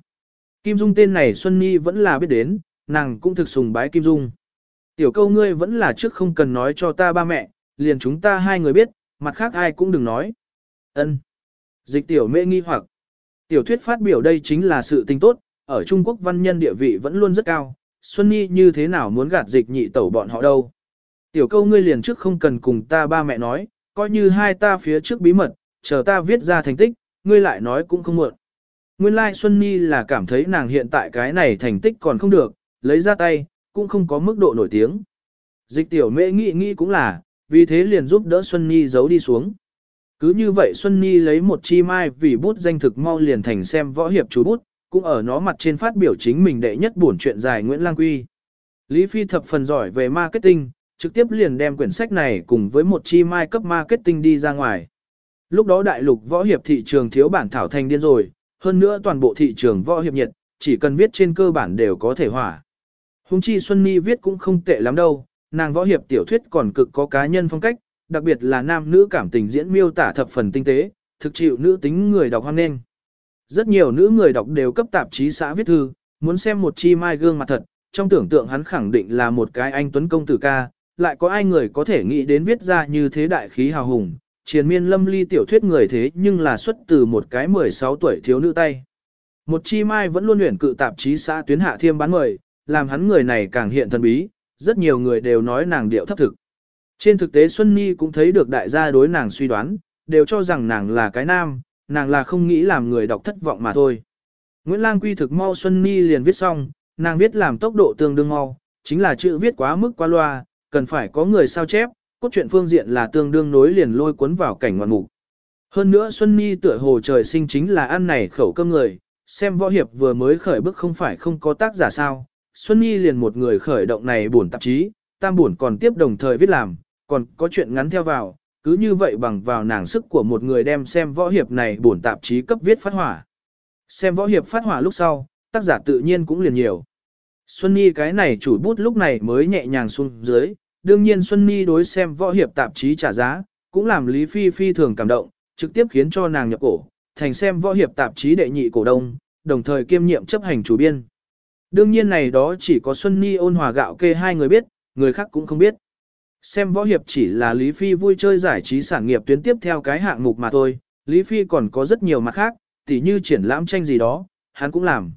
Kim Dung tên này Xuân Nhi vẫn là biết đến, nàng cũng thực sùng bái Kim Dung. Tiểu câu ngươi vẫn là trước không cần nói cho ta ba mẹ, liền chúng ta hai người biết, mặt khác ai cũng đừng nói. Ân. Dịch tiểu mễ nghi hoặc. Tiểu thuyết phát biểu đây chính là sự tình tốt, ở Trung Quốc văn nhân địa vị vẫn luôn rất cao, Xuân Nhi như thế nào muốn gạt dịch nhị tẩu bọn họ đâu. Tiểu câu ngươi liền trước không cần cùng ta ba mẹ nói, coi như hai ta phía trước bí mật, chờ ta viết ra thành tích, ngươi lại nói cũng không muộn. Nguyên lai like Xuân Nhi là cảm thấy nàng hiện tại cái này thành tích còn không được, lấy ra tay, cũng không có mức độ nổi tiếng. Dịch tiểu mễ nghĩ nghĩ cũng là, vì thế liền giúp đỡ Xuân Nhi giấu đi xuống. Cứ như vậy Xuân Nhi lấy một chi mai vì bút danh thực mau liền thành xem võ hiệp chú bút, cũng ở nó mặt trên phát biểu chính mình đệ nhất buồn chuyện dài Nguyễn Lang Quy. Lý Phi thập phần giỏi về marketing, trực tiếp liền đem quyển sách này cùng với một chi mai cấp marketing đi ra ngoài. Lúc đó đại lục võ hiệp thị trường thiếu bản thảo thành điên rồi, hơn nữa toàn bộ thị trường võ hiệp nhiệt, chỉ cần viết trên cơ bản đều có thể hỏa. Hùng chi Xuân Ni viết cũng không tệ lắm đâu, nàng võ hiệp tiểu thuyết còn cực có cá nhân phong cách, đặc biệt là nam nữ cảm tình diễn miêu tả thập phần tinh tế, thực chịu nữ tính người đọc hoan nghênh. Rất nhiều nữ người đọc đều cấp tạp chí xã viết thư, muốn xem một chi mai gương mặt thật, trong tưởng tượng hắn khẳng định là một cái anh tuấn công tử ca, lại có ai người có thể nghĩ đến viết ra như thế đại khí hào hùng, triền miên lâm ly tiểu thuyết người thế nhưng là xuất từ một cái 16 tuổi thiếu nữ tay. Một chi mai vẫn luôn luyện cự tạp chí xã tuyến hạ thiêm bán mời, làm hắn người này càng hiện thần bí, rất nhiều người đều nói nàng điệu thấp thực. Trên thực tế Xuân Nhi cũng thấy được đại gia đối nàng suy đoán, đều cho rằng nàng là cái nam, nàng là không nghĩ làm người đọc thất vọng mà thôi. Nguyễn Lang quy thực mau Xuân Nhi liền viết xong, nàng viết làm tốc độ tương đương mau, chính là chữ viết quá mức qua loa, cần phải có người sao chép, cốt truyện phương diện là tương đương nối liền lôi cuốn vào cảnh ngoạn mục. Hơn nữa Xuân Nhi tựa hồ trời sinh chính là ăn này khẩu cơm người, xem võ hiệp vừa mới khởi bức không phải không có tác giả sao. Xuân Nhi liền một người khởi động này buồn tạp chí, tam buồn còn tiếp đồng thời viết làm, còn có chuyện ngắn theo vào, cứ như vậy bằng vào nàng sức của một người đem xem võ hiệp này bổn tạp chí cấp viết phát hỏa. Xem võ hiệp phát hỏa lúc sau, tác giả tự nhiên cũng liền nhiều. Xuân Nhi cái này chủ bút lúc này mới nhẹ nhàng xuống dưới, đương nhiên Xuân Nhi đối xem võ hiệp tạp chí trả giá, cũng làm Lý Phi phi thường cảm động, trực tiếp khiến cho nàng nhập cổ, thành xem võ hiệp tạp chí đệ nhị cổ đông, đồng thời kiêm nhiệm chấp hành chủ biên. Đương nhiên này đó chỉ có Xuân Nhi ôn hòa gạo kê hai người biết, người khác cũng không biết. Xem võ hiệp chỉ là Lý Phi vui chơi giải trí sản nghiệp tuyến tiếp theo cái hạng mục mà thôi, Lý Phi còn có rất nhiều mặt khác, tỉ như triển lãm tranh gì đó, hắn cũng làm.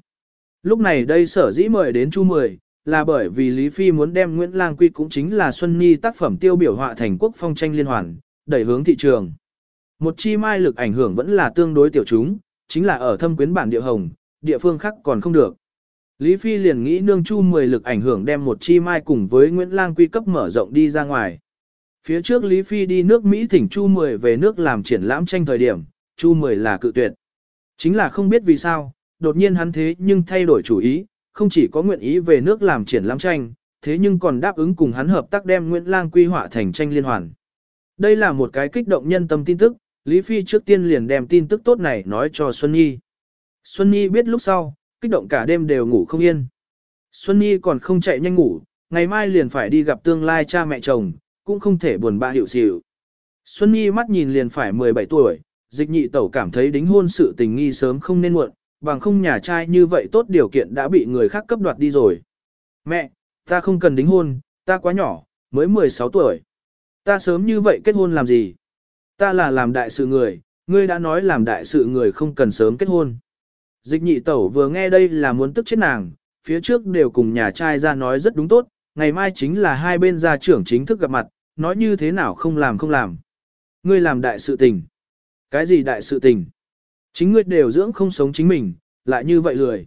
Lúc này đây sở dĩ mời đến Chu Mười, là bởi vì Lý Phi muốn đem Nguyễn Lang Quy cũng chính là Xuân Nhi tác phẩm tiêu biểu họa thành quốc phong tranh liên hoàn, đẩy hướng thị trường. Một chi mai lực ảnh hưởng vẫn là tương đối tiểu chúng, chính là ở thâm quyến bản địa hồng, địa phương khác còn không được. Lý Phi liền nghĩ nương chu 10 lực ảnh hưởng đem một chi mai cùng với Nguyễn Lang Quy cấp mở rộng đi ra ngoài. Phía trước Lý Phi đi nước Mỹ thỉnh Chu 10 về nước làm triển lãm tranh thời điểm, Chu 10 là cự tuyệt. Chính là không biết vì sao, đột nhiên hắn thế nhưng thay đổi chủ ý, không chỉ có nguyện ý về nước làm triển lãm tranh, thế nhưng còn đáp ứng cùng hắn hợp tác đem Nguyễn Lang quy họa thành tranh liên hoàn. Đây là một cái kích động nhân tâm tin tức, Lý Phi trước tiên liền đem tin tức tốt này nói cho Xuân Nhi. Xuân Nhi biết lúc sau, kích động cả đêm đều ngủ không yên. Xuân Nhi còn không chạy nhanh ngủ, ngày mai liền phải đi gặp tương lai cha mẹ chồng, cũng không thể buồn bã hiểu xỉu. Xuân Nhi mắt nhìn liền phải 17 tuổi, dịch nhị tẩu cảm thấy đính hôn sự tình nghi sớm không nên muộn, bằng không nhà trai như vậy tốt điều kiện đã bị người khác cấp đoạt đi rồi. Mẹ, ta không cần đính hôn, ta quá nhỏ, mới 16 tuổi. Ta sớm như vậy kết hôn làm gì? Ta là làm đại sự người, ngươi đã nói làm đại sự người không cần sớm kết hôn. Dịch nhị tẩu vừa nghe đây là muốn tức chết nàng, phía trước đều cùng nhà trai ra nói rất đúng tốt, ngày mai chính là hai bên gia trưởng chính thức gặp mặt, nói như thế nào không làm không làm. Ngươi làm đại sự tình. Cái gì đại sự tình? Chính ngươi đều dưỡng không sống chính mình, lại như vậy lười.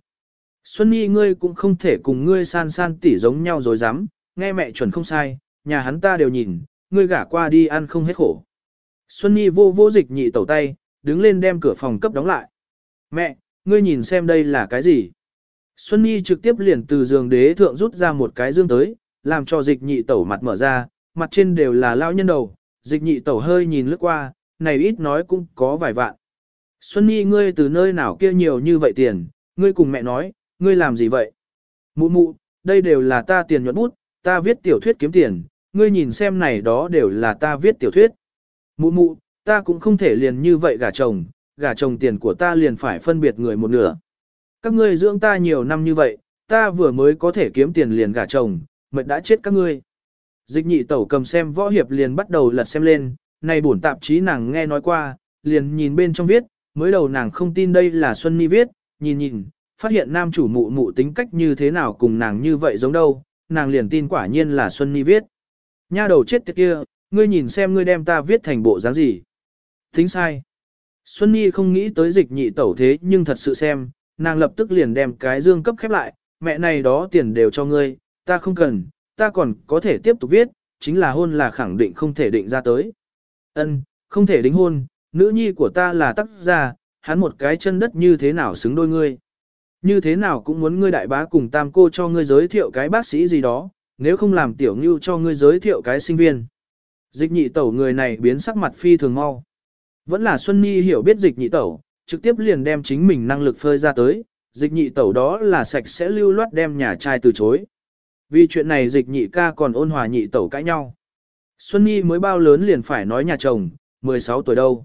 Xuân Nhi ngươi cũng không thể cùng ngươi san san tỉ giống nhau rồi dám, nghe mẹ chuẩn không sai, nhà hắn ta đều nhìn, ngươi gả qua đi ăn không hết khổ. Xuân Nhi vô vô dịch nhị tẩu tay, đứng lên đem cửa phòng cấp đóng lại. Mẹ, ngươi nhìn xem đây là cái gì? Xuân Nhi trực tiếp liền từ giường đế thượng rút ra một cái dương tới, làm cho dịch nhị tẩu mặt mở ra, mặt trên đều là lao nhân đầu, dịch nhị tẩu hơi nhìn lướt qua, này ít nói cũng có vài vạn. Xuân Nhi ngươi từ nơi nào kia nhiều như vậy tiền, ngươi cùng mẹ nói, ngươi làm gì vậy? Mụ mụ, đây đều là ta tiền nhuận bút, ta viết tiểu thuyết kiếm tiền, ngươi nhìn xem này đó đều là ta viết tiểu thuyết. Mụ mụ, ta cũng không thể liền như vậy gả chồng, gả chồng tiền của ta liền phải phân biệt người một nửa. Các ngươi dưỡng ta nhiều năm như vậy, ta vừa mới có thể kiếm tiền liền gả chồng, mệt đã chết các ngươi. Dịch nhị tẩu cầm xem võ hiệp liền bắt đầu lật xem lên, này bổn tạp chí nàng nghe nói qua, liền nhìn bên trong viết, mới đầu nàng không tin đây là Xuân Ni viết, nhìn nhìn, phát hiện nam chủ mụ mụ tính cách như thế nào cùng nàng như vậy giống đâu, nàng liền tin quả nhiên là Xuân Ni viết. Nha đầu chết tiệt kia, ngươi nhìn xem ngươi đem ta viết thành bộ dáng gì. Tính sai. Xuân Nhi không nghĩ tới dịch nhị tẩu thế nhưng thật sự xem, nàng lập tức liền đem cái dương cấp khép lại, mẹ này đó tiền đều cho ngươi, ta không cần, ta còn có thể tiếp tục viết, chính là hôn là khẳng định không thể định ra tới. Ân, không thể đính hôn, nữ nhi của ta là tác gia, hắn một cái chân đất như thế nào xứng đôi ngươi. Như thế nào cũng muốn ngươi đại bá cùng tam cô cho ngươi giới thiệu cái bác sĩ gì đó, nếu không làm tiểu ngưu cho ngươi giới thiệu cái sinh viên. Dịch nhị tẩu người này biến sắc mặt phi thường mau. Vẫn là Xuân Nhi hiểu biết dịch nhị tẩu, trực tiếp liền đem chính mình năng lực phơi ra tới, dịch nhị tẩu đó là sạch sẽ lưu loát đem nhà trai từ chối. Vì chuyện này dịch nhị ca còn ôn hòa nhị tẩu cãi nhau. Xuân Nhi mới bao lớn liền phải nói nhà chồng, 16 tuổi đâu.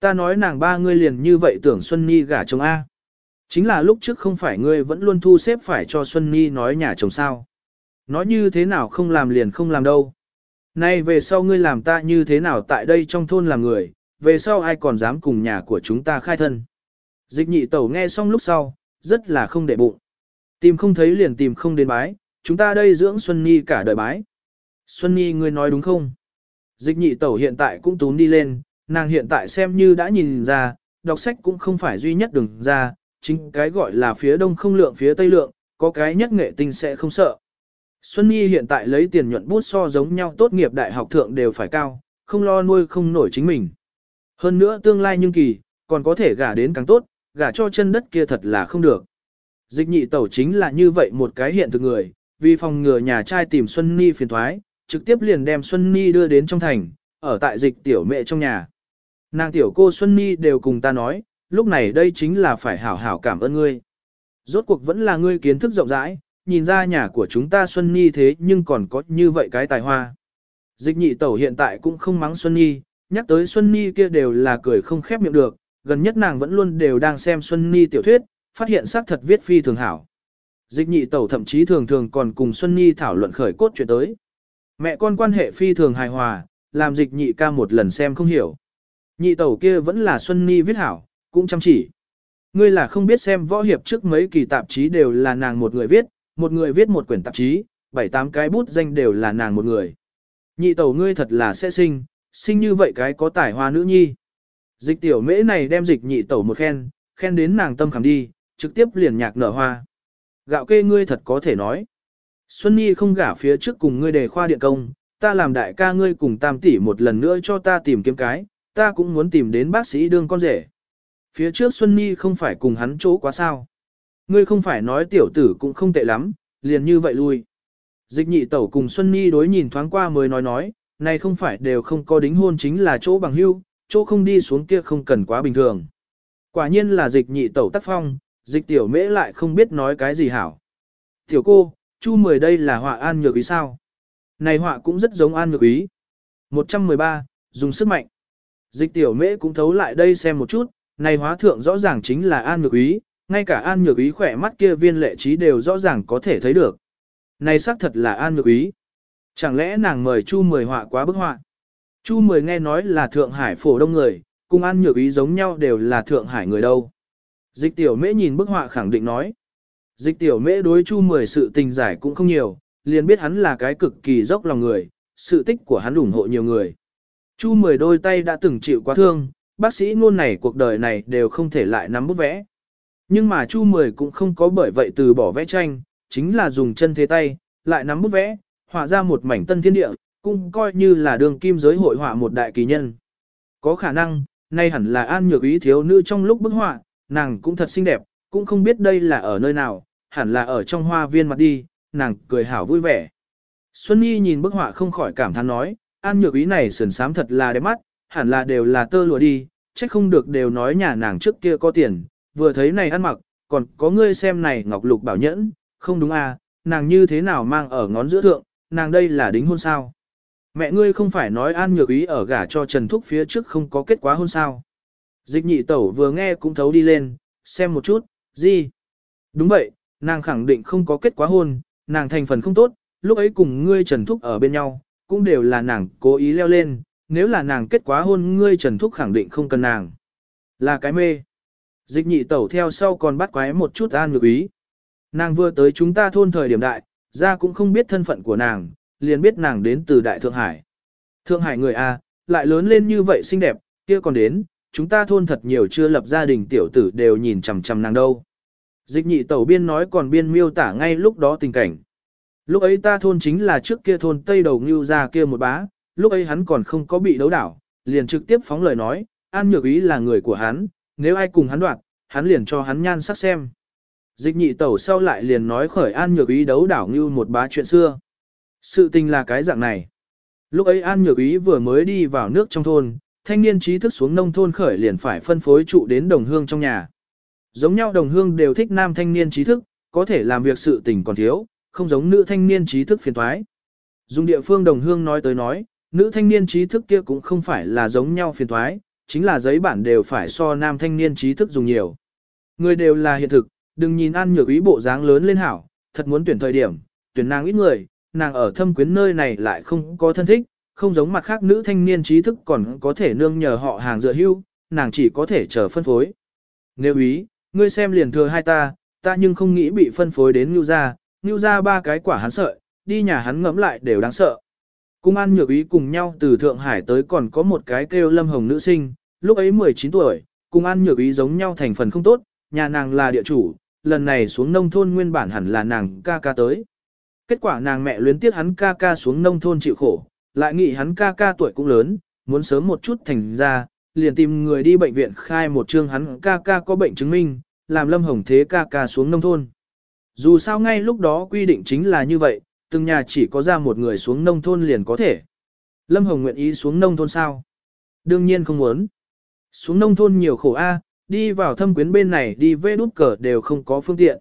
Ta nói nàng ba ngươi liền như vậy tưởng Xuân Nhi gả chồng A. Chính là lúc trước không phải ngươi vẫn luôn thu xếp phải cho Xuân Nhi nói nhà chồng sao. Nói như thế nào không làm liền không làm đâu. Nay về sau ngươi làm ta như thế nào tại đây trong thôn làm người, về sau ai còn dám cùng nhà của chúng ta khai thân. Dịch nhị tẩu nghe xong lúc sau, rất là không để bụng. Tìm không thấy liền tìm không đến bái, chúng ta đây dưỡng Xuân Nhi cả đời bái. Xuân Nhi ngươi nói đúng không? Dịch nhị tẩu hiện tại cũng tún đi lên, nàng hiện tại xem như đã nhìn ra, đọc sách cũng không phải duy nhất đừng ra, chính cái gọi là phía đông không lượng phía tây lượng, có cái nhất nghệ tinh sẽ không sợ. Xuân Nhi hiện tại lấy tiền nhuận bút so giống nhau tốt nghiệp đại học thượng đều phải cao, không lo nuôi không nổi chính mình. Hơn nữa tương lai nhưng kỳ, còn có thể gả đến càng tốt, gả cho chân đất kia thật là không được. Dịch nhị tẩu chính là như vậy một cái hiện thực người, vì phòng ngừa nhà trai tìm Xuân Ni phiền thoái, trực tiếp liền đem Xuân Ni đưa đến trong thành, ở tại dịch tiểu mẹ trong nhà. Nàng tiểu cô Xuân Ni đều cùng ta nói, lúc này đây chính là phải hảo hảo cảm ơn ngươi. Rốt cuộc vẫn là ngươi kiến thức rộng rãi, nhìn ra nhà của chúng ta Xuân Ni thế nhưng còn có như vậy cái tài hoa. Dịch nhị tẩu hiện tại cũng không mắng Xuân Ni, nhắc tới Xuân Ni kia đều là cười không khép miệng được, gần nhất nàng vẫn luôn đều đang xem Xuân Ni tiểu thuyết, phát hiện xác thật viết phi thường hảo. Dịch nhị tẩu thậm chí thường thường còn cùng Xuân Nhi thảo luận khởi cốt chuyện tới. Mẹ con quan hệ phi thường hài hòa, làm dịch nhị ca một lần xem không hiểu. Nhị tẩu kia vẫn là Xuân Nhi viết hảo, cũng chăm chỉ. Ngươi là không biết xem võ hiệp trước mấy kỳ tạp chí đều là nàng một người viết, một người viết một quyển tạp chí, bảy tám cái bút danh đều là nàng một người. Nhị tẩu ngươi thật là sẽ sinh, sinh như vậy cái có tài hoa nữ nhi. Dịch tiểu mễ này đem dịch nhị tẩu một khen, khen đến nàng tâm khảm đi, trực tiếp liền nhạc nở hoa. Gạo kê ngươi thật có thể nói. Xuân Nhi không gả phía trước cùng ngươi đề khoa điện công, ta làm đại ca ngươi cùng tam tỷ một lần nữa cho ta tìm kiếm cái, ta cũng muốn tìm đến bác sĩ đương con rể. Phía trước Xuân Nhi không phải cùng hắn chỗ quá sao. Ngươi không phải nói tiểu tử cũng không tệ lắm, liền như vậy lui. Dịch nhị tẩu cùng Xuân Nhi đối nhìn thoáng qua mới nói nói, này không phải đều không có đính hôn chính là chỗ bằng hưu, chỗ không đi xuống kia không cần quá bình thường. Quả nhiên là dịch nhị tẩu tác phong, dịch tiểu mễ lại không biết nói cái gì hảo. Tiểu cô, chu mười đây là họa an nhược ý sao? Này họa cũng rất giống an nhược ý. 113, dùng sức mạnh. Dịch tiểu mễ cũng thấu lại đây xem một chút, này hóa thượng rõ ràng chính là an nhược ý, ngay cả an nhược ý khỏe mắt kia viên lệ trí đều rõ ràng có thể thấy được. Này xác thật là an nhược ý. Chẳng lẽ nàng mời chu mười họa quá bức họa? Chu mười nghe nói là Thượng Hải phổ đông người, cùng ăn nhược ý giống nhau đều là Thượng Hải người đâu. Dịch tiểu mễ nhìn bức họa khẳng định nói. Dịch tiểu mễ đối chu mười sự tình giải cũng không nhiều, liền biết hắn là cái cực kỳ dốc lòng người, sự tích của hắn ủng hộ nhiều người. Chu mười đôi tay đã từng chịu quá thương, bác sĩ ngôn này cuộc đời này đều không thể lại nắm bút vẽ. Nhưng mà chu mười cũng không có bởi vậy từ bỏ vẽ tranh, chính là dùng chân thế tay, lại nắm bút vẽ, họa ra một mảnh tân thiên địa, cũng coi như là đường kim giới hội họa một đại kỳ nhân. Có khả năng, nay hẳn là an nhược ý thiếu nữ trong lúc bức họa, nàng cũng thật xinh đẹp, cũng không biết đây là ở nơi nào, hẳn là ở trong hoa viên mặt đi, nàng cười hảo vui vẻ. Xuân Nhi nhìn bức họa không khỏi cảm thán nói, an nhược ý này sườn sám thật là đẹp mắt, hẳn là đều là tơ lụa đi, chắc không được đều nói nhà nàng trước kia có tiền, vừa thấy này ăn mặc, còn có ngươi xem này ngọc lục bảo nhẫn, không đúng à, nàng như thế nào mang ở ngón giữa thượng, nàng đây là đính hôn sao. Mẹ ngươi không phải nói an nhược ý ở gả cho Trần Thúc phía trước không có kết quả hôn sao. Dịch nhị tẩu vừa nghe cũng thấu đi lên, xem một chút, gì? Đúng vậy, nàng khẳng định không có kết quả hôn, nàng thành phần không tốt, lúc ấy cùng ngươi Trần Thúc ở bên nhau, cũng đều là nàng cố ý leo lên, nếu là nàng kết quả hôn ngươi Trần Thúc khẳng định không cần nàng. Là cái mê. Dịch nhị tẩu theo sau còn bắt quái một chút an Nhược ý. Nàng vừa tới chúng ta thôn thời điểm đại, ra cũng không biết thân phận của nàng, liền biết nàng đến từ Đại Thượng Hải. Thượng Hải người A, lại lớn lên như vậy xinh đẹp, kia còn đến, chúng ta thôn thật nhiều chưa lập gia đình tiểu tử đều nhìn chằm chằm nàng đâu. Dịch nhị tẩu biên nói còn biên miêu tả ngay lúc đó tình cảnh. Lúc ấy ta thôn chính là trước kia thôn Tây Đầu Ngưu ra kia một bá, lúc ấy hắn còn không có bị đấu đảo, liền trực tiếp phóng lời nói, An Nhược Ý là người của hắn, nếu ai cùng hắn đoạt, hắn liền cho hắn nhan sắc xem. Dịch nhị tẩu sau lại liền nói khởi An Nhược Ý đấu đảo Ngưu một bá chuyện xưa. Sự tình là cái dạng này. Lúc ấy An Nhược Ý vừa mới đi vào nước trong thôn, thanh niên trí thức xuống nông thôn khởi liền phải phân phối trụ đến đồng hương trong nhà. Giống nhau đồng hương đều thích nam thanh niên trí thức, có thể làm việc sự tình còn thiếu, không giống nữ thanh niên trí thức phiền thoái. Dùng địa phương đồng hương nói tới nói, nữ thanh niên trí thức kia cũng không phải là giống nhau phiền thoái, chính là giấy bản đều phải so nam thanh niên trí thức dùng nhiều. Người đều là hiện thực, đừng nhìn ăn nhược ý bộ dáng lớn lên hảo, thật muốn tuyển thời điểm, tuyển nàng ít người, nàng ở thâm quyến nơi này lại không có thân thích, không giống mặt khác nữ thanh niên trí thức còn có thể nương nhờ họ hàng dựa hưu, nàng chỉ có thể chờ phân phối. Nếu ý, ngươi xem liền thừa hai ta, ta nhưng không nghĩ bị phân phối đến ngưu gia, ngưu gia ba cái quả hắn sợ, đi nhà hắn ngẫm lại đều đáng sợ. Cung an nhược ý cùng nhau từ Thượng Hải tới còn có một cái kêu lâm hồng nữ sinh, lúc ấy 19 tuổi, cung an nhược ý giống nhau thành phần không tốt, nhà nàng là địa chủ, lần này xuống nông thôn nguyên bản hẳn là nàng ca ca tới. Kết quả nàng mẹ luyến tiếc hắn ca ca xuống nông thôn chịu khổ, lại nghĩ hắn ca ca tuổi cũng lớn, muốn sớm một chút thành ra, liền tìm người đi bệnh viện khai một chương hắn ca ca có bệnh chứng minh, làm Lâm Hồng Thế ca ca xuống nông thôn. Dù sao ngay lúc đó quy định chính là như vậy, từng nhà chỉ có ra một người xuống nông thôn liền có thể. Lâm Hồng nguyện ý xuống nông thôn sao? Đương nhiên không muốn. Xuống nông thôn nhiều khổ a, đi vào thâm quyến bên này đi vê đút cờ đều không có phương tiện.